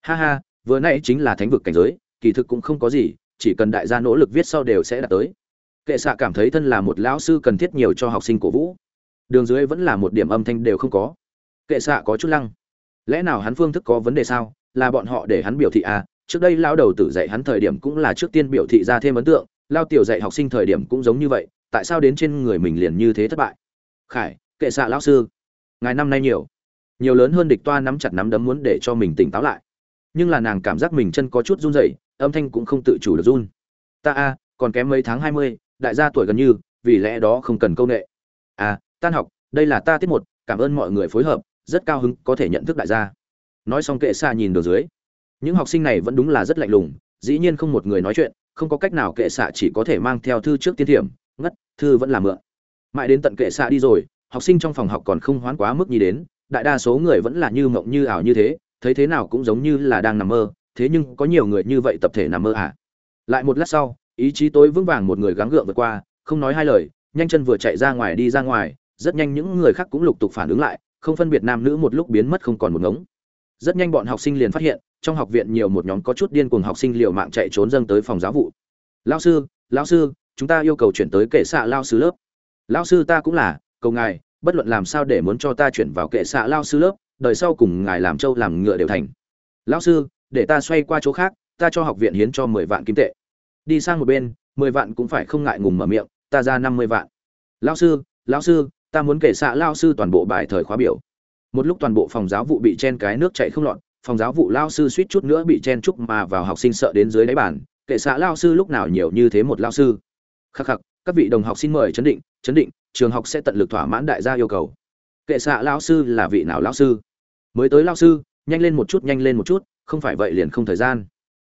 Ha ha, vừa nãy chính là thánh vực cảnh giới, kỳ thực cũng không có gì, chỉ cần đại gia nỗ lực viết sau đều sẽ đạt tới. Kệ xạ cảm thấy thân là một lão sư cần thiết nhiều cho học sinh cổ vũ. Đường dưới vẫn là một điểm âm thanh đều không có. Kệ xạ có chút lăng. Lẽ nào hắn phương thức có vấn đề sao? Là bọn họ để hắn biểu thị à trước đây lao đầu tử dạy hắn thời điểm cũng là trước tiên biểu thị ra thêm ấn tượng, lao tiểu dạy học sinh thời điểm cũng giống như vậy, tại sao đến trên người mình liền như thế thất bại? Khải, kệ xạ lão sư, ngài năm nay nhiều nhiều lớn hơn địch toa nắm chặt nắm đấm muốn để cho mình tỉnh táo lại. Nhưng là nàng cảm giác mình chân có chút run rẩy, âm thanh cũng không tự chủ được run. Ta a, còn kém mấy tháng hai mươi, đại gia tuổi gần như, vì lẽ đó không cần công nghệ à tan học, đây là ta tiết một, cảm ơn mọi người phối hợp, rất cao hứng có thể nhận thức đại gia. Nói xong kệ xa nhìn đồ dưới những học sinh này vẫn đúng là rất lạnh lùng, dĩ nhiên không một người nói chuyện, không có cách nào kệ xạ chỉ có thể mang theo thư trước tiên thiểm, ngất, thư vẫn là mượn. Mãi đến tận kệ xạ đi rồi, học sinh trong phòng học còn không hoán quá mức nhi đến, đại đa số người vẫn là như mộng như ảo như thế, thấy thế nào cũng giống như là đang nằm mơ, thế nhưng có nhiều người như vậy tập thể nằm mơ à? Lại một lát sau, ý chí tối vững vàng một người gắng gượng vượt qua, không nói hai lời, nhanh chân vừa chạy ra ngoài đi ra ngoài, rất nhanh những người khác cũng lục tục phản ứng lại, không phân biệt nam nữ một lúc biến mất không còn một ngống. Rất nhanh bọn học sinh liền phát hiện trong học viện nhiều một nhóm có chút điên cuồng học sinh liều mạng chạy trốn dâng tới phòng giáo vụ. Lao sư lao sư, chúng ta yêu cầu chuyển tới kệ xạ lao sư lớp. Lao sư ta cũng là, cầu ngài, bất luận làm sao để muốn cho ta chuyển vào kệ xạ lao sư lớp, đời sau cùng ngài làm trâu làm ngựa đều thành. Lao sư, để ta xoay qua chỗ khác, ta cho học viện hiến cho mười vạn kim tệ. Đi sang một bên, mười vạn cũng phải không ngại ngùng mở miệng, ta ra năm mươi vạn. Lao sư lao sư, ta muốn kể xạ lao sư toàn bộ bài thời khóa biểu. Một lúc toàn bộ phòng giáo vụ bị chen cái nước chạy không lọt phòng giáo vụ lao sư suýt chút nữa bị chen chúc mà vào học sinh sợ đến dưới đáy bàn, kệ xạ lao sư lúc nào nhiều như thế một lao sư. Khắc khắc, các vị đồng học xin mời chấn định chấn định, trường học sẽ tận lực thỏa mãn đại gia yêu cầu. Kệ xạ lao sư là vị nào lao sư? Mới tới lao sư, nhanh lên một chút, nhanh lên một chút, không phải vậy liền không thời gian.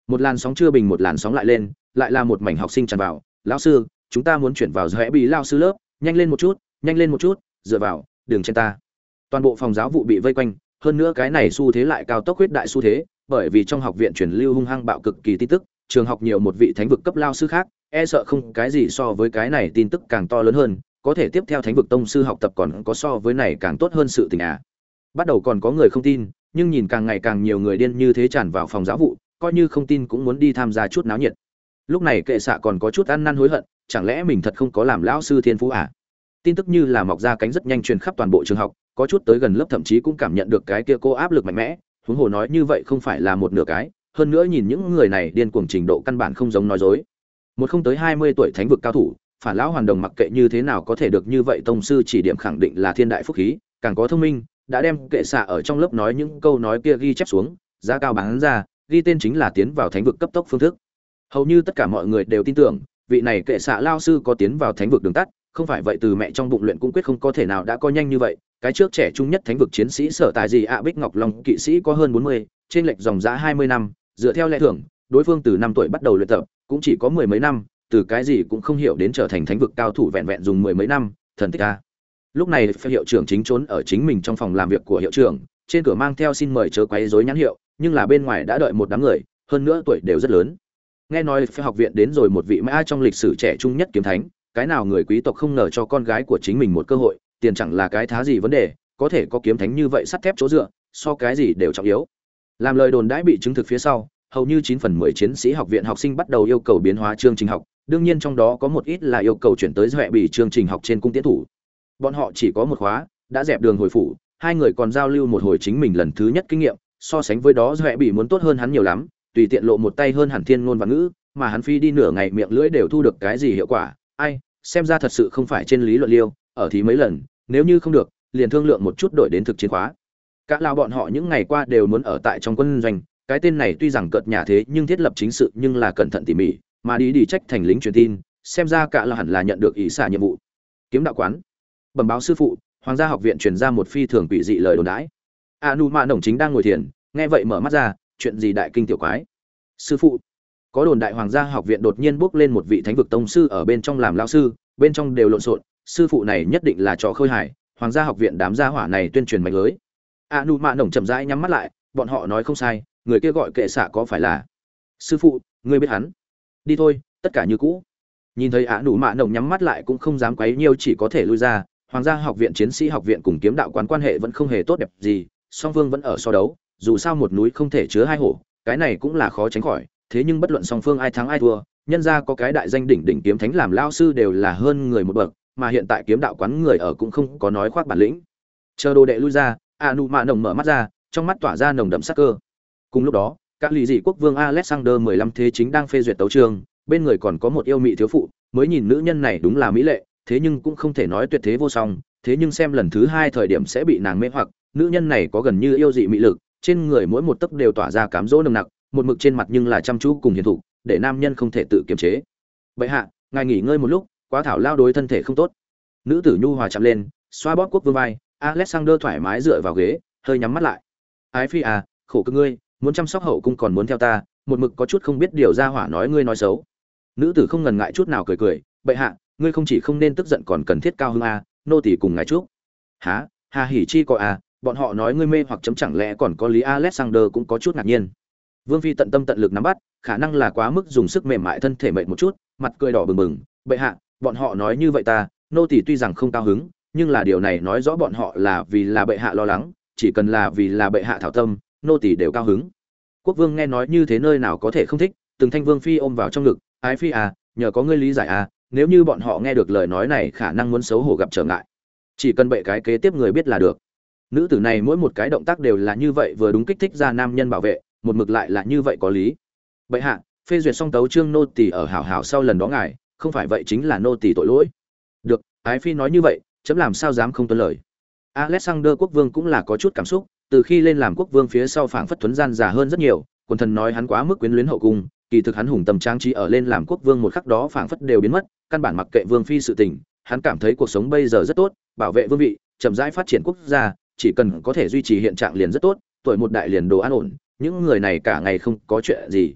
Một làn sóng chưa bình, một làn sóng lại lên, lại là một mảnh học sinh tràn vào. Lão sư, chúng ta muốn chuyển vào rẽ bị lao sư lớp, nhanh lên một chút, nhanh lên một chút, dựa vào, đường trên ta. Toàn bộ phòng giáo vụ bị vây quanh hơn nữa cái này xu thế lại cao tốc huyết đại xu thế, bởi vì trong học viện truyền lưu hung hăng bạo cực kỳ tin tức, trường học nhiều một vị thánh vực cấp lao sư khác e sợ không cái gì so với cái này tin tức càng to lớn hơn, có thể tiếp theo thánh vực tông sư học tập còn có so với này càng tốt hơn sự tình à. Bắt đầu còn có người không tin, nhưng nhìn càng ngày càng nhiều người điên như thế tràn vào phòng giáo vụ, coi như không tin cũng muốn đi tham gia chút náo nhiệt. Lúc này kệ xạ còn có chút ăn năn hối hận, chẳng lẽ mình thật không có làm lão sư thiên phú à? Tin tức như là mọc ra cánh rất nhanh truyền khắp toàn bộ trường học có chút tới gần lớp thậm chí cũng cảm nhận được cái kia cô áp lực mạnh mẽ, huống hồ nói như vậy không phải là một nửa cái, hơn nữa nhìn những người này điên cuồng trình độ căn bản không giống nói dối. Một không tới hai mươi tuổi thánh vực cao thủ, phản lão hoàn đồng mặc kệ như thế nào có thể được như vậy tông sư chỉ điểm khẳng định là thiên đại phúc khí, càng có thông minh, đã đem kệ xạ ở trong lớp nói những câu nói kia ghi chép xuống, giá cao bán ra, ghi tên chính là tiến vào thánh vực cấp tốc phương thức. Hầu như tất cả mọi người đều tin tưởng, vị này kệ xạ lao sư có tiến vào thánh vực đường tắt, không phải vậy từ mẹ trong bụng luyện cũng quyết không có thể nào đã có nhanh như vậy cái trước trẻ trung nhất thánh vực chiến sĩ sở tài gì ạ, bích ngọc long, kỵ sĩ có hơn bốn mươi, trên lệch dòng giá hai mươi năm, dựa theo lẽ thường, đối phương từ năm tuổi bắt đầu luyện tập, cũng chỉ có mười mấy năm, từ cái gì cũng không hiểu đến trở thành thánh vực cao thủ vẹn vẹn dùng mười mấy năm, thần tích a. Lúc này hiệu trưởng chính trốn ở chính mình trong phòng làm việc của hiệu trưởng, trên cửa mang theo xin mời chớ quấy rối nhãn hiệu, nhưng là bên ngoài đã đợi một đám người, hơn nữa tuổi đều rất lớn. Nghe nói phép học viện đến rồi một vị mã trong lịch sử trẻ trung nhất kiếm thánh, cái nào người quý tộc không ngờ cho con gái của chính mình một cơ hội tiền chẳng là cái thá gì vấn đề, có thể có kiếm thánh như vậy sắt thép chỗ dựa, so cái gì đều trọng yếu. Làm lời đồn đãi bị chứng thực phía sau, hầu như chín phần mười chiến sĩ học viện học sinh bắt đầu yêu cầu biến hóa chương trình học, đương nhiên trong đó có một ít là yêu cầu chuyển tới duệ bị chương trình học trên cung tiến thủ. Bọn họ chỉ có một khóa, đã dẹp đường hồi phủ, hai người còn giao lưu một hồi chính mình lần thứ nhất kinh nghiệm, so sánh với đó duệ bị muốn tốt hơn hắn nhiều lắm, tùy tiện lộ một tay hơn hẳn thiên ngôn và ngữ, mà hắn phi đi nửa ngày miệng lưỡi đều thu được cái gì hiệu quả, ai, xem ra thật sự không phải trên lý luận liêu, ở thì mấy lần nếu như không được, liền thương lượng một chút đổi đến thực chiến khóa. Cả lao bọn họ những ngày qua đều muốn ở tại trong quân doanh, cái tên này tuy rằng cợt nhà thế nhưng thiết lập chính sự nhưng là cẩn thận tỉ mỉ, mà đi đi trách thành lính truyền tin, xem ra cả là hẳn là nhận được ý xả nhiệm vụ. Kiếm đạo quán. Bẩm báo sư phụ, hoàng gia học viện truyền ra một phi thường quỷ dị lời đồn đãi. A nu mạ nổng chính đang ngồi thiền, nghe vậy mở mắt ra, chuyện gì đại kinh tiểu quái? Sư phụ. Có đồn đại hoàng gia học viện đột nhiên bước lên một vị thánh vực tông sư ở bên trong làm lao sư, bên trong đều lộn xộn sư phụ này nhất định là trò khơi hải hoàng gia học viện đám gia hỏa này tuyên truyền mạnh lưới. A nu mạ nổng chậm rãi nhắm mắt lại, bọn họ nói không sai, người kia gọi kệ xạ có phải là? Sư phụ, ngươi biết hắn? Đi thôi, tất cả như cũ. Nhìn thấy a nụ mạ nồng nhắm mắt lại cũng không dám quấy nhiêu chỉ có thể lui ra, hoàng gia học viện chiến sĩ học viện cùng kiếm đạo quán quan hệ vẫn không hề tốt đẹp gì, song phương vẫn ở so đấu, dù sao một núi không thể chứa hai hổ, cái này cũng là khó tránh khỏi, thế nhưng bất luận song phương ai thắng ai thua, nhân ra có cái đại danh đỉnh đỉnh kiếm thánh làm lao sư đều là hơn người một bậc mà hiện tại kiếm đạo quán người ở cũng không có nói khoác bản lĩnh. Chờ đồ đệ lui ra, a nụ mạ nồng mở mắt ra, trong mắt tỏa ra nồng đậm sắc cơ. Cùng lúc đó, các lì dị quốc vương alexander 15 thế chính đang phê duyệt tấu trường, bên người còn có một yêu mị thiếu phụ, mới nhìn nữ nhân này đúng là mỹ lệ, thế nhưng cũng không thể nói tuyệt thế vô song, thế nhưng xem lần thứ hai thời điểm sẽ bị nàng mê hoặc, nữ nhân này có gần như yêu dị mỹ lực, trên người mỗi một tấc đều tỏa ra cám dỗ nồng nặc, một mực trên mặt nhưng là chăm chú cùng hiền thụ để nam nhân không thể tự kiềm chế. Vậy hạ, ngài nghỉ ngơi một lúc quá thảo lao đối thân thể không tốt. Nữ tử nhu hòa chạm lên xoa bóp quốc vương vai alexander thoải mái dựa vào ghế hơi nhắm mắt lại. Ái phi à khổ cực ngươi muốn chăm sóc hậu cung còn muốn theo ta một mực có chút không biết điều ra hỏa nói ngươi nói xấu. Nữ tử không ngần ngại chút nào cười cười bệ hạ ngươi không chỉ không nên tức giận còn cần thiết cao hơn a à, nô tỷ cùng ngài chúc. Há hà hỉ chi có à, bọn họ nói ngươi mê hoặc chấm chẳng lẽ còn có lý alexander cũng có chút ngạc nhiên. Vương phi tận tâm tận lực nắm bắt khả năng là quá mức dùng sức mềm mại thân thể mệt một chút mặt cười đỏ bừng bừng bệ hạ bọn họ nói như vậy ta, nô tỷ tuy rằng không cao hứng, nhưng là điều này nói rõ bọn họ là vì là bệ hạ lo lắng, chỉ cần là vì là bệ hạ thảo tâm, nô tỷ đều cao hứng. Quốc vương nghe nói như thế nơi nào có thể không thích, từng thanh vương phi ôm vào trong ngực, ái phi à nhờ có ngươi lý giải à nếu như bọn họ nghe được lời nói này khả năng muốn xấu hổ gặp trở ngại. Chỉ cần bệ cái kế tiếp người biết là được. Nữ tử này mỗi một cái động tác đều là như vậy, vừa đúng kích thích ra nam nhân bảo vệ, một mực lại là như vậy có lý. Bệ hạ, phê duyệt xong tấu trương nô tỷ ở hảo hảo sau lần đó ngài không phải vậy chính là nô tỳ tội lỗi. Được, ái phi nói như vậy, chấm làm sao dám không tuân lời. Alexander quốc vương cũng là có chút cảm xúc, từ khi lên làm quốc vương phía sau phảng phất tuấn gian già hơn rất nhiều, quần thần nói hắn quá mức quyến luyến hậu cung, kỳ thực hắn hùng tầm trang trí ở lên làm quốc vương một khắc đó phảng phất đều biến mất, căn bản mặc kệ vương phi sự tình, hắn cảm thấy cuộc sống bây giờ rất tốt, bảo vệ vương vị, chậm rãi phát triển quốc gia, chỉ cần có thể duy trì hiện trạng liền rất tốt, tuổi một đại liền đồ an ổn, những người này cả ngày không có chuyện gì.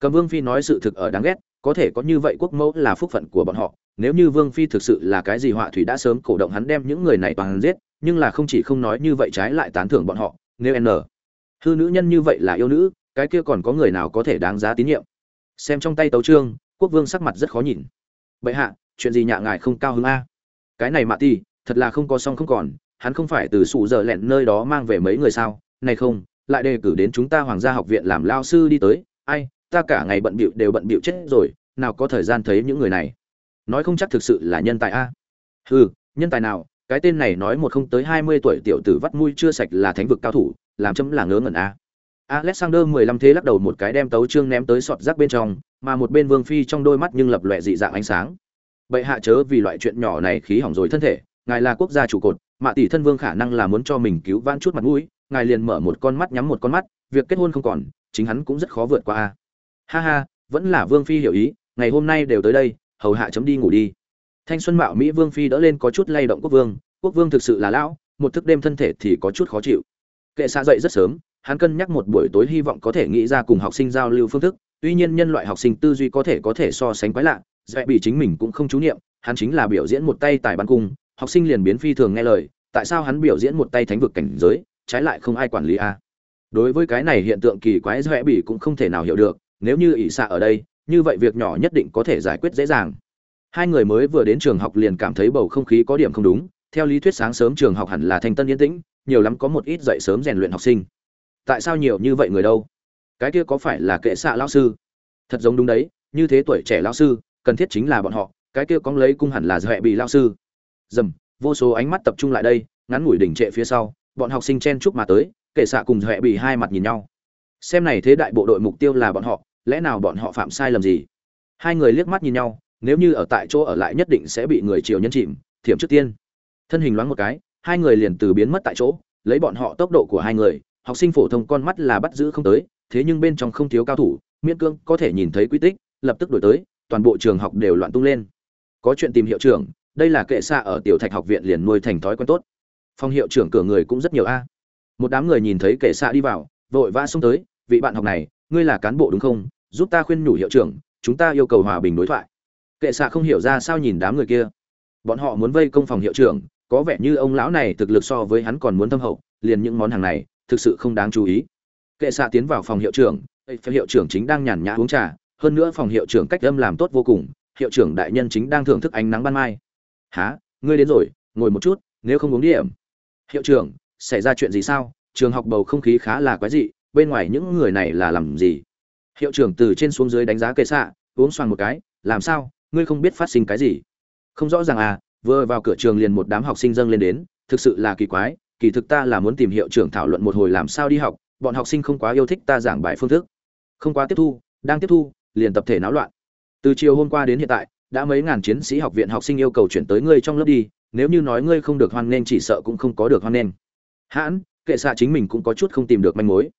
Cầm vương phi nói sự thực ở đáng ghét có thể có như vậy quốc mẫu là phúc phận của bọn họ, nếu như vương phi thực sự là cái gì họa thủy đã sớm cổ động hắn đem những người này toàn giết, nhưng là không chỉ không nói như vậy trái lại tán thưởng bọn họ, nếu n. Hư nữ nhân như vậy là yêu nữ, cái kia còn có người nào có thể đáng giá tín nhiệm? Xem trong tay tấu trương quốc vương sắc mặt rất khó nhìn. Bệ hạ, chuyện gì nhạ ngài không cao hứng a? Cái này mạ ti, thật là không có xong không còn, hắn không phải từ sụ giờ lẹn nơi đó mang về mấy người sao? Này không, lại đề cử đến chúng ta hoàng gia học viện làm lao sư đi tới, ai ta cả ngày bận bịu đều bận bịu chết rồi, nào có thời gian thấy những người này. Nói không chắc thực sự là nhân tài a. Hừ, nhân tài nào, cái tên này nói một không tới hai mươi tuổi tiểu tử vắt mũi chưa sạch là thánh vực cao thủ, làm chấm là ngớ ngẩn a. Alexander mười lăm thế lắc đầu một cái đem tấu trương ném tới sọt rác bên trong, mà một bên vương phi trong đôi mắt nhưng lập lòe dị dạng ánh sáng. Bệ hạ chớ vì loại chuyện nhỏ này khí hỏng rồi thân thể, ngài là quốc gia trụ cột, mạ tỷ thân vương khả năng là muốn cho mình cứu vãn chút mặt mũi, ngài liền mở một con mắt nhắm một con mắt, việc kết hôn không còn, chính hắn cũng rất khó vượt qua a ha ha, vẫn là vương phi hiểu ý, ngày hôm nay đều tới đây, hầu hạ chấm đi ngủ đi. Thanh xuân mạo mỹ vương phi đỡ lên có chút lay động quốc vương quốc vương thực sự là lão, một thức đêm thân thể thì có chút khó chịu. Kệ xa dậy rất sớm, hắn cân nhắc một buổi tối hy vọng có thể nghĩ ra cùng học sinh giao lưu phương thức, tuy nhiên nhân loại học sinh tư duy có thể có thể so sánh quái lạ, dễ bị chính mình cũng không chú niệm, hắn chính là biểu diễn một tay tài ban cung, học sinh liền biến phi thường nghe lời, tại sao hắn biểu diễn một tay thánh vực cảnh giới, trái lại không ai quản lý a. Đối với cái này hiện tượng kỳ quái dễ bị cũng không thể nào hiểu được nếu như ỷ xạ ở đây, như vậy việc nhỏ nhất định có thể giải quyết dễ dàng. Hai người mới vừa đến trường học liền cảm thấy bầu không khí có điểm không đúng, theo lý thuyết sáng sớm trường học hẳn là thanh tân yên tĩnh, nhiều lắm có một ít dậy sớm rèn luyện học sinh. Tại sao nhiều như vậy người đâu? Cái kia có phải là kệ xạ lão sư? Thật giống đúng đấy, như thế tuổi trẻ lão sư, cần thiết chính là bọn họ, cái kia có lấy cung hẳn là dọa bị lão sư. Dầm, vô số ánh mắt tập trung lại đây, ngắn ngủi đỉnh trệ phía sau, bọn học sinh chen chúc mà tới, kệ xạ cùng dọa bị hai mặt nhìn nhau. Xem này thế đại bộ đội mục tiêu là bọn họ lẽ nào bọn họ phạm sai lầm gì? Hai người liếc mắt nhìn nhau, nếu như ở tại chỗ ở lại nhất định sẽ bị người chiều nhân chìm, thiểm trước tiên. Thân hình loáng một cái, hai người liền từ biến mất tại chỗ, lấy bọn họ tốc độ của hai người, học sinh phổ thông con mắt là bắt giữ không tới, thế nhưng bên trong không thiếu cao thủ, miễn cương có thể nhìn thấy quy tích, lập tức đổi tới, toàn bộ trường học đều loạn tung lên. Có chuyện tìm hiệu trưởng, đây là kệ xa ở tiểu thạch học viện liền nuôi thành thói quen tốt. Phòng hiệu trưởng cửa người cũng rất nhiều a. Một đám người nhìn thấy kệ xa đi vào, vội vã xông tới, vị bạn học này, ngươi là cán bộ đúng không? Giúp ta khuyên nhủ hiệu trưởng, chúng ta yêu cầu hòa bình đối thoại. Kệ xạ không hiểu ra sao nhìn đám người kia. Bọn họ muốn vây công phòng hiệu trưởng, có vẻ như ông lão này thực lực so với hắn còn muốn thâm hậu, liền những món hàng này, thực sự không đáng chú ý. Kệ xạ tiến vào phòng hiệu trưởng hiệu trưởng chính đang nhàn nhã uống trà, hơn nữa phòng hiệu trưởng cách âm làm tốt vô cùng, hiệu trưởng đại nhân chính đang thưởng thức ánh nắng ban mai. Há ngươi đến rồi, ngồi một chút, nếu không uống điểm hiệu trưởng, xảy ra chuyện gì sao? Trường học bầu không khí khá là quái dị, bên ngoài những người này là làm gì? Hiệu trưởng từ trên xuống dưới đánh giá kệ xạ, uống xoàng một cái, làm sao? Ngươi không biết phát sinh cái gì? Không rõ ràng à vừa vào cửa trường liền một đám học sinh dâng lên đến, thực sự là kỳ quái, kỳ thực ta là muốn tìm hiệu trưởng thảo luận một hồi làm sao đi học, bọn học sinh không quá yêu thích ta giảng bài phương thức. Không quá tiếp thu, đang tiếp thu, liền tập thể náo loạn. Từ chiều hôm qua đến hiện tại, đã mấy ngàn chiến sĩ học viện học sinh yêu cầu chuyển tới ngươi trong lớp đi, nếu như nói ngươi không được hoan nghênh chỉ sợ cũng không có được hoan nghênh. Hãn, kệ xạ chính mình cũng có chút không tìm được manh mối.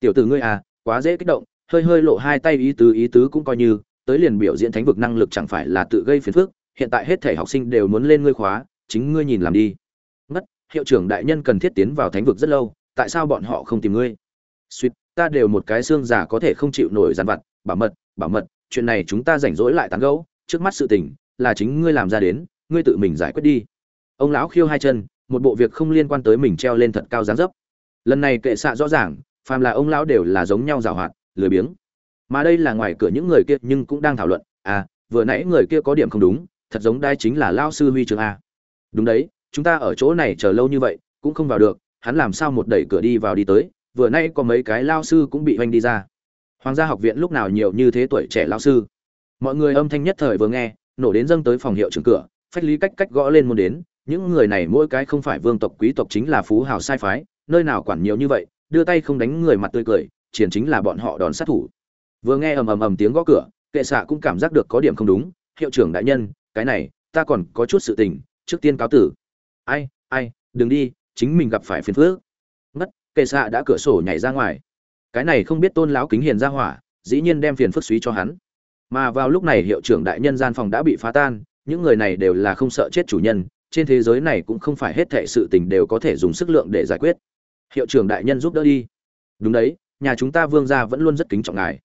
Tiểu tử ngươi à quá dễ kích động hơi hơi lộ hai tay ý tứ ý tứ cũng coi như, tới liền biểu diễn thánh vực năng lực chẳng phải là tự gây phiền phức, hiện tại hết thể học sinh đều muốn lên ngươi khóa, chính ngươi nhìn làm đi. Ngất, hiệu trưởng đại nhân cần thiết tiến vào thánh vực rất lâu, tại sao bọn họ không tìm ngươi? Suýt, ta đều một cái xương giả có thể không chịu nổi dàn vặt, bảo mật bảo mật, chuyện này chúng ta rảnh rỗi lại tán gẫu, trước mắt sự tình, là chính ngươi làm ra đến, ngươi tự mình giải quyết đi. Ông lão khiêu hai chân, một bộ việc không liên quan tới mình treo lên thật cao dáng dấp. Lần này kệ xạ rõ ràng, phàm là ông lão đều là giống nhau giảo hoạt lười biếng. Mà đây là ngoài cửa những người kia nhưng cũng đang thảo luận à vừa nãy người kia có điểm không đúng, thật giống đai chính là lao sư huy trường a. Đúng đấy, chúng ta ở chỗ này chờ lâu như vậy, cũng không vào được, hắn làm sao một đẩy cửa đi vào đi tới, vừa nay có mấy cái lao sư cũng bị oanh đi ra. Hoàng gia học viện lúc nào nhiều như thế tuổi trẻ lao sư? Mọi người âm thanh nhất thời vừa nghe, nổ đến dâng tới phòng hiệu trưởng cửa, phách lý cách cách gõ lên muốn đến, những người này mỗi cái không phải vương tộc quý tộc chính là phú hào sai phái, nơi nào quản nhiều như vậy, đưa tay không đánh người mặt tươi cười triển chính là bọn họ đòn sát thủ. Vừa nghe ầm ầm ầm tiếng gõ cửa, kệ xạ cũng cảm giác được có điểm không đúng. Hiệu trưởng đại nhân, cái này, ta còn có chút sự tình, trước tiên cáo tử. Ai ai, đừng đi, chính mình gặp phải phiền phước ngất, kệ xạ đã cửa sổ nhảy ra ngoài. Cái này không biết tôn lão kính hiền ra hỏa, dĩ nhiên đem phiền phức suý cho hắn. Mà vào lúc này hiệu trưởng đại nhân gian phòng đã bị phá tan, những người này đều là không sợ chết chủ nhân, trên thế giới này cũng không phải hết thệ sự tình đều có thể dùng sức lượng để giải quyết. Hiệu trưởng đại nhân giúp đỡ đi. Đúng đấy nhà chúng ta vương gia vẫn luôn rất kính trọng ngài.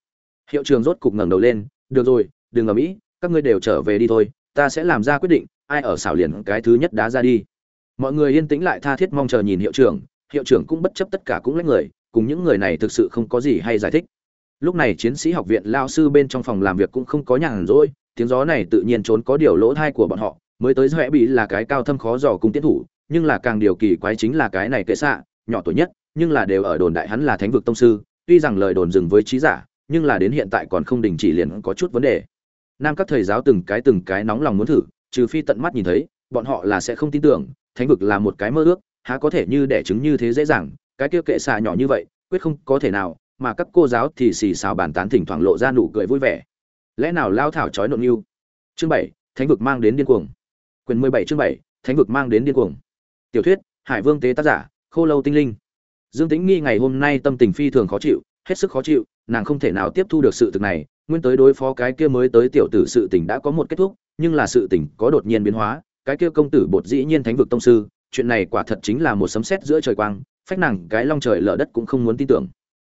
Hiệu trưởng rốt cục ngẩng đầu lên, được rồi, đừng ở mỹ, các ngươi đều trở về đi thôi, ta sẽ làm ra quyết định, ai ở xảo liền cái thứ nhất đá ra đi. Mọi người yên tĩnh lại tha thiết mong chờ nhìn hiệu trưởng hiệu trưởng cũng bất chấp tất cả cũng lấy người, cùng những người này thực sự không có gì hay giải thích. Lúc này chiến sĩ học viện lao sư bên trong phòng làm việc cũng không có nhàn rỗi, tiếng gió này tự nhiên trốn có điều lỗ thai của bọn họ, mới tới rẽ bị là cái cao thâm khó dò cung tiến thủ, nhưng là càng điều kỳ quái chính là cái này kệ xạ, nhỏ tuổi nhất, nhưng là đều ở đồn đại hắn là thánh vực tông sư tuy rằng lời đồn dừng với trí giả, nhưng là đến hiện tại còn không đình chỉ liền có chút vấn đề. Nam các thầy giáo từng cái từng cái nóng lòng muốn thử, trừ phi tận mắt nhìn thấy, bọn họ là sẽ không tin tưởng, thánh vực là một cái mơ ước, há có thể như đẻ trứng như thế dễ dàng, cái kia kệ xạ nhỏ như vậy, quyết không có thể nào, mà các cô giáo thì xì xào bàn tán thỉnh thoảng lộ ra nụ cười vui vẻ. Lẽ nào lao thảo chói nộn yêu? Chương bảy, thánh vực mang đến điên cuồng. Quyền mười bảy chương bảy, thánh vực mang đến điên cuồng. Tiểu thuyết, hải vương tế tác giả, khô lâu tinh linh dương tĩnh nghi ngày hôm nay tâm tình phi thường khó chịu, hết sức khó chịu, nàng không thể nào tiếp thu được sự thực này, nguyên tới đối phó cái kia mới tới tiểu tử sự tình đã có một kết thúc, nhưng là sự tình có đột nhiên biến hóa, cái kia công tử bột dĩ nhiên thánh vực tông sư, chuyện này quả thật chính là một sấm sét giữa trời quang, phách nàng cái long trời lở đất cũng không muốn tin tưởng.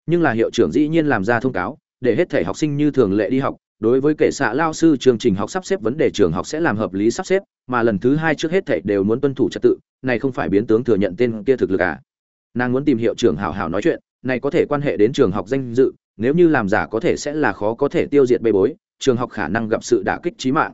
Nhưng là hiệu trưởng dĩ nhiên làm ra thông cáo, để hết thể học sinh như thường lệ đi học, đối với kệ xạ lao sư chương trình học sắp xếp vấn đề trường học sẽ làm hợp lý sắp xếp, mà lần thứ hai trước hết thể đều muốn tuân thủ trật tự, này không phải biến tướng thừa nhận tên kia thực lực à? Nàng muốn tìm hiệu trưởng hảo hảo nói chuyện, này có thể quan hệ đến trường học danh dự, nếu như làm giả có thể sẽ là khó có thể tiêu diệt bê bối, trường học khả năng gặp sự đả kích trí mạng.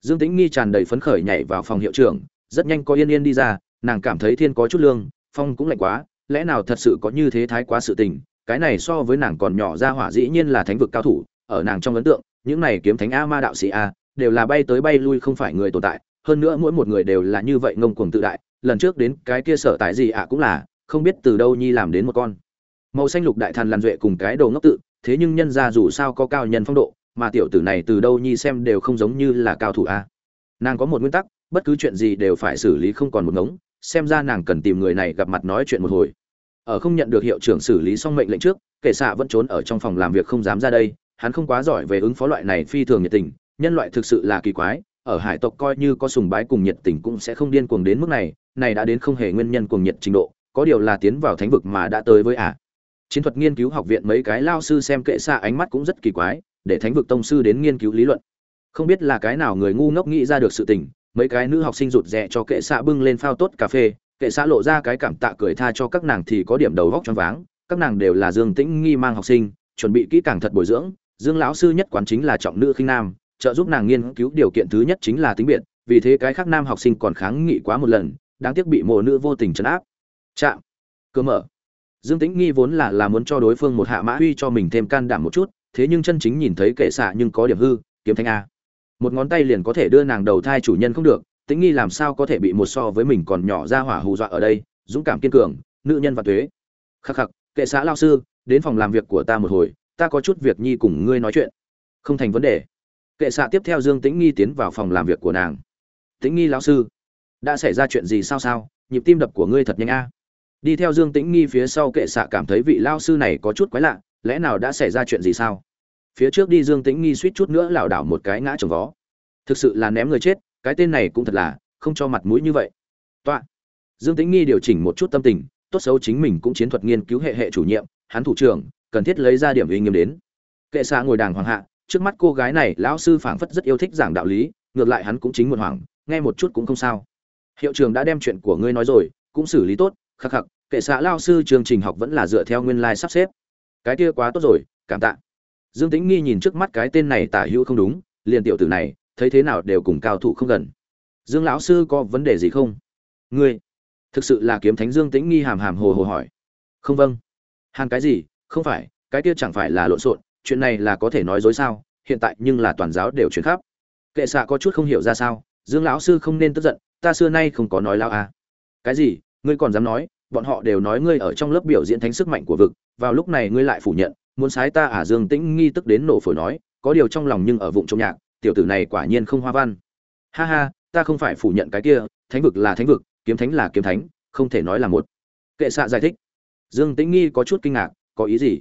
Dương tĩnh nghi tràn đầy phấn khởi nhảy vào phòng hiệu trưởng, rất nhanh có yên yên đi ra, nàng cảm thấy thiên có chút lương, phong cũng lạnh quá, lẽ nào thật sự có như thế thái quá sự tình, cái này so với nàng còn nhỏ ra hỏa dĩ nhiên là thánh vực cao thủ, ở nàng trong ấn tượng, những này kiếm thánh a ma đạo sĩ a, đều là bay tới bay lui không phải người tồn tại, hơn nữa mỗi một người đều là như vậy ngông cuồng tự đại, lần trước đến cái kia sở tại gì ạ cũng là không biết từ đâu nhi làm đến một con. Màu xanh lục đại thần làn duệ cùng cái đồ ngốc tự, thế nhưng nhân ra dù sao có cao nhân phong độ, mà tiểu tử này từ đâu nhi xem đều không giống như là cao thủ a. Nàng có một nguyên tắc, bất cứ chuyện gì đều phải xử lý không còn một ngống, xem ra nàng cần tìm người này gặp mặt nói chuyện một hồi. Ở không nhận được hiệu trưởng xử lý xong mệnh lệnh trước kệ xạ vẫn trốn ở trong phòng làm việc không dám ra đây, hắn không quá giỏi về ứng phó loại này phi thường nhiệt tình, nhân loại thực sự là kỳ quái, ở hải tộc coi như có sùng bái cùng nhiệt tình cũng sẽ không điên cuồng đến mức này này đã đến không hề nguyên nhân cuồng nhiệt trình độ có điều là tiến vào thánh vực mà đã tới với ả à. chiến thuật nghiên cứu học viện mấy cái lao sư xem kệ xa ánh mắt cũng rất kỳ quái, để thánh vực tông sư đến nghiên cứu lý luận không biết là cái nào người ngu ngốc nghĩ ra được sự tình, mấy cái nữ học sinh rụt rè cho kệ xạ bưng lên phao tốt cà phê, kệ xã lộ ra cái cảm tạ cười tha cho các nàng thì có điểm đầu góc choáng váng, các nàng đều là dương tĩnh nghi mang học sinh, chuẩn bị kỹ càng thật bồi dưỡng, dương lão sư nhất quán chính là trọng nữ khinh nam, trợ giúp nàng nghiên cứu điều kiện thứ nhất chính là tính biệt, vì thế cái khác nam học sinh còn kháng nghị quá một lần, đáng tiếc bị mồ nữ vô tình trấn áp chạm. Cơ mở. Dương tĩnh nghi vốn là là muốn cho đối phương một hạ mã uy cho mình thêm can đảm một chút, thế nhưng chân chính nhìn thấy kệ xạ nhưng có điểm hư, kiếm thanh a. Một ngón tay liền có thể đưa nàng đầu thai chủ nhân không được, tĩnh nghi làm sao có thể bị một so với mình còn nhỏ ra hỏa hù dọa ở đây, dũng cảm kiên cường, nữ nhân và thuế khắc khắc, kệ xã lao sư, đến phòng làm việc của ta một hồi, ta có chút việc nhi cùng ngươi nói chuyện. Không thành vấn đề. Kệ xạ tiếp theo dương tĩnh nghi tiến vào phòng làm việc của nàng. Tĩnh nghi lão sư, đã xảy ra chuyện gì sao sao? Nhịp tim đập của ngươi thật nhanh a đi theo dương tĩnh nghi phía sau kệ xạ cảm thấy vị lao sư này có chút quái lạ, lẽ nào đã xảy ra chuyện gì sao? Phía trước đi dương tĩnh nghi suýt chút nữa lảo đảo một cái ngã trồng vó. Thực sự là ném người chết, cái tên này cũng thật là, không cho mặt mũi như vậy. Toạ. Dương tĩnh nghi điều chỉnh một chút tâm tình, tốt xấu chính mình cũng chiến thuật nghiên cứu hệ hệ chủ nhiệm, hắn thủ trưởng, cần thiết lấy ra điểm uy nghiêm đến. Kệ xạ ngồi đàng hoàng hạ, trước mắt cô gái này, lão sư phảng phất rất yêu thích giảng đạo lý, ngược lại hắn cũng chính một hoàng nghe một chút cũng không sao. Hiệu trường đã đem chuyện của ngươi nói rồi, cũng xử lý tốt khắc khắc, kệ xạ lao sư chương trình học vẫn là dựa theo nguyên lai sắp xếp. Cái kia quá tốt rồi, cảm tạ. Dương tĩnh nghi nhìn trước mắt cái tên này tả hữu không đúng, liền tiểu tử này, thấy thế nào đều cùng cao thủ không gần. Dương lão sư có vấn đề gì không? Ngươi, thực sự là kiếm thánh dương tĩnh nghi hàm hàm hồ hồ hỏi. Không vâng. Hàn cái gì? Không phải, cái kia chẳng phải là lộn xộn, chuyện này là có thể nói dối sao, hiện tại nhưng là toàn giáo đều chuyển khắp. Kệ xạ có chút không hiểu ra sao, dương lão sư không nên tức giận, ta xưa nay không có nói lao à. cái gì? Ngươi còn dám nói, bọn họ đều nói ngươi ở trong lớp biểu diễn thánh sức mạnh của vực, vào lúc này ngươi lại phủ nhận, muốn sái ta à dương tĩnh nghi tức đến nổ phổi nói, có điều trong lòng nhưng ở vụng trong nhạc, tiểu tử này quả nhiên không hoa văn. Ha ha, ta không phải phủ nhận cái kia, thánh vực là thánh vực, kiếm thánh là kiếm thánh, không thể nói là một. Kệ xạ giải thích. Dương tĩnh nghi có chút kinh ngạc, có ý gì?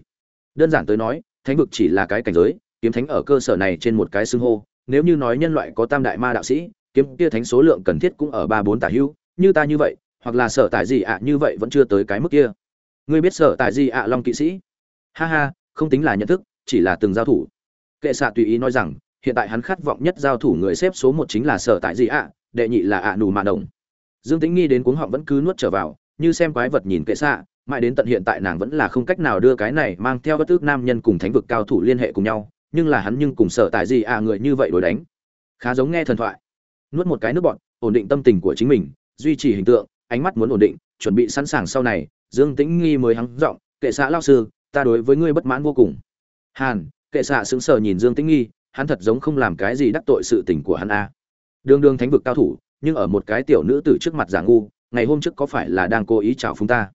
Đơn giản tới nói, thánh vực chỉ là cái cảnh giới, kiếm thánh ở cơ sở này trên một cái xưng hô, nếu như nói nhân loại có tam đại ma đạo sĩ, kiếm kia thánh số lượng cần thiết cũng ở ba bốn tả hữu, như ta như vậy hoặc là sở tại gì ạ, như vậy vẫn chưa tới cái mức kia. Ngươi biết sở tại gì ạ, long kỵ sĩ? Ha ha, không tính là nhận thức, chỉ là từng giao thủ. Kệ xạ tùy ý nói rằng, hiện tại hắn khát vọng nhất giao thủ người xếp số một chính là sở tại gì ạ, đệ nhị là ạ nù mạ đồng dương tĩnh nghi đến cuống họng vẫn cứ nuốt trở vào, như xem quái vật nhìn kệ xạ mãi đến tận hiện tại nàng vẫn là không cách nào đưa cái này mang theo bất tước nam nhân cùng thánh vực cao thủ liên hệ cùng nhau, nhưng là hắn nhưng cùng sở tại gì ạ người như vậy đối đánh. Khá giống nghe thần thoại. Nuốt một cái nước bọn ổn định tâm tình của chính mình, duy trì hình tượng ánh mắt muốn ổn định, chuẩn bị sẵn sàng sau này, dương tĩnh nghi mới hắng giọng, kệ xạ lao sư, ta đối với ngươi bất mãn vô cùng. Hàn, kệ xạ sững sờ nhìn dương tĩnh nghi, hắn thật giống không làm cái gì đắc tội sự tình của hắn a. Đường đường thánh vực cao thủ, nhưng ở một cái tiểu nữ tử trước mặt giả ngu, ngày hôm trước có phải là đang cố ý chào phúng ta?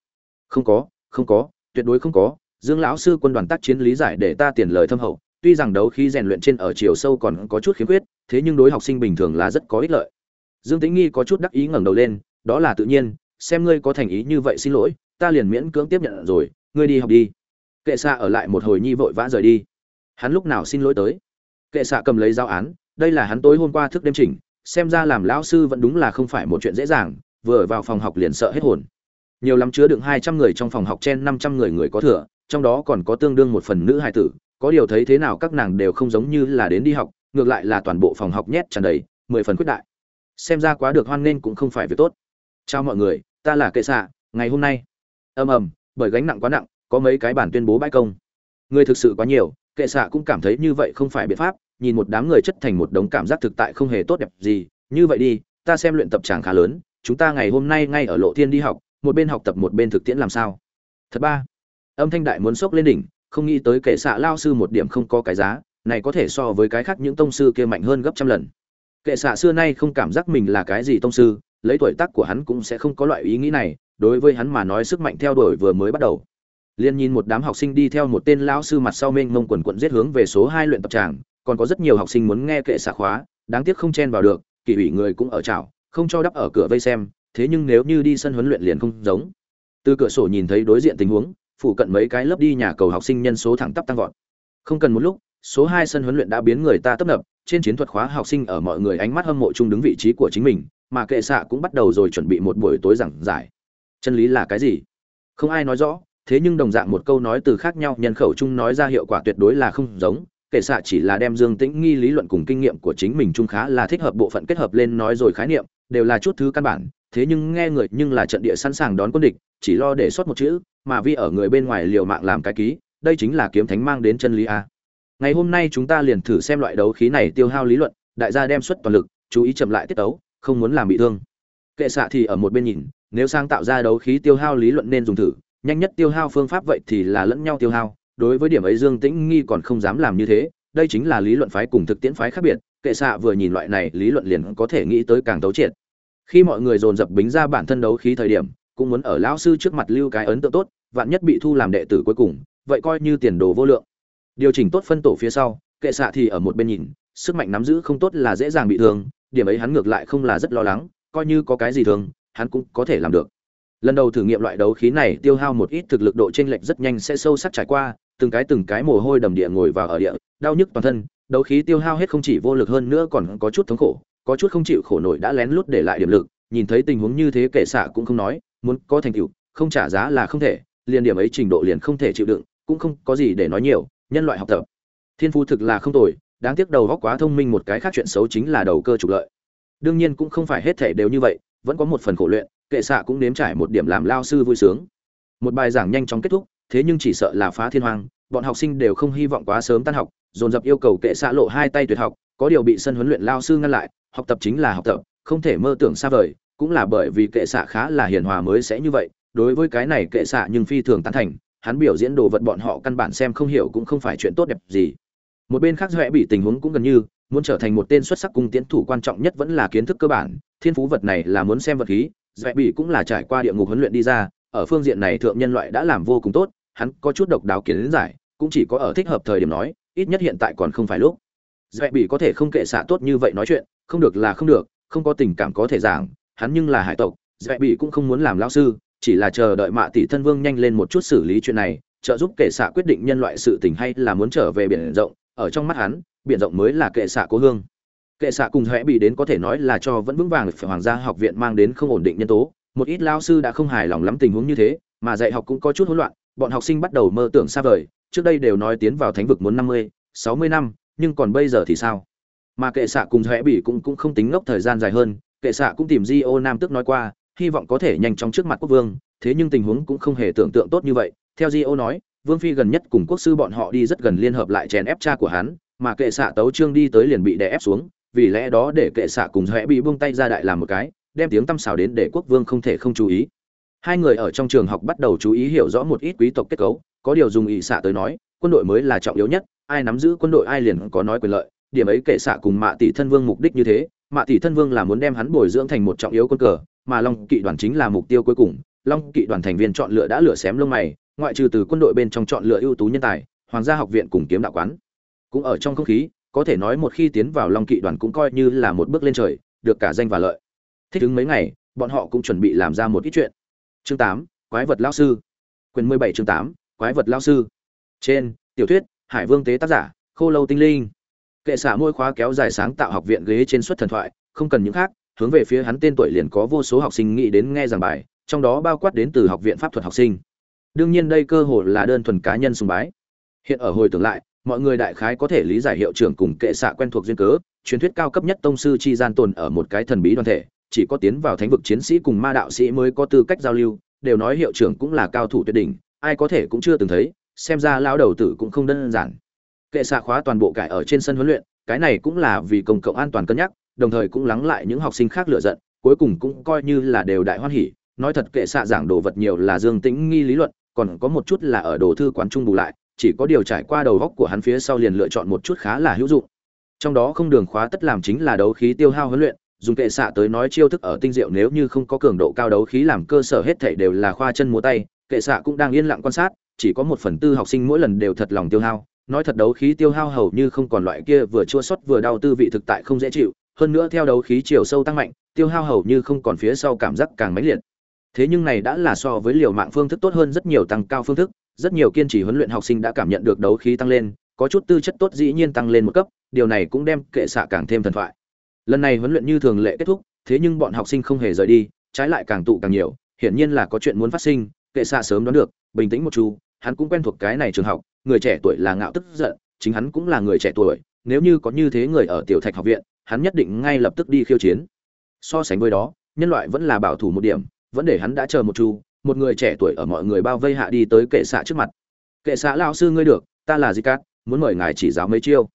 Không có không có, tuyệt đối không có. Dương lão sư quân đoàn tác chiến lý giải để ta tiền lời thâm hậu, tuy rằng đấu khí rèn luyện trên ở chiều sâu còn có chút khiếm khuyết, thế nhưng đối học sinh bình thường là rất có ích lợi. Dương tĩnh nghi có chút đắc ý ngẩng đầu lên đó là tự nhiên, xem ngươi có thành ý như vậy xin lỗi, ta liền miễn cưỡng tiếp nhận rồi, ngươi đi học đi. Kệ xạ ở lại một hồi nhi vội vã rời đi. Hắn lúc nào xin lỗi tới? Kệ xạ cầm lấy giáo án, đây là hắn tối hôm qua thức đêm chỉnh, xem ra làm lão sư vẫn đúng là không phải một chuyện dễ dàng, vừa vào phòng học liền sợ hết hồn. Nhiều lắm chứa đựng hai trăm người trong phòng học trên năm trăm người người có thừa, trong đó còn có tương đương một phần nữ hài tử, có điều thấy thế nào các nàng đều không giống như là đến đi học, ngược lại là toàn bộ phòng học nhét tràn đầy, mười phần quyết đại. Xem ra quá được hoan nghênh cũng không phải việc tốt chào mọi người, ta là kệ xạ ngày hôm nay. Ầm ầm, bởi gánh nặng quá nặng, có mấy cái bản tuyên bố bãi công. Người thực sự quá nhiều, kệ xạ cũng cảm thấy như vậy không phải biện pháp, nhìn một đám người chất thành một đống cảm giác thực tại không hề tốt đẹp gì. Như vậy đi, ta xem luyện tập tràng khá lớn, chúng ta ngày hôm nay ngay ở lộ thiên đi học, một bên học tập một bên thực tiễn làm sao. Thật ba. Âm thanh đại muốn sốc lên đỉnh, không nghĩ tới kệ xạ lao sư một điểm không có cái giá, này có thể so với cái khác những tông sư kia mạnh hơn gấp trăm lần. Kệ xạ xưa nay không cảm giác mình là cái gì tông sư lấy tuổi tác của hắn cũng sẽ không có loại ý nghĩ này, đối với hắn mà nói sức mạnh theo đuổi vừa mới bắt đầu. Liên nhìn một đám học sinh đi theo một tên lão sư mặt sau mênh mông quần quận giết hướng về số hai luyện tập tràng, còn có rất nhiều học sinh muốn nghe kệ xạ khóa, đáng tiếc không chen vào được, kỳ ủy người cũng ở chảo, không cho đắp ở cửa vây xem, thế nhưng nếu như đi sân huấn luyện liền không giống. Từ cửa sổ nhìn thấy đối diện tình huống phụ cận mấy cái lớp đi nhà cầu học sinh nhân số thẳng tắp tăng vọt. Không cần một lúc, số hai sân huấn luyện đã biến người ta tấp nập, trên chiến thuật khóa học sinh ở mọi người ánh mắt hâm mộ chung đứng vị trí của chính mình mà kệ xạ cũng bắt đầu rồi chuẩn bị một buổi tối giảng giải. Chân lý là cái gì? Không ai nói rõ, thế nhưng đồng dạng một câu nói từ khác nhau, nhân khẩu chung nói ra hiệu quả tuyệt đối là không giống. Kệ xạ chỉ là đem dương tĩnh nghi lý luận cùng kinh nghiệm của chính mình chung khá là thích hợp bộ phận kết hợp lên nói rồi khái niệm, đều là chút thứ căn bản. Thế nhưng nghe người, nhưng là trận địa sẵn sàng đón quân địch, chỉ lo để sót một chữ, mà vi ở người bên ngoài liều mạng làm cái ký, đây chính là kiếm thánh mang đến chân lý a. Ngày hôm nay chúng ta liền thử xem loại đấu khí này tiêu hao lý luận, đại gia đem xuất toàn lực, chú ý chậm lại tiết tấu không muốn làm bị thương. Kệ xạ thì ở một bên nhìn, nếu sang tạo ra đấu khí tiêu hao lý luận nên dùng thử, nhanh nhất tiêu hao phương pháp vậy thì là lẫn nhau tiêu hao, đối với điểm ấy dương tĩnh nghi còn không dám làm như thế, đây chính là lý luận phái cùng thực tiễn phái khác biệt, kệ xạ vừa nhìn loại này lý luận liền có thể nghĩ tới càng tấu triệt. Khi mọi người dồn dập bính ra bản thân đấu khí thời điểm, cũng muốn ở lão sư trước mặt lưu cái ấn tượng tốt, vạn nhất bị thu làm đệ tử cuối cùng, vậy coi như tiền đồ vô lượng. Điều chỉnh tốt phân tổ phía sau, kệ xạ thì ở một bên nhìn, sức mạnh nắm giữ không tốt là dễ dàng bị thương điểm ấy hắn ngược lại không là rất lo lắng, coi như có cái gì thường, hắn cũng có thể làm được. Lần đầu thử nghiệm loại đấu khí này tiêu hao một ít thực lực độ chênh lệch rất nhanh sẽ sâu sắc trải qua, từng cái từng cái mồ hôi đầm địa ngồi vào ở địa, đau nhức toàn thân, đấu khí tiêu hao hết không chỉ vô lực hơn nữa còn có chút thống khổ, có chút không chịu khổ nổi đã lén lút để lại điểm lực, nhìn thấy tình huống như thế kệ xạ cũng không nói, muốn có thành tựu, không trả giá là không thể, liền điểm ấy trình độ liền không thể chịu đựng, cũng không có gì để nói nhiều, nhân loại học tập. Thiên phu thực là không tồi đáng tiếc đầu góc quá thông minh, một cái khác chuyện xấu chính là đầu cơ trục lợi. Đương nhiên cũng không phải hết thể đều như vậy, vẫn có một phần khổ luyện, kệ xạ cũng nếm trải một điểm làm lao sư vui sướng. Một bài giảng nhanh chóng kết thúc, thế nhưng chỉ sợ là phá thiên hoang, bọn học sinh đều không hy vọng quá sớm tan học, dồn dập yêu cầu kệ xạ lộ hai tay tuyệt học, có điều bị sân huấn luyện lao sư ngăn lại, học tập chính là học tập, không thể mơ tưởng xa vời, cũng là bởi vì kệ xạ khá là hiền hòa mới sẽ như vậy, đối với cái này kệ xạ nhưng phi thường tán thành, hắn biểu diễn đồ vật bọn họ căn bản xem không hiểu cũng không phải chuyện tốt đẹp gì một bên khác dõe bị tình huống cũng gần như, muốn trở thành một tên xuất sắc cung tiến thủ quan trọng nhất vẫn là kiến thức cơ bản, thiên phú vật này là muốn xem vật khí dõe bị cũng là trải qua địa ngục huấn luyện đi ra, ở phương diện này thượng nhân loại đã làm vô cùng tốt, hắn có chút độc đáo kiến giải, cũng chỉ có ở thích hợp thời điểm nói, ít nhất hiện tại còn không phải lúc. Dõe bị có thể không kệ xạ tốt như vậy nói chuyện, không được là không được, không có tình cảm có thể giảng, hắn nhưng là hải tộc dõe bị cũng không muốn làm lão sư, chỉ là chờ đợi mạ tỷ thân vương nhanh lên một chút xử lý chuyện này, trợ giúp kệ xạ quyết định nhân loại sự tình hay là muốn trở về biển rộng ở trong mắt hắn, biển rộng mới là kệ xạ cố hương. Kệ xạ cùng hẽ bị đến có thể nói là cho vẫn vững vàng phải hoàng gia học viện mang đến không ổn định nhân tố. Một ít lao sư đã không hài lòng lắm tình huống như thế, mà dạy học cũng có chút hỗn loạn, bọn học sinh bắt đầu mơ tưởng xa vời, trước đây đều nói tiến vào thánh vực muốn năm mươi, sáu mươi năm, nhưng còn bây giờ thì sao? Mà kệ xạ cùng hẽ bị cũng cũng không tính ngốc thời gian dài hơn, kệ xạ cũng tìm di ô nam tức nói qua, hy vọng có thể nhanh chóng trước mặt quốc vương, thế nhưng tình huống cũng không hề tưởng tượng tốt như vậy. Theo di ô nói vương phi gần nhất cùng quốc sư bọn họ đi rất gần liên hợp lại chèn ép cha của hắn, mà kệ xạ tấu trương đi tới liền bị đè ép xuống, vì lẽ đó để kệ xạ cùng huệ bị buông tay ra đại làm một cái, đem tiếng tăm xào đến để quốc vương không thể không chú ý. Hai người ở trong trường học bắt đầu chú ý hiểu rõ một ít quý tộc kết cấu, có điều dùng ỵ xạ tới nói, quân đội mới là trọng yếu nhất, ai nắm giữ quân đội ai liền có nói quyền lợi, điểm ấy kệ xạ cùng mạ tỷ thân vương mục đích như thế, mạ tỷ thân vương là muốn đem hắn bồi dưỡng thành một trọng yếu quân cờ, mà long kỵ đoàn chính là mục tiêu cuối cùng, long kỵ đoàn thành viên chọn lựa đã lựa xém lông mày ngoại trừ từ quân đội bên trong chọn lựa ưu tú nhân tài, hoàng gia học viện cùng kiếm đạo quán. Cũng ở trong không khí, có thể nói một khi tiến vào long kỵ đoàn cũng coi như là một bước lên trời, được cả danh và lợi. Thích ứng mấy ngày, bọn họ cũng chuẩn bị làm ra một ít chuyện. Chương tám, quái vật lao sư. Quyền mười bảy chương tám, quái vật lao sư. Trên, tiểu thuyết, hải vương tế tác giả, khô lâu tinh linh. Kệ xả môi khóa kéo dài sáng tạo học viện ghế trên suất thần thoại, không cần những khác, hướng về phía hắn tên tuổi liền có vô số học sinh nghĩ đến nghe giảng bài, trong đó bao quát đến từ học viện pháp thuật học sinh đương nhiên đây cơ hội là đơn thuần cá nhân sùng bái. Hiện ở hồi tưởng lại, mọi người đại khái có thể lý giải hiệu trưởng cùng kệ xạ quen thuộc duyên cớ, truyền thuyết cao cấp nhất tông sư chi gian tồn ở một cái thần bí đoàn thể, chỉ có tiến vào thánh vực chiến sĩ cùng ma đạo sĩ mới có tư cách giao lưu, đều nói hiệu trưởng cũng là cao thủ tuyệt đỉnh, ai có thể cũng chưa từng thấy, xem ra lão đầu tử cũng không đơn giản. Kệ xạ khóa toàn bộ cải ở trên sân huấn luyện, cái này cũng là vì công cộng an toàn cân nhắc, đồng thời cũng lắng lại những học sinh khác lựa giận, cuối cùng cũng coi như là đều đại hoan hỉ, nói thật kệ xạ giảng đồ vật nhiều là dương tĩnh nghi lý luận còn có một chút là ở đồ thư quán trung bù lại, chỉ có điều trải qua đầu góc của hắn phía sau liền lựa chọn một chút khá là hữu dụng. Trong đó không đường khóa tất làm chính là đấu khí tiêu hao huấn luyện, dùng kệ xạ tới nói chiêu thức ở tinh diệu nếu như không có cường độ cao đấu khí làm cơ sở hết thảy đều là khoa chân múa tay, kệ xạ cũng đang yên lặng quan sát, chỉ có một phần tư học sinh mỗi lần đều thật lòng tiêu hao. Nói thật đấu khí tiêu hao hầu như không còn loại kia vừa chua xót vừa đau tư vị thực tại không dễ chịu, hơn nữa theo đấu khí chiều sâu tăng mạnh, tiêu hao hầu như không còn phía sau cảm giác càng mãnh liệt thế nhưng này đã là so với liều mạng phương thức tốt hơn rất nhiều tăng cao phương thức, rất nhiều kiên trì huấn luyện học sinh đã cảm nhận được đấu khí tăng lên, có chút tư chất tốt dĩ nhiên tăng lên một cấp, điều này cũng đem kệ xạ càng thêm thần thoại. Lần này huấn luyện như thường lệ kết thúc, thế nhưng bọn học sinh không hề rời đi, trái lại càng tụ càng nhiều, hiển nhiên là có chuyện muốn phát sinh, kệ xạ sớm đoán được, bình tĩnh một chút, hắn cũng quen thuộc cái này trường học, người trẻ tuổi là ngạo tức giận, chính hắn cũng là người trẻ tuổi, nếu như có như thế người ở tiểu thạch học viện, hắn nhất định ngay lập tức đi khiêu chiến. So sánh với đó, nhân loại vẫn là bảo thủ một điểm vẫn để hắn đã chờ một chu, một người trẻ tuổi ở mọi người bao vây hạ đi tới kệ xạ trước mặt. Kệ xạ lao sư ngươi được, ta là di cát muốn mời ngài chỉ giáo mấy chiêu.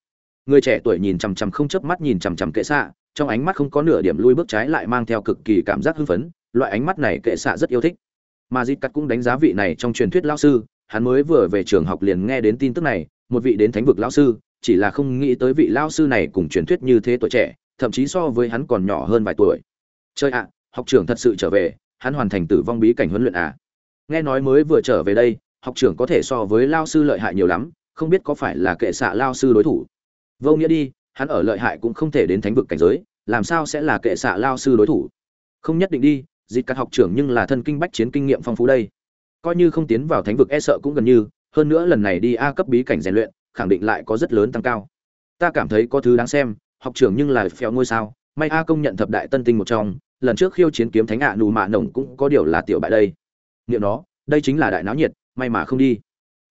Người trẻ tuổi nhìn chằm chằm không chớp mắt nhìn chằm chằm kệ xạ, trong ánh mắt không có nửa điểm lui bước trái lại mang theo cực kỳ cảm giác hưng phấn, loại ánh mắt này kệ xạ rất yêu thích. Mà di cát cũng đánh giá vị này trong truyền thuyết lao sư, hắn mới vừa về trường học liền nghe đến tin tức này, một vị đến thánh vực lao sư, chỉ là không nghĩ tới vị lao sư này cùng truyền thuyết như thế tuổi trẻ, thậm chí so với hắn còn nhỏ hơn vài tuổi. Chơi ạ, học trưởng thật sự trở về hắn hoàn thành tử vong bí cảnh huấn luyện à? Nghe nói mới vừa trở về đây, học trưởng có thể so với lao sư lợi hại nhiều lắm, không biết có phải là kệ xạ lao sư đối thủ? Vô nghĩa đi, hắn ở lợi hại cũng không thể đến thánh vực cảnh giới, làm sao sẽ là kệ xạ lao sư đối thủ? Không nhất định đi, dịch cắt học trưởng nhưng là thân kinh bách chiến kinh nghiệm phong phú đây. Coi như không tiến vào thánh vực e sợ cũng gần như, hơn nữa lần này đi a cấp bí cảnh rèn luyện, khẳng định lại có rất lớn tăng cao. Ta cảm thấy có thứ đáng xem, học trưởng nhưng là phèo ngôi sao, may a công nhận thập đại tân tinh một trong lần trước khiêu chiến kiếm thánh ạ, nù mạ nồng cũng có điều là tiểu bại đây. Niệm nó, đây chính là đại náo nhiệt, may mà không đi.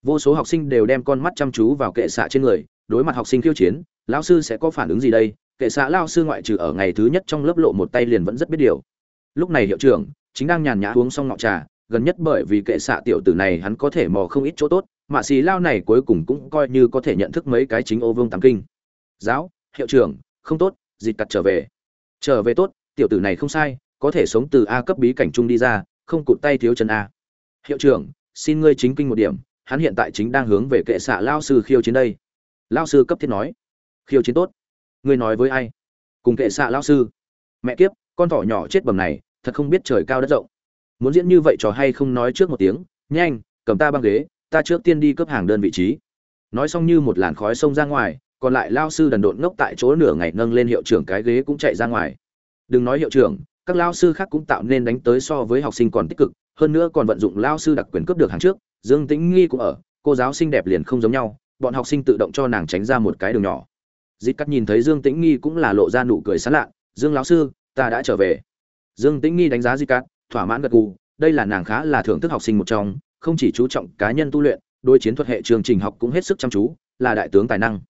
Vô số học sinh đều đem con mắt chăm chú vào kệ xạ trên người, đối mặt học sinh khiêu chiến, lão sư sẽ có phản ứng gì đây? Kệ xạ lao sư ngoại trừ ở ngày thứ nhất trong lớp lộ một tay liền vẫn rất biết điều. Lúc này hiệu trưởng chính đang nhàn nhã uống xong ngọ trà, gần nhất bởi vì kệ xạ tiểu tử này hắn có thể mò không ít chỗ tốt mạ xì lao này cuối cùng cũng coi như có thể nhận thức mấy cái chính ô vương tam kinh. Giáo, hiệu trưởng, không tốt, dịch cặt trở về. Trở về tốt tiểu tử này không sai, có thể sống từ a cấp bí cảnh trung đi ra, không cụt tay thiếu chân a. Hiệu trưởng, xin ngươi chính kinh một điểm, hắn hiện tại chính đang hướng về kệ xạ lao sư khiêu chiến đây. Lao sư cấp thiết nói. Khiêu chiến tốt. Ngươi nói với ai? Cùng kệ xạ lao sư. Mẹ kiếp, con thỏ nhỏ chết bầm này, thật không biết trời cao đất rộng. Muốn diễn như vậy trò hay không nói trước một tiếng, nhanh, cầm ta băng ghế, ta trước tiên đi cấp hàng đơn vị trí. Nói xong như một làn khói xông ra ngoài, còn lại lao sư đần độn ngốc tại chỗ nửa ngày nâng lên hiệu trưởng cái ghế cũng chạy ra ngoài đừng nói hiệu trưởng, các lao sư khác cũng tạo nên đánh tới so với học sinh còn tích cực, hơn nữa còn vận dụng lao sư đặc quyền cướp được hàng trước, dương tĩnh nghi cũng ở, cô giáo xinh đẹp liền không giống nhau, bọn học sinh tự động cho nàng tránh ra một cái đường nhỏ. Dịp cắt nhìn thấy dương tĩnh nghi cũng là lộ ra nụ cười sán lạ, dương lão sư, ta đã trở về. Dương tĩnh nghi đánh giá dịp cắt, thỏa mãn gật gù, đây là nàng khá là thưởng thức học sinh một trong, không chỉ chú trọng cá nhân tu luyện đôi chiến thuật hệ chương trình học cũng hết sức chăm chú, là đại tướng tài năng.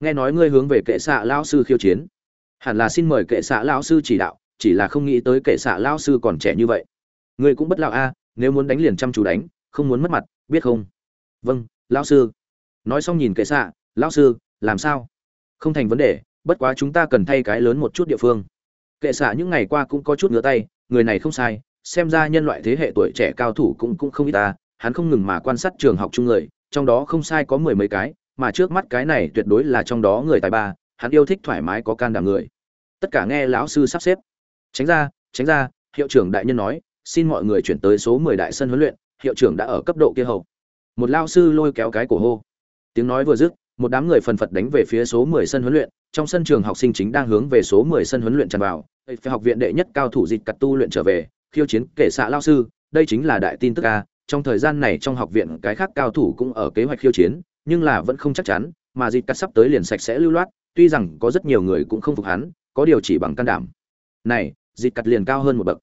Nghe nói ngươi hướng về kệ xạ lao sư khiêu chiến hẳn là xin mời kệ xạ lao sư chỉ đạo, chỉ là không nghĩ tới kệ xạ lao sư còn trẻ như vậy. Ngươi cũng bất lão a, nếu muốn đánh liền chăm chú đánh, không muốn mất mặt, biết không? Vâng lão sư. Nói xong nhìn kệ xạ, lão sư, làm sao? Không thành vấn đề, bất quá chúng ta cần thay cái lớn một chút địa phương. Kệ xạ những ngày qua cũng có chút ngứa tay, người này không sai, xem ra nhân loại thế hệ tuổi trẻ cao thủ cũng cũng không ít ta hắn không ngừng mà quan sát trường học chung người, trong đó không sai có mười mấy cái, mà trước mắt cái này tuyệt đối là trong đó người tài ba, hắn yêu thích thoải mái có can đảm người tất cả nghe lão sư sắp xếp. Tránh ra tránh ra, hiệu trưởng đại nhân nói, xin mọi người chuyển tới số mười đại sân huấn luyện, hiệu trưởng đã ở cấp độ kia hậu một lao sư lôi kéo cái cổ hô. Tiếng nói vừa dứt, một đám người phần phật đánh về phía số mười sân huấn luyện, trong sân trường học sinh chính đang hướng về số mười sân huấn luyện tràn vào. Phải học viện đệ nhất cao thủ dịch cặt tu luyện trở về, khiêu chiến kể xạ lao sư, đây chính là đại tin tức a. Trong thời gian này trong học viện cái khác cao thủ cũng ở kế hoạch khiêu chiến, nhưng là vẫn không chắc chắn, mà dịch cắt sắp tới liền sạch sẽ lưu loát, tuy rằng có rất nhiều người cũng không phục hắn có điều chỉ bằng can đảm. Này, dịch cắt liền cao hơn một bậc.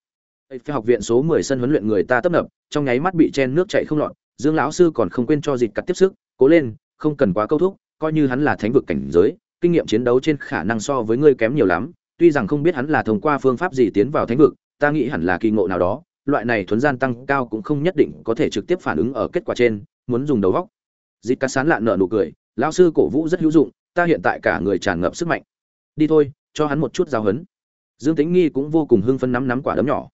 Phải học viện số 10 sân huấn luyện người ta tấp nập, trong nháy mắt bị chen nước chảy không lọt, dương lão sư còn không quên cho dịch cắt tiếp sức, cố lên, không cần quá câu thúc, coi như hắn là thánh vực cảnh giới, kinh nghiệm chiến đấu trên khả năng so với ngươi kém nhiều lắm, tuy rằng không biết hắn là thông qua phương pháp gì tiến vào thánh vực, ta nghĩ hẳn là kỳ ngộ nào đó, loại này thuấn gian tăng cao cũng không nhất định có thể trực tiếp phản ứng ở kết quả trên, muốn dùng đầu góc. Dịp cắt sán lạn nở nụ cười, lão sư cổ vũ rất hữu dụng, ta hiện tại cả người tràn ngập sức mạnh. Đi thôi cho hắn một chút giao hấn dương tĩnh nghi cũng vô cùng hưng phấn nắm nắm quả đấm nhỏ.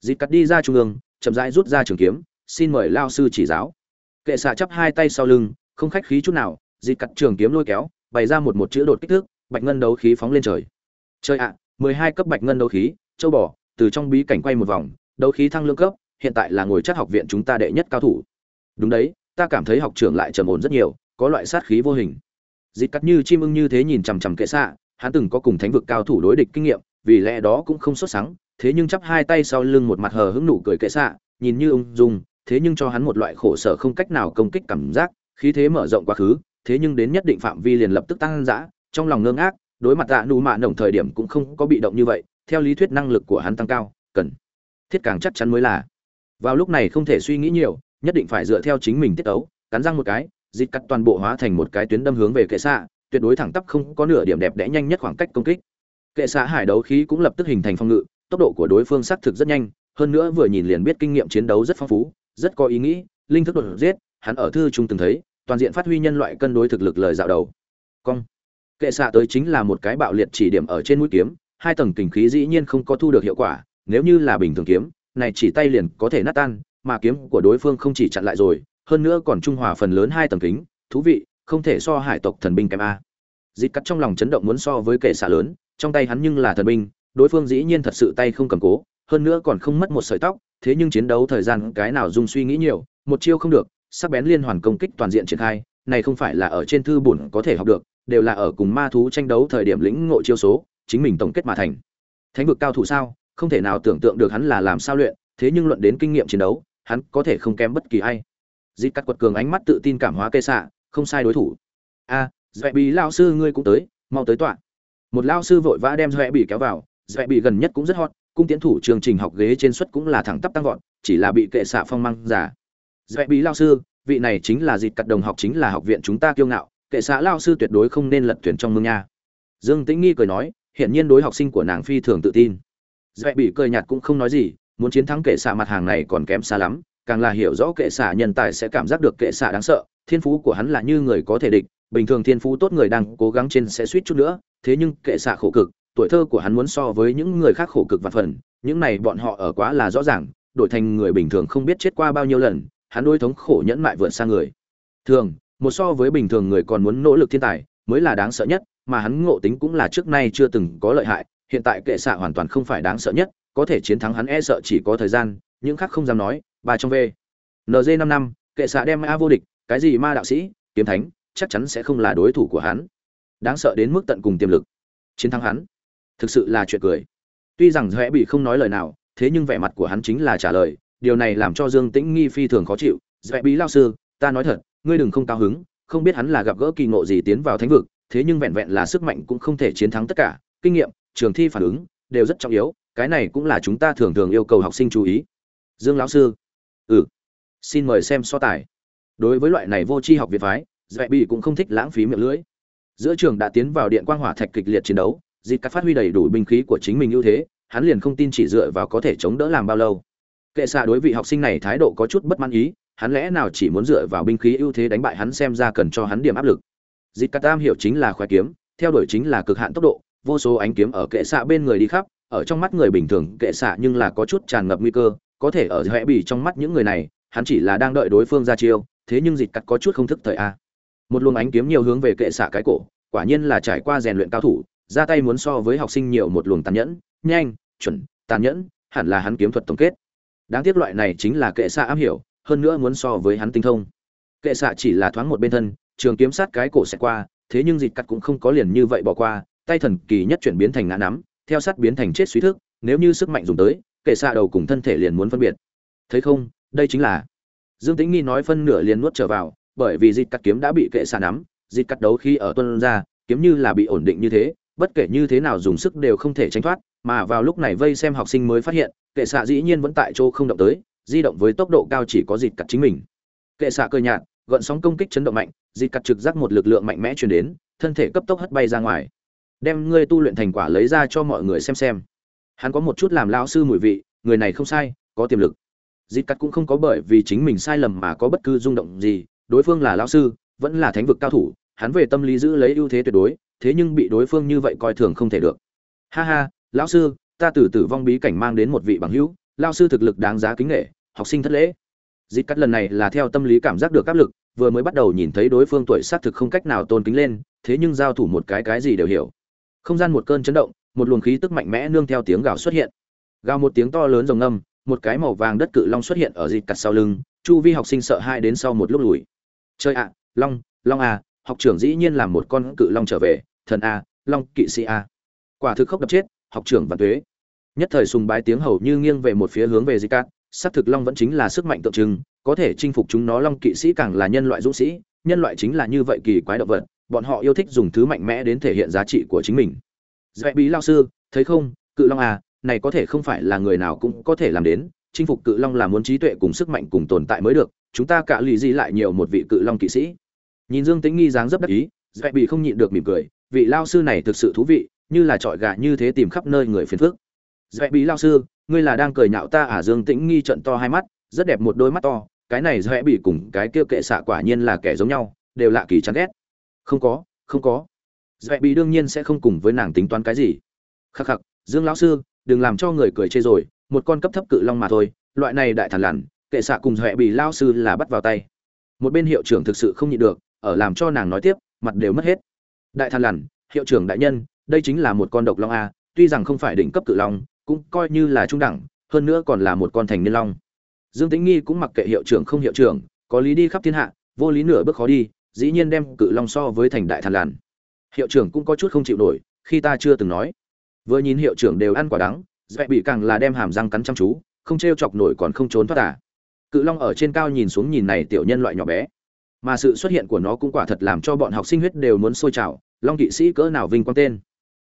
Dịp cắt đi ra trung ương, chậm rãi rút ra trường kiếm, xin mời lao sư chỉ giáo. Kệ xạ chắp hai tay sau lưng, không khách khí chút nào dịp cắt trường kiếm lôi kéo, bày ra một một chữ đột kích thước bạch ngân đấu khí phóng lên trời. Trời ạ, mười hai cấp bạch ngân đấu khí, châu bò, từ trong bí cảnh quay một vòng, đấu khí thăng lương cấp, hiện tại là ngồi chắc học viện chúng ta đệ nhất cao thủ. Đúng đấy, ta cảm thấy học trưởng lại trầm ổn rất nhiều, có loại sát khí vô hình. Dịp cắt như chim ưng như thế nhìn chằm chằm kệ xạ hắn từng có cùng thánh vực cao thủ đối địch kinh nghiệm, vì lẽ đó cũng không xuất sáng thế nhưng chắp hai tay sau lưng một mặt hờ hững nụ cười kệ xạ, nhìn như ung dung, thế nhưng cho hắn một loại khổ sở không cách nào công kích cảm giác, khí thế mở rộng quá khứ, thế nhưng đến nhất định phạm vi liền lập tức tăng dã, trong lòng ngơ ngác, đối mặt tạ nụ mạ đồng thời điểm cũng không có bị động như vậy, theo lý thuyết năng lực của hắn tăng cao, cần thiết càng chắc chắn mới là. Vào lúc này không thể suy nghĩ nhiều, nhất định phải dựa theo chính mình tiết tấu, cắn răng một cái, dịch cắt toàn bộ hóa thành một cái tuyến đâm hướng về kệ xạ tuyệt đối thẳng tắp không có nửa điểm đẹp đẽ nhanh nhất khoảng cách công kích. Kệ xạ hải đấu khí cũng lập tức hình thành phong ngự, tốc độ của đối phương xác thực rất nhanh, hơn nữa vừa nhìn liền biết kinh nghiệm chiến đấu rất phong phú, rất có ý nghĩ, linh thức đột giết, hắn ở thư trung từng thấy, toàn diện phát huy nhân loại cân đối thực lực lời dạo đầu. Cong. Kệ xạ tới chính là một cái bạo liệt chỉ điểm ở trên mũi kiếm, hai tầng kình khí dĩ nhiên không có thu được hiệu quả, nếu như là bình thường kiếm, này chỉ tay liền có thể nát tan, mà kiếm của đối phương không chỉ chặn lại rồi, hơn nữa còn trung hòa phần lớn hai tầng kính, thú vị không thể so hải tộc thần binh kém a. Dịt cắt trong lòng chấn động muốn so với kệ xạ lớn, trong tay hắn nhưng là thần binh, đối phương dĩ nhiên thật sự tay không cầm cố, hơn nữa còn không mất một sợi tóc, thế nhưng chiến đấu thời gian cái nào dung suy nghĩ nhiều, một chiêu không được, sắc bén liên hoàn công kích toàn diện triển khai, này không phải là ở trên thư bổn có thể học được, đều là ở cùng ma thú tranh đấu thời điểm lĩnh ngộ chiêu số, chính mình tổng kết mà thành. Thánh vực cao thủ sao? Không thể nào tưởng tượng được hắn là làm sao luyện, thế nhưng luận đến kinh nghiệm chiến đấu, hắn có thể không kém bất kỳ ai. Dịt cắt quật cường ánh mắt tự tin cảm hóa cây xạ không sai đối thủ. A à, dạy bị lao sư ngươi cũng tới mau tới tọa. Một lao sư vội vã đem dạy bị kéo vào dạy bị gần nhất cũng rất hot cung tiến thủ chương trình học ghế trên suất cũng là thẳng tắp tăng vọt chỉ là bị kệ xạ phong măng giả. Dạy bị lao sư vị này chính là dịp cật đồng học chính là học viện chúng ta kiêu ngạo kệ xạ lao sư tuyệt đối không nên lật thuyền trong mương nha. Dương tĩnh nghi cười nói hiện nhiên đối học sinh của nàng phi thường tự tin. Dạy bị cười nhạt cũng không nói gì muốn chiến thắng kệ xạ mặt hàng này còn kém xa lắm càng là hiểu rõ kệ xạ nhân tài sẽ cảm giác được kệ xạ đáng sợ thiên phú của hắn là như người có thể địch, bình thường thiên phú tốt người đang cố gắng trên sẽ suýt chút nữa, thế nhưng kệ xạ khổ cực, tuổi thơ của hắn muốn so với những người khác khổ cực và phần, những này bọn họ ở quá là rõ ràng, đổi thành người bình thường không biết chết qua bao nhiêu lần, hắn đối thống khổ nhẫn mại vượt xa người. Thường, một so với bình thường người còn muốn nỗ lực thiên tài, mới là đáng sợ nhất, mà hắn ngộ tính cũng là trước nay chưa từng có lợi hại, hiện tại kệ xạ hoàn toàn không phải đáng sợ nhất, có thể chiến thắng hắn e sợ chỉ có thời gian, những khác không dám nói bà trong v. Nz năm năm, kệ xạ đem a vô địch cái gì ma đạo sĩ, kiếm thánh, chắc chắn sẽ không là đối thủ của hắn. Đáng sợ đến mức tận cùng tiềm lực. Chiến thắng hắn. Thực sự là chuyện cười. Tuy rằng Rẽ bị không nói lời nào, thế nhưng vẻ mặt của hắn chính là trả lời, điều này làm cho dương tĩnh nghi phi thường khó chịu. Rẽ bị lao sư, ta nói thật, ngươi đừng không cao hứng, không biết hắn là gặp gỡ kỳ ngộ gì tiến vào thánh vực, thế nhưng vẹn vẹn là sức mạnh cũng không thể chiến thắng tất cả. Kinh nghiệm, trường thi phản ứng, đều rất trọng yếu, cái này cũng là chúng ta thường thường yêu cầu học sinh chú ý. Dương lão sư. Ừ. Xin mời xem so tài đối với loại này vô tri học việt phái dạy bị cũng không thích lãng phí miệng lưỡi. Giữa trường đã tiến vào điện quang hỏa thạch kịch liệt chiến đấu dịp cắt phát huy đầy đủ binh khí của chính mình ưu thế, hắn liền không tin chỉ dựa vào có thể chống đỡ làm bao lâu. Kệ xạ đối vị học sinh này thái độ có chút bất mãn ý, hắn lẽ nào chỉ muốn dựa vào binh khí ưu thế đánh bại hắn xem ra cần cho hắn điểm áp lực. Dịp cắt tam hiểu chính là khoái kiếm, theo đuổi chính là cực hạn tốc độ, vô số ánh kiếm ở kệ xạ bên người đi khắp, ở trong mắt người bình thường, kệ xạ nhưng là có chút tràn ngập nguy cơ, có thể ở hệ bỉ trong mắt những người này, hắn chỉ là đang đợi đối phương ra chiêu thế nhưng dịt cắt có chút không thức thời a. Một luồng ánh kiếm nhiều hướng về kệ xạ cái cổ, quả nhiên là trải qua rèn luyện cao thủ, ra tay muốn so với học sinh nhiều một luồng tàn nhẫn, nhanh, chuẩn, tàn nhẫn, hẳn là hắn kiếm thuật tổng kết. Đáng tiếc loại này chính là kệ xạ am hiểu, hơn nữa muốn so với hắn tinh thông. Kệ xạ chỉ là thoáng một bên thân, trường kiếm sát cái cổ sẽ qua, thế nhưng dịt cắt cũng không có liền như vậy bỏ qua, tay thần kỳ nhất chuyển biến thành ngã nắm, theo sát biến thành chết suy thức, nếu như sức mạnh dùng tới, kệ xạ đầu cùng thân thể liền muốn phân biệt. Thấy không, đây chính là dương tĩnh nghi nói phân nửa liền nuốt trở vào, bởi vì dịch cắt kiếm đã bị kệ xà nắm, dịch cắt đấu khi ở tuân ra, kiếm như là bị ổn định như thế, bất kể như thế nào dùng sức đều không thể tránh thoát, mà vào lúc này vây xem học sinh mới phát hiện, kệ xạ dĩ nhiên vẫn tại chỗ không động tới, di động với tốc độ cao chỉ có dịch cắt chính mình. Kệ xạ cơ nhạt, gợn sóng công kích chấn động mạnh, dịch cắt trực giác một lực lượng mạnh mẽ truyền đến, thân thể cấp tốc hất bay ra ngoài. Đem ngươi tu luyện thành quả lấy ra cho mọi người xem xem. Hắn có một chút làm lao sư mùi vị, người này không sai, có tiềm lực dịp cắt cũng không có bởi vì chính mình sai lầm mà có bất cứ rung động gì, đối phương là lao sư, vẫn là thánh vực cao thủ, hắn về tâm lý giữ lấy ưu thế tuyệt đối, thế nhưng bị đối phương như vậy coi thường không thể được. Ha ha, lão sư, ta từ tử vong bí cảnh mang đến một vị bằng hữu, lão sư thực lực đáng giá kính nghệ học sinh thất lễ. Dịp cắt lần này là theo tâm lý cảm giác được áp lực, vừa mới bắt đầu nhìn thấy đối phương tuổi xác thực không cách nào tôn kính lên, thế nhưng giao thủ một cái cái gì đều hiểu. Không gian một cơn chấn động, một luồng khí tức mạnh mẽ nương theo tiếng gào xuất hiện. Gào một tiếng to lớn rồng ngâm một cái màu vàng đất cự long xuất hiện ở dịp cặt sau lưng, chu vi học sinh sợ hai đến sau một lúc lùi. Chơi ạ, long long à học trưởng dĩ nhiên làm một con cự long trở về, thần a long kỵ sĩ a quả thực khốc đập chết, học trưởng và tuế. Nhất thời sùng bái tiếng hầu như nghiêng về một phía hướng về dịp cặt, xác thực long vẫn chính là sức mạnh tượng trưng, có thể chinh phục chúng nó long kỵ sĩ càng là nhân loại dũng sĩ, nhân loại chính là như vậy kỳ quái động vật, bọn họ yêu thích dùng thứ mạnh mẽ đến thể hiện giá trị của chính mình. Dạy bí lao sư, thấy không, cự long à này có thể không phải là người nào cũng có thể làm đến, chinh phục cự long là muốn trí tuệ cùng sức mạnh cùng tồn tại mới được, chúng ta cả lì gì lại nhiều một vị cự long kỵ sĩ. Nhìn dương tĩnh nghi dáng dấp đắc ý dạy bị không nhịn được mỉm cười, vị lao sư này thực sự thú vị, như là trọi gà như thế tìm khắp nơi người phiền phức. Dạy bị lao sư, ngươi là đang cười nhạo ta à? Dương tĩnh nghi trận to hai mắt, rất đẹp một đôi mắt to, cái này dễ bị cùng cái kia kệ xạ quả nhiên là kẻ giống nhau, đều lạ kỳ chán ghét. Không có không có. Dễ bị đương nhiên sẽ không cùng với nàng tính toán cái gì. Khắc khắc, dương lão sư đừng làm cho người cười chê rồi, một con cấp thấp cự long mà thôi, loại này đại thản lằn, kệ xạ cùng huệ bị lao sư là bắt vào tay. Một bên hiệu trưởng thực sự không nhịn được, ở làm cho nàng nói tiếp, mặt đều mất hết. Đại thản lằn, hiệu trưởng đại nhân, đây chính là một con độc long a, tuy rằng không phải đỉnh cấp cự long, cũng coi như là trung đẳng, hơn nữa còn là một con thành niên long. Dương tĩnh nghi cũng mặc kệ hiệu trưởng không hiệu trưởng, có lý đi khắp thiên hạ, vô lý nửa bước khó đi, dĩ nhiên đem cự long so với thành đại thản lằn. Hiệu trưởng cũng có chút không chịu nổi, khi ta chưa từng nói vừa nhìn hiệu trưởng đều ăn quả đắng dẹp bị càng là đem hàm răng cắn chăm chú, không t chọc nổi còn không trốn thoát à. cự long ở trên cao nhìn xuống nhìn này tiểu nhân loại nhỏ bé mà sự xuất hiện của nó cũng quả thật làm cho bọn học sinh huyết đều muốn sôi trào, long kỵ sĩ cỡ nào vinh quang tên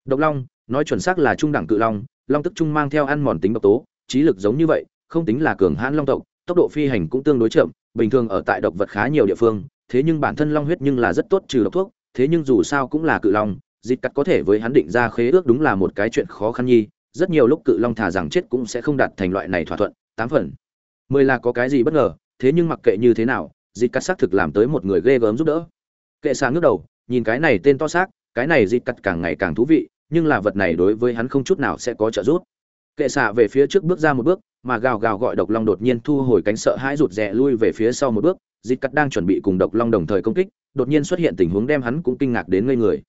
độc long, nói chuẩn xác là trung đẳng cự long long tức trung mang theo ăn mòn tính độc tố, trí lực giống như vậy, không tính là cường hãn long tộc, tốc độ phi hành cũng tương đối chậm, bình thường ở tại độc vật khá nhiều địa phương, thế nhưng bản thân long huyết nhưng là rất tốt trừ độc thuốc, thế nhưng dù sao cũng là cự long dịch cắt có thể với hắn định ra khế ước đúng là một cái chuyện khó khăn nhi, rất nhiều lúc cự long thả rằng chết cũng sẽ không đạt thành loại này thỏa thuận, tám phần. Mười là có cái gì bất ngờ, thế nhưng mặc kệ như thế nào dịch cắt xác thực làm tới một người ghê gớm giúp đỡ. Kệ xa ngước đầu, nhìn cái này tên to xác, cái này dịch cắt càng ngày càng thú vị, nhưng là vật này đối với hắn không chút nào sẽ có trợ giúp. Kệ xạ về phía trước bước ra một bước, mà gào gào gọi độc long đột nhiên thu hồi cánh sợ hãi rụt rè lui về phía sau một bước dịch cắt đang chuẩn bị cùng độc long đồng thời công kích, đột nhiên xuất hiện tình huống đem hắn cũng kinh ngạc đến ngây người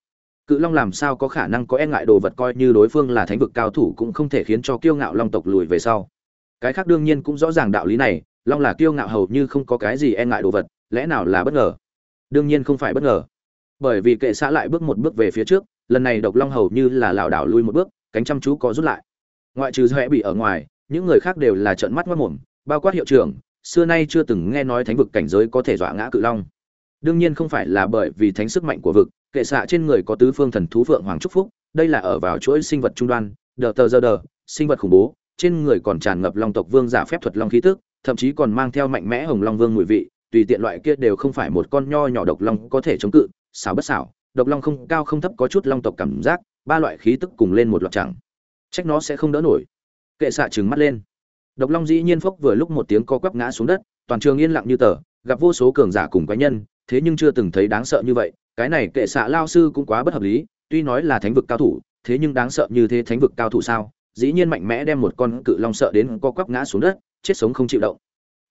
cự long làm sao có khả năng có e ngại đồ vật coi như đối phương là thánh vực cao thủ cũng không thể khiến cho kiêu ngạo long tộc lùi về sau. Cái khác đương nhiên cũng rõ ràng đạo lý này, long là kiêu ngạo hầu như không có cái gì e ngại đồ vật, lẽ nào là bất ngờ? Đương nhiên không phải bất ngờ. Bởi vì kệ xã lại bước một bước về phía trước, lần này độc long hầu như là lảo đảo lui một bước, cánh chăm chú có rút lại. Ngoại trừ huệ bị ở ngoài, những người khác đều là trợn mắt mất mồm bao quát hiệu trưởng, xưa nay chưa từng nghe nói thánh vực cảnh giới có thể dọa ngã cự long đương nhiên không phải là bởi vì thánh sức mạnh của vực, kệ xạ trên người có tứ phương thần thú phượng hoàng trúc phúc, đây là ở vào chuỗi sinh vật trung đoan, đờ tờ giờ đờ, sinh vật khủng bố, trên người còn tràn ngập long tộc vương giả phép thuật long khí tức, thậm chí còn mang theo mạnh mẽ hồng long vương mùi vị, tùy tiện loại kia đều không phải một con nho nhỏ độc long có thể chống cự, xảo bất xảo, độc long không, cao không thấp có chút long tộc cảm giác, ba loại khí tức cùng lên một loạt chẳng trách nó sẽ không đỡ nổi. Kệ xạ trừng mắt lên. Độc long dĩ nhiên phốc vừa lúc một tiếng co quắp ngã xuống đất, toàn trường yên lặng như tờ, gặp vô số cường giả cùng quái nhân thế nhưng chưa từng thấy đáng sợ như vậy, cái này kệ xạ lao sư cũng quá bất hợp lý, tuy nói là thánh vực cao thủ, thế nhưng đáng sợ như thế thánh vực cao thủ sao? Dĩ nhiên mạnh mẽ đem một con cự long sợ đến co quắp ngã xuống đất, chết sống không chịu động.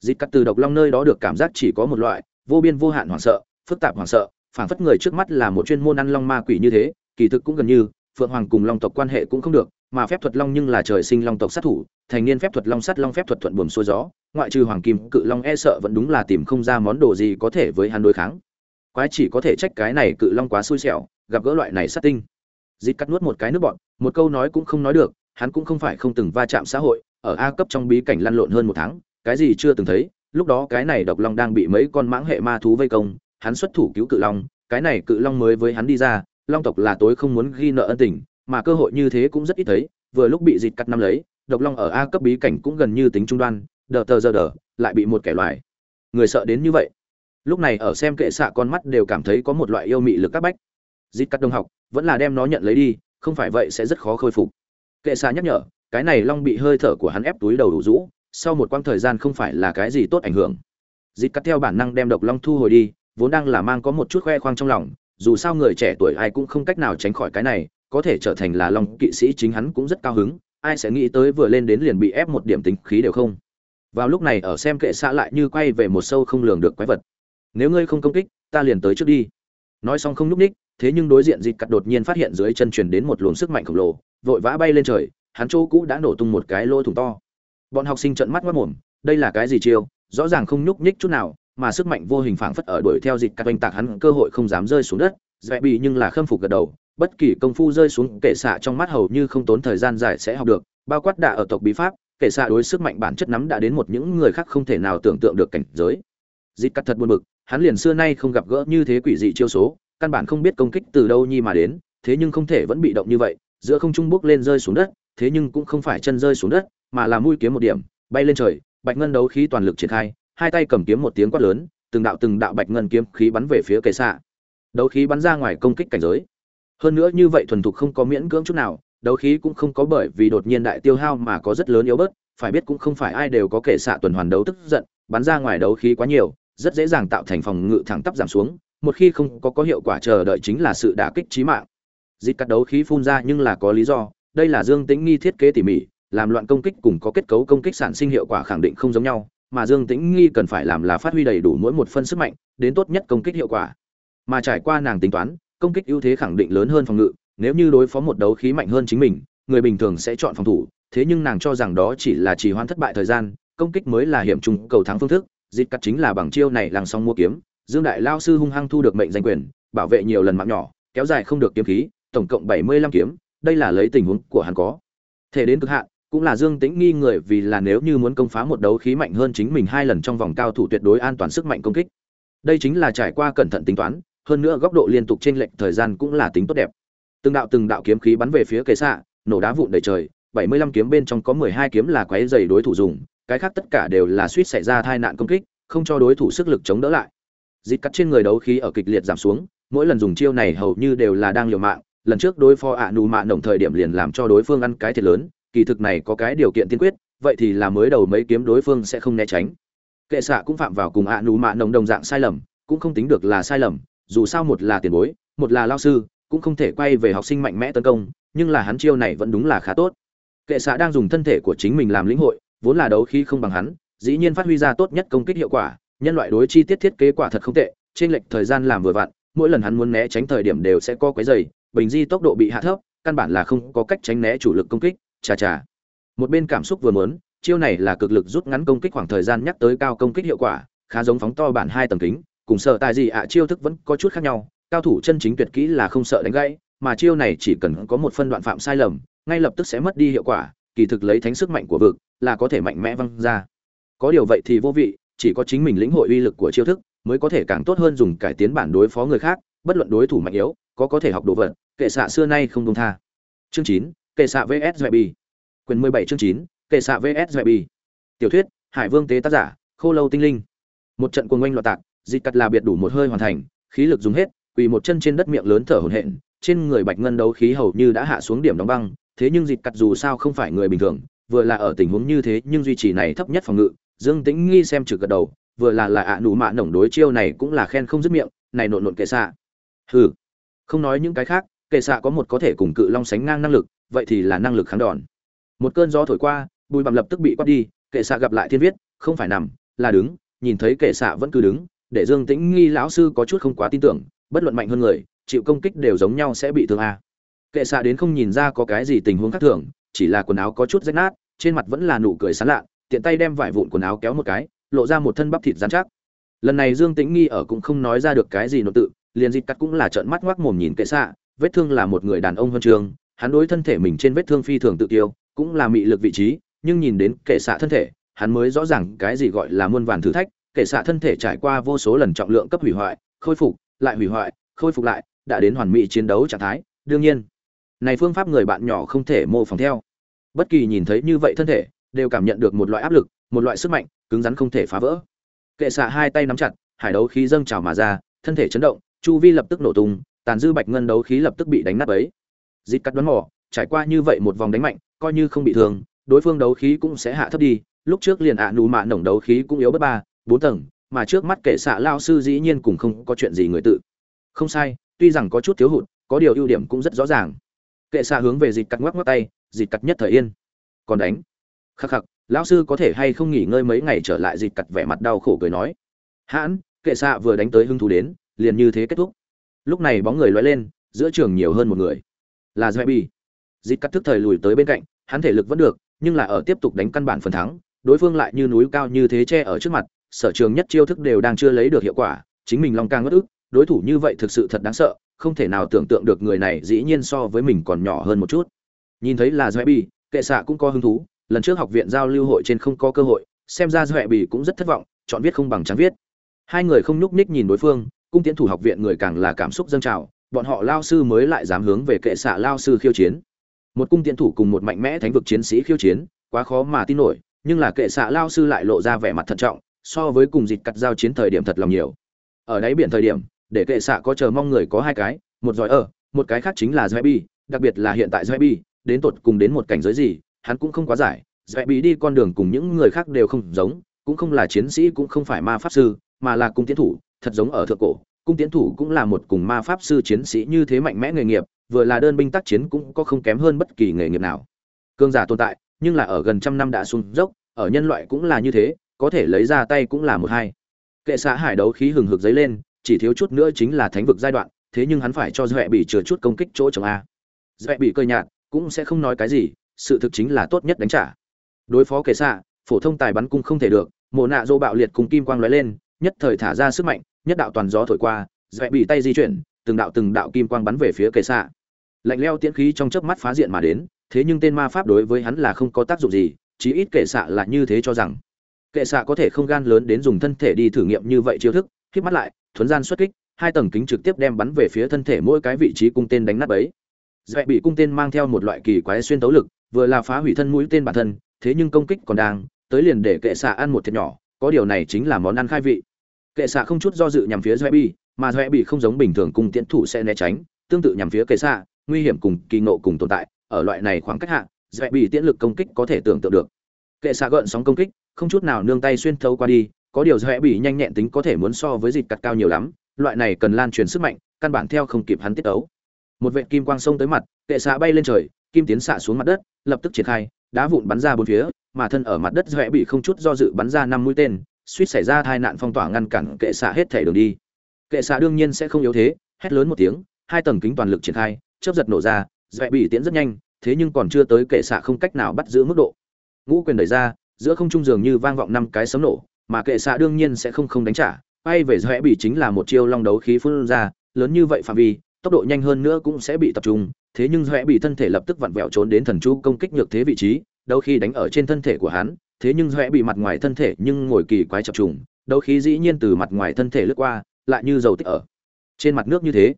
Dịt cắt từ độc long nơi đó được cảm giác chỉ có một loại, vô biên vô hạn hoảng sợ, phức tạp hoảng sợ, phảng phất người trước mắt là một chuyên môn ăn long ma quỷ như thế, kỳ thực cũng gần như, phượng hoàng cùng long tộc quan hệ cũng không được mà phép thuật long nhưng là trời sinh long tộc sát thủ, thành niên phép thuật long sắt long phép thuật thuận buồm xuôi gió, ngoại trừ hoàng kim cự long e sợ vẫn đúng là tìm không ra món đồ gì có thể với hắn đối kháng. Quái chỉ có thể trách cái này cự long quá xui xẻo, gặp gỡ loại này sát tinh. Dịt cắt nuốt một cái nước bọn một câu nói cũng không nói được, hắn cũng không phải không từng va chạm xã hội, ở a cấp trong bí cảnh lăn lộn hơn một tháng, cái gì chưa từng thấy, lúc đó cái này độc long đang bị mấy con mãng hệ ma thú vây công, hắn xuất thủ cứu cự long, cái này cự long mới với hắn đi ra, long tộc là tối không muốn ghi nợ ân tình mà cơ hội như thế cũng rất ít thấy, vừa lúc bị dịt cắt năm lấy, độc long ở a cấp bí cảnh cũng gần như tính trung đoan, đờ tờ giờ đờ, lại bị một kẻ loài. Người sợ đến như vậy. Lúc này ở xem kệ xạ con mắt đều cảm thấy có một loại yêu mị lực các bách. Dịt cắt đông học, vẫn là đem nó nhận lấy đi, không phải vậy sẽ rất khó khôi phục. Kệ xạ nhắc nhở, cái này long bị hơi thở của hắn ép túi đầu đủ rũ, sau một quãng thời gian không phải là cái gì tốt ảnh hưởng. Dịt cắt theo bản năng đem độc long thu hồi đi, vốn đang là mang có một chút khoe khoang trong lòng, dù sao người trẻ tuổi ai cũng không cách nào tránh khỏi cái này có thể trở thành là long kỵ sĩ chính hắn cũng rất cao hứng, ai sẽ nghĩ tới vừa lên đến liền bị ép một điểm tính khí đều không. Vào lúc này ở xem kệ xạ lại như quay về một sâu không lường được quái vật. Nếu ngươi không công kích, ta liền tới trước đi. Nói xong không n ú c ních, thế nhưng đối diện dịt cắt đột nhiên phát hiện dưới chân truyền đến một luồng sức mạnh khổng lồ, vội vã bay lên trời, hắn chỗ cũ đã nổ tung một cái lỗ thủng to. Bọn học sinh trợn mắt mất mồm, đây là cái gì chiêu? Rõ ràng không nhúc nhích chút nào, mà sức mạnh vô hình phảng phất ở đuổi theo dịt cắt oanh tạc hắn, cơ hội không dám rơi xuống đất. Dễ bị nhưng là khâm phục gật đầu bất kỳ công phu rơi xuống kệ xạ trong mắt hầu như không tốn thời gian dài sẽ học được, bao quát đạ ở tộc bí pháp, kệ xạ đối sức mạnh bản chất nắm đã đến một những người khác không thể nào tưởng tượng được cảnh giới. Dịp cắt thật buồn bực, hắn liền xưa nay không gặp gỡ như thế quỷ dị chiêu số, căn bản không biết công kích từ đâu nhi mà đến, thế nhưng không thể vẫn bị động như vậy, giữa không trung bước lên rơi xuống đất, thế nhưng cũng không phải chân rơi xuống đất, mà là mũi kiếm một điểm, bay lên trời, bạch ngân đấu khí toàn lực triển khai, hai tay cầm kiếm một tiếng quát lớn, từng đạo từng đạo bạch ngân kiếm khí bắn về phía kệ xạ. Đấu khí bắn ra ngoài công kích cảnh giới hơn nữa như vậy thuần thục không có miễn cưỡng chút nào, đấu khí cũng không có bởi vì đột nhiên đại tiêu hao mà có rất lớn yếu bớt, phải biết cũng không phải ai đều có kể xạ tuần hoàn đấu tức giận, bắn ra ngoài đấu khí quá nhiều, rất dễ dàng tạo thành phòng ngự thẳng tắp giảm xuống, một khi không có có hiệu quả chờ đợi chính là sự đả kích chí mạng. Dịch cắt đấu khí phun ra nhưng là có lý do, đây là dương tĩnh nghi thiết kế tỉ mỉ, làm loạn công kích cùng có kết cấu công kích sản sinh hiệu quả khẳng định không giống nhau, mà dương tĩnh nghi cần phải làm là phát huy đầy đủ mỗi một phân sức mạnh, đến tốt nhất công kích hiệu quả. Mà trải qua nàng tính toán công kích ưu thế khẳng định lớn hơn phòng ngự, nếu như đối phó một đấu khí mạnh hơn chính mình, người bình thường sẽ chọn phòng thủ, thế nhưng nàng cho rằng đó chỉ là chỉ hoãn thất bại thời gian, công kích mới là hiểm trung cầu thắng phương thức dịp cắt chính là bằng chiêu này làng xong mua kiếm, dương đại lao sư hung hăng thu được mệnh danh quyền, bảo vệ nhiều lần mạng nhỏ, kéo dài không được kiếm khí, tổng cộng bảy mươi lăm kiếm, đây là lấy tình huống của hắn có thể đến cực hạn, cũng là dương tĩnh nghi người vì là nếu như muốn công phá một đấu khí mạnh hơn chính mình hai lần trong vòng cao thủ tuyệt đối an toàn sức mạnh công kích. Đây chính là trải qua cẩn thận tính toán hơn nữa góc độ liên tục trên lệnh thời gian cũng là tính tốt đẹp. Từng đạo từng đạo kiếm khí bắn về phía kệ xạ, nổ đá vụn đầy trời, bảy mươi lăm kiếm bên trong có mười hai kiếm là quái dày đối thủ dùng, cái khác tất cả đều là suýt xảy ra tai nạn công kích, không cho đối thủ sức lực chống đỡ lại. Dịch cắt trên người đấu khí ở kịch liệt giảm xuống, mỗi lần dùng chiêu này hầu như đều là đang liều mạng, lần trước đối phó ạ nù mạ nồng thời điểm liền làm cho đối phương ăn cái thiệt lớn, kỳ thực này có cái điều kiện tiên quyết, vậy thì là mới đầu mấy kiếm đối phương sẽ không né tránh. Kệ xạ cũng phạm vào cùng ạ nù mạ nồng đồng dạng sai lầm, cũng không tính được là sai lầm dù sao một là tiền bối, một là lao sư, cũng không thể quay về học sinh mạnh mẽ tấn công, nhưng là hắn chiêu này vẫn đúng là khá tốt. Kệ xạ đang dùng thân thể của chính mình làm lĩnh hội, vốn là đấu khí không bằng hắn, dĩ nhiên phát huy ra tốt nhất công kích hiệu quả, nhân loại đối chi tiết thiết kế quả thật không tệ, trên lệch thời gian làm vừa vặn, mỗi lần hắn muốn né tránh thời điểm đều sẽ co quấy dày bình di tốc độ bị hạ thấp, căn bản là không có cách tránh né chủ lực công kích, chà chà. Một bên cảm xúc vừa muốn, chiêu này là cực lực rút ngắn công kích khoảng thời gian nhắc tới cao công kích hiệu quả, khá giống phóng to bản hai tầng kính cùng sợ tài gì ạ à, chiêu thức vẫn có chút khác nhau. Cao thủ chân chính tuyệt kỹ là không sợ đánh gãy, mà chiêu này chỉ cần có một phân đoạn phạm sai lầm, ngay lập tức sẽ mất đi hiệu quả, kỳ thực lấy thánh sức mạnh của vực là có thể mạnh mẽ văng ra. Có điều vậy thì vô vị, chỉ có chính mình lĩnh hội uy lực của chiêu thức mới có thể càng tốt hơn dùng cải tiến bản đối phó người khác, bất luận đối thủ mạnh yếu, có có thể học đồ vật, kệ xạ xưa nay không công tha. Chương chín, kệ xạ vs dạy bi quyền mười bảy chương chín, kệ xạ vs dạy bi tiểu thuyết, hải vương tế tác giả, khô lâu tinh linh. Một trận cuồng oanh loạt tạc dịch cắt là biệt đủ một hơi hoàn thành, khí lực dùng hết, quỳ một chân trên đất miệng lớn thở hổn hển, trên người bạch ngân đấu khí hầu như đã hạ xuống điểm đóng băng, thế nhưng dịch cắt dù sao không phải người bình thường, vừa là ở tình huống như thế nhưng duy trì này thấp nhất phòng ngự, dương tĩnh nghi xem trực gật đầu, vừa là là ạ à nụ mạ nổng đối chiêu này cũng là khen không dứt miệng, này nộn nộn kệ xạ. Hừ, không nói những cái khác, kệ xạ có một có thể cùng cự long sánh ngang năng lực, vậy thì là năng lực kháng đòn. Một cơn gió thổi qua, bùi bằm lập tức bị quát đi, kệ xạ gặp lại thiên viết, không phải nằm, là đứng, nhìn thấy kệ xạ vẫn cứ đứng để dương tĩnh nghi lão sư có chút không quá tin tưởng, bất luận mạnh hơn người, chịu công kích đều giống nhau sẽ bị thương a. Kệ xạ đến không nhìn ra có cái gì tình huống khác thường, chỉ là quần áo có chút rách nát, trên mặt vẫn là nụ cười sán lạ, tiện tay đem vải vụn quần áo kéo một cái, lộ ra một thân bắp thịt dán chắc. Lần này dương tĩnh nghi ở cũng không nói ra được cái gì nội tự, liền dịch cắt cũng là trợn mắt ngoác mồm nhìn kệ xạ, vết thương là một người đàn ông huân trường, hắn đối thân thể mình trên vết thương phi thường tự tiêu cũng là mị lực vị trí, nhưng nhìn đến kệ xạ thân thể, hắn mới rõ ràng cái gì gọi là muôn vàn thử thách kệ xạ thân thể trải qua vô số lần trọng lượng cấp hủy hoại, khôi phục, lại hủy hoại, khôi phục lại, đã đến hoàn mỹ chiến đấu trạng thái. Đương nhiên, này phương pháp người bạn nhỏ không thể mô phỏng theo. Bất kỳ nhìn thấy như vậy thân thể, đều cảm nhận được một loại áp lực, một loại sức mạnh, cứng rắn không thể phá vỡ. Kệ xạ hai tay nắm chặt, hải đấu khí dâng trào mà ra, thân thể chấn động, chu vi lập tức nổ tung, tàn dư bạch ngân đấu khí lập tức bị đánh nát ấy dịch cắt đoán mỏ trải qua như vậy một vòng đánh mạnh, coi như không bị thương, đối phương đấu khí cũng sẽ hạ thấp đi, lúc trước liền ạ à nù mạ nổng đấu khí cũng yếu bất ba bốn tầng, mà trước mắt kệ xạ lao sư dĩ nhiên cùng không có chuyện gì người tự. Không sai, tuy rằng có chút thiếu hụt, có điều ưu điểm cũng rất rõ ràng. Kệ xạ hướng về dịch cắt ngoắc ngoắc tay, dịch cắt nhất thời yên. Còn đánh. Khắc khắc, lão sư có thể hay không nghỉ ngơi mấy ngày trở lại dịch cắt vẻ mặt đau khổ cười nói. Hãn, kệ xạ vừa đánh tới hưng thú đến, liền như thế kết thúc. Lúc này bóng người loay lên, giữa trường nhiều hơn một người. Là dạy bi. Dịch cắt thức thời lùi tới bên cạnh, hắn thể lực vẫn được, nhưng là ở tiếp tục đánh căn bản phần thắng, đối phương lại như núi cao như thế che ở trước mặt sở trường nhất chiêu thức đều đang chưa lấy được hiệu quả chính mình long càng ngất ức đối thủ như vậy thực sự thật đáng sợ không thể nào tưởng tượng được người này dĩ nhiên so với mình còn nhỏ hơn một chút. Nhìn thấy là doẹ bì, kệ xạ cũng có hứng thú lần trước học viện giao lưu hội trên không có cơ hội xem ra doẹ bì cũng rất thất vọng chọn viết không bằng trắng viết. Hai người không nhúc nhích nhìn đối phương cung tiến thủ học viện người càng là cảm xúc dâng trào bọn họ lao sư mới lại dám hướng về kệ xạ lao sư khiêu chiến. Một cung tiến thủ cùng một mạnh mẽ thánh vực chiến sĩ khiêu chiến quá khó mà tin nổi nhưng là kệ xạ lao sư lại lộ ra vẻ mặt thận trọng so với cùng dịch cắt giao chiến thời điểm thật lòng nhiều ở đáy biển thời điểm để kệ xạ có chờ mong người có hai cái một giỏi ở một cái khác chính là Zebi, đặc biệt là hiện tại Zebi, đến tột cùng đến một cảnh giới gì, hắn cũng không quá giải. Zebi đi con đường cùng những người khác đều không giống, cũng không là chiến sĩ cũng không phải ma pháp sư, mà là cung tiến thủ, thật giống ở thượng cổ, cung tiến thủ cũng là một cùng ma pháp sư chiến sĩ như thế mạnh mẽ nghề nghiệp, vừa là đơn binh tác chiến cũng có không kém hơn bất kỳ nghề nghiệp nào. Cương giả tồn tại, nhưng là ở gần trăm năm đã xuống dốc, ở nhân loại cũng là như thế, có thể lấy ra tay cũng là một hai. Kệ xã hải đấu khí hừng hực dấy lên, chỉ thiếu chút nữa chính là thánh vực giai đoạn, thế nhưng hắn phải cho Dọa bị chừa chút công kích chỗ chồng a. Dọa bị cơ nhạt, cũng sẽ không nói cái gì, sự thực chính là tốt nhất đánh trả. Đối phó kẻ xạ, phổ thông tài bắn cung không thể được, Mộ nạ dô bạo liệt cùng kim quang lóe lên, nhất thời thả ra sức mạnh, nhất đạo toàn gió thổi qua, Dọa bị tay di chuyển, từng đạo từng đạo kim quang bắn về phía kẻ xạ. Lạnh leo tiễn khí trong chớp mắt phá diện mà đến, thế nhưng tên ma pháp đối với hắn là không có tác dụng gì, chí ít kẻ xạ là như thế cho rằng. Kệ xạ có thể không gan lớn đến dùng thân thể đi thử nghiệm như vậy chiêu thức, khiếp mắt lại, thuấn gian xuất kích, hai tầng kính trực tiếp đem bắn về phía thân thể mỗi cái vị trí cung tên đánh nát bấy. Dễ bị cung tên mang theo một loại kỳ quái xuyên tấu lực, vừa là phá hủy thân mũi tên bản thân, thế nhưng công kích còn đang, tới liền để kệ xạ ăn một thiệt nhỏ, có điều này chính là món ăn khai vị. Kệ xạ không chút do dự nhằm phía Dễ bị, mà Dễ bị không giống bình thường cung tiễn thủ sẽ né tránh, tương tự nhằm phía kệ xạ, nguy hiểm cùng kỳ ngộ cùng tồn tại, ở loại này khoảng cách hạ, Dễ bị tiễn lực công kích có thể tưởng tượng được. Kệ xạ gợn sóng công kích, không chút nào nương tay xuyên thấu qua đi, có điều Dễ bị nhanh nhẹn tính có thể muốn so với dịch cắt cao nhiều lắm, loại này cần lan truyền sức mạnh căn bản theo không kịp hắn tiết ấu một vệ kim quang sông tới mặt kệ xạ bay lên trời kim tiến xạ xuống mặt đất lập tức triển khai đá vụn bắn ra bốn phía mà thân ở mặt đất dõe bị không chút do dự bắn ra năm mũi tên suýt xảy ra tai nạn phong tỏa ngăn cản kệ xạ hết thể đường đi. Kệ xạ đương nhiên sẽ không yếu thế hét lớn một tiếng hai tầng kính toàn lực triển khai chớp giật nổ ra dõe bị tiến rất nhanh thế nhưng còn chưa tới kệ xạ không cách nào bắt giữ mức độ. Ngũ quyền đẩy ra giữa không trung dường như vang vọng năm cái sấm nổ, mà kệ xạ đương nhiên sẽ không không đánh trả bay về rẽ bị chính là một chiêu long đấu khí phun ra, lớn như vậy phạm vi, tốc độ nhanh hơn nữa cũng sẽ bị tập trung, thế nhưng rẽ bị thân thể lập tức vặn vẹo trốn đến thần chú công kích nhược thế vị trí đôi khi đánh ở trên thân thể của hắn, thế nhưng rẽ bị mặt ngoài thân thể nhưng ngồi kỳ quái chập trùng, đấu khí dĩ nhiên từ mặt ngoài thân thể lướt qua, lại như dầu tích ở trên mặt nước như thế.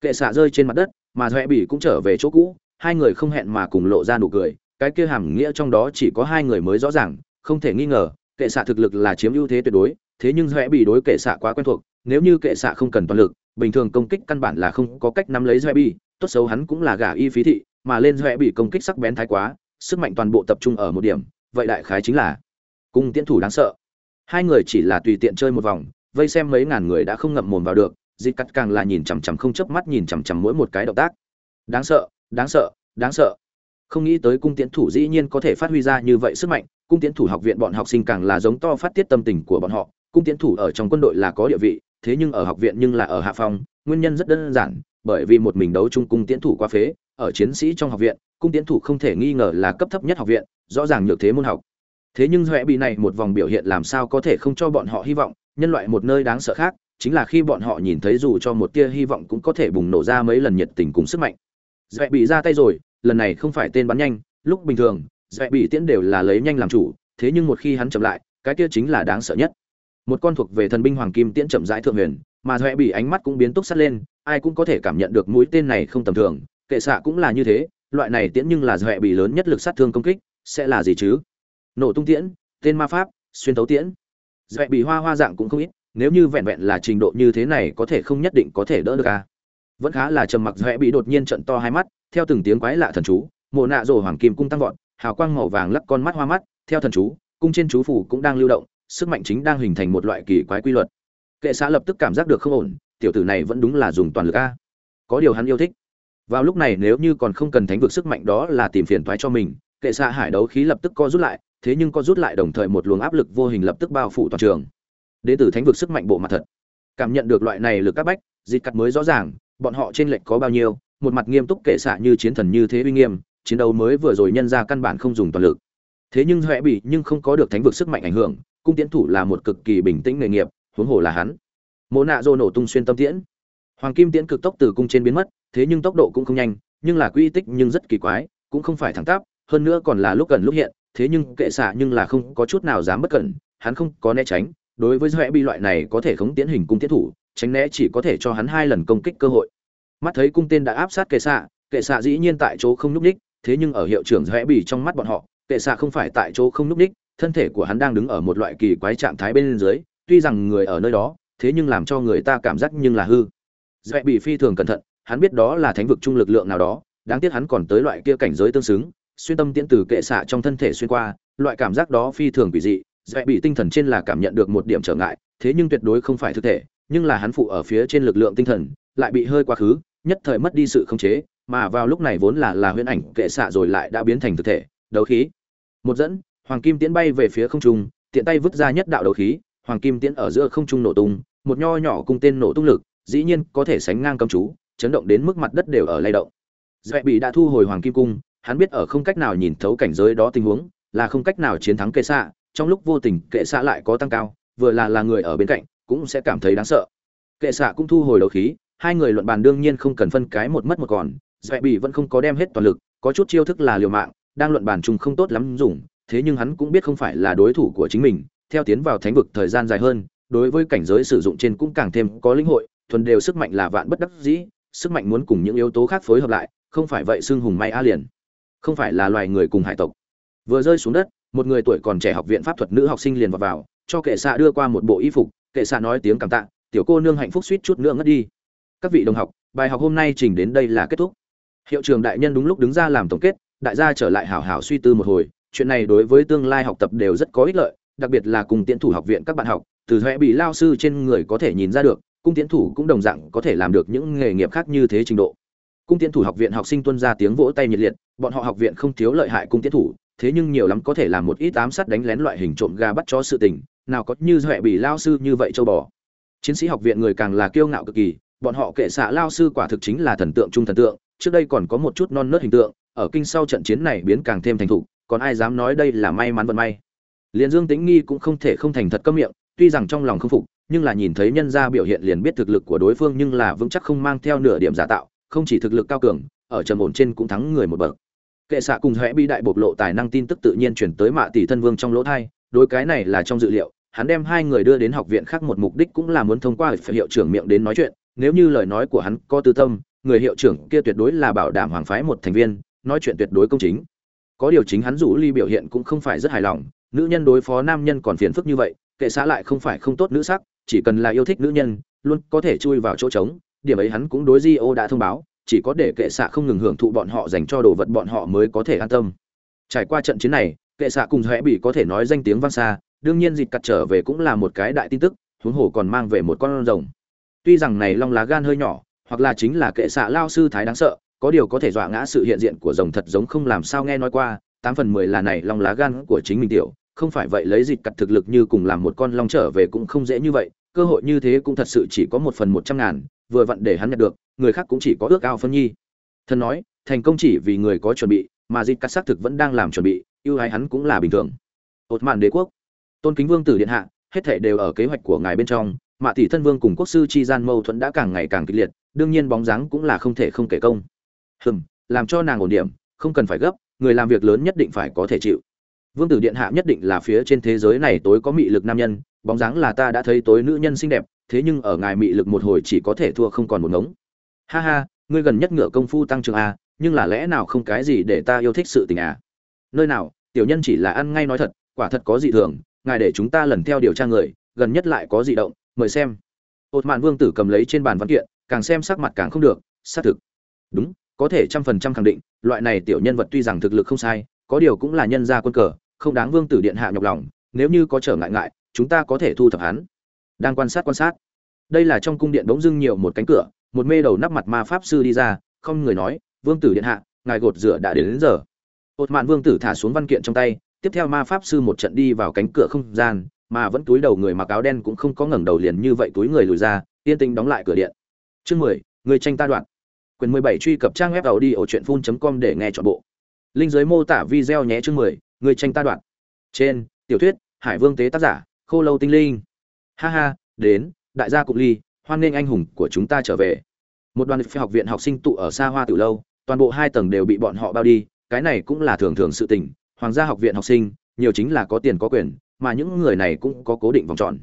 Kệ xạ rơi trên mặt đất, mà rẽ bị cũng trở về chỗ cũ, hai người không hẹn mà cùng lộ ra nụ cười cái kia hàm nghĩa trong đó chỉ có hai người mới rõ ràng, không thể nghi ngờ, kệ xạ thực lực là chiếm ưu thế tuyệt đối, thế nhưng rẽ bị đối kệ xạ quá quen thuộc, nếu như kệ xạ không cần toàn lực, bình thường công kích căn bản là không có cách nắm lấy rẽ bị tốt xấu hắn cũng là gà y phí thị, mà lên rẽ bị công kích sắc bén thái quá, sức mạnh toàn bộ tập trung ở một điểm, vậy đại khái chính là cung tiễn thủ đáng sợ. Hai người chỉ là tùy tiện chơi một vòng, vây xem mấy ngàn người đã không ngậm mồm vào được, dịch cắt càng là nhìn chằm chằm không chớp mắt nhìn chằm chằm mỗi một cái động tác. Đáng sợ đáng sợ đáng sợ không nghĩ tới cung tiễn thủ dĩ nhiên có thể phát huy ra như vậy sức mạnh, cung tiễn thủ học viện bọn học sinh càng là giống to phát tiết tâm tình của bọn họ. Cung tiễn thủ ở trong quân đội là có địa vị, thế nhưng ở học viện nhưng là ở hạ phong, nguyên nhân rất đơn giản, bởi vì một mình đấu chung cung tiễn thủ quá phế, ở chiến sĩ trong học viện, cung tiễn thủ không thể nghi ngờ là cấp thấp nhất học viện, rõ ràng nhược thế môn học. Thế nhưng huệ bị này một vòng biểu hiện làm sao có thể không cho bọn họ hy vọng, nhân loại một nơi đáng sợ khác, chính là khi bọn họ nhìn thấy dù cho một tia hy vọng cũng có thể bùng nổ ra mấy lần nhiệt tình cùng sức mạnh. Huệ bị ra tay rồi lần này không phải tên bắn nhanh, lúc bình thường dạy bị tiễn đều là lấy nhanh làm chủ, thế nhưng một khi hắn chậm lại, cái kia chính là đáng sợ nhất. Một con thuộc về thần binh hoàng kim tiễn chậm rãi thượng huyền, mà dạy bị ánh mắt cũng biến túc sắt lên, ai cũng có thể cảm nhận được mũi tên này không tầm thường, kệ xạ cũng là như thế, loại này tiễn nhưng là dạy bị lớn nhất lực sát thương công kích, sẽ là gì chứ? Nổ tung tiễn, tên ma pháp, xuyên tấu tiễn. Dạy bị hoa hoa dạng cũng không ít, nếu như vẹn vẹn là trình độ như thế này có thể không nhất định có thể đỡ được à vẫn khá là trầm mặc dễ bị đột nhiên trận to hai mắt, theo từng tiếng quái lạ thần chú, mộ nạ rổ hoàng kim cung tăng vọt, hào quang màu vàng lắc con mắt hoa mắt, theo thần chú, cung trên chú phủ cũng đang lưu động, sức mạnh chính đang hình thành một loại kỳ quái quy luật. Kệ xã lập tức cảm giác được không ổn, tiểu tử này vẫn đúng là dùng toàn lực a. Có điều hắn yêu thích. Vào lúc này nếu như còn không cần thánh vực sức mạnh đó là tìm phiền toái cho mình, kệ xã hải đấu khí lập tức co rút lại, thế nhưng co rút lại đồng thời một luồng áp lực vô hình lập tức bao phủ toàn trường. Đến từ thánh vực sức mạnh bộ mặt thật. Cảm nhận được loại này lực các bách dịt cắt mới rõ ràng bọn họ trên lệnh có bao nhiêu, một mặt nghiêm túc kệ xạ như chiến thần như thế uy nghiêm, chiến đấu mới vừa rồi nhân ra căn bản không dùng toàn lực. Thế nhưng huệ bị nhưng không có được thánh vực sức mạnh ảnh hưởng, cung tiến thủ là một cực kỳ bình tĩnh nghề nghiệp, huống hồ là hắn. Mộ nạ dô nổ tung xuyên tâm tiễn. Hoàng kim tiễn cực tốc từ cung trên biến mất, thế nhưng tốc độ cũng không nhanh, nhưng là quy tích nhưng rất kỳ quái, cũng không phải thẳng tắp, hơn nữa còn là lúc gần lúc hiện, thế nhưng kệ xạ nhưng là không có chút nào dám bất cẩn, hắn không có né tránh, đối với huệ bị loại này có thể khống tiến hình cung tiến thủ, tránh né chỉ có thể cho hắn hai lần công kích cơ hội mắt thấy cung tên đã áp sát kệ xạ kệ xạ dĩ nhiên tại chỗ không nhúc ních thế nhưng ở hiệu trưởng rẽ bị trong mắt bọn họ, kệ xạ không phải tại chỗ không nhúc ních thân thể của hắn đang đứng ở một loại kỳ quái trạng thái bên dưới, tuy rằng người ở nơi đó, thế nhưng làm cho người ta cảm giác nhưng là hư. Dễ bị phi thường cẩn thận, hắn biết đó là thánh vực trung lực lượng nào đó, đáng tiếc hắn còn tới loại kia cảnh giới tương xứng, xuyên tâm tiễn từ kệ xạ trong thân thể xuyên qua, loại cảm giác đó phi thường quỷ dị dễ bị tinh thần trên là cảm nhận được một điểm trở ngại, thế nhưng tuyệt đối không phải thực thể, nhưng là hắn phụ ở phía trên lực lượng tinh thần, lại bị hơi quá khứ nhất thời mất đi sự khống chế, mà vào lúc này vốn là là huyễn ảnh kệ xạ rồi lại đã biến thành thực thể, đấu khí. Một dẫn, hoàng kim tiễn bay về phía không trung, tiện tay vứt ra nhất đạo đấu khí, hoàng kim tiễn ở giữa không trung nổ tung, một nho nhỏ cung tên nổ tung lực, dĩ nhiên có thể sánh ngang cấm chú, chấn động đến mức mặt đất đều ở lay động. Dễ bị đã thu hồi hoàng kim cung, hắn biết ở không cách nào nhìn thấu cảnh giới đó tình huống, là không cách nào chiến thắng kệ xạ, trong lúc vô tình kệ xạ lại có tăng cao, vừa là là người ở bên cạnh, cũng sẽ cảm thấy đáng sợ. Kệ xạ cũng thu hồi đấu khí hai người luận bàn đương nhiên không cần phân cái một mất một còn dễ bị vẫn không có đem hết toàn lực có chút chiêu thức là liều mạng đang luận bàn chung không tốt lắm dùng thế nhưng hắn cũng biết không phải là đối thủ của chính mình theo tiến vào thánh vực thời gian dài hơn đối với cảnh giới sử dụng trên cũng càng thêm có linh hội thuần đều sức mạnh là vạn bất đắc dĩ sức mạnh muốn cùng những yếu tố khác phối hợp lại không phải vậy xưng hùng may a liền. Không phải là loài người cùng hải tộc. Vừa rơi xuống đất một người tuổi còn trẻ học viện pháp thuật nữ học sinh liền vào, vào cho kệ xạ đưa qua một bộ y phục kệ xạ nói tiếng cảm tạ tiểu cô nương hạnh phúc suýt chút nữa ngất đi các vị đồng học, bài học hôm nay trình đến đây là kết thúc. Hiệu trường đại nhân đúng lúc đứng ra làm tổng kết, đại gia trở lại hảo hảo suy tư một hồi, chuyện này đối với tương lai học tập đều rất có ích lợi, đặc biệt là cùng tiễn thủ học viện các bạn học, từ huệ bị lao sư trên người có thể nhìn ra được, cung tiễn thủ cũng đồng dạng có thể làm được những nghề nghiệp khác như thế trình độ. Cung tiễn thủ học viện học sinh tuân ra tiếng vỗ tay nhiệt liệt, bọn họ học viện không thiếu lợi hại cung tiễn thủ, thế nhưng nhiều lắm có thể làm một ít ám sát đánh lén loại hình trộm gà bắt chó sự tình, nào có như huệ bị lao sư như vậy châu bò. Chiến sĩ học viện người càng là kiêu ngạo cực kỳ bọn họ kệ xạ lao sư quả thực chính là thần tượng trung thần tượng, trước đây còn có một chút non nớt hình tượng, ở kinh sau trận chiến này biến càng thêm thành thục, còn ai dám nói đây là may mắn vận may. Liền dương tĩnh nghi cũng không thể không thành thật cấm miệng, tuy rằng trong lòng không phục, nhưng là nhìn thấy nhân gia biểu hiện liền biết thực lực của đối phương nhưng là vững chắc không mang theo nửa điểm giả tạo, không chỉ thực lực cao cường, ở trầm ổn trên cũng thắng người một bậc. Kệ xạ cùng hẽ bi đại bộc lộ tài năng tin tức tự nhiên chuyển tới mạ tỷ thân vương trong lỗ thai, đối cái này là trong dự liệu, hắn đem hai người đưa đến học viện khác một mục đích cũng là muốn thông qua hiệu trưởng miệng đến nói chuyện nếu như lời nói của hắn có tư tâm, người hiệu trưởng kia tuyệt đối là bảo đảm hoàng phái một thành viên, nói chuyện tuyệt đối công chính. Có điều chính hắn rủ ly biểu hiện cũng không phải rất hài lòng, nữ nhân đối phó nam nhân còn phiền phức như vậy, kệ xã lại không phải không tốt nữ sắc, chỉ cần là yêu thích nữ nhân, luôn có thể chui vào chỗ trống, điểm ấy hắn cũng đối di ô đã thông báo, chỉ có để kệ xạ không ngừng hưởng thụ bọn họ dành cho đồ vật bọn họ mới có thể an tâm. Trải qua trận chiến này, kệ xạ cùng huệ bị có thể nói danh tiếng vang xa, đương nhiên dịt cặt trở về cũng là một cái đại tin tức, huống hồ còn mang về một con rồng tuy rằng này long lá gan hơi nhỏ, hoặc là chính là kệ xạ lao sư thái đáng sợ, có điều có thể dọa ngã sự hiện diện của rồng thật giống không làm sao nghe nói qua, tám phần mười là này long lá gan của chính mình tiểu, không phải vậy lấy dịt cặt thực lực như cùng làm một con long trở về cũng không dễ như vậy, cơ hội như thế cũng thật sự chỉ có một phần một trăm ngàn, vừa vặn để hắn nhận được, người khác cũng chỉ có ước ao phân nhi. Thần nói, thành công chỉ vì người có chuẩn bị, mà dịt cắt xác thực vẫn đang làm chuẩn bị ưu ái hắn cũng là bình thường. Ột mạn đế quốc, tôn kính vương tử điện hạ, hết thể đều ở kế hoạch của ngài bên trong mạ tỷ thân vương cùng quốc sư chi gian mâu thuẫn đã càng ngày càng kịch liệt, đương nhiên bóng dáng cũng là không thể không kể công. Hừm, làm cho nàng ổn điểm, không cần phải gấp, người làm việc lớn nhất định phải có thể chịu. Vương tử điện hạ nhất định là phía trên thế giới này tối có mị lực nam nhân, bóng dáng là ta đã thấy tối nữ nhân xinh đẹp, thế nhưng ở ngài mị lực một hồi chỉ có thể thua không còn một ngống. Ha ha, ngươi gần nhất ngựa công phu tăng trưởng a nhưng là lẽ nào không cái gì để ta yêu thích sự tình à? Nơi nào, tiểu nhân chỉ là ăn ngay nói thật, quả thật có dị thường, ngài để chúng ta lần theo điều tra người, gần nhất lại có dị động mời xem. Ột mạn vương tử cầm lấy trên bàn văn kiện càng xem sắc mặt càng không được xác thực. Đúng có thể trăm phần trăm khẳng định loại này tiểu nhân vật tuy rằng thực lực không sai có điều cũng là nhân gia quân cờ không đáng vương tử điện hạ nhọc lòng nếu như có trở ngại ngại chúng ta có thể thu thập hắn. Đang quan sát quan sát. Đây là trong cung điện bỗng dưng nhiều một cánh cửa một mê đầu nắp mặt ma pháp sư đi ra không người nói vương tử điện hạ ngài gột rửa đã đến, đến giờ. Ột mạn vương tử thả xuống văn kiện trong tay tiếp theo ma pháp sư một trận đi vào cánh cửa không gian mà vẫn túi đầu người mặc áo đen cũng không có ngẩng đầu liền như vậy túi người lùi ra, yên tĩnh đóng lại cửa điện. Chương mười, người tranh ta đoạn. Quyền mười bảy truy cập trang web tàu đi ở truyện phun com để nghe chọn bộ. Linh giới mô tả video nhé chương mười, người tranh ta đoạn. Trên, tiểu thuyết, hải vương tế tác giả, khô lâu tinh linh. Ha ha, đến, đại gia cục ly, hoan nghênh anh hùng của chúng ta trở về. Một đoàn phi học viện học sinh tụ ở xa hoa từ lâu, toàn bộ hai tầng đều bị bọn họ bao đi, cái này cũng là thường thường sự tình, hoàng gia học viện học sinh, nhiều chính là có tiền có quyền mà những người này cũng có cố định vòng tròn.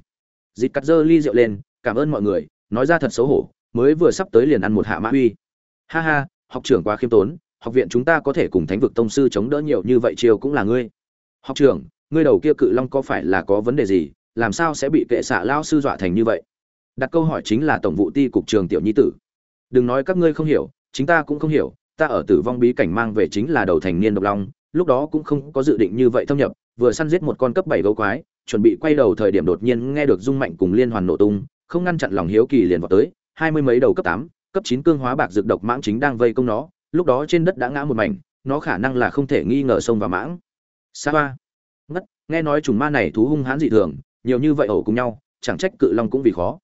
Dịp cắt dơ ly rượu lên, cảm ơn mọi người, nói ra thật xấu hổ, mới vừa sắp tới liền ăn một hạ mã uy. Ha ha, học trưởng quá khiêm tốn, học viện chúng ta có thể cùng thánh vực tông sư chống đỡ nhiều như vậy chiều cũng là ngươi. Học trưởng, ngươi đầu kia cự long có phải là có vấn đề gì, làm sao sẽ bị kệ xạ lao sư dọa thành như vậy? Đặt câu hỏi chính là tổng vụ ti cục trường tiểu nhi tử. Đừng nói các ngươi không hiểu, chính ta cũng không hiểu, ta ở tử vong bí cảnh mang về chính là đầu thành niên độc long lúc đó cũng không có dự định như vậy thâm nhập, vừa săn giết một con cấp bảy gấu quái, chuẩn bị quay đầu thời điểm đột nhiên nghe được rung mạnh cùng liên hoàn nổ tung, không ngăn chặn lòng hiếu kỳ liền vào tới, hai mươi mấy đầu cấp tám, cấp chín cương hóa bạc dược độc mãng chính đang vây công nó, lúc đó trên đất đã ngã một mảnh, nó khả năng là không thể nghi ngờ sông vào mãng. Sa ba. Ngất, nghe nói trùng ma này thú hung hãn dị thường, nhiều như vậy ổ cùng nhau, chẳng trách cự long cũng vì khó.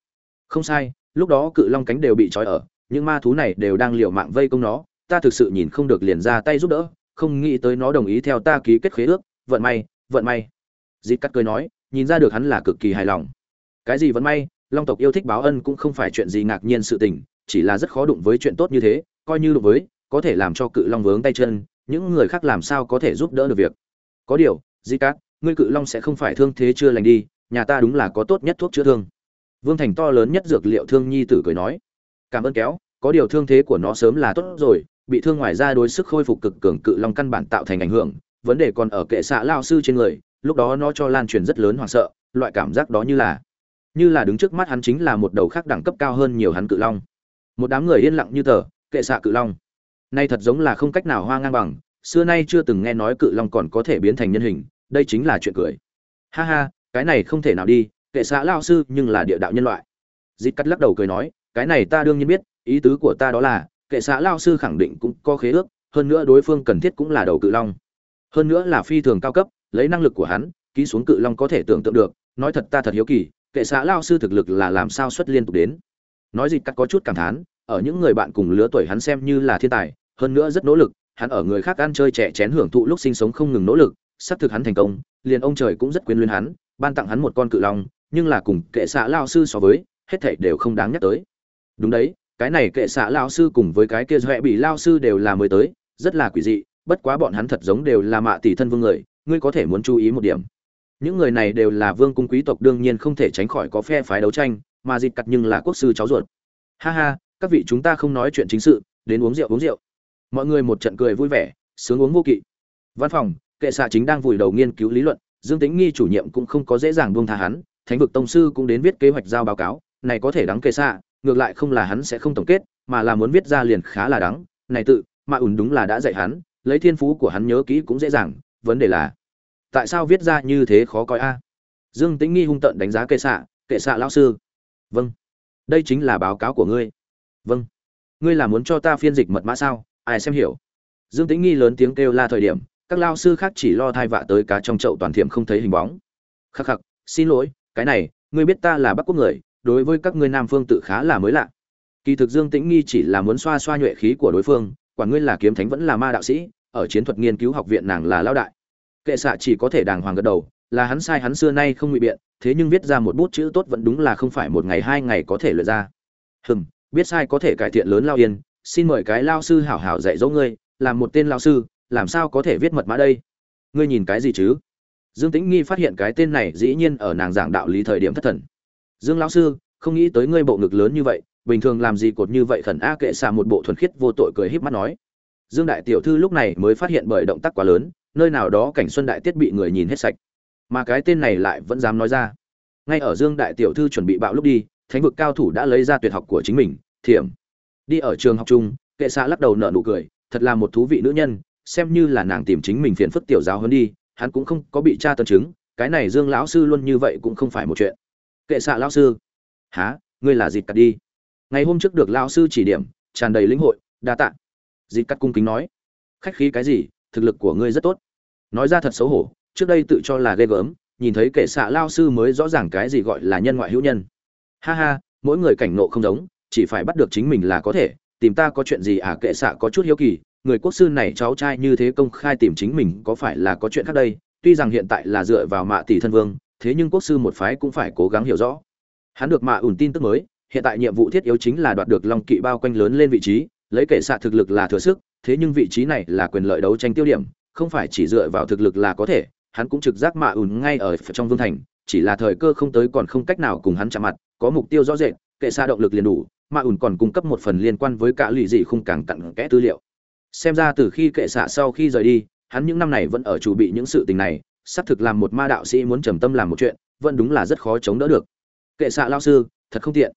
Không sai, lúc đó cự long cánh đều bị trói ở, những ma thú này đều đang liều mạng vây công nó, ta thực sự nhìn không được liền ra tay giúp đỡ không nghĩ tới nó đồng ý theo ta ký kết khế ước, vận may vận may. Dịp cắt cười nói, nhìn ra được hắn là cực kỳ hài lòng. Cái gì vận may, long tộc yêu thích báo ân cũng không phải chuyện gì ngạc nhiên sự tình, chỉ là rất khó đụng với chuyện tốt như thế, coi như đụng với, có thể làm cho cự long vướng tay chân, những người khác làm sao có thể giúp đỡ được việc. Có điều di cát, ngươi cự long sẽ không phải thương thế chưa lành đi, nhà ta đúng là có tốt nhất thuốc chữa thương. Vương thành to lớn nhất dược liệu thương nhi tử cười nói. Cảm ơn kéo, có điều thương thế của nó sớm là tốt rồi bị thương ngoài ra đối sức khôi phục cực cường cự long căn bản tạo thành ảnh hưởng, vấn đề còn ở kệ xạ lao sư trên người, lúc đó nó cho lan truyền rất lớn hoảng sợ, loại cảm giác đó như là như là đứng trước mắt hắn chính là một đầu khác đẳng cấp cao hơn nhiều hắn cự long. Một đám người yên lặng như tờ, kệ xạ cự long. Nay thật giống là không cách nào hoa ngang bằng, xưa nay chưa từng nghe nói cự long còn có thể biến thành nhân hình, đây chính là chuyện cười. Ha ha, cái này không thể nào đi, kệ xạ lao sư nhưng là địa đạo nhân loại. Dịt cắt lắc đầu cười nói, cái này ta đương nhiên biết, ý tứ của ta đó là kệ xã lao sư khẳng định cũng có khế ước, hơn nữa đối phương cần thiết cũng là đầu cự long. Hơn nữa là phi thường cao cấp, lấy năng lực của hắn, ký xuống cự long có thể tưởng tượng được, nói thật ta thật hiếu kỳ, kệ xã lao sư thực lực là làm sao xuất liên tục đến. Nói gì, cắt có chút cảm thán, ở những người bạn cùng lứa tuổi hắn xem như là thiên tài, hơn nữa rất nỗ lực, hắn ở người khác ăn chơi trẻ chén hưởng thụ lúc sinh sống không ngừng nỗ lực, xác thực hắn thành công, liền ông trời cũng rất quyến luyến hắn, ban tặng hắn một con cự long, nhưng là cùng kệ xã lao sư so với, hết thảy đều không đáng nhắc tới. Đúng đấy cái này kệ xạ lao sư cùng với cái kia doẹ bị lao sư đều là mới tới, rất là quỷ dị, bất quá bọn hắn thật giống đều là mạ tỷ thân vương người, ngươi có thể muốn chú ý một điểm. Những người này đều là vương cung quý tộc, đương nhiên không thể tránh khỏi có phe phái đấu tranh, mà dịt cặt nhưng là quốc sư cháu ruột. Ha ha, các vị chúng ta không nói chuyện chính sự, đến uống rượu uống rượu. Mọi người một trận cười vui vẻ, sướng uống vô kỵ. Văn phòng, kệ xạ chính đang vùi đầu nghiên cứu lý luận, dương tính nghi chủ nhiệm cũng không có dễ dàng buông tha hắn, thánh vực tông sư cũng đến viết kế hoạch giao báo cáo, này có thể đáng kệ xạ ngược lại không là hắn sẽ không tổng kết, mà là muốn viết ra liền khá là đáng này tự, mà ủn đúng là đã dạy hắn, lấy thiên phú của hắn nhớ kỹ cũng dễ dàng. Vấn đề là, tại sao viết ra như thế khó coi a? Dương tĩnh nghi hung tận đánh giá kệ xạ kệ xạ lão sư. Vâng đây chính là báo cáo của ngươi. Vâng ngươi là muốn cho ta phiên dịch mật mã sao? Ai xem hiểu? Dương tĩnh nghi lớn tiếng kêu la thời điểm, các lao sư khác chỉ lo thai vạ tới cá trong chậu toàn thiểm không thấy hình bóng. Khắc khắc, xin lỗi, cái này, ngươi biết ta là bắc quốc người đối với các ngươi nam phương tự khá là mới lạ. Kỳ thực dương tĩnh nghi chỉ là muốn xoa xoa nhuệ khí của đối phương, quả ngươi là kiếm thánh vẫn là ma đạo sĩ, ở chiến thuật nghiên cứu học viện nàng là lao đại. Kệ xạ chỉ có thể đàng hoàng gật đầu, là hắn sai hắn xưa nay không ngụy biện, thế nhưng viết ra một bút chữ tốt vẫn đúng là không phải một ngày hai ngày có thể luyện ra. Hừm, biết sai có thể cải thiện lớn lao yên, xin mời cái lao sư hảo hảo dạy dỗ ngươi, làm một tên lao sư, làm sao có thể viết mật mã đây? Ngươi nhìn cái gì chứ? Dương tĩnh nghi phát hiện cái tên này dĩ nhiên ở nàng giảng đạo lý thời điểm thất thần dương lão sư, không nghĩ tới ngươi bộ ngực lớn như vậy, bình thường làm gì cột như vậy khẩn a, kệ xà một bộ thuần khiết vô tội cười híp mắt nói. Dương đại tiểu thư lúc này mới phát hiện bởi động tác quá lớn, nơi nào đó cảnh xuân đại tiết bị người nhìn hết sạch. Mà cái tên này lại vẫn dám nói ra. Ngay ở dương đại tiểu thư chuẩn bị bạo lúc đi, thánh vực cao thủ đã lấy ra tuyệt học của chính mình, thiểm. Đi ở trường học chung, kệ xạ lắc đầu nở nụ cười, thật là một thú vị nữ nhân, xem như là nàng tìm chính mình phiền phức tiểu giáo hơn đi, hắn cũng không có bị tra tấn chứng, cái này dương lão sư luôn như vậy cũng không phải một chuyện kệ xạ lão sư. Há ngươi là dịp cắt đi. Ngày hôm trước được lão sư chỉ điểm, tràn đầy lĩnh hội, đa tạ. Dịp cắt cung kính nói. Khách khí cái gì? Thực lực của ngươi rất tốt. Nói ra thật xấu hổ, trước đây tự cho là ghê gớm, nhìn thấy kệ xạ lao sư mới rõ ràng cái gì gọi là nhân ngoại hữu nhân. Ha ha, mỗi người cảnh nộ không giống, chỉ phải bắt được chính mình là có thể, tìm ta có chuyện gì à kệ xạ có chút hiếu kỳ, người quốc sư này cháu trai như thế công khai tìm chính mình có phải là có chuyện khác đây? Tuy rằng hiện tại là dựa vào mạ tỷ thân vương thế nhưng quốc sư một phái cũng phải cố gắng hiểu rõ. Hắn được mạ ủn tin tức mới, hiện tại nhiệm vụ thiết yếu chính là đoạt được long kỵ bao quanh lớn lên vị trí, lấy kệ xạ thực lực là thừa sức, thế nhưng vị trí này là quyền lợi đấu tranh tiêu điểm, không phải chỉ dựa vào thực lực là có thể, hắn cũng trực giác mạ ủn ngay ở trong vương thành, chỉ là thời cơ không tới còn không cách nào cùng hắn chạm mặt, có mục tiêu rõ rệt, kệ xạ động lực liền đủ mạ ủn còn cung cấp một phần liên quan với cả lụy dị khung càng cặn kẽ tư liệu. Xem ra từ khi kệ xạ sau khi rời đi, hắn những năm này vẫn ở chủ bị những sự tình này xác thực làm một ma đạo sĩ muốn trầm tâm làm một chuyện, vẫn đúng là rất khó chống đỡ được. Kệ xạ lao sư, thật không tiện.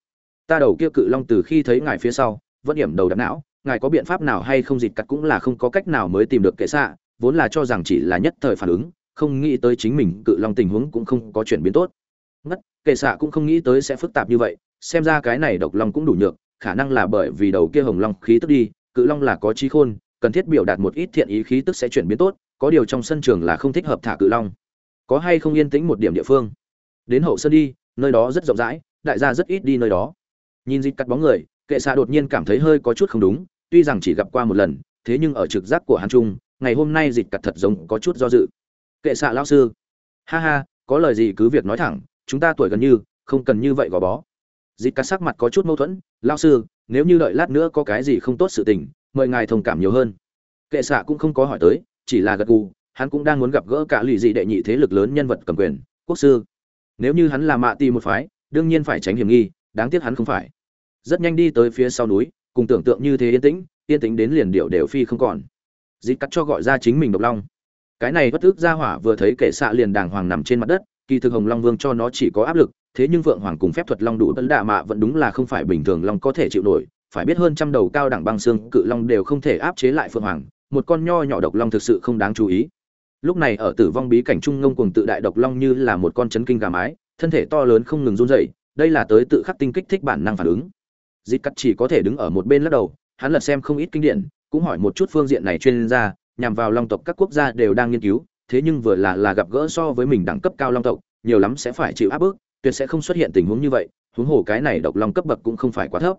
Ta đầu kia cự long từ khi thấy ngài phía sau, vẫn điểm đầu đập não, ngài có biện pháp nào hay không dịt cắt cũng là không có cách nào mới tìm được kệ xạ, vốn là cho rằng chỉ là nhất thời phản ứng, không nghĩ tới chính mình cự long tình huống cũng không có chuyển biến tốt. Ngất, kệ xạ cũng không nghĩ tới sẽ phức tạp như vậy, xem ra cái này độc long cũng đủ nhược, khả năng là bởi vì đầu kia hồng long khí tức đi, cự long là có trí khôn, cần thiết biểu đạt một ít thiện ý khí tức sẽ chuyển biến tốt có điều trong sân trường là không thích hợp thả cự long. Có hay không yên tĩnh một điểm địa phương? Đến hậu sân đi, nơi đó rất rộng rãi, đại gia rất ít đi nơi đó. Nhìn dịp cắt bóng người, kệ xạ đột nhiên cảm thấy hơi có chút không đúng, tuy rằng chỉ gặp qua một lần, thế nhưng ở trực giác của hắn trung ngày hôm nay dịp cắt thật giống có chút do dự. Kệ xạ lao sư. Ha ha, có lời gì cứ việc nói thẳng, chúng ta tuổi gần như, không cần như vậy gò bó. Dịp cắt sắc mặt có chút mâu thuẫn lao sư, nếu như đợi lát nữa có cái gì không tốt sự tình, mời ngài thông cảm nhiều hơn. Kệ xạ cũng không có hỏi tới chỉ là gật gù, hắn cũng đang muốn gặp gỡ cả lụy dị đệ nhị thế lực lớn nhân vật cầm quyền, quốc sư. Nếu như hắn là mạ ti một phái, đương nhiên phải tránh hiểm nghi, đáng tiếc hắn không phải. Rất nhanh đi tới phía sau núi, cùng tưởng tượng như thế yên tĩnh yên tĩnh đến liền điệu đều phi không còn. Dịp cắt cho gọi ra chính mình độc long. Cái này bất ức ra hỏa vừa thấy kệ xạ liền đàng hoàng nằm trên mặt đất, kỳ thực hồng long vương cho nó chỉ có áp lực, thế nhưng vượng hoàng cùng phép thuật long đủ tấn đạ mạ vẫn đúng là không phải bình thường long có thể chịu nổi, phải biết hơn trăm đầu cao đẳng băng xương cự long đều không thể áp chế lại phượng hoàng một con nho nhỏ độc long thực sự không đáng chú ý. Lúc này ở tử vong bí cảnh trung ngông cuồng tự đại độc long như là một con chấn kinh gà mái, thân thể to lớn không ngừng run rẩy, đây là tới tự khắc tinh kích thích bản năng phản ứng. Dịch cắt chỉ có thể đứng ở một bên lắc đầu, hắn lật xem không ít kinh điển, cũng hỏi một chút phương diện này chuyên gia, nhằm vào long tộc các quốc gia đều đang nghiên cứu, thế nhưng vừa là là gặp gỡ so với mình đẳng cấp cao long tộc, nhiều lắm sẽ phải chịu áp bức, tuyệt sẽ không xuất hiện tình huống như vậy, huống hồ cái này độc long cấp bậc cũng không phải quá thấp.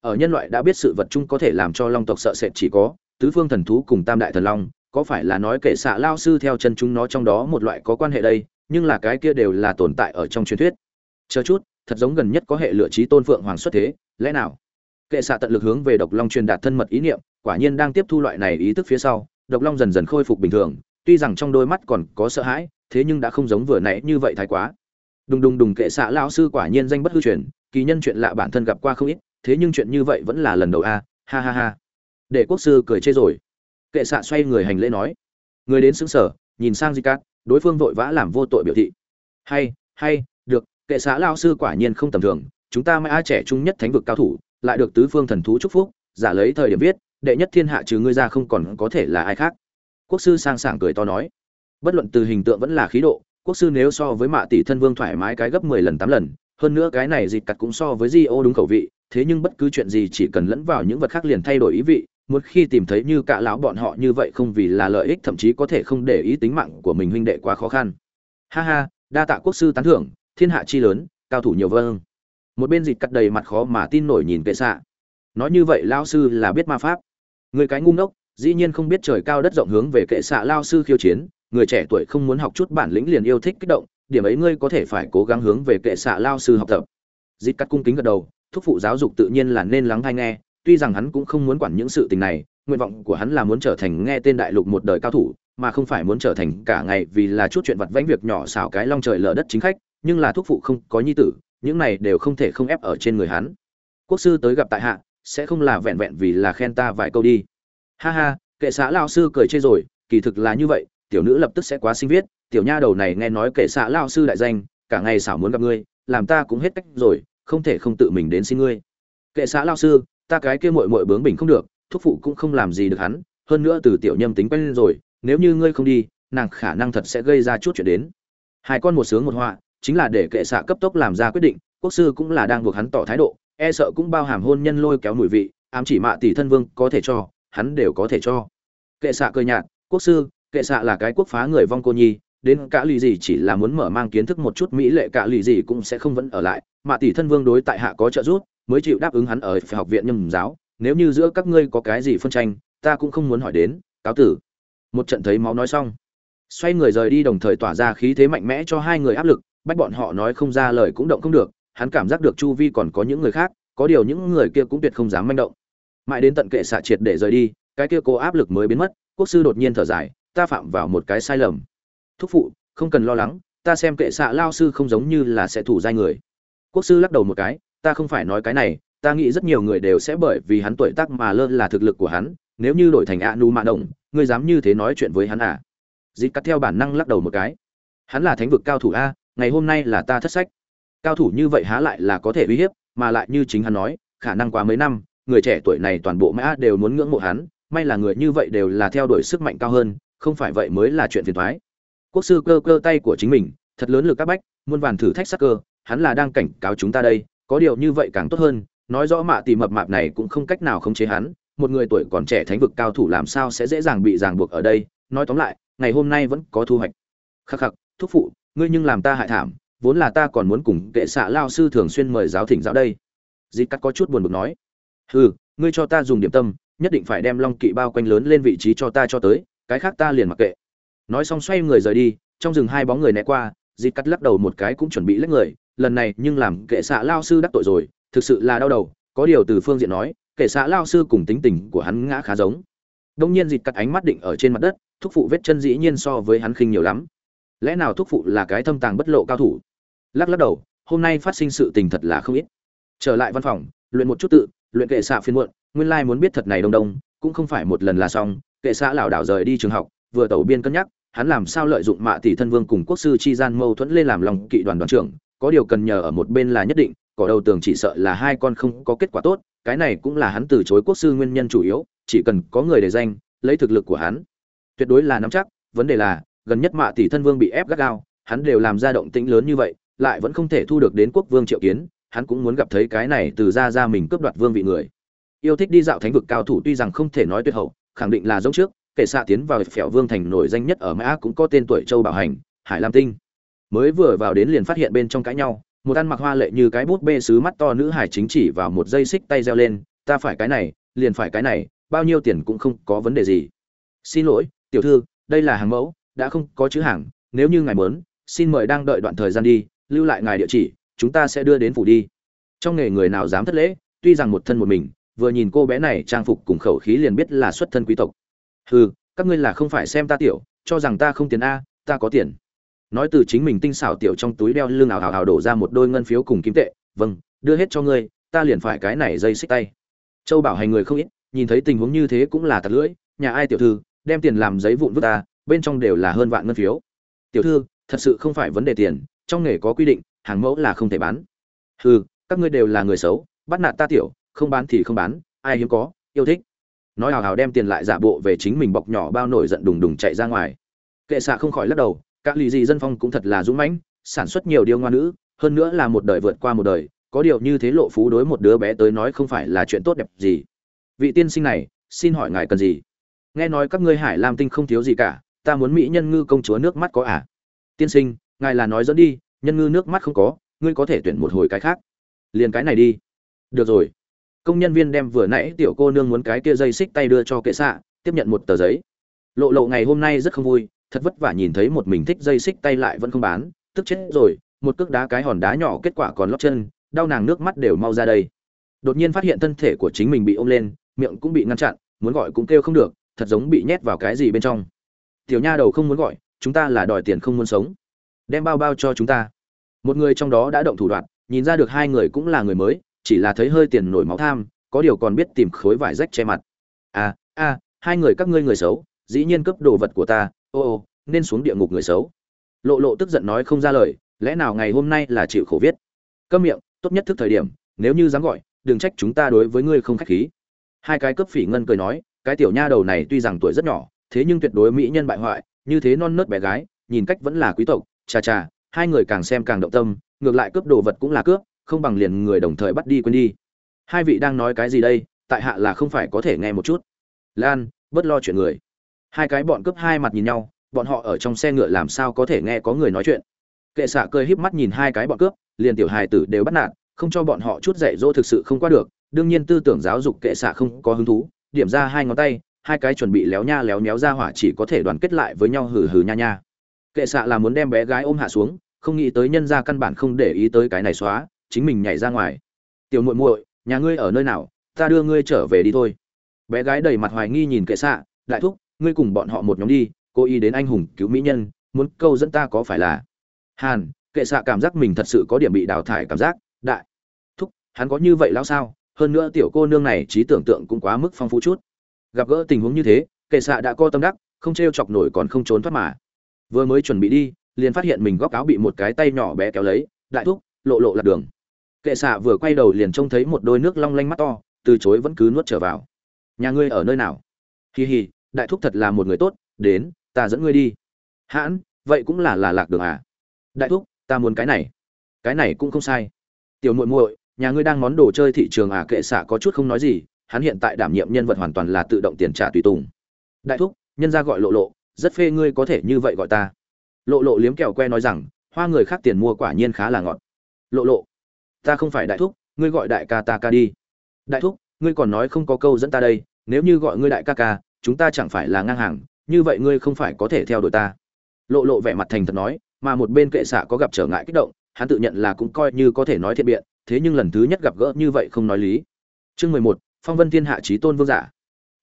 Ở nhân loại đã biết sự vật chung có thể làm cho long tộc sợ sệt chỉ có tứ phương thần thú cùng tam đại thần long, có phải là nói kể xạ lao sư theo chân chúng nó trong đó một loại có quan hệ đây, nhưng là cái kia đều là tồn tại ở trong truyền thuyết. Chờ chút, thật giống gần nhất có hệ lựa trí tôn phượng hoàng xuất thế, lẽ nào? Kệ xạ tận lực hướng về độc long truyền đạt thân mật ý niệm, quả nhiên đang tiếp thu loại này ý thức phía sau, độc long dần dần khôi phục bình thường, tuy rằng trong đôi mắt còn có sợ hãi, thế nhưng đã không giống vừa nãy như vậy thái quá. Đùng đùng đùng kệ xạ lão sư quả nhiên danh bất hư truyền, kỳ nhân chuyện lạ bản thân gặp qua không ít, thế nhưng chuyện như vậy vẫn là lần đầu a, ha ha ha để quốc sư cười chê rồi. Kệ xạ xoay người hành lễ nói. Người đến xứng sở, nhìn sang di cát, đối phương vội vã làm vô tội biểu thị. Hay hay, được, kệ xã lao sư quả nhiên không tầm thường, chúng ta mãi ai trẻ trung nhất thánh vực cao thủ, lại được tứ phương thần thú chúc phúc, giả lấy thời điểm viết, đệ nhất thiên hạ trừ ngươi ra không còn có thể là ai khác. Quốc sư sang sảng cười to nói. Bất luận từ hình tượng vẫn là khí độ, quốc sư nếu so với mạ tỷ thân vương thoải mái cái gấp mười lần tám lần, hơn nữa cái này dịt cặt cũng so với di ô đúng khẩu vị, thế nhưng bất cứ chuyện gì chỉ cần lẫn vào những vật khác liền thay đổi ý vị một khi tìm thấy như cả lão bọn họ như vậy không vì là lợi ích thậm chí có thể không để ý tính mạng của mình huynh đệ quá khó khăn. Ha ha, đa tạ quốc sư tán thưởng, thiên hạ chi lớn, cao thủ nhiều vâng. Một bên dịch cắt đầy mặt khó mà tin nổi nhìn kệ xạ. Nói như vậy lao sư là biết ma pháp. Người cái ngu ngốc, dĩ nhiên không biết trời cao đất rộng hướng về kệ xạ lao sư khiêu chiến, người trẻ tuổi không muốn học chút bản lĩnh liền yêu thích kích động, điểm ấy ngươi có thể phải cố gắng hướng về kệ xạ lao sư học tập. Dịch cắt cung kính gật đầu, thúc phụ giáo dục tự nhiên là nên lắng hay nghe tuy rằng hắn cũng không muốn quản những sự tình này, nguyện vọng của hắn là muốn trở thành nghe tên đại lục một đời cao thủ, mà không phải muốn trở thành cả ngày vì là chút chuyện vặt vãnh việc nhỏ xảo cái long trời lở đất chính khách, nhưng là thúc phụ không có nhi tử, những này đều không thể không ép ở trên người hắn. Quốc sư tới gặp tại hạ, sẽ không là vẹn vẹn vì là khen ta vài câu đi. Ha ha, kệ xã lao sư cười chê rồi, kỳ thực là như vậy, tiểu nữ lập tức sẽ quá sinh viết, tiểu nha đầu này nghe nói kệ xã lao sư đại danh, cả ngày xảo muốn gặp ngươi, làm ta cũng hết cách rồi, không thể không tự mình đến xin ngươi. Kệ xã lao sư ta cái kia muội muội bướng bỉnh không được, thúc phụ cũng không làm gì được hắn, hơn nữa từ tiểu nhâm tính quen rồi, nếu như ngươi không đi, nàng khả năng thật sẽ gây ra chút chuyện đến. Hai con một sướng một họa, chính là để kệ xạ cấp tốc làm ra quyết định, quốc sư cũng là đang buộc hắn tỏ thái độ e sợ cũng bao hàm hôn nhân lôi kéo mùi vị, ám chỉ mạ tỷ thân vương có thể cho, hắn đều có thể cho. Kệ xạ cơ nhạt, quốc sư, kệ xạ là cái quốc phá người vong cô nhi, đến cả lì gì chỉ là muốn mở mang kiến thức một chút mỹ lệ, cả lì gì cũng sẽ không vẫn ở lại, Mạ tỷ thân vương đối tại hạ có trợ giúp mới chịu đáp ứng hắn ở học viện nhâm giáo. Nếu như giữa các ngươi có cái gì phân tranh, ta cũng không muốn hỏi đến, cáo tử. Một trận thấy máu nói xong. Xoay người rời đi đồng thời tỏa ra khí thế mạnh mẽ cho hai người áp lực, bách bọn họ nói không ra lời cũng động không được, hắn cảm giác được chu vi còn có những người khác, có điều những người kia cũng tuyệt không dám manh động. Mãi đến tận kệ xạ triệt để rời đi, cái kia cố áp lực mới biến mất, quốc sư đột nhiên thở dài, ta phạm vào một cái sai lầm. Thúc phụ, không cần lo lắng, ta xem kệ xạ lao sư không giống như là sẽ thủ giai người. Quốc sư lắc đầu một cái ta không phải nói cái này, ta nghĩ rất nhiều người đều sẽ bởi vì hắn tuổi tác mà lơ là thực lực của hắn, nếu như đổi thành a nu mạ động ngươi dám như thế nói chuyện với hắn à? Dịp cắt theo bản năng lắc đầu một cái. Hắn là thánh vực cao thủ a, ngày hôm nay là ta thất sách. Cao thủ như vậy há lại là có thể uy hiếp, mà lại như chính hắn nói, khả năng quá mấy năm, người trẻ tuổi này toàn bộ mã đều muốn ngưỡng mộ hắn, may là người như vậy đều là theo đuổi sức mạnh cao hơn, không phải vậy mới là chuyện phiền thoái quốc sư cơ cơ tay của chính mình, thật lớn lực các bách, muôn vàn thử thách sắc cơ, hắn là đang cảnh cáo chúng ta đây có điều như vậy càng tốt hơn, nói rõ mạ tỷ mập mạp này cũng không cách nào khống chế hắn, một người tuổi còn trẻ thánh vực cao thủ làm sao sẽ dễ dàng bị ràng buộc ở đây, nói tóm lại, ngày hôm nay vẫn có thu hoạch. Khắc khắc, thúc phụ, ngươi nhưng làm ta hại thảm, vốn là ta còn muốn cùng kệ xạ lao sư thường xuyên mời giáo thỉnh giáo đây. Dịp cắt có chút buồn bực nói, hừ, ngươi cho ta dùng điểm tâm, nhất định phải đem long kỵ bao quanh lớn lên vị trí cho ta cho tới, cái khác ta liền mặc kệ. Nói xong xoay người rời đi, trong rừng hai bóng người né qua dịp cắt lắc đầu một cái cũng chuẩn bị lấy người lần này nhưng làm kệ xạ lao sư đắc tội rồi, thực sự là đau đầu, có điều từ phương diện nói, kệ xạ lao sư cùng tính tình của hắn ngã khá giống. Đông nhiên dịt cắt ánh mắt định ở trên mặt đất, thúc phụ vết chân dĩ nhiên so với hắn khinh nhiều lắm. Lẽ nào thúc phụ là cái thâm tàng bất lộ cao thủ? Lắc lắc đầu, hôm nay phát sinh sự tình thật là không ít. Trở lại văn phòng, luyện một chút tự, luyện kệ xạ phiên muộn, nguyên lai muốn biết thật này đông đông, cũng không phải một lần là xong, kệ xạ lảo đảo rời đi trường học, vừa tẩu biên cân nhắc, hắn làm sao lợi dụng mạ tỷ thân vương cùng quốc sư chi gian mâu thuẫn lên làm lòng kỵ đoàn đoàn trưởng có điều cần nhờ ở một bên là nhất định, cỏ đầu tường chỉ sợ là hai con không có kết quả tốt, cái này cũng là hắn từ chối quốc sư nguyên nhân chủ yếu, chỉ cần có người để danh, lấy thực lực của hắn. Tuyệt đối là nắm chắc, vấn đề là, gần nhất mạ tỷ thân vương bị ép gắt gao, hắn đều làm ra động tĩnh lớn như vậy, lại vẫn không thể thu được đến quốc vương triệu kiến, hắn cũng muốn gặp thấy cái này từ ra ra mình cướp đoạt vương vị người. Yêu thích đi dạo thánh vực cao thủ tuy rằng không thể nói tuyệt hậu, khẳng định là giống trước, kể xạ tiến vào phèo vương thành nổi danh nhất ở mã, cũng có tên tuổi châu bảo hành, hải lam tinh mới vừa vào đến liền phát hiện bên trong cãi nhau, một ăn mặc hoa lệ như cái bút bê sứ mắt to nữ hải chính chỉ vào một dây xích tay reo lên, ta phải cái này, liền phải cái này, bao nhiêu tiền cũng không có vấn đề gì. Xin lỗi, tiểu thư, đây là hàng mẫu, đã không có chữ hàng, nếu như ngài mớn xin mời đang đợi đoạn thời gian đi, lưu lại ngài địa chỉ, chúng ta sẽ đưa đến phủ đi. Trong nghề người nào dám thất lễ, tuy rằng một thân một mình, vừa nhìn cô bé này trang phục cùng khẩu khí liền biết là xuất thân quý tộc. Hừ, các ngươi là không phải xem ta tiểu, cho rằng ta không tiền a, ta có tiền nói từ chính mình tinh xảo tiểu trong túi đeo lưng ảo ảo ảo đổ ra một đôi ngân phiếu cùng kim tệ vâng đưa hết cho ngươi, ta liền phải cái này dây xích tay. Châu bảo hành người không ít, nhìn thấy tình huống như thế cũng là tạt lưỡi, nhà ai tiểu thư, đem tiền làm giấy vụn vứt ta, bên trong đều là hơn vạn ngân phiếu. Tiểu thư, thật sự không phải vấn đề tiền, trong nghề có quy định, hàng mẫu là không thể bán. Hừ, các ngươi đều là người xấu, bắt nạt ta tiểu, không bán thì không bán, ai hiếm có, yêu thích. Nói hào hào đem tiền lại giả bộ về chính mình bọc nhỏ bao nổi giận đùng đùng chạy ra ngoài. Kệ xạ không khỏi lắc đầu các lì gì dân phong cũng thật là dũng mãnh, sản xuất nhiều điều ngoan nữ, hơn nữa là một đời vượt qua một đời, có điều như thế lộ phú đối một đứa bé tới nói không phải là chuyện tốt đẹp gì. Vị tiên sinh này, xin hỏi ngài cần gì? Nghe nói các ngươi hải lam tinh không thiếu gì cả, ta muốn mỹ nhân ngư công chúa nước mắt có à? Tiên sinh, ngài là nói dẫn đi, nhân ngư nước mắt không có, ngươi có thể tuyển một hồi cái khác. Liền cái này đi. Được rồi. Công nhân viên đem vừa nãy tiểu cô nương muốn cái kia dây xích tay đưa cho kệ xạ, tiếp nhận một tờ giấy. Lộ lộ ngày hôm nay rất không vui thật vất vả nhìn thấy một mình thích dây xích tay lại vẫn không bán, tức chết rồi, một cước đá cái hòn đá nhỏ kết quả còn lót chân, đau nàng nước mắt đều mau ra đây. Đột nhiên phát hiện thân thể của chính mình bị ôm lên, miệng cũng bị ngăn chặn, muốn gọi cũng kêu không được, thật giống bị nhét vào cái gì bên trong. Tiểu nha đầu không muốn gọi, chúng ta là đòi tiền không muốn sống. Đem bao bao cho chúng ta. Một người trong đó đã động thủ đoạn, nhìn ra được hai người cũng là người mới, chỉ là thấy hơi tiền nổi máu tham, có điều còn biết tìm khối vải rách che mặt. À a hai người các ngươi người xấu, dĩ nhiên cướp đồ vật của ta ô ô, nên xuống địa ngục người xấu. Lộ lộ tức giận nói không ra lời, lẽ nào ngày hôm nay là chịu khổ viết? Câm miệng, tốt nhất thức thời điểm, nếu như dám gọi, đừng trách chúng ta đối với ngươi không khách khí. Hai cái cướp phỉ ngân cười nói, cái tiểu nha đầu này tuy rằng tuổi rất nhỏ, thế nhưng tuyệt đối mỹ nhân bại hoại, như thế non nớt bé gái, nhìn cách vẫn là quý tộc, chà chà, hai người càng xem càng động tâm, ngược lại cướp đồ vật cũng là cướp, không bằng liền người đồng thời bắt đi quên đi. Hai vị đang nói cái gì đây, tại hạ là không phải có thể nghe một chút. Lan, bớt lo chuyện người hai cái bọn cướp hai mặt nhìn nhau, bọn họ ở trong xe ngựa làm sao có thể nghe có người nói chuyện. Kệ xạ cười híp mắt nhìn hai cái bọn cướp, liền tiểu hài tử đều bắt nạt, không cho bọn họ chút dạy dỗ thực sự không qua được. Đương nhiên tư tưởng giáo dục kệ xạ không có hứng thú, điểm ra hai ngón tay, hai cái chuẩn bị léo nha léo méo ra hỏa chỉ có thể đoàn kết lại với nhau hừ hừ nha nha. Kệ xạ là muốn đem bé gái ôm hạ xuống, không nghĩ tới nhân ra căn bản không để ý tới cái này xóa, chính mình nhảy ra ngoài. Tiểu muội muội, nhà ngươi ở nơi nào? Ta đưa ngươi trở về đi thôi. Bé gái đầy mặt hoài nghi nhìn kệ xạ, đại thúc ngươi cùng bọn họ một nhóm đi cô y đến anh hùng cứu mỹ nhân, muốn câu dẫn ta có phải là? Hàn, kệ xạ cảm giác mình thật sự có điểm bị đào thải cảm giác, đại. Thúc, hắn có như vậy lão sao? Hơn nữa tiểu cô nương này trí tưởng tượng cũng quá mức phong phú chút. Gặp gỡ tình huống như thế, kệ xạ đã co tâm đắc, không t r e o chọc nổi còn không trốn thoát mà. Vừa mới chuẩn bị đi, liền phát hiện mình góc áo bị một cái tay nhỏ bé kéo lấy, đại thúc, lộ lộ lạc đường. Kệ xạ vừa quay đầu liền trông thấy một đôi nước long lanh mắt to, từ chối vẫn cứ nuốt trở vào. Nhà ngươi ở nơi nào? Hì hì đại thúc thật là một người tốt, đến, ta dẫn ngươi đi. Hãn, vậy cũng là là lạc đường à? Đại thúc, ta muốn cái này. Cái này cũng không sai. Tiểu muội muội, nhà ngươi đang món đồ chơi thị trường à? Kệ xạ có chút không nói gì, hắn hiện tại đảm nhiệm nhân vật hoàn toàn là tự động tiền trả tùy tùng. Đại thúc, nhân ra gọi lộ lộ, rất phê ngươi có thể như vậy gọi ta. Lộ lộ liếm kẹo que nói rằng, hoa người khác tiền mua quả nhiên khá là ngọt. Lộ lộ, ta không phải đại thúc, ngươi gọi đại ca ta ca đi. Đại thúc, ngươi còn nói không có câu dẫn ta đây, nếu như gọi ngươi đại ca ca chúng ta chẳng phải là ngang hàng, như vậy ngươi không phải có thể theo đuổi ta. Lộ lộ vẻ mặt thành thật nói, mà một bên kệ xạ có gặp trở ngại kích động, hắn tự nhận là cũng coi như có thể nói thiện biện, thế nhưng lần thứ nhất gặp gỡ như vậy không nói lý. Chương mười một, phong vân thiên hạ trí tôn vương giả.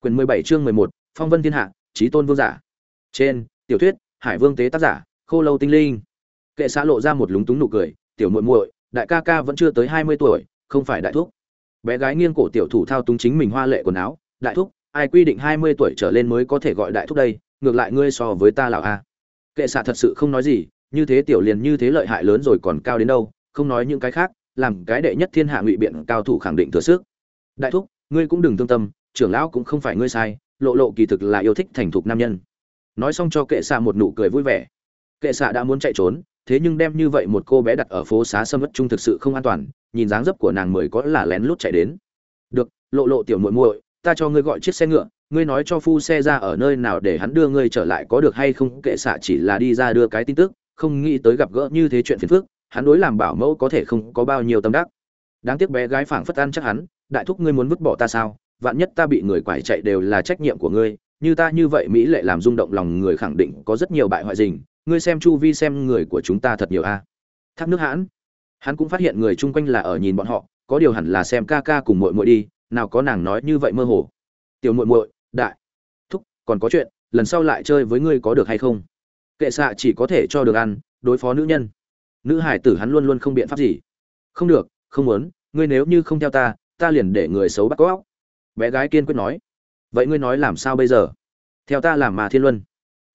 Quyền mười bảy chương mười một, phong vân thiên hạ trí tôn vương giả. Trên, tiểu thuyết, hải vương tế tác giả, khô lâu tinh linh. Kệ xã lộ ra một lúng túng nụ cười, tiểu muội muội, đại ca ca vẫn chưa tới hai mươi tuổi, không phải đại thúc. Bé gái nghiêng cổ tiểu thủ thao túng chính mình hoa lệ quần áo, đại thúc ai quy định hai mươi tuổi trở lên mới có thể gọi đại thúc đây, ngược lại ngươi so với ta lão a. Kệ xạ thật sự không nói gì, như thế tiểu liền như thế lợi hại lớn rồi còn cao đến đâu, không nói những cái khác, làm cái đệ nhất thiên hạ ngụy biện cao thủ khẳng định thừa sức. Đại thúc, ngươi cũng đừng thương tâm, trưởng lão cũng không phải ngươi sai, lộ lộ kỳ thực là yêu thích thành thục nam nhân. Nói xong cho kệ xạ một nụ cười vui vẻ. Kệ xạ đã muốn chạy trốn, thế nhưng đem như vậy một cô bé đặt ở phố xá sâm ất trung thực sự không an toàn, nhìn dáng dấp của nàng mới có là lén lút chạy đến. Được, lộ lộ tiểu muội muội ta cho ngươi gọi chiếc xe ngựa, ngươi nói cho phu xe ra ở nơi nào để hắn đưa ngươi trở lại có được hay không, kệ xạ chỉ là đi ra đưa cái tin tức, không nghĩ tới gặp gỡ như thế chuyện phiền phức, hắn đối làm bảo mẫu có thể không có bao nhiêu tâm đắc. Đáng tiếc bé gái phảng phất ăn chắc hắn, đại thúc ngươi muốn vứt bỏ ta sao, vạn nhất ta bị người quải chạy đều là trách nhiệm của ngươi, như ta như vậy mỹ lệ làm rung động lòng người khẳng định có rất nhiều bại hoại dình ngươi xem chu vi xem người của chúng ta thật nhiều a. Thác nước hãn. Hắn cũng phát hiện người chung quanh là ở nhìn bọn họ, có điều hẳn là xem ca ca cùng mội mội đi nào có nàng nói như vậy mơ hồ. Tiểu muội muội, đại, thúc, còn có chuyện, lần sau lại chơi với ngươi có được hay không? Kệ xạ chỉ có thể cho được ăn, đối phó nữ nhân. Nữ hải tử hắn luôn luôn không biện pháp gì. Không được, không muốn, ngươi nếu như không theo ta ta liền để người xấu bắt cóc. Bé gái kiên quyết nói. Vậy ngươi nói làm sao bây giờ? Theo ta làm ma thiên luân.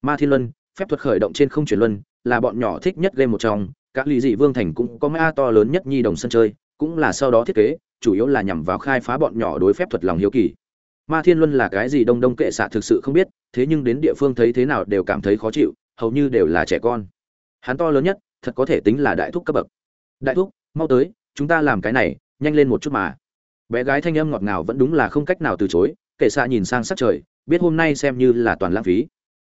Ma thiên luân, phép thuật khởi động trên không chuyển luân, là bọn nhỏ thích nhất game một trong. Các lì dị vương thành cũng có ma to lớn nhất nhi đồng sân chơi, cũng là sau đó thiết kế chủ yếu là nhằm vào khai phá bọn nhỏ đối phép thuật lòng hiếu kỳ. Ma thiên luân là cái gì đông đông kệ xạ thực sự không biết, thế nhưng đến địa phương thấy thế nào đều cảm thấy khó chịu, hầu như đều là trẻ con. Hắn to lớn nhất, thật có thể tính là đại thúc cấp bậc. Đại thúc, mau tới, chúng ta làm cái này, nhanh lên một chút mà. Bé gái thanh âm ngọt ngào vẫn đúng là không cách nào từ chối, kệ xạ nhìn sang sắc trời, biết hôm nay xem như là toàn lãng phí.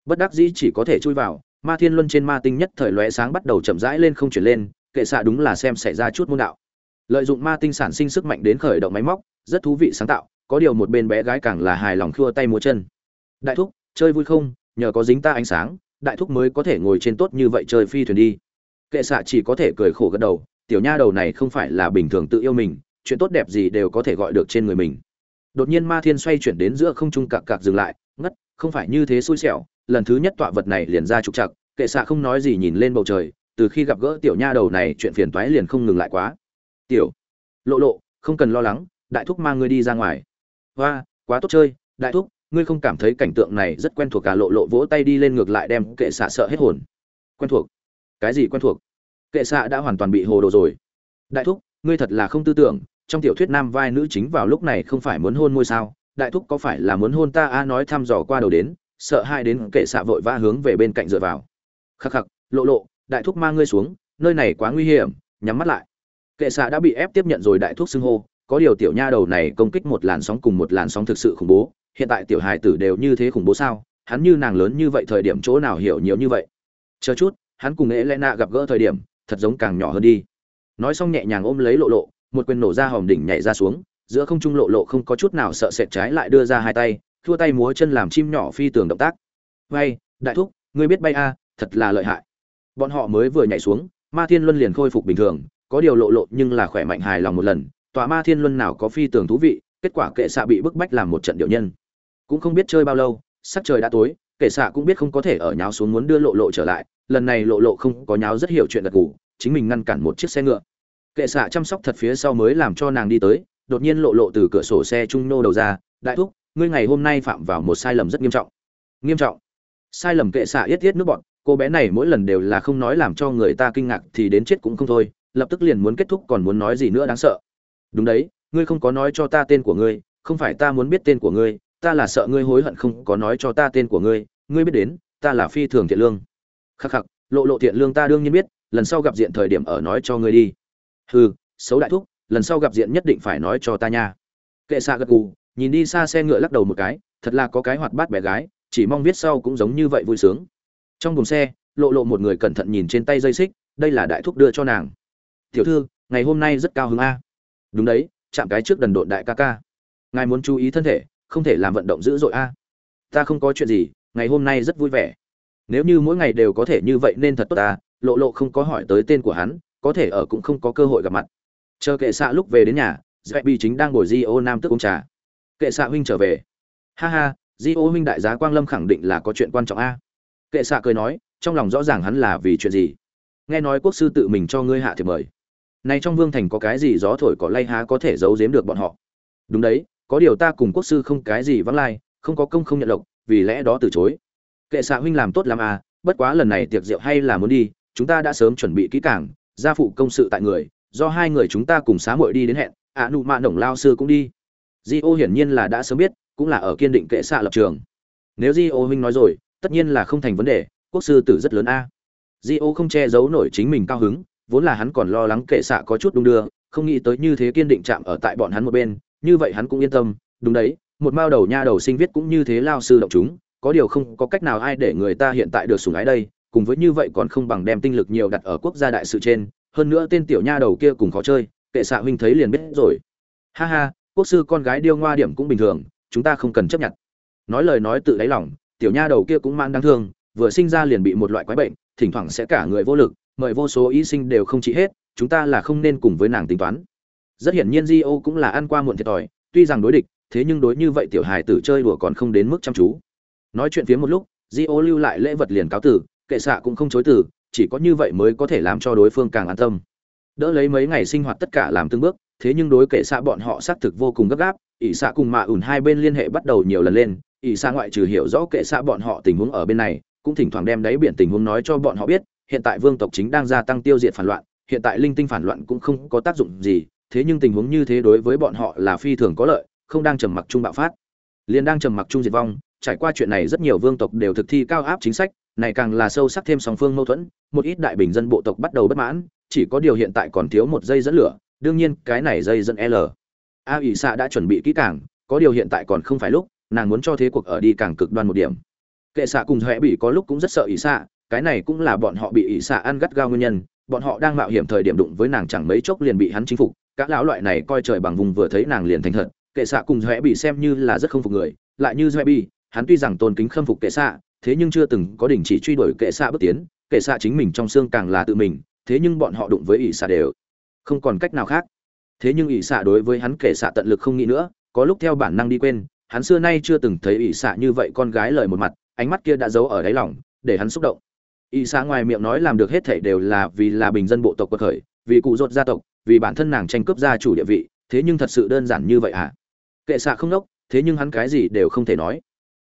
Bất đắc dĩ chỉ có thể chui vào, ma thiên luân trên ma tinh nhất thời lóe sáng bắt đầu chậm rãi lên không chuyển lên, kệ xạ đúng là xem xảy ra chút môn đạo lợi dụng ma tinh sản sinh sức mạnh đến khởi động máy móc, rất thú vị sáng tạo, có điều một bên bé gái càng là hài lòng khua tay múa chân. Đại thúc, chơi vui không? Nhờ có dính ta ánh sáng, đại thúc mới có thể ngồi trên tốt như vậy chơi phi thuyền đi. Kệ xạ chỉ có thể cười khổ gật đầu, tiểu nha đầu này không phải là bình thường tự yêu mình, chuyện tốt đẹp gì đều có thể gọi được trên người mình. Đột nhiên ma thiên xoay chuyển đến giữa không trung cặc cặc dừng lại, ngất, không phải như thế xui xẻo, lần thứ nhất tọa vật này liền ra trục chặt kệ xạ không nói gì nhìn lên bầu trời, từ khi gặp gỡ tiểu nha đầu này chuyện phiền toái liền không ngừng lại quá tiểu. Lộ lộ, không cần lo lắng, đại thúc mang ngươi đi ra ngoài. Hoa, quá tốt chơi, đại thúc, ngươi không cảm thấy cảnh tượng này rất quen thuộc cả lộ lộ vỗ tay đi lên ngược lại đem kệ xạ sợ hết hồn. Quen thuộc. Cái gì quen thuộc? Kệ xạ đã hoàn toàn bị hồ đồ rồi. Đại thúc, ngươi thật là không tư tưởng, trong tiểu thuyết nam vai nữ chính vào lúc này không phải muốn hôn môi sao? Đại thúc có phải là muốn hôn ta? A nói thăm dò qua đầu đến, sợ hai đến kệ xạ vội vã hướng về bên cạnh dựa vào. Khắc khắc, lộ lộ, đại thúc mang ngươi xuống, nơi này quá nguy hiểm, nhắm mắt lại kệ xạ đã bị ép tiếp nhận rồi đại thuốc xưng hô, có điều tiểu nha đầu này công kích một làn sóng cùng một làn sóng thực sự khủng bố, hiện tại tiểu hài tử đều như thế khủng bố sao? Hắn như nàng lớn như vậy thời điểm chỗ nào hiểu nhiều như vậy? Chờ chút, hắn cùng ế lẽ nạ gặp gỡ thời điểm, thật giống càng nhỏ hơn đi. Nói xong nhẹ nhàng ôm lấy lộ lộ, một quyền nổ ra hòm đỉnh nhảy ra xuống, giữa không trung lộ lộ không có chút nào sợ sệt trái lại đưa ra hai tay thua tay múa chân làm chim nhỏ phi tường động tác. Vay, đại thúc, ngươi biết bay a, thật là lợi hại. Bọn họ mới vừa nhảy xuống, ma thiên luân liền khôi phục bình thường có điều lộ lộ nhưng là khỏe mạnh hài lòng một lần, tòa ma thiên luân nào có phi tường thú vị, kết quả kệ xạ bị bức bách làm một trận điệu nhân. Cũng không biết chơi bao lâu, sắc trời đã tối, kệ xạ cũng biết không có thể ở nháo xuống muốn đưa lộ lộ trở lại, lần này lộ lộ không có nháo rất hiểu chuyện gật gù, chính mình ngăn cản một chiếc xe ngựa. Kệ xạ chăm sóc thật phía sau mới làm cho nàng đi tới, đột nhiên lộ lộ từ cửa sổ xe trung nô đầu ra, đại thúc, ngươi ngày hôm nay phạm vào một sai lầm rất nghiêm trọng. Nghiêm trọng? Sai lầm kệ xạ yết yết nước bọn, cô bé này mỗi lần đều là không nói làm cho người ta kinh ngạc thì đến chết cũng không thôi lập tức liền muốn kết thúc còn muốn nói gì nữa đáng sợ. Đúng đấy, ngươi không có nói cho ta tên của ngươi, không phải ta muốn biết tên của ngươi, ta là sợ ngươi hối hận không có nói cho ta tên của ngươi ngươi biết đến, ta là phi thường thiện lương. Khắc khắc, lộ lộ thiện lương ta đương nhiên biết, lần sau gặp diện thời điểm ở nói cho ngươi đi. Hừ, xấu đại thúc, lần sau gặp diện nhất định phải nói cho ta nha. Kệ xạ gật gù, nhìn đi xa xe ngựa lắc đầu một cái, thật là có cái hoạt bát bé gái, chỉ mong viết sau cũng giống như vậy vui sướng. Trong buồng xe, lộ lộ một người cẩn thận nhìn trên tay dây xích, đây là đại thúc đưa cho nàng tiểu thư, ngày hôm nay rất cao hứng a. Đúng đấy, chạm cái trước đần độn đại ca ca. Ngài muốn chú ý thân thể, không thể làm vận động dữ dội a. Ta không có chuyện gì, ngày hôm nay rất vui vẻ. Nếu như mỗi ngày đều có thể như vậy nên thật tốt ta lộ lộ không có hỏi tới tên của hắn, có thể ở cũng không có cơ hội gặp mặt. Chờ kệ xạ lúc về đến nhà dạy bị chính đang ngồi di ô nam tức uống trà. Kệ xạ huynh trở về. Ha ha di ô huynh đại giá quang lâm khẳng định là có chuyện quan trọng a. Kệ xạ cười nói, trong lòng rõ ràng hắn là vì chuyện gì. Nghe nói quốc sư tự mình cho ngươi hạ thì mời này trong vương thành có cái gì gió thổi cỏ lay há có thể giấu giếm được bọn họ? Đúng đấy có điều ta cùng quốc sư không cái gì vắng lai không có công không nhận lộc vì lẽ đó từ chối. Kệ xạ huynh làm tốt lắm à bất quá lần này tiệc rượu hay là muốn đi chúng ta đã sớm chuẩn bị kỹ cảng gia phụ công sự tại người do hai người chúng ta cùng xá muội đi đến hẹn ạ à, nụ mạ nổng lao sư cũng đi. Di ô hiển nhiên là đã sớm biết cũng là ở kiên định kệ xạ lập trường. Nếu di ô huynh nói rồi tất nhiên là không thành vấn đề quốc sư tử rất lớn a. Di ô không che giấu nổi chính mình cao hứng vốn là hắn còn lo lắng kệ xạ có chút đung đưa, không nghĩ tới như thế kiên định chạm ở tại bọn hắn một bên, như vậy hắn cũng yên tâm, đúng đấy, một mao đầu nha đầu sinh viết cũng như thế lao sư động chúng, có điều không có cách nào ai để người ta hiện tại được sủng ái đây, cùng với như vậy còn không bằng đem tinh lực nhiều đặt ở quốc gia đại sự trên, hơn nữa tên tiểu nha đầu kia cùng khó chơi, kệ xạ huynh thấy liền biết rồi. Ha ha, quốc sư con gái điêu ngoa điểm cũng bình thường, chúng ta không cần chấp nhận. Nói lời nói tự đáy lòng, tiểu nha đầu kia cũng mang đáng thương, vừa sinh ra liền bị một loại quái bệnh, thỉnh thoảng sẽ cả người vô lực mời vô số y sinh đều không trị hết, chúng ta là không nên cùng với nàng tính toán. Rất hiển nhiên di ô cũng là ăn qua muộn thiệt thòi, tuy rằng đối địch, thế nhưng đối như vậy tiểu hài tử chơi đùa còn không đến mức chăm chú. Nói chuyện phía một lúc di ô lưu lại lễ vật liền cáo tử, kệ xạ cũng không chối từ, chỉ có như vậy mới có thể làm cho đối phương càng an tâm. Đỡ lấy mấy ngày sinh hoạt tất cả làm từng bước, thế nhưng đối kệ xạ bọn họ xác thực vô cùng gấp gáp, ỷ xạ cùng mạ ủn hai bên liên hệ bắt đầu nhiều lần lên, ỷ xạ ngoại trừ hiểu rõ kệ xạ bọn họ tình huống ở bên này, cũng thỉnh thoảng đem đáy biển tình huống nói cho bọn họ biết hiện tại vương tộc chính đang gia tăng tiêu diệt phản loạn, hiện tại linh tinh phản loạn cũng không có tác dụng gì, thế nhưng tình huống như thế đối với bọn họ là phi thường có lợi, không đang trầm mặc chung bạo phát. Liền đang trầm mặc chung diệt vong, trải qua chuyện này rất nhiều vương tộc đều thực thi cao áp chính sách, này càng là sâu sắc thêm song phương mâu thuẫn, một ít đại bình dân bộ tộc bắt đầu bất mãn, chỉ có điều hiện tại còn thiếu một dây dẫn lửa, đương nhiên cái này dây dẫn l. A ủy xạ đã chuẩn bị kỹ càng, có điều hiện tại còn không phải lúc, nàng muốn cho thế cuộc ở đi càng cực đoan một điểm. Kệ xạ cùng hệ bị có lúc cũng rất sợ ủy xạ cái này cũng là bọn họ bị ỷ xạ ăn gắt gao nguyên nhân, bọn họ đang mạo hiểm thời điểm đụng với nàng chẳng mấy chốc liền bị hắn chinh phục các lão loại này coi trời bằng vùng vừa thấy nàng liền thành thật, kệ xạ cùng huệ bị xem như là rất không phục người, lại như huệ bị hắn tuy rằng tôn kính khâm phục kệ xạ, thế nhưng chưa từng có đình chỉ truy đuổi kệ xạ bước tiến, kệ xạ chính mình trong xương càng là tự mình, thế nhưng bọn họ đụng với ỷ xạ đều không còn cách nào khác. Thế nhưng ỷ xạ đối với hắn kệ xạ tận lực không nghĩ nữa, có lúc theo bản năng đi quên, hắn xưa nay chưa từng thấy ỷ xạ như vậy con gái lời một mặt, ánh mắt kia đã giấu ở đáy lòng, để hắn xúc động y xã ngoài miệng nói làm được hết thảy đều là vì là bình dân bộ tộc quật khởi, vì cụ rột gia tộc, vì bản thân nàng tranh cướp gia chủ địa vị, thế nhưng thật sự đơn giản như vậy à? Kệ xạ không đốc, thế nhưng hắn cái gì đều không thể nói.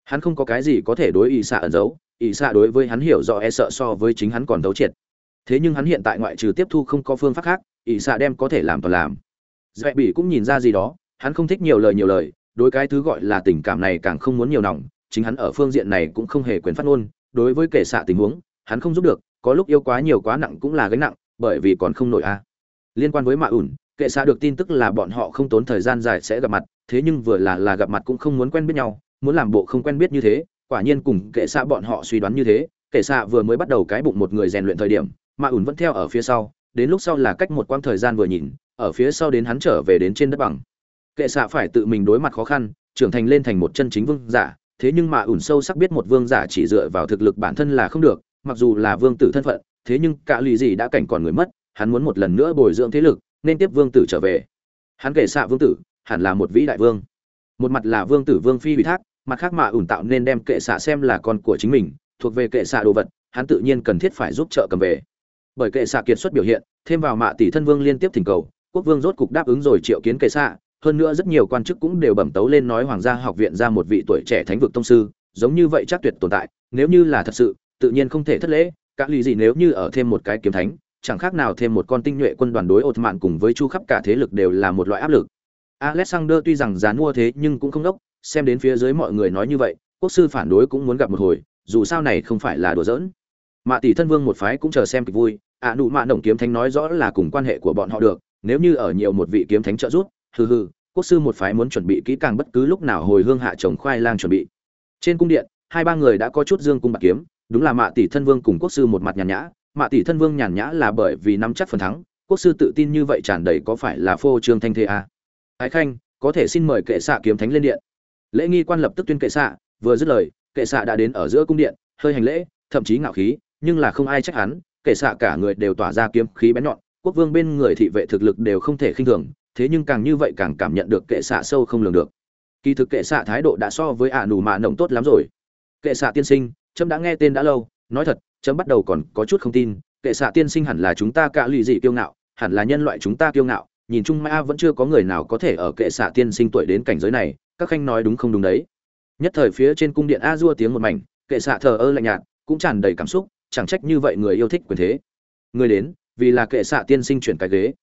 Hắn không có cái gì có thể đối Y xạ ẩn giấu Y xạ đối với hắn hiểu rõ e sợ so với chính hắn còn thấu triệt. Thế nhưng hắn hiện tại ngoại trừ tiếp thu không có phương pháp khác Y xạ đem có thể làm toàn làm. Dạy Bỉ cũng nhìn ra gì đó, hắn không thích nhiều lời nhiều lời, đối cái thứ gọi là tình cảm này càng không muốn nhiều nòng, chính hắn ở phương diện này cũng không hề quyền phát ngôn, đối với kẻ xạ tình huống hắn không giúp được, có lúc yêu quá nhiều quá nặng cũng là gánh nặng, bởi vì còn không nổi a. Liên quan với mạ ủn, kệ xạ được tin tức là bọn họ không tốn thời gian dài sẽ gặp mặt, thế nhưng vừa là là gặp mặt cũng không muốn quen biết nhau, muốn làm bộ không quen biết như thế, quả nhiên cùng kệ xạ bọn họ suy đoán như thế, kệ xạ vừa mới bắt đầu cái bụng một người rèn luyện thời điểm, mạ ủn vẫn theo ở phía sau, đến lúc sau là cách một quãng thời gian vừa nhìn, ở phía sau đến hắn trở về đến trên đất bằng. Kệ xạ phải tự mình đối mặt khó khăn, trưởng thành lên thành một chân chính vương giả, thế nhưng mà ủn sâu sắc biết một vương giả chỉ dựa vào thực lực bản thân là không được mặc dù là vương tử thân phận, thế nhưng cả lì gì đã cảnh còn người mất, hắn muốn một lần nữa bồi dưỡng thế lực, nên tiếp vương tử trở về. Hắn kể xạ vương tử, hẳn là một vĩ đại vương. Một mặt là vương tử vương phi ủy thác, mặt khác mà ủn tạo nên đem kệ xạ xem là con của chính mình, thuộc về kệ xạ đồ vật, hắn tự nhiên cần thiết phải giúp trợ cầm về. Bởi kệ xạ kiệt xuất biểu hiện, thêm vào mạ tỷ thân vương liên tiếp thỉnh cầu, quốc vương rốt cục đáp ứng rồi triệu kiến kệ xạ, hơn nữa rất nhiều quan chức cũng đều bẩm tấu lên nói hoàng gia học viện ra một vị tuổi trẻ thánh vực tông sư, giống như vậy chắc tuyệt tồn tại, nếu như là thật sự tự nhiên không thể thất lễ các lý gì nếu như ở thêm một cái kiếm thánh chẳng khác nào thêm một con tinh nhuệ quân đoàn đối ột mạn cùng với chu khắp cả thế lực đều là một loại áp lực. Alexander tuy rằng dán mua thế nhưng cũng không đốc xem đến phía dưới mọi người nói như vậy quốc sư phản đối cũng muốn gặp một hồi dù sao này không phải là đùa giỡn. Mạ tỷ thân vương một phái cũng chờ xem kịch vui ạ à, nụ mạ động kiếm thánh nói rõ là cùng quan hệ của bọn họ được nếu như ở nhiều một vị kiếm thánh trợ giúp hừ hừ quốc sư một phái muốn chuẩn bị kỹ càng bất cứ lúc nào hồi hương hạ trồng khoai lang chuẩn bị. Trên cung điện hai ba người đã có chút dương cung bạc kiếm đúng là mạ tỷ thân vương cùng quốc sư một mặt nhàn nhã. Mạ tỷ thân vương nhàn nhã là bởi vì nắm chắc phần thắng. Quốc sư tự tin như vậy tràn đầy có phải là phô trương thanh thế à? ái khanh, có thể xin mời kệ xạ kiếm thánh lên điện. Lễ nghi quan lập tức tuyên kệ xạ. Vừa dứt lời, kệ xạ đã đến ở giữa cung điện, hơi hành lễ, thậm chí ngạo khí, nhưng là không ai trách hắn. Kệ xạ cả người đều tỏa ra kiếm khí bén nhọn. Quốc vương bên người thị vệ thực lực đều không thể khinh thường, thế nhưng càng như vậy càng cảm nhận được kệ xạ sâu không lường được. Kỳ thực kệ xạ thái độ đã so với ả à nù mạ nồng tốt lắm rồi. Kệ xạ tiên sinh trâm đã nghe tên đã lâu, nói thật, trâm bắt đầu còn có chút không tin, kệ xạ tiên sinh hẳn là chúng ta cả lụy dị kiêu ngạo, hẳn là nhân loại chúng ta kiêu ngạo, nhìn chung mã vẫn chưa có người nào có thể ở kệ xạ tiên sinh tuổi đến cảnh giới này, các khanh nói đúng không đúng đấy. Nhất thời phía trên cung điện a dua tiếng một mảnh, kệ xạ thờ ơ lạnh nhạt, cũng tràn đầy cảm xúc, chẳng trách như vậy người yêu thích quyền thế. Người đến, vì là kệ xạ tiên sinh chuyển cái ghế.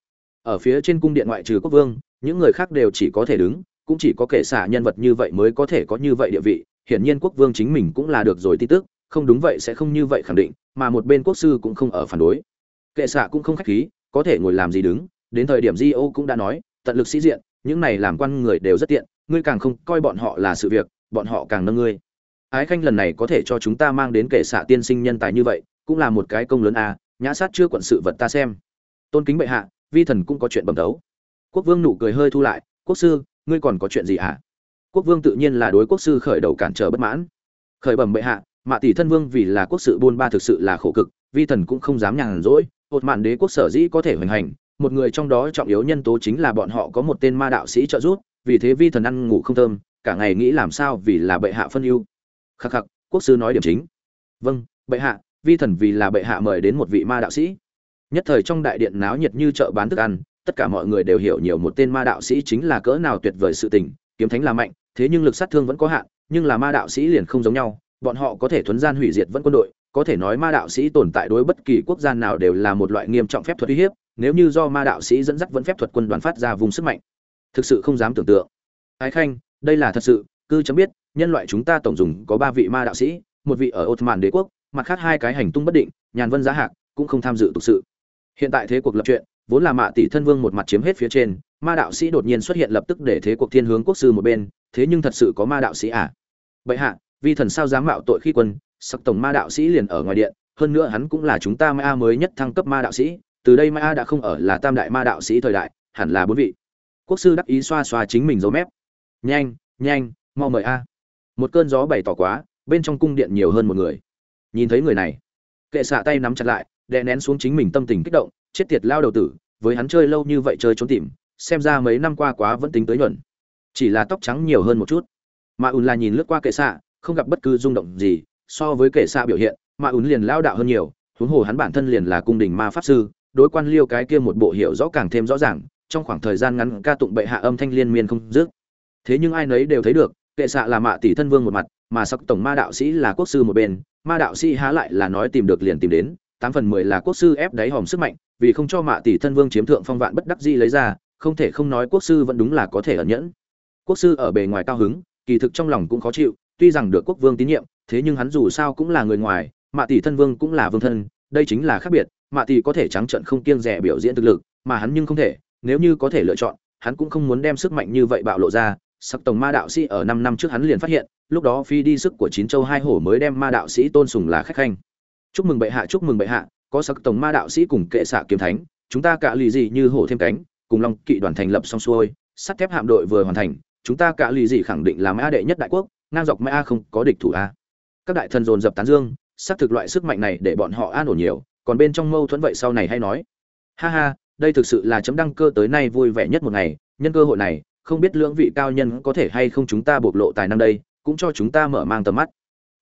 Ở phía trên cung điện ngoại trừ quốc vương, những người khác đều chỉ có thể đứng, cũng chỉ có kệ xạ nhân vật như vậy mới có thể có như vậy địa vị hiển nhiên quốc vương chính mình cũng là được rồi tin tức, không đúng vậy sẽ không như vậy khẳng định, mà một bên quốc sư cũng không ở phản đối. Kệ xạ cũng không khách khí, có thể ngồi làm gì đứng, đến thời điểm di ô cũng đã nói, tận lực sĩ diện, những này làm quan người đều rất tiện, ngươi càng không coi bọn họ là sự việc, bọn họ càng nâng ngươi. Ái khanh lần này có thể cho chúng ta mang đến kệ xạ tiên sinh nhân tài như vậy, cũng là một cái công lớn à nhã sát chưa quận sự vật ta xem. Tôn kính bệ hạ, vi thần cũng có chuyện bẩm đấu. Quốc vương nụ cười hơi thu lại, quốc sư, ngươi còn có chuyện gì hả quốc vương tự nhiên là đối quốc sư khởi đầu cản trở bất mãn. Khởi bẩm bệ hạ, mạ tỷ thân vương vì là quốc sự buôn ba thực sự là khổ cực, vi thần cũng không dám nhàn rỗi hột mạn đế quốc sở dĩ có thể hoành hành, một người trong đó trọng yếu nhân tố chính là bọn họ có một tên ma đạo sĩ trợ giúp, vì thế vi thần ăn ngủ không thơm, cả ngày nghĩ làm sao vì là bệ hạ phân ưu. Khắc khắc, quốc sư nói điểm chính. Vâng bệ hạ, vi thần vì là bệ hạ mời đến một vị ma đạo sĩ. Nhất thời trong đại điện náo nhiệt như chợ bán thức ăn, tất cả mọi người đều hiểu nhiều một tên ma đạo sĩ chính là cỡ nào tuyệt vời sự tình, kiếm thánh là mạnh thế nhưng lực sát thương vẫn có hạn, nhưng là ma đạo sĩ liền không giống nhau, bọn họ có thể thuấn gian hủy diệt vẫn quân đội, có thể nói ma đạo sĩ tồn tại đối bất kỳ quốc gia nào đều là một loại nghiêm trọng phép thuật uy hiếp, nếu như do ma đạo sĩ dẫn dắt vẫn phép thuật quân đoàn phát ra vùng sức mạnh. Thực sự không dám tưởng tượng. Ái khanh, đây là thật sự, cư chấm biết, nhân loại chúng ta tổng dùng có ba vị ma đạo sĩ, một vị ở ottoman đế quốc, mặt khác hai cái hành tung bất định, nhàn vân giá hạc, cũng không tham dự thực sự. Hiện tại thế cuộc lập chuyện, vốn là mạ tỷ thân vương một mặt chiếm hết phía trên ma đạo sĩ đột nhiên xuất hiện lập tức để thế cuộc thiên hướng quốc sư một bên, thế nhưng thật sự có ma đạo sĩ à? Bệ hạ, vi thần sao dám mạo tội khi quân, sắc tổng ma đạo sĩ liền ở ngoài điện, hơn nữa hắn cũng là chúng ta ma mới nhất thăng cấp ma đạo sĩ, từ đây ma đã không ở là tam đại ma đạo sĩ thời đại, hẳn là bốn vị. Quốc sư đắc ý xoa xoa chính mình dấu mép. Nhanh nhanh, mau mời a. Một cơn gió bày tỏ quá, bên trong cung điện nhiều hơn một người. Nhìn thấy người này, kệ xạ tay nắm chặt lại, đè nén xuống chính mình tâm tình kích động, chết tiệt lao đầu tử, với hắn chơi lâu như vậy chơi trốn tìm xem ra mấy năm qua quá vẫn tính tới nhuận. Chỉ là tóc trắng nhiều hơn một chút. Mà ùn là nhìn lướt qua kệ xạ, không gặp bất cứ rung động gì, so với kệ xạ biểu hiện, mà ùn liền lao đạo hơn nhiều, huống hồ hắn bản thân liền là cung đình ma pháp sư, đối quan liêu cái kia một bộ hiểu rõ càng thêm rõ ràng, trong khoảng thời gian ngắn ca tụng bệ hạ âm thanh liên miên không dứt. Thế nhưng ai nấy đều thấy được, kệ xạ là mạ tỷ thân vương một mặt, mà sắc tổng ma đạo sĩ là quốc sư một bên, ma đạo sĩ há lại là nói tìm được liền tìm đến, tám phần mười là quốc sư ép đáy hòm sức mạnh, vì không cho mạ tỷ thân vương chiếm thượng phong vạn bất đắc di lấy ra không thể không nói quốc sư vẫn đúng là có thể ẩn nhẫn. Quốc sư ở bề ngoài cao hứng, kỳ thực trong lòng cũng khó chịu, tuy rằng được quốc vương tín nhiệm, thế nhưng hắn dù sao cũng là người ngoài, mạ tỷ thân vương cũng là vương thân, đây chính là khác biệt, mạ tỷ có thể trắng trận không kiêng rẻ biểu diễn thực lực, mà hắn nhưng không thể, nếu như có thể lựa chọn, hắn cũng không muốn đem sức mạnh như vậy bạo lộ ra. Sắc tổng ma đạo sĩ ở năm năm trước hắn liền phát hiện, lúc đó phi đi sức của chín châu hai hổ mới đem ma đạo sĩ tôn sùng là khách khanh. Chúc mừng bệ hạ, chúc mừng bệ hạ, có sắc tổng ma đạo sĩ cùng kệ xạ kiếm thánh, chúng ta cả lì gì như hổ thêm cánh cùng long kỵ đoàn thành lập xong xuôi, sắt thép hạm đội vừa hoàn thành, chúng ta cả lì gì khẳng định là ma đệ nhất đại quốc, ngang dọc ma không có địch thủ a. Các đại thần dồn dập tán dương xác thực loại sức mạnh này để bọn họ an ổn nhiều, còn bên trong mâu thuẫn vậy sau này hay nói. Ha ha, đây thực sự là chấm đăng cơ tới nay vui vẻ nhất một ngày, nhân cơ hội này, không biết lưỡng vị cao nhân có thể hay không chúng ta bộc lộ tài năng đây, cũng cho chúng ta mở mang tầm mắt.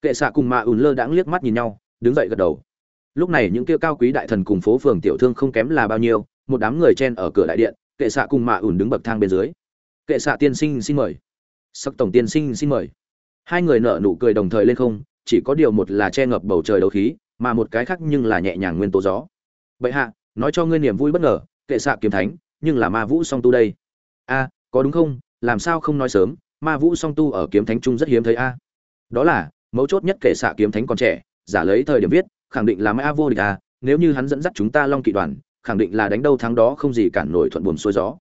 Kệ xạ cùng mạ ùn lơ đãng liếc mắt nhìn nhau, đứng dậy gật đầu. Lúc này những kia cao quý đại thần cùng phố phường tiểu thương không kém là bao nhiêu một đám người chen ở cửa đại điện, kệ xạ cùng mạ ủn đứng bậc thang bên dưới. Kệ xạ tiên sinh xin mời. Sắc tổng tiên sinh xin mời. Hai người nở nụ cười đồng thời lên không, chỉ có điều một là che ngập bầu trời đấu khí, mà một cái khác nhưng là nhẹ nhàng nguyên tố gió. Vậy hạ, nói cho ngươi niềm vui bất ngờ, kệ xạ kiếm thánh, nhưng là ma vũ song tu đây. A, có đúng không? Làm sao không nói sớm? Ma vũ song tu ở kiếm thánh trung rất hiếm thấy a. Đó là, mấu chốt nhất kệ xạ kiếm thánh còn trẻ, giả lấy thời điểm viết, khẳng định là ma vô địch a. Nếu như hắn dẫn dắt chúng ta long kỵ đoàn khẳng định là đánh đâu thắng đó không gì cản nổi thuận buồm xuôi gió.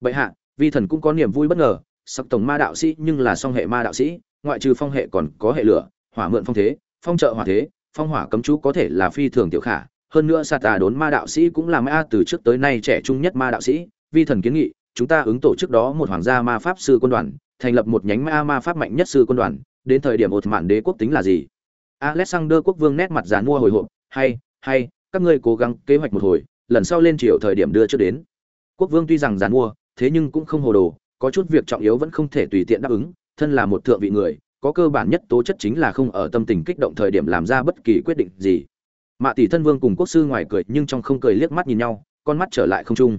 Bệ hạ, vi thần cũng có niềm vui bất ngờ, sắc tổng ma đạo sĩ nhưng là song hệ ma đạo sĩ, ngoại trừ phong hệ còn có hệ lửa, hỏa mượn phong thế, phong trợ hỏa thế, phong hỏa cấm chú có thể là phi thường tiểu khả. Hơn nữa sa tà đốn ma đạo sĩ cũng là ma từ trước tới nay trẻ trung nhất ma đạo sĩ. Vi thần kiến nghị, chúng ta ứng tổ chức đó một hoàng gia ma pháp sư quân đoàn, thành lập một nhánh ma ma pháp mạnh nhất sư quân đoàn. Đến thời điểm ột mạn đế quốc tính là gì? Alexander quốc vương nét mặt dàn mua hồi hộp, hay hay, các ngươi cố gắng kế hoạch một hồi lần sau lên triều thời điểm đưa trước đến. Quốc vương tuy rằng giàn mua, thế nhưng cũng không hồ đồ, có chút việc trọng yếu vẫn không thể tùy tiện đáp ứng, thân là một thượng vị người, có cơ bản nhất tố chất chính là không ở tâm tình kích động thời điểm làm ra bất kỳ quyết định gì. Mạ tỷ thân vương cùng quốc sư ngoài cười nhưng trong không cười liếc mắt nhìn nhau, con mắt trở lại không trung.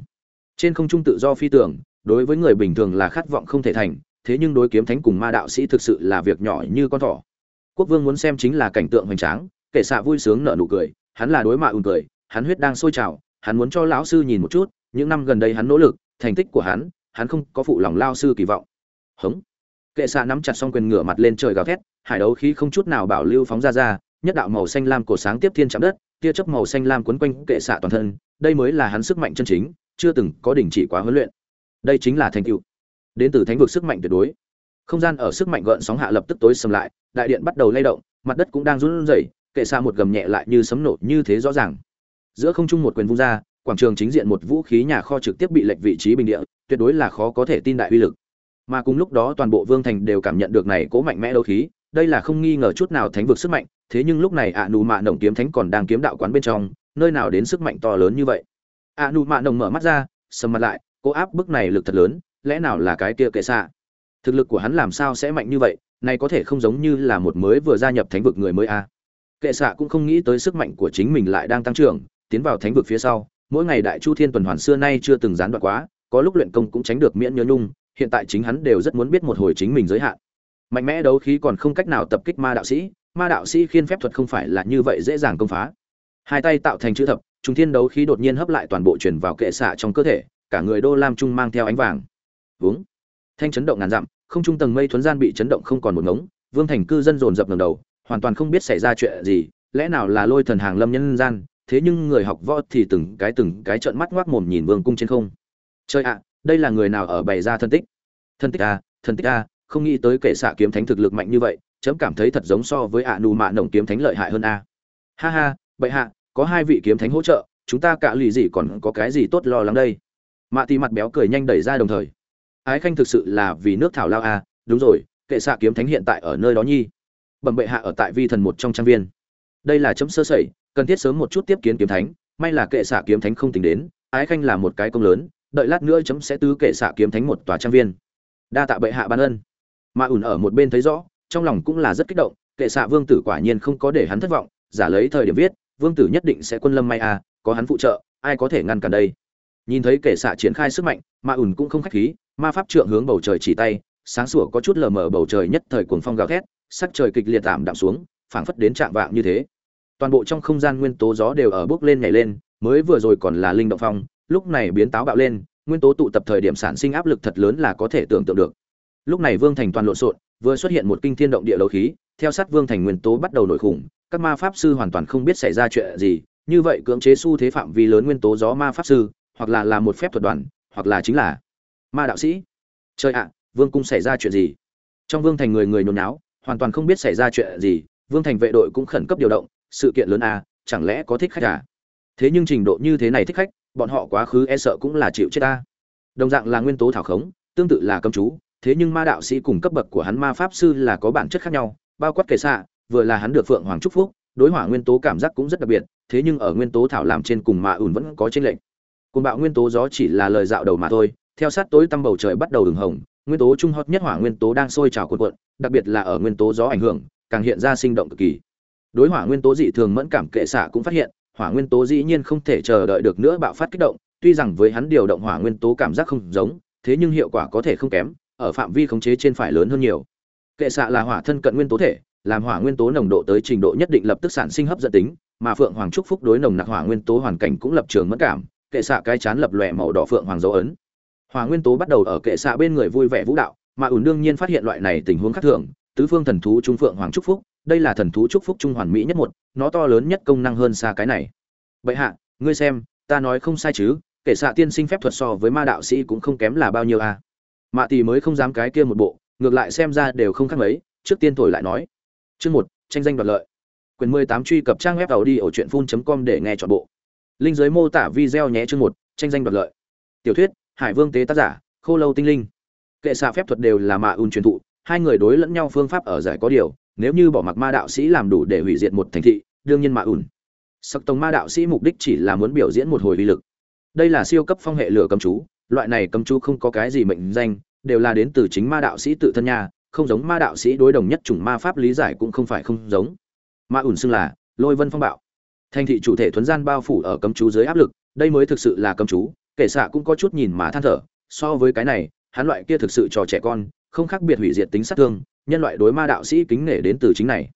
Trên không trung tự do phi tưởng, đối với người bình thường là khát vọng không thể thành, thế nhưng đối kiếm thánh cùng ma đạo sĩ thực sự là việc nhỏ như con thỏ. Quốc vương muốn xem chính là cảnh tượng hoành tráng, kể xạ vui sướng nở nụ cười, hắn là đối mạ ùn cười, hắn huyết đang sôi trào hắn muốn cho lão sư nhìn một chút, những năm gần đây hắn nỗ lực, thành tích của hắn hắn không có phụ lòng lao sư kỳ vọng. Hống. Kệ xạ nắm chặt xong quyền ngửa mặt lên trời gào thét, hải đấu khí không chút nào bảo lưu phóng ra ra, nhất đạo màu xanh lam cổ sáng tiếp thiên chạm đất, tia chớp màu xanh lam quấn quanh kệ xạ toàn thân, đây mới là hắn sức mạnh chân chính, chưa từng có đình chỉ quá huấn luyện. Đây chính là thành tựu. Đến từ thánh vực sức mạnh tuyệt đối. Không gian ở sức mạnh gợn sóng hạ lập tức tối sầm lại, đại điện bắt đầu lay động, mặt đất cũng đang run rẩy, kệ xạ một gầm nhẹ lại như sấm nổ như thế rõ ràng giữa không trung một quyền vung ra, quảng trường chính diện một vũ khí nhà kho trực tiếp bị lệch vị trí bình địa, tuyệt đối là khó có thể tin đại uy lực. Mà cùng lúc đó toàn bộ vương thành đều cảm nhận được này cố mạnh mẽ đấu khí, đây là không nghi ngờ chút nào thánh vực sức mạnh, thế nhưng lúc này ạ nụ mạ nồng kiếm thánh còn đang kiếm đạo quán bên trong, nơi nào đến sức mạnh to lớn như vậy? Ạ nụ mạ nồng mở mắt ra, sầm mặt lại cố áp bức này lực thật lớn, lẽ nào là cái kia kệ xạ? Thực lực của hắn làm sao sẽ mạnh như vậy? Này có thể không giống như là một mới vừa gia nhập thánh vực người mới a. À. kệ xạ cũng không nghĩ tới sức mạnh của chính mình lại đang tăng trưởng tiến vào thánh vực phía sau, mỗi ngày đại chu thiên tuần hoàn xưa nay chưa từng gián đoạn quá, có lúc luyện công cũng tránh được miễn nhớ nhung, hiện tại chính hắn đều rất muốn biết một hồi chính mình giới hạn. Mạnh mẽ đấu khí còn không cách nào tập kích ma đạo sĩ, ma đạo sĩ khiên phép thuật không phải là như vậy dễ dàng công phá. Hai tay tạo thành chữ thập trung thiên đấu khí đột nhiên hấp lại toàn bộ truyền vào kệ xạ trong cơ thể, cả người đô lam trung mang theo ánh vàng. Vướng thanh chấn động ngàn dặm, không trung tầng mây thuấn gian bị chấn động không còn một ngống, vương thành cư dân dồn dập ngầm đầu, hoàn toàn không biết xảy ra chuyện gì, lẽ nào là lôi thần hàng lâm nhân gian thế nhưng người học võ thì từng cái từng cái trợn mắt ngoác mồm nhìn vương cung trên không. Chơi ạ, đây là người nào ở bày ra thân tích? Thân tích a thân tích a không nghĩ tới kệ xạ kiếm thánh thực lực mạnh như vậy, chấm cảm thấy thật giống so với ạ nù mạ nồng kiếm thánh lợi hại hơn a. Ha ha, bệ hạ, có hai vị kiếm thánh hỗ trợ, chúng ta cả lì gì còn có cái gì tốt lo lắng đây? Mạ thì mặt béo cười nhanh đẩy ra đồng thời. Ái khanh thực sự là vì nước thảo lao a, đúng rồi kệ xạ kiếm thánh hiện tại ở nơi đó nhi. Bẩm bệ hạ ở tại vi thần một trong trang viên. Đây là chấm sơ sẩy cần thiết sớm một chút tiếp kiến kiếm thánh, may là kệ xạ kiếm thánh không tính đến, ái khanh là một cái công lớn, đợi lát nữa chấm sẽ tứ kệ xạ kiếm thánh một tòa trang viên. Đa tạ bệ hạ ban ân. Mà ủn ở một bên thấy rõ, trong lòng cũng là rất kích động, kệ xạ vương tử quả nhiên không có để hắn thất vọng, giả lấy thời điểm viết, vương tử nhất định sẽ quân lâm may a, có hắn phụ trợ, ai có thể ngăn cản đây? Nhìn thấy kệ xạ triển khai sức mạnh, mà ủn cũng không khách khí, ma pháp trượng hướng bầu trời chỉ tay, sáng sủa có chút lờ mờ bầu trời nhất thời cuồng phong gào thét, sắc trời kịch liệt tạm đạm xuống, phảng phất đến trạng vạng như thế toàn bộ trong không gian nguyên tố gió đều ở bước lên nhảy lên, mới vừa rồi còn là linh động phong, lúc này biến táo bạo lên, nguyên tố tụ tập thời điểm sản sinh áp lực thật lớn là có thể tưởng tượng được. Lúc này vương thành toàn lộn xộn, vừa xuất hiện một kinh thiên động địa đấu khí, theo sát vương thành nguyên tố bắt đầu nổi khủng, các ma pháp sư hoàn toàn không biết xảy ra chuyện gì, như vậy cưỡng chế xu thế phạm vi lớn nguyên tố gió ma pháp sư, hoặc là là một phép thuật đoàn, hoặc là chính là ma đạo sĩ. Trời ạ, vương cung xảy ra chuyện gì? Trong vương thành người người nhốn náo hoàn toàn không biết xảy ra chuyện gì, vương thành vệ đội cũng khẩn cấp điều động sự kiện lớn à chẳng lẽ có thích khách à? Thế nhưng trình độ như thế này thích khách, bọn họ quá khứ e sợ cũng là chịu chết ta. Đồng dạng là nguyên tố thảo khống, tương tự là cấm chú, thế nhưng ma đạo sĩ cùng cấp bậc của hắn ma pháp sư là có bản chất khác nhau, bao quát kể xạ, vừa là hắn được phượng hoàng chúc phúc, đối hỏa nguyên tố cảm giác cũng rất đặc biệt, thế nhưng ở nguyên tố thảo làm trên cùng mà ủn vẫn có trên lệnh cùng bạo nguyên tố gió chỉ là lời dạo đầu mà thôi, theo sát tối tăm bầu trời bắt đầu ửng hồng, nguyên tố trung hot nhất hỏa nguyên tố đang sôi trào cuộn cuộn, đặc biệt là ở nguyên tố gió ảnh hưởng, càng hiện ra sinh động cực kỳ đối hỏa nguyên tố dị thường mẫn cảm kệ xạ cũng phát hiện, hỏa nguyên tố dĩ nhiên không thể chờ đợi được nữa bạo phát kích động, tuy rằng với hắn điều động hỏa nguyên tố cảm giác không giống, thế nhưng hiệu quả có thể không kém, ở phạm vi khống chế trên phải lớn hơn nhiều. Kệ xạ là hỏa thân cận nguyên tố thể, làm hỏa nguyên tố nồng độ tới trình độ nhất định lập tức sản sinh hấp dẫn tính, mà phượng hoàng trúc phúc đối nồng nặc hỏa nguyên tố hoàn cảnh cũng lập trường mẫn cảm, kệ xạ cái chán lập lòe màu đỏ phượng hoàng dấu ấn. Hỏa nguyên tố bắt đầu ở kệ xạ bên người vui vẻ vũ đạo, mà ủn đương nhiên phát hiện loại này tình huống khác thường, tứ phương thần thú trung phượng hoàng trúc phúc đây là thần thú chúc phúc trung hoàn mỹ nhất một, nó to lớn nhất công năng hơn xa cái này. Vậy hạ, ngươi xem, ta nói không sai chứ, kể xạ tiên sinh phép thuật so với ma đạo sĩ cũng không kém là bao nhiêu à. Mạ tỷ mới không dám cái kia một bộ, ngược lại xem ra đều không khác mấy, trước tiên thổi lại nói. Chương một, tranh danh đoạt lợi. Quyền mười tám truy cập trang web tàu đi ở truyện phun com để nghe chọn bộ. Linh giới mô tả video nhé chương một, tranh danh đoạt lợi. Tiểu thuyết, hải vương tế tác giả, khô lâu tinh linh. Kệ xạ phép thuật đều là mạ ùn truyền thụ, hai người đối lẫn nhau phương pháp ở giải có điều nếu như bỏ mặc ma đạo sĩ làm đủ để hủy diệt một thành thị, đương nhiên mà ủn. sắc tông ma đạo sĩ mục đích chỉ là muốn biểu diễn một hồi uy lực. Đây là siêu cấp phong hệ lửa cấm chú, loại này cấm chú không có cái gì mệnh danh, đều là đến từ chính ma đạo sĩ tự thân nha, không giống ma đạo sĩ đối đồng nhất chủng ma pháp lý giải cũng không phải không giống. Ma ủn xưng là lôi vân phong bạo. Thành thị chủ thể thuấn gian bao phủ ở cấm chú dưới áp lực, đây mới thực sự là cấm chú, kể xạ cũng có chút nhìn mà than thở, so với cái này, hắn loại kia thực sự trò trẻ con, không khác biệt hủy diệt tính sát thương nhân loại đối ma đạo sĩ kính nể đến từ chính này.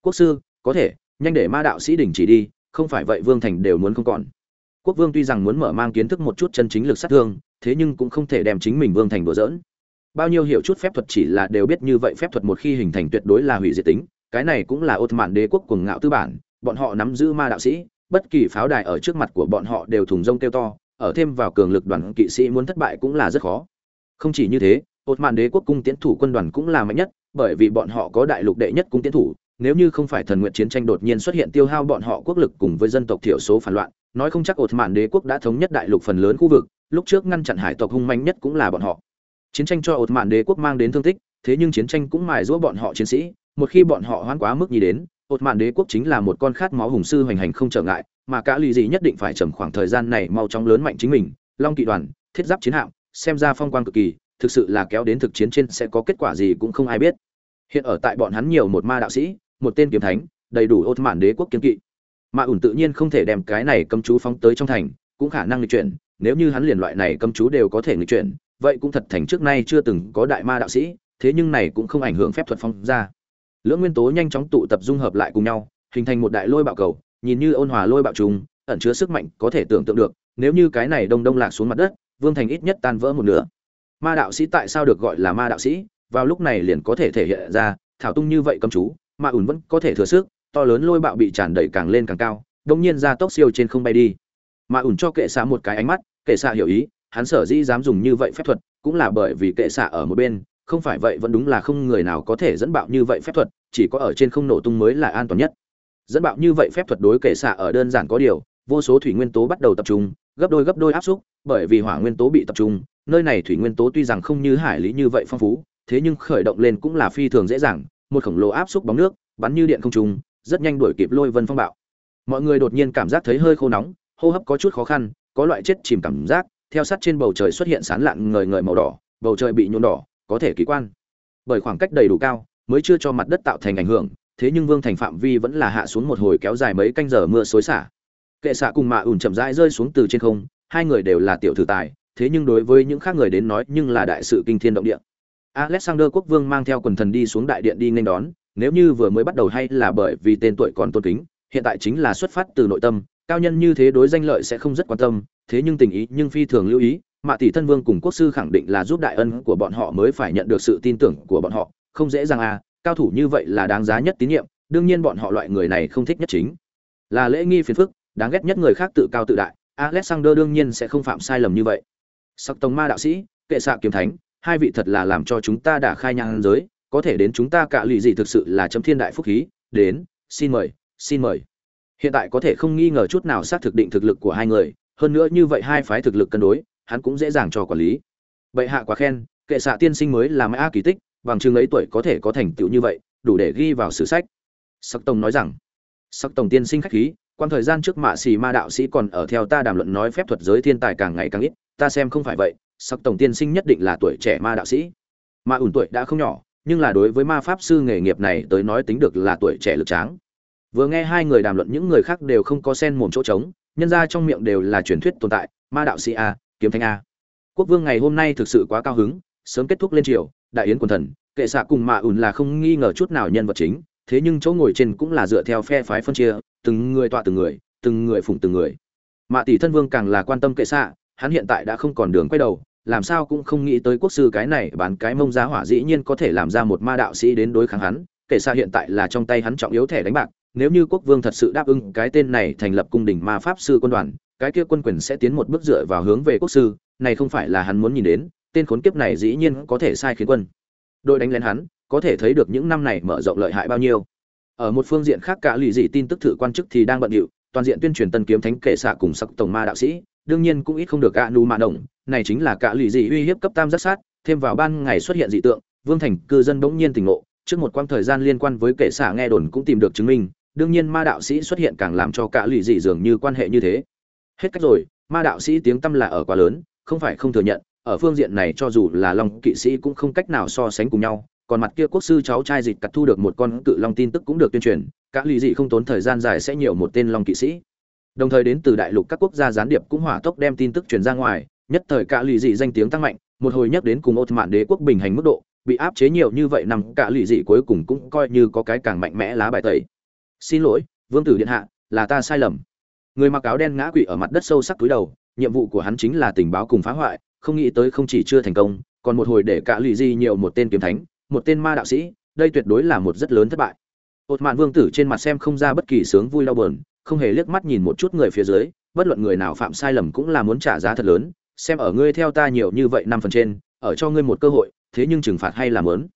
Quốc sư, có thể, nhanh để ma đạo sĩ đình chỉ đi, không phải vậy vương thành đều muốn không còn. Quốc vương tuy rằng muốn mở mang kiến thức một chút chân chính lực sát thương, thế nhưng cũng không thể đem chính mình vương thành đùa dỡn bao nhiêu hiểu chút phép thuật chỉ là đều biết như vậy phép thuật một khi hình thành tuyệt đối là hủy diệt tính, cái này cũng là ột mạn đế quốc cuồng ngạo tư bản, bọn họ nắm giữ ma đạo sĩ, bất kỳ pháo đài ở trước mặt của bọn họ đều thùng rông kêu to, ở thêm vào cường lực đoàn kỵ sĩ muốn thất bại cũng là rất khó. Không chỉ như thế ột mạn đế quốc cung tiến thủ quân đoàn cũng là mạnh nhất, bởi vì bọn họ có đại lục đệ nhất cung tiến thủ, nếu như không phải thần nguyện chiến tranh đột nhiên xuất hiện tiêu hao bọn họ quốc lực cùng với dân tộc thiểu số phản loạn, nói không chắc ột mạn đế quốc đã thống nhất đại lục phần lớn khu vực, lúc trước ngăn chặn hải tộc hung manh nhất cũng là bọn họ. Chiến tranh cho ột mạn đế quốc mang đến thương tích, thế nhưng chiến tranh cũng mài giũa bọn họ chiến sĩ, một khi bọn họ hoán quá mức nhì đến ột mạn đế quốc chính là một con khát máu hùng sư hoành hành không trở ngại, mà cả lì gì nhất định phải trầm khoảng thời gian này mau chóng lớn mạnh chính mình, long kỵ đoàn, thiết giáp chiến hạm, xem ra phong quang cực kỳ thực sự là kéo đến thực chiến trên sẽ có kết quả gì cũng không ai biết hiện ở tại bọn hắn nhiều một ma đạo sĩ một tên kiếm thánh đầy đủ ột mạn đế quốc kiên kỵ mà ủn tự nhiên không thể đem cái này cấm chú phóng tới trong thành cũng khả năng lịch chuyển nếu như hắn liền loại này cấm chú đều có thể nghịch chuyển, vậy cũng thật thành trước nay chưa từng có đại ma đạo sĩ, thế nhưng này cũng không ảnh hưởng phép thuật phong ra. Lưỡng nguyên tố nhanh chóng tụ tập dung hợp lại cùng nhau, hình thành một đại lôi bạo cầu, nhìn như ôn hòa lôi bạo trùng, ẩn chứa sức mạnh có thể tưởng tượng được, nếu như cái này đông đông lạc xuống mặt đất, Vương Thành ít nhất tan vỡ một nửa. Ma đạo sĩ tại sao được gọi là ma đạo sĩ? Vào lúc này liền có thể thể hiện ra, thảo tung như vậy cấm chú, ma ủn vẫn có thể thừa sức, to lớn lôi bạo bị tràn đầy càng lên càng cao, đông nhiên ra tốc siêu trên không bay đi mà ủn cho kệ xạ một cái ánh mắt kệ xạ hiểu ý hắn sở dĩ dám dùng như vậy phép thuật cũng là bởi vì kệ xạ ở một bên không phải vậy vẫn đúng là không người nào có thể dẫn bạo như vậy phép thuật chỉ có ở trên không nổ tung mới là an toàn nhất dẫn bạo như vậy phép thuật đối kệ xạ ở đơn giản có điều vô số thủy nguyên tố bắt đầu tập trung gấp đôi gấp đôi áp xúc bởi vì hỏa nguyên tố bị tập trung nơi này thủy nguyên tố tuy rằng không như hải lý như vậy phong phú, thế nhưng khởi động lên cũng là phi thường dễ dàng, một khổng lồ áp xúc bóng nước, bắn như điện không trung, rất nhanh đuổi kịp lôi vân phong bạo. Mọi người đột nhiên cảm giác thấy hơi khô nóng, hô hấp có chút khó khăn, có loại chết chìm cảm giác, theo sát trên bầu trời xuất hiện sán lạn ngời ngời màu đỏ, bầu trời bị nhuộm đỏ, có thể kỳ quan. Bởi khoảng cách đầy đủ cao, mới chưa cho mặt đất tạo thành ảnh hưởng, thế nhưng vương thành phạm vi vẫn là hạ xuống một hồi kéo dài mấy canh giờ mưa xối xả. Kệ xạ cùng mạ ủn chậm rãi rơi xuống từ trên không, hai người đều là tiểu thử tài thế nhưng đối với những khác người đến nói nhưng là đại sự kinh thiên động địa. Alexander quốc vương mang theo quần thần đi xuống đại điện đi nên đón, nếu như vừa mới bắt đầu hay là bởi vì tên tuổi còn tôn kính, hiện tại chính là xuất phát từ nội tâm, cao nhân như thế đối danh lợi sẽ không rất quan tâm, thế nhưng tình ý nhưng phi thường lưu ý, mạ tỷ thân vương cùng quốc sư khẳng định là giúp đại ân của bọn họ mới phải nhận được sự tin tưởng của bọn họ, không dễ dàng à cao thủ như vậy là đáng giá nhất tín nhiệm, đương nhiên bọn họ loại người này không thích nhất chính. Là lễ nghi phiền phức, đáng ghét nhất người khác tự cao tự đại, alexander đương nhiên sẽ không phạm sai lầm như vậy sắc tông ma đạo sĩ, kệ xạ kiếm thánh, hai vị thật là làm cho chúng ta đã khai nhang giới, có thể đến chúng ta cả lụy gì thực sự là chấm thiên đại phúc khí, đến, xin mời xin mời. Hiện tại có thể không nghi ngờ chút nào xác thực định thực lực của hai người, hơn nữa như vậy hai phái thực lực cân đối, hắn cũng dễ dàng cho quản lý. Bệ hạ quá khen, kệ xạ tiên sinh mới là mã kỳ tích, bằng chừng ấy tuổi có thể có thành tựu như vậy, đủ để ghi vào sử sách. Sắc tông nói rằng sắc tông tiên sinh khách khí quan thời gian trước mạ xì ma đạo sĩ còn ở theo ta đàm luận nói phép thuật giới thiên tài càng ngày càng ít ta xem không phải vậy, sắc tổng tiên sinh nhất định là tuổi trẻ ma đạo sĩ. Ma ủn tuổi đã không nhỏ, nhưng là đối với ma pháp sư nghề nghiệp này tới nói tính được là tuổi trẻ lực tráng. Vừa nghe hai người đàm luận, những người khác đều không có sen mồm chỗ trống, nhân ra trong miệng đều là truyền thuyết tồn tại, ma đạo sĩ a, kiếm thanh a. Quốc vương ngày hôm nay thực sự quá cao hứng, sớm kết thúc lên triều, đại yến quần thần, kệ xạ cùng mạ ủn là không nghi ngờ chút nào nhân vật chính, thế nhưng chỗ ngồi trên cũng là dựa theo phe phái phân chia, từng người tọa từng người từng người phụng từng người. Mạ tỷ thân vương càng là quan tâm kệ xạ hắn hiện tại đã không còn đường quay đầu, làm sao cũng không nghĩ tới quốc sư cái này bán cái mông giá hỏa dĩ nhiên có thể làm ra một ma đạo sĩ đến đối kháng hắn, kể xa hiện tại là trong tay hắn trọng yếu thẻ đánh bạc, nếu như quốc vương thật sự đáp ứng cái tên này thành lập cung đình ma pháp sư quân đoàn, cái kia quân quyền sẽ tiến một bước dựa vào hướng về quốc sư, này không phải là hắn muốn nhìn đến, tên khốn kiếp này dĩ nhiên có thể sai khiến quân. Đội đánh lén hắn, có thể thấy được những năm này mở rộng lợi hại bao nhiêu. Ở một phương diện khác, cả lì dị tin tức thử quan chức thì đang bận điệu, toàn diện tuyên truyền tân kiếm thánh kể xạ cùng sắc tổng ma đạo sĩ đương nhiên cũng ít không được ạ nu mạ động này chính là cả lì dị uy hiếp cấp tam giác sát, thêm vào ban ngày xuất hiện dị tượng, vương thành cư dân bỗng nhiên tỉnh ngộ, trước một quãng thời gian liên quan với kệ xả nghe đồn cũng tìm được chứng minh, đương nhiên ma đạo sĩ xuất hiện càng làm cho cả lì dị dường như quan hệ như thế. Hết cách rồi, ma đạo sĩ tiếng tâm là ở quá lớn, không phải không thừa nhận, ở phương diện này cho dù là long kỵ sĩ cũng không cách nào so sánh cùng nhau, còn mặt kia quốc sư cháu trai dịch cặt thu được một con cự long tin tức cũng được tuyên truyền các lì dị không tốn thời gian dài sẽ nhiều một tên long kỵ sĩ đồng thời đến từ đại lục các quốc gia gián điệp cũng hỏa tốc đem tin tức truyền ra ngoài, nhất thời cả lì dị danh tiếng tăng mạnh, một hồi nhắc đến cùng ột mạn đế quốc bình hành mức độ, bị áp chế nhiều như vậy nằm cả lì dị cuối cùng cũng coi như có cái càng mạnh mẽ lá bài tẩy. Xin lỗi, vương tử điện hạ, là ta sai lầm. Người mặc áo đen ngã quỵ ở mặt đất sâu sắc túi đầu, nhiệm vụ của hắn chính là tình báo cùng phá hoại, không nghĩ tới không chỉ chưa thành công, còn một hồi để cả lì dị nhiều một tên kiếm thánh, một tên ma đạo sĩ, đây tuyệt đối là một rất lớn thất bại. Ột mạn vương tử trên mặt xem không ra bất kỳ sướng vui đau bờn không hề liếc mắt nhìn một chút người phía dưới, bất luận người nào phạm sai lầm cũng là muốn trả giá thật lớn, xem ở ngươi theo ta nhiều như vậy năm phần trên, ở cho ngươi một cơ hội, thế nhưng trừng phạt hay làm lớn.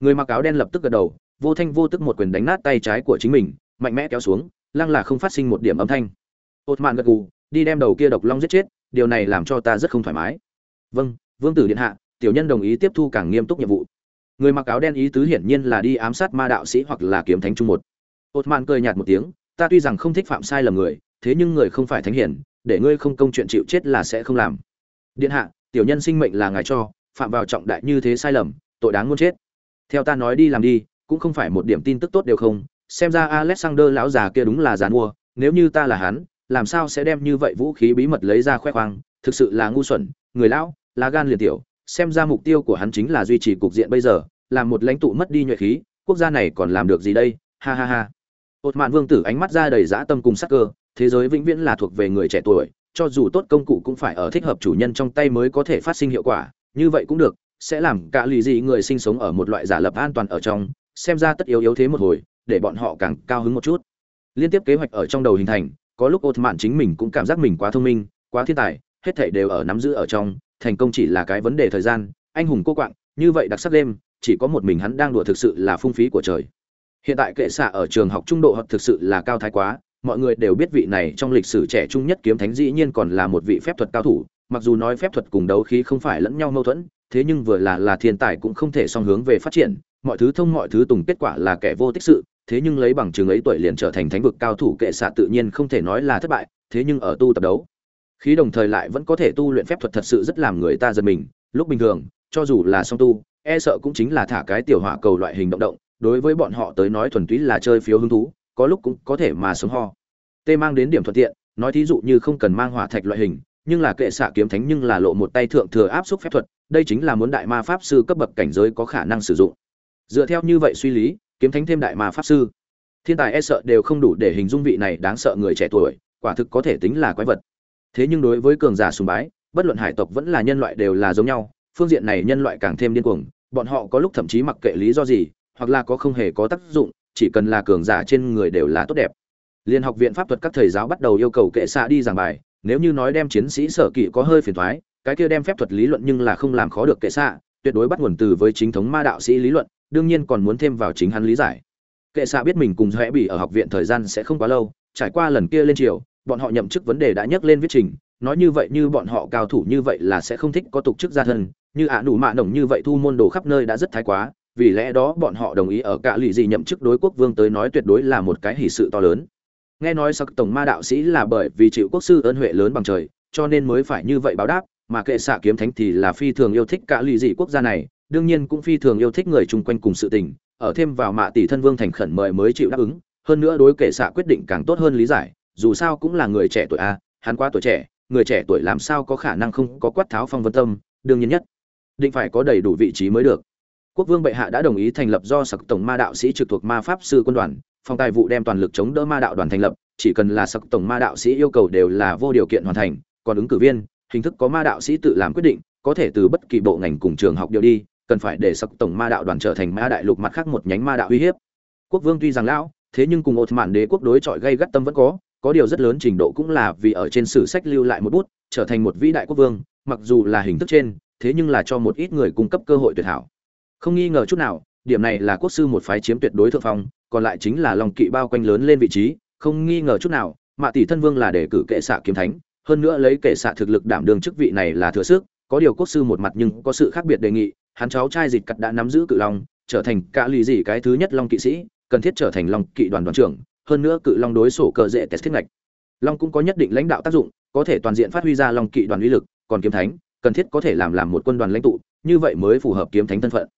Người mặc áo đen lập tức gật đầu, vô thanh vô tức một quyền đánh nát tay trái của chính mình, mạnh mẽ kéo xuống, lăng là không phát sinh một điểm âm thanh. Ột mạn gật gù, đi đem đầu kia độc long giết chết, điều này làm cho ta rất không thoải mái. Vâng vương tử điện hạ, tiểu nhân đồng ý tiếp thu càng nghiêm túc nhiệm vụ. Người mặc áo đen ý tứ hiển nhiên là đi ám sát ma đạo sĩ hoặc là kiếm thánh trung một. Ột mạn cười nhạt một tiếng ta tuy rằng không thích phạm sai lầm người, thế nhưng người không phải thánh hiển để ngươi không công chuyện chịu chết là sẽ không làm. Điện hạ, tiểu nhân sinh mệnh là ngài cho, phạm vào trọng đại như thế sai lầm, tội đáng muốn chết. Theo ta nói đi làm đi, cũng không phải một điểm tin tức tốt đều không, xem ra alexander lão già kia đúng là giàn mua nếu như ta là hắn, làm sao sẽ đem như vậy vũ khí bí mật lấy ra khoe khoang, thực sự là ngu xuẩn, người lão, lá gan liền tiểu, xem ra mục tiêu của hắn chính là duy trì cục diện bây giờ, làm một lãnh tụ mất đi nhuệ khí, quốc gia này còn làm được gì đây, ha ha ha ột mạn vương tử ánh mắt ra đầy dã tâm cùng sắc cơ, thế giới vĩnh viễn là thuộc về người trẻ tuổi, cho dù tốt công cụ cũng phải ở thích hợp chủ nhân trong tay mới có thể phát sinh hiệu quả, như vậy cũng được, sẽ làm cả lì gì người sinh sống ở một loại giả lập an toàn ở trong, xem ra tất yếu yếu thế một hồi, để bọn họ càng cao hứng một chút. Liên tiếp kế hoạch ở trong đầu hình thành, có lúc ột mạn chính mình cũng cảm giác mình quá thông minh, quá thiên tài, hết thảy đều ở nắm giữ ở trong, thành công chỉ là cái vấn đề thời gian, anh hùng cô quạng, như vậy đặc sắc đêm, chỉ có một mình hắn đang đùa thực sự là phung phí của trời hiện tại kệ xạ ở trường học trung độ học thực sự là cao thái quá, mọi người đều biết vị này trong lịch sử trẻ trung nhất kiếm thánh dĩ nhiên còn là một vị phép thuật cao thủ, mặc dù nói phép thuật cùng đấu khí không phải lẫn nhau mâu thuẫn, thế nhưng vừa là là thiên tài cũng không thể song hướng về phát triển, mọi thứ thông mọi thứ tùng kết quả là kẻ vô tích sự, thế nhưng lấy bằng chứng ấy tuổi liền trở thành thánh vực cao thủ kệ xạ tự nhiên không thể nói là thất bại, thế nhưng ở tu tập đấu, khí đồng thời lại vẫn có thể tu luyện phép thuật thật sự rất làm người ta giật mình, lúc bình thường, cho dù là song tu e sợ cũng chính là thả cái tiểu hỏa cầu loại hình động động đối với bọn họ tới nói thuần túy là chơi phiếu hứng thú, có lúc cũng có thể mà sống ho. Tê mang đến điểm thuận tiện, nói thí dụ như không cần mang hỏa thạch loại hình, nhưng là kệ xạ kiếm thánh nhưng là lộ một tay thượng thừa áp suất phép thuật, đây chính là muốn đại ma pháp sư cấp bậc cảnh giới có khả năng sử dụng. Dựa theo như vậy suy lý, kiếm thánh thêm đại ma pháp sư. Thiên tài e sợ đều không đủ để hình dung vị này đáng sợ người trẻ tuổi, quả thực có thể tính là quái vật. Thế nhưng đối với cường giả sùng bái, bất luận hải tộc vẫn là nhân loại đều là giống nhau, phương diện này nhân loại càng thêm điên cuồng, bọn họ có lúc thậm chí mặc kệ lý do gì hoặc là có không hề có tác dụng, chỉ cần là cường giả trên người đều là tốt đẹp. Liên học viện pháp thuật các thầy giáo bắt đầu yêu cầu kệ xạ đi giảng bài, nếu như nói đem chiến sĩ sở kỵ có hơi phiền thoái, cái kia đem phép thuật lý luận nhưng là không làm khó được kệ xạ, tuyệt đối bắt nguồn từ với chính thống ma đạo sĩ lý luận, đương nhiên còn muốn thêm vào chính hắn lý giải. Kệ xạ biết mình cùng rẽ bị ở học viện thời gian sẽ không quá lâu, trải qua lần kia lên triều, bọn họ nhậm chức vấn đề đã nhắc lên viết trình, nói như vậy như bọn họ cao thủ như vậy là sẽ không thích có tục chức gia thân, như ạ à nụ mạ nồng như vậy thu môn đồ khắp nơi đã rất thái quá vì lẽ đó bọn họ đồng ý ở cả lì gì nhậm chức đối quốc vương tới nói tuyệt đối là một cái hỷ sự to lớn. Nghe nói sắc tổng ma đạo sĩ là bởi vì chịu quốc sư ơn huệ lớn bằng trời, cho nên mới phải như vậy báo đáp, mà kệ xạ kiếm thánh thì là phi thường yêu thích cả lì gì quốc gia này, đương nhiên cũng phi thường yêu thích người chung quanh cùng sự tình, ở thêm vào mạ tỷ thân vương thành khẩn mời mới chịu đáp ứng, hơn nữa đối kệ xạ quyết định càng tốt hơn lý giải, dù sao cũng là người trẻ tuổi a, hắn quá tuổi trẻ, người trẻ tuổi làm sao có khả năng không có quát tháo phong vân tâm, đương nhiên nhất, định phải có đầy đủ vị trí mới được quốc vương bệ hạ đã đồng ý thành lập do sặc tổng ma đạo sĩ trực thuộc ma pháp sư quân đoàn, phòng tài vụ đem toàn lực chống đỡ ma đạo đoàn thành lập, chỉ cần là sặc tổng ma đạo sĩ yêu cầu đều là vô điều kiện hoàn thành, còn ứng cử viên, hình thức có ma đạo sĩ tự làm quyết định, có thể từ bất kỳ bộ ngành cùng trường học điều đi, cần phải để sặc tổng ma đạo đoàn trở thành ma đại lục mặt khác một nhánh ma đạo uy hiếp. Quốc vương tuy rằng lão, thế nhưng cùng ột mạn đế quốc đối chọi gây gắt tâm vẫn có có điều rất lớn trình độ cũng là vì ở trên sử sách lưu lại một bút, trở thành một vĩ đại quốc vương, mặc dù là hình thức trên, thế nhưng là cho một ít người cung cấp cơ hội tuyệt hảo không nghi ngờ chút nào, điểm này là quốc sư một phái chiếm tuyệt đối thượng phong, còn lại chính là lòng kỵ bao quanh lớn lên vị trí. Không nghi ngờ chút nào, mạ tỷ thân vương là để cử kệ xạ kiếm thánh, hơn nữa lấy kệ xạ thực lực đảm đương chức vị này là thừa sức, có điều quốc sư một mặt nhưng có sự khác biệt đề nghị, hắn cháu trai dịch cặt đã nắm giữ cự long, trở thành cả lì gì cái thứ nhất long kỵ sĩ, cần thiết trở thành long kỵ đoàn đoàn trưởng, hơn nữa cự long đối sổ cờ dễ test thiết ngạch. Long cũng có nhất định lãnh đạo tác dụng, có thể toàn diện phát huy ra long kỵ đoàn uy lực, còn kiếm thánh, cần thiết có thể làm làm một quân đoàn lãnh tụ, như vậy mới phù hợp kiếm thánh thân phận.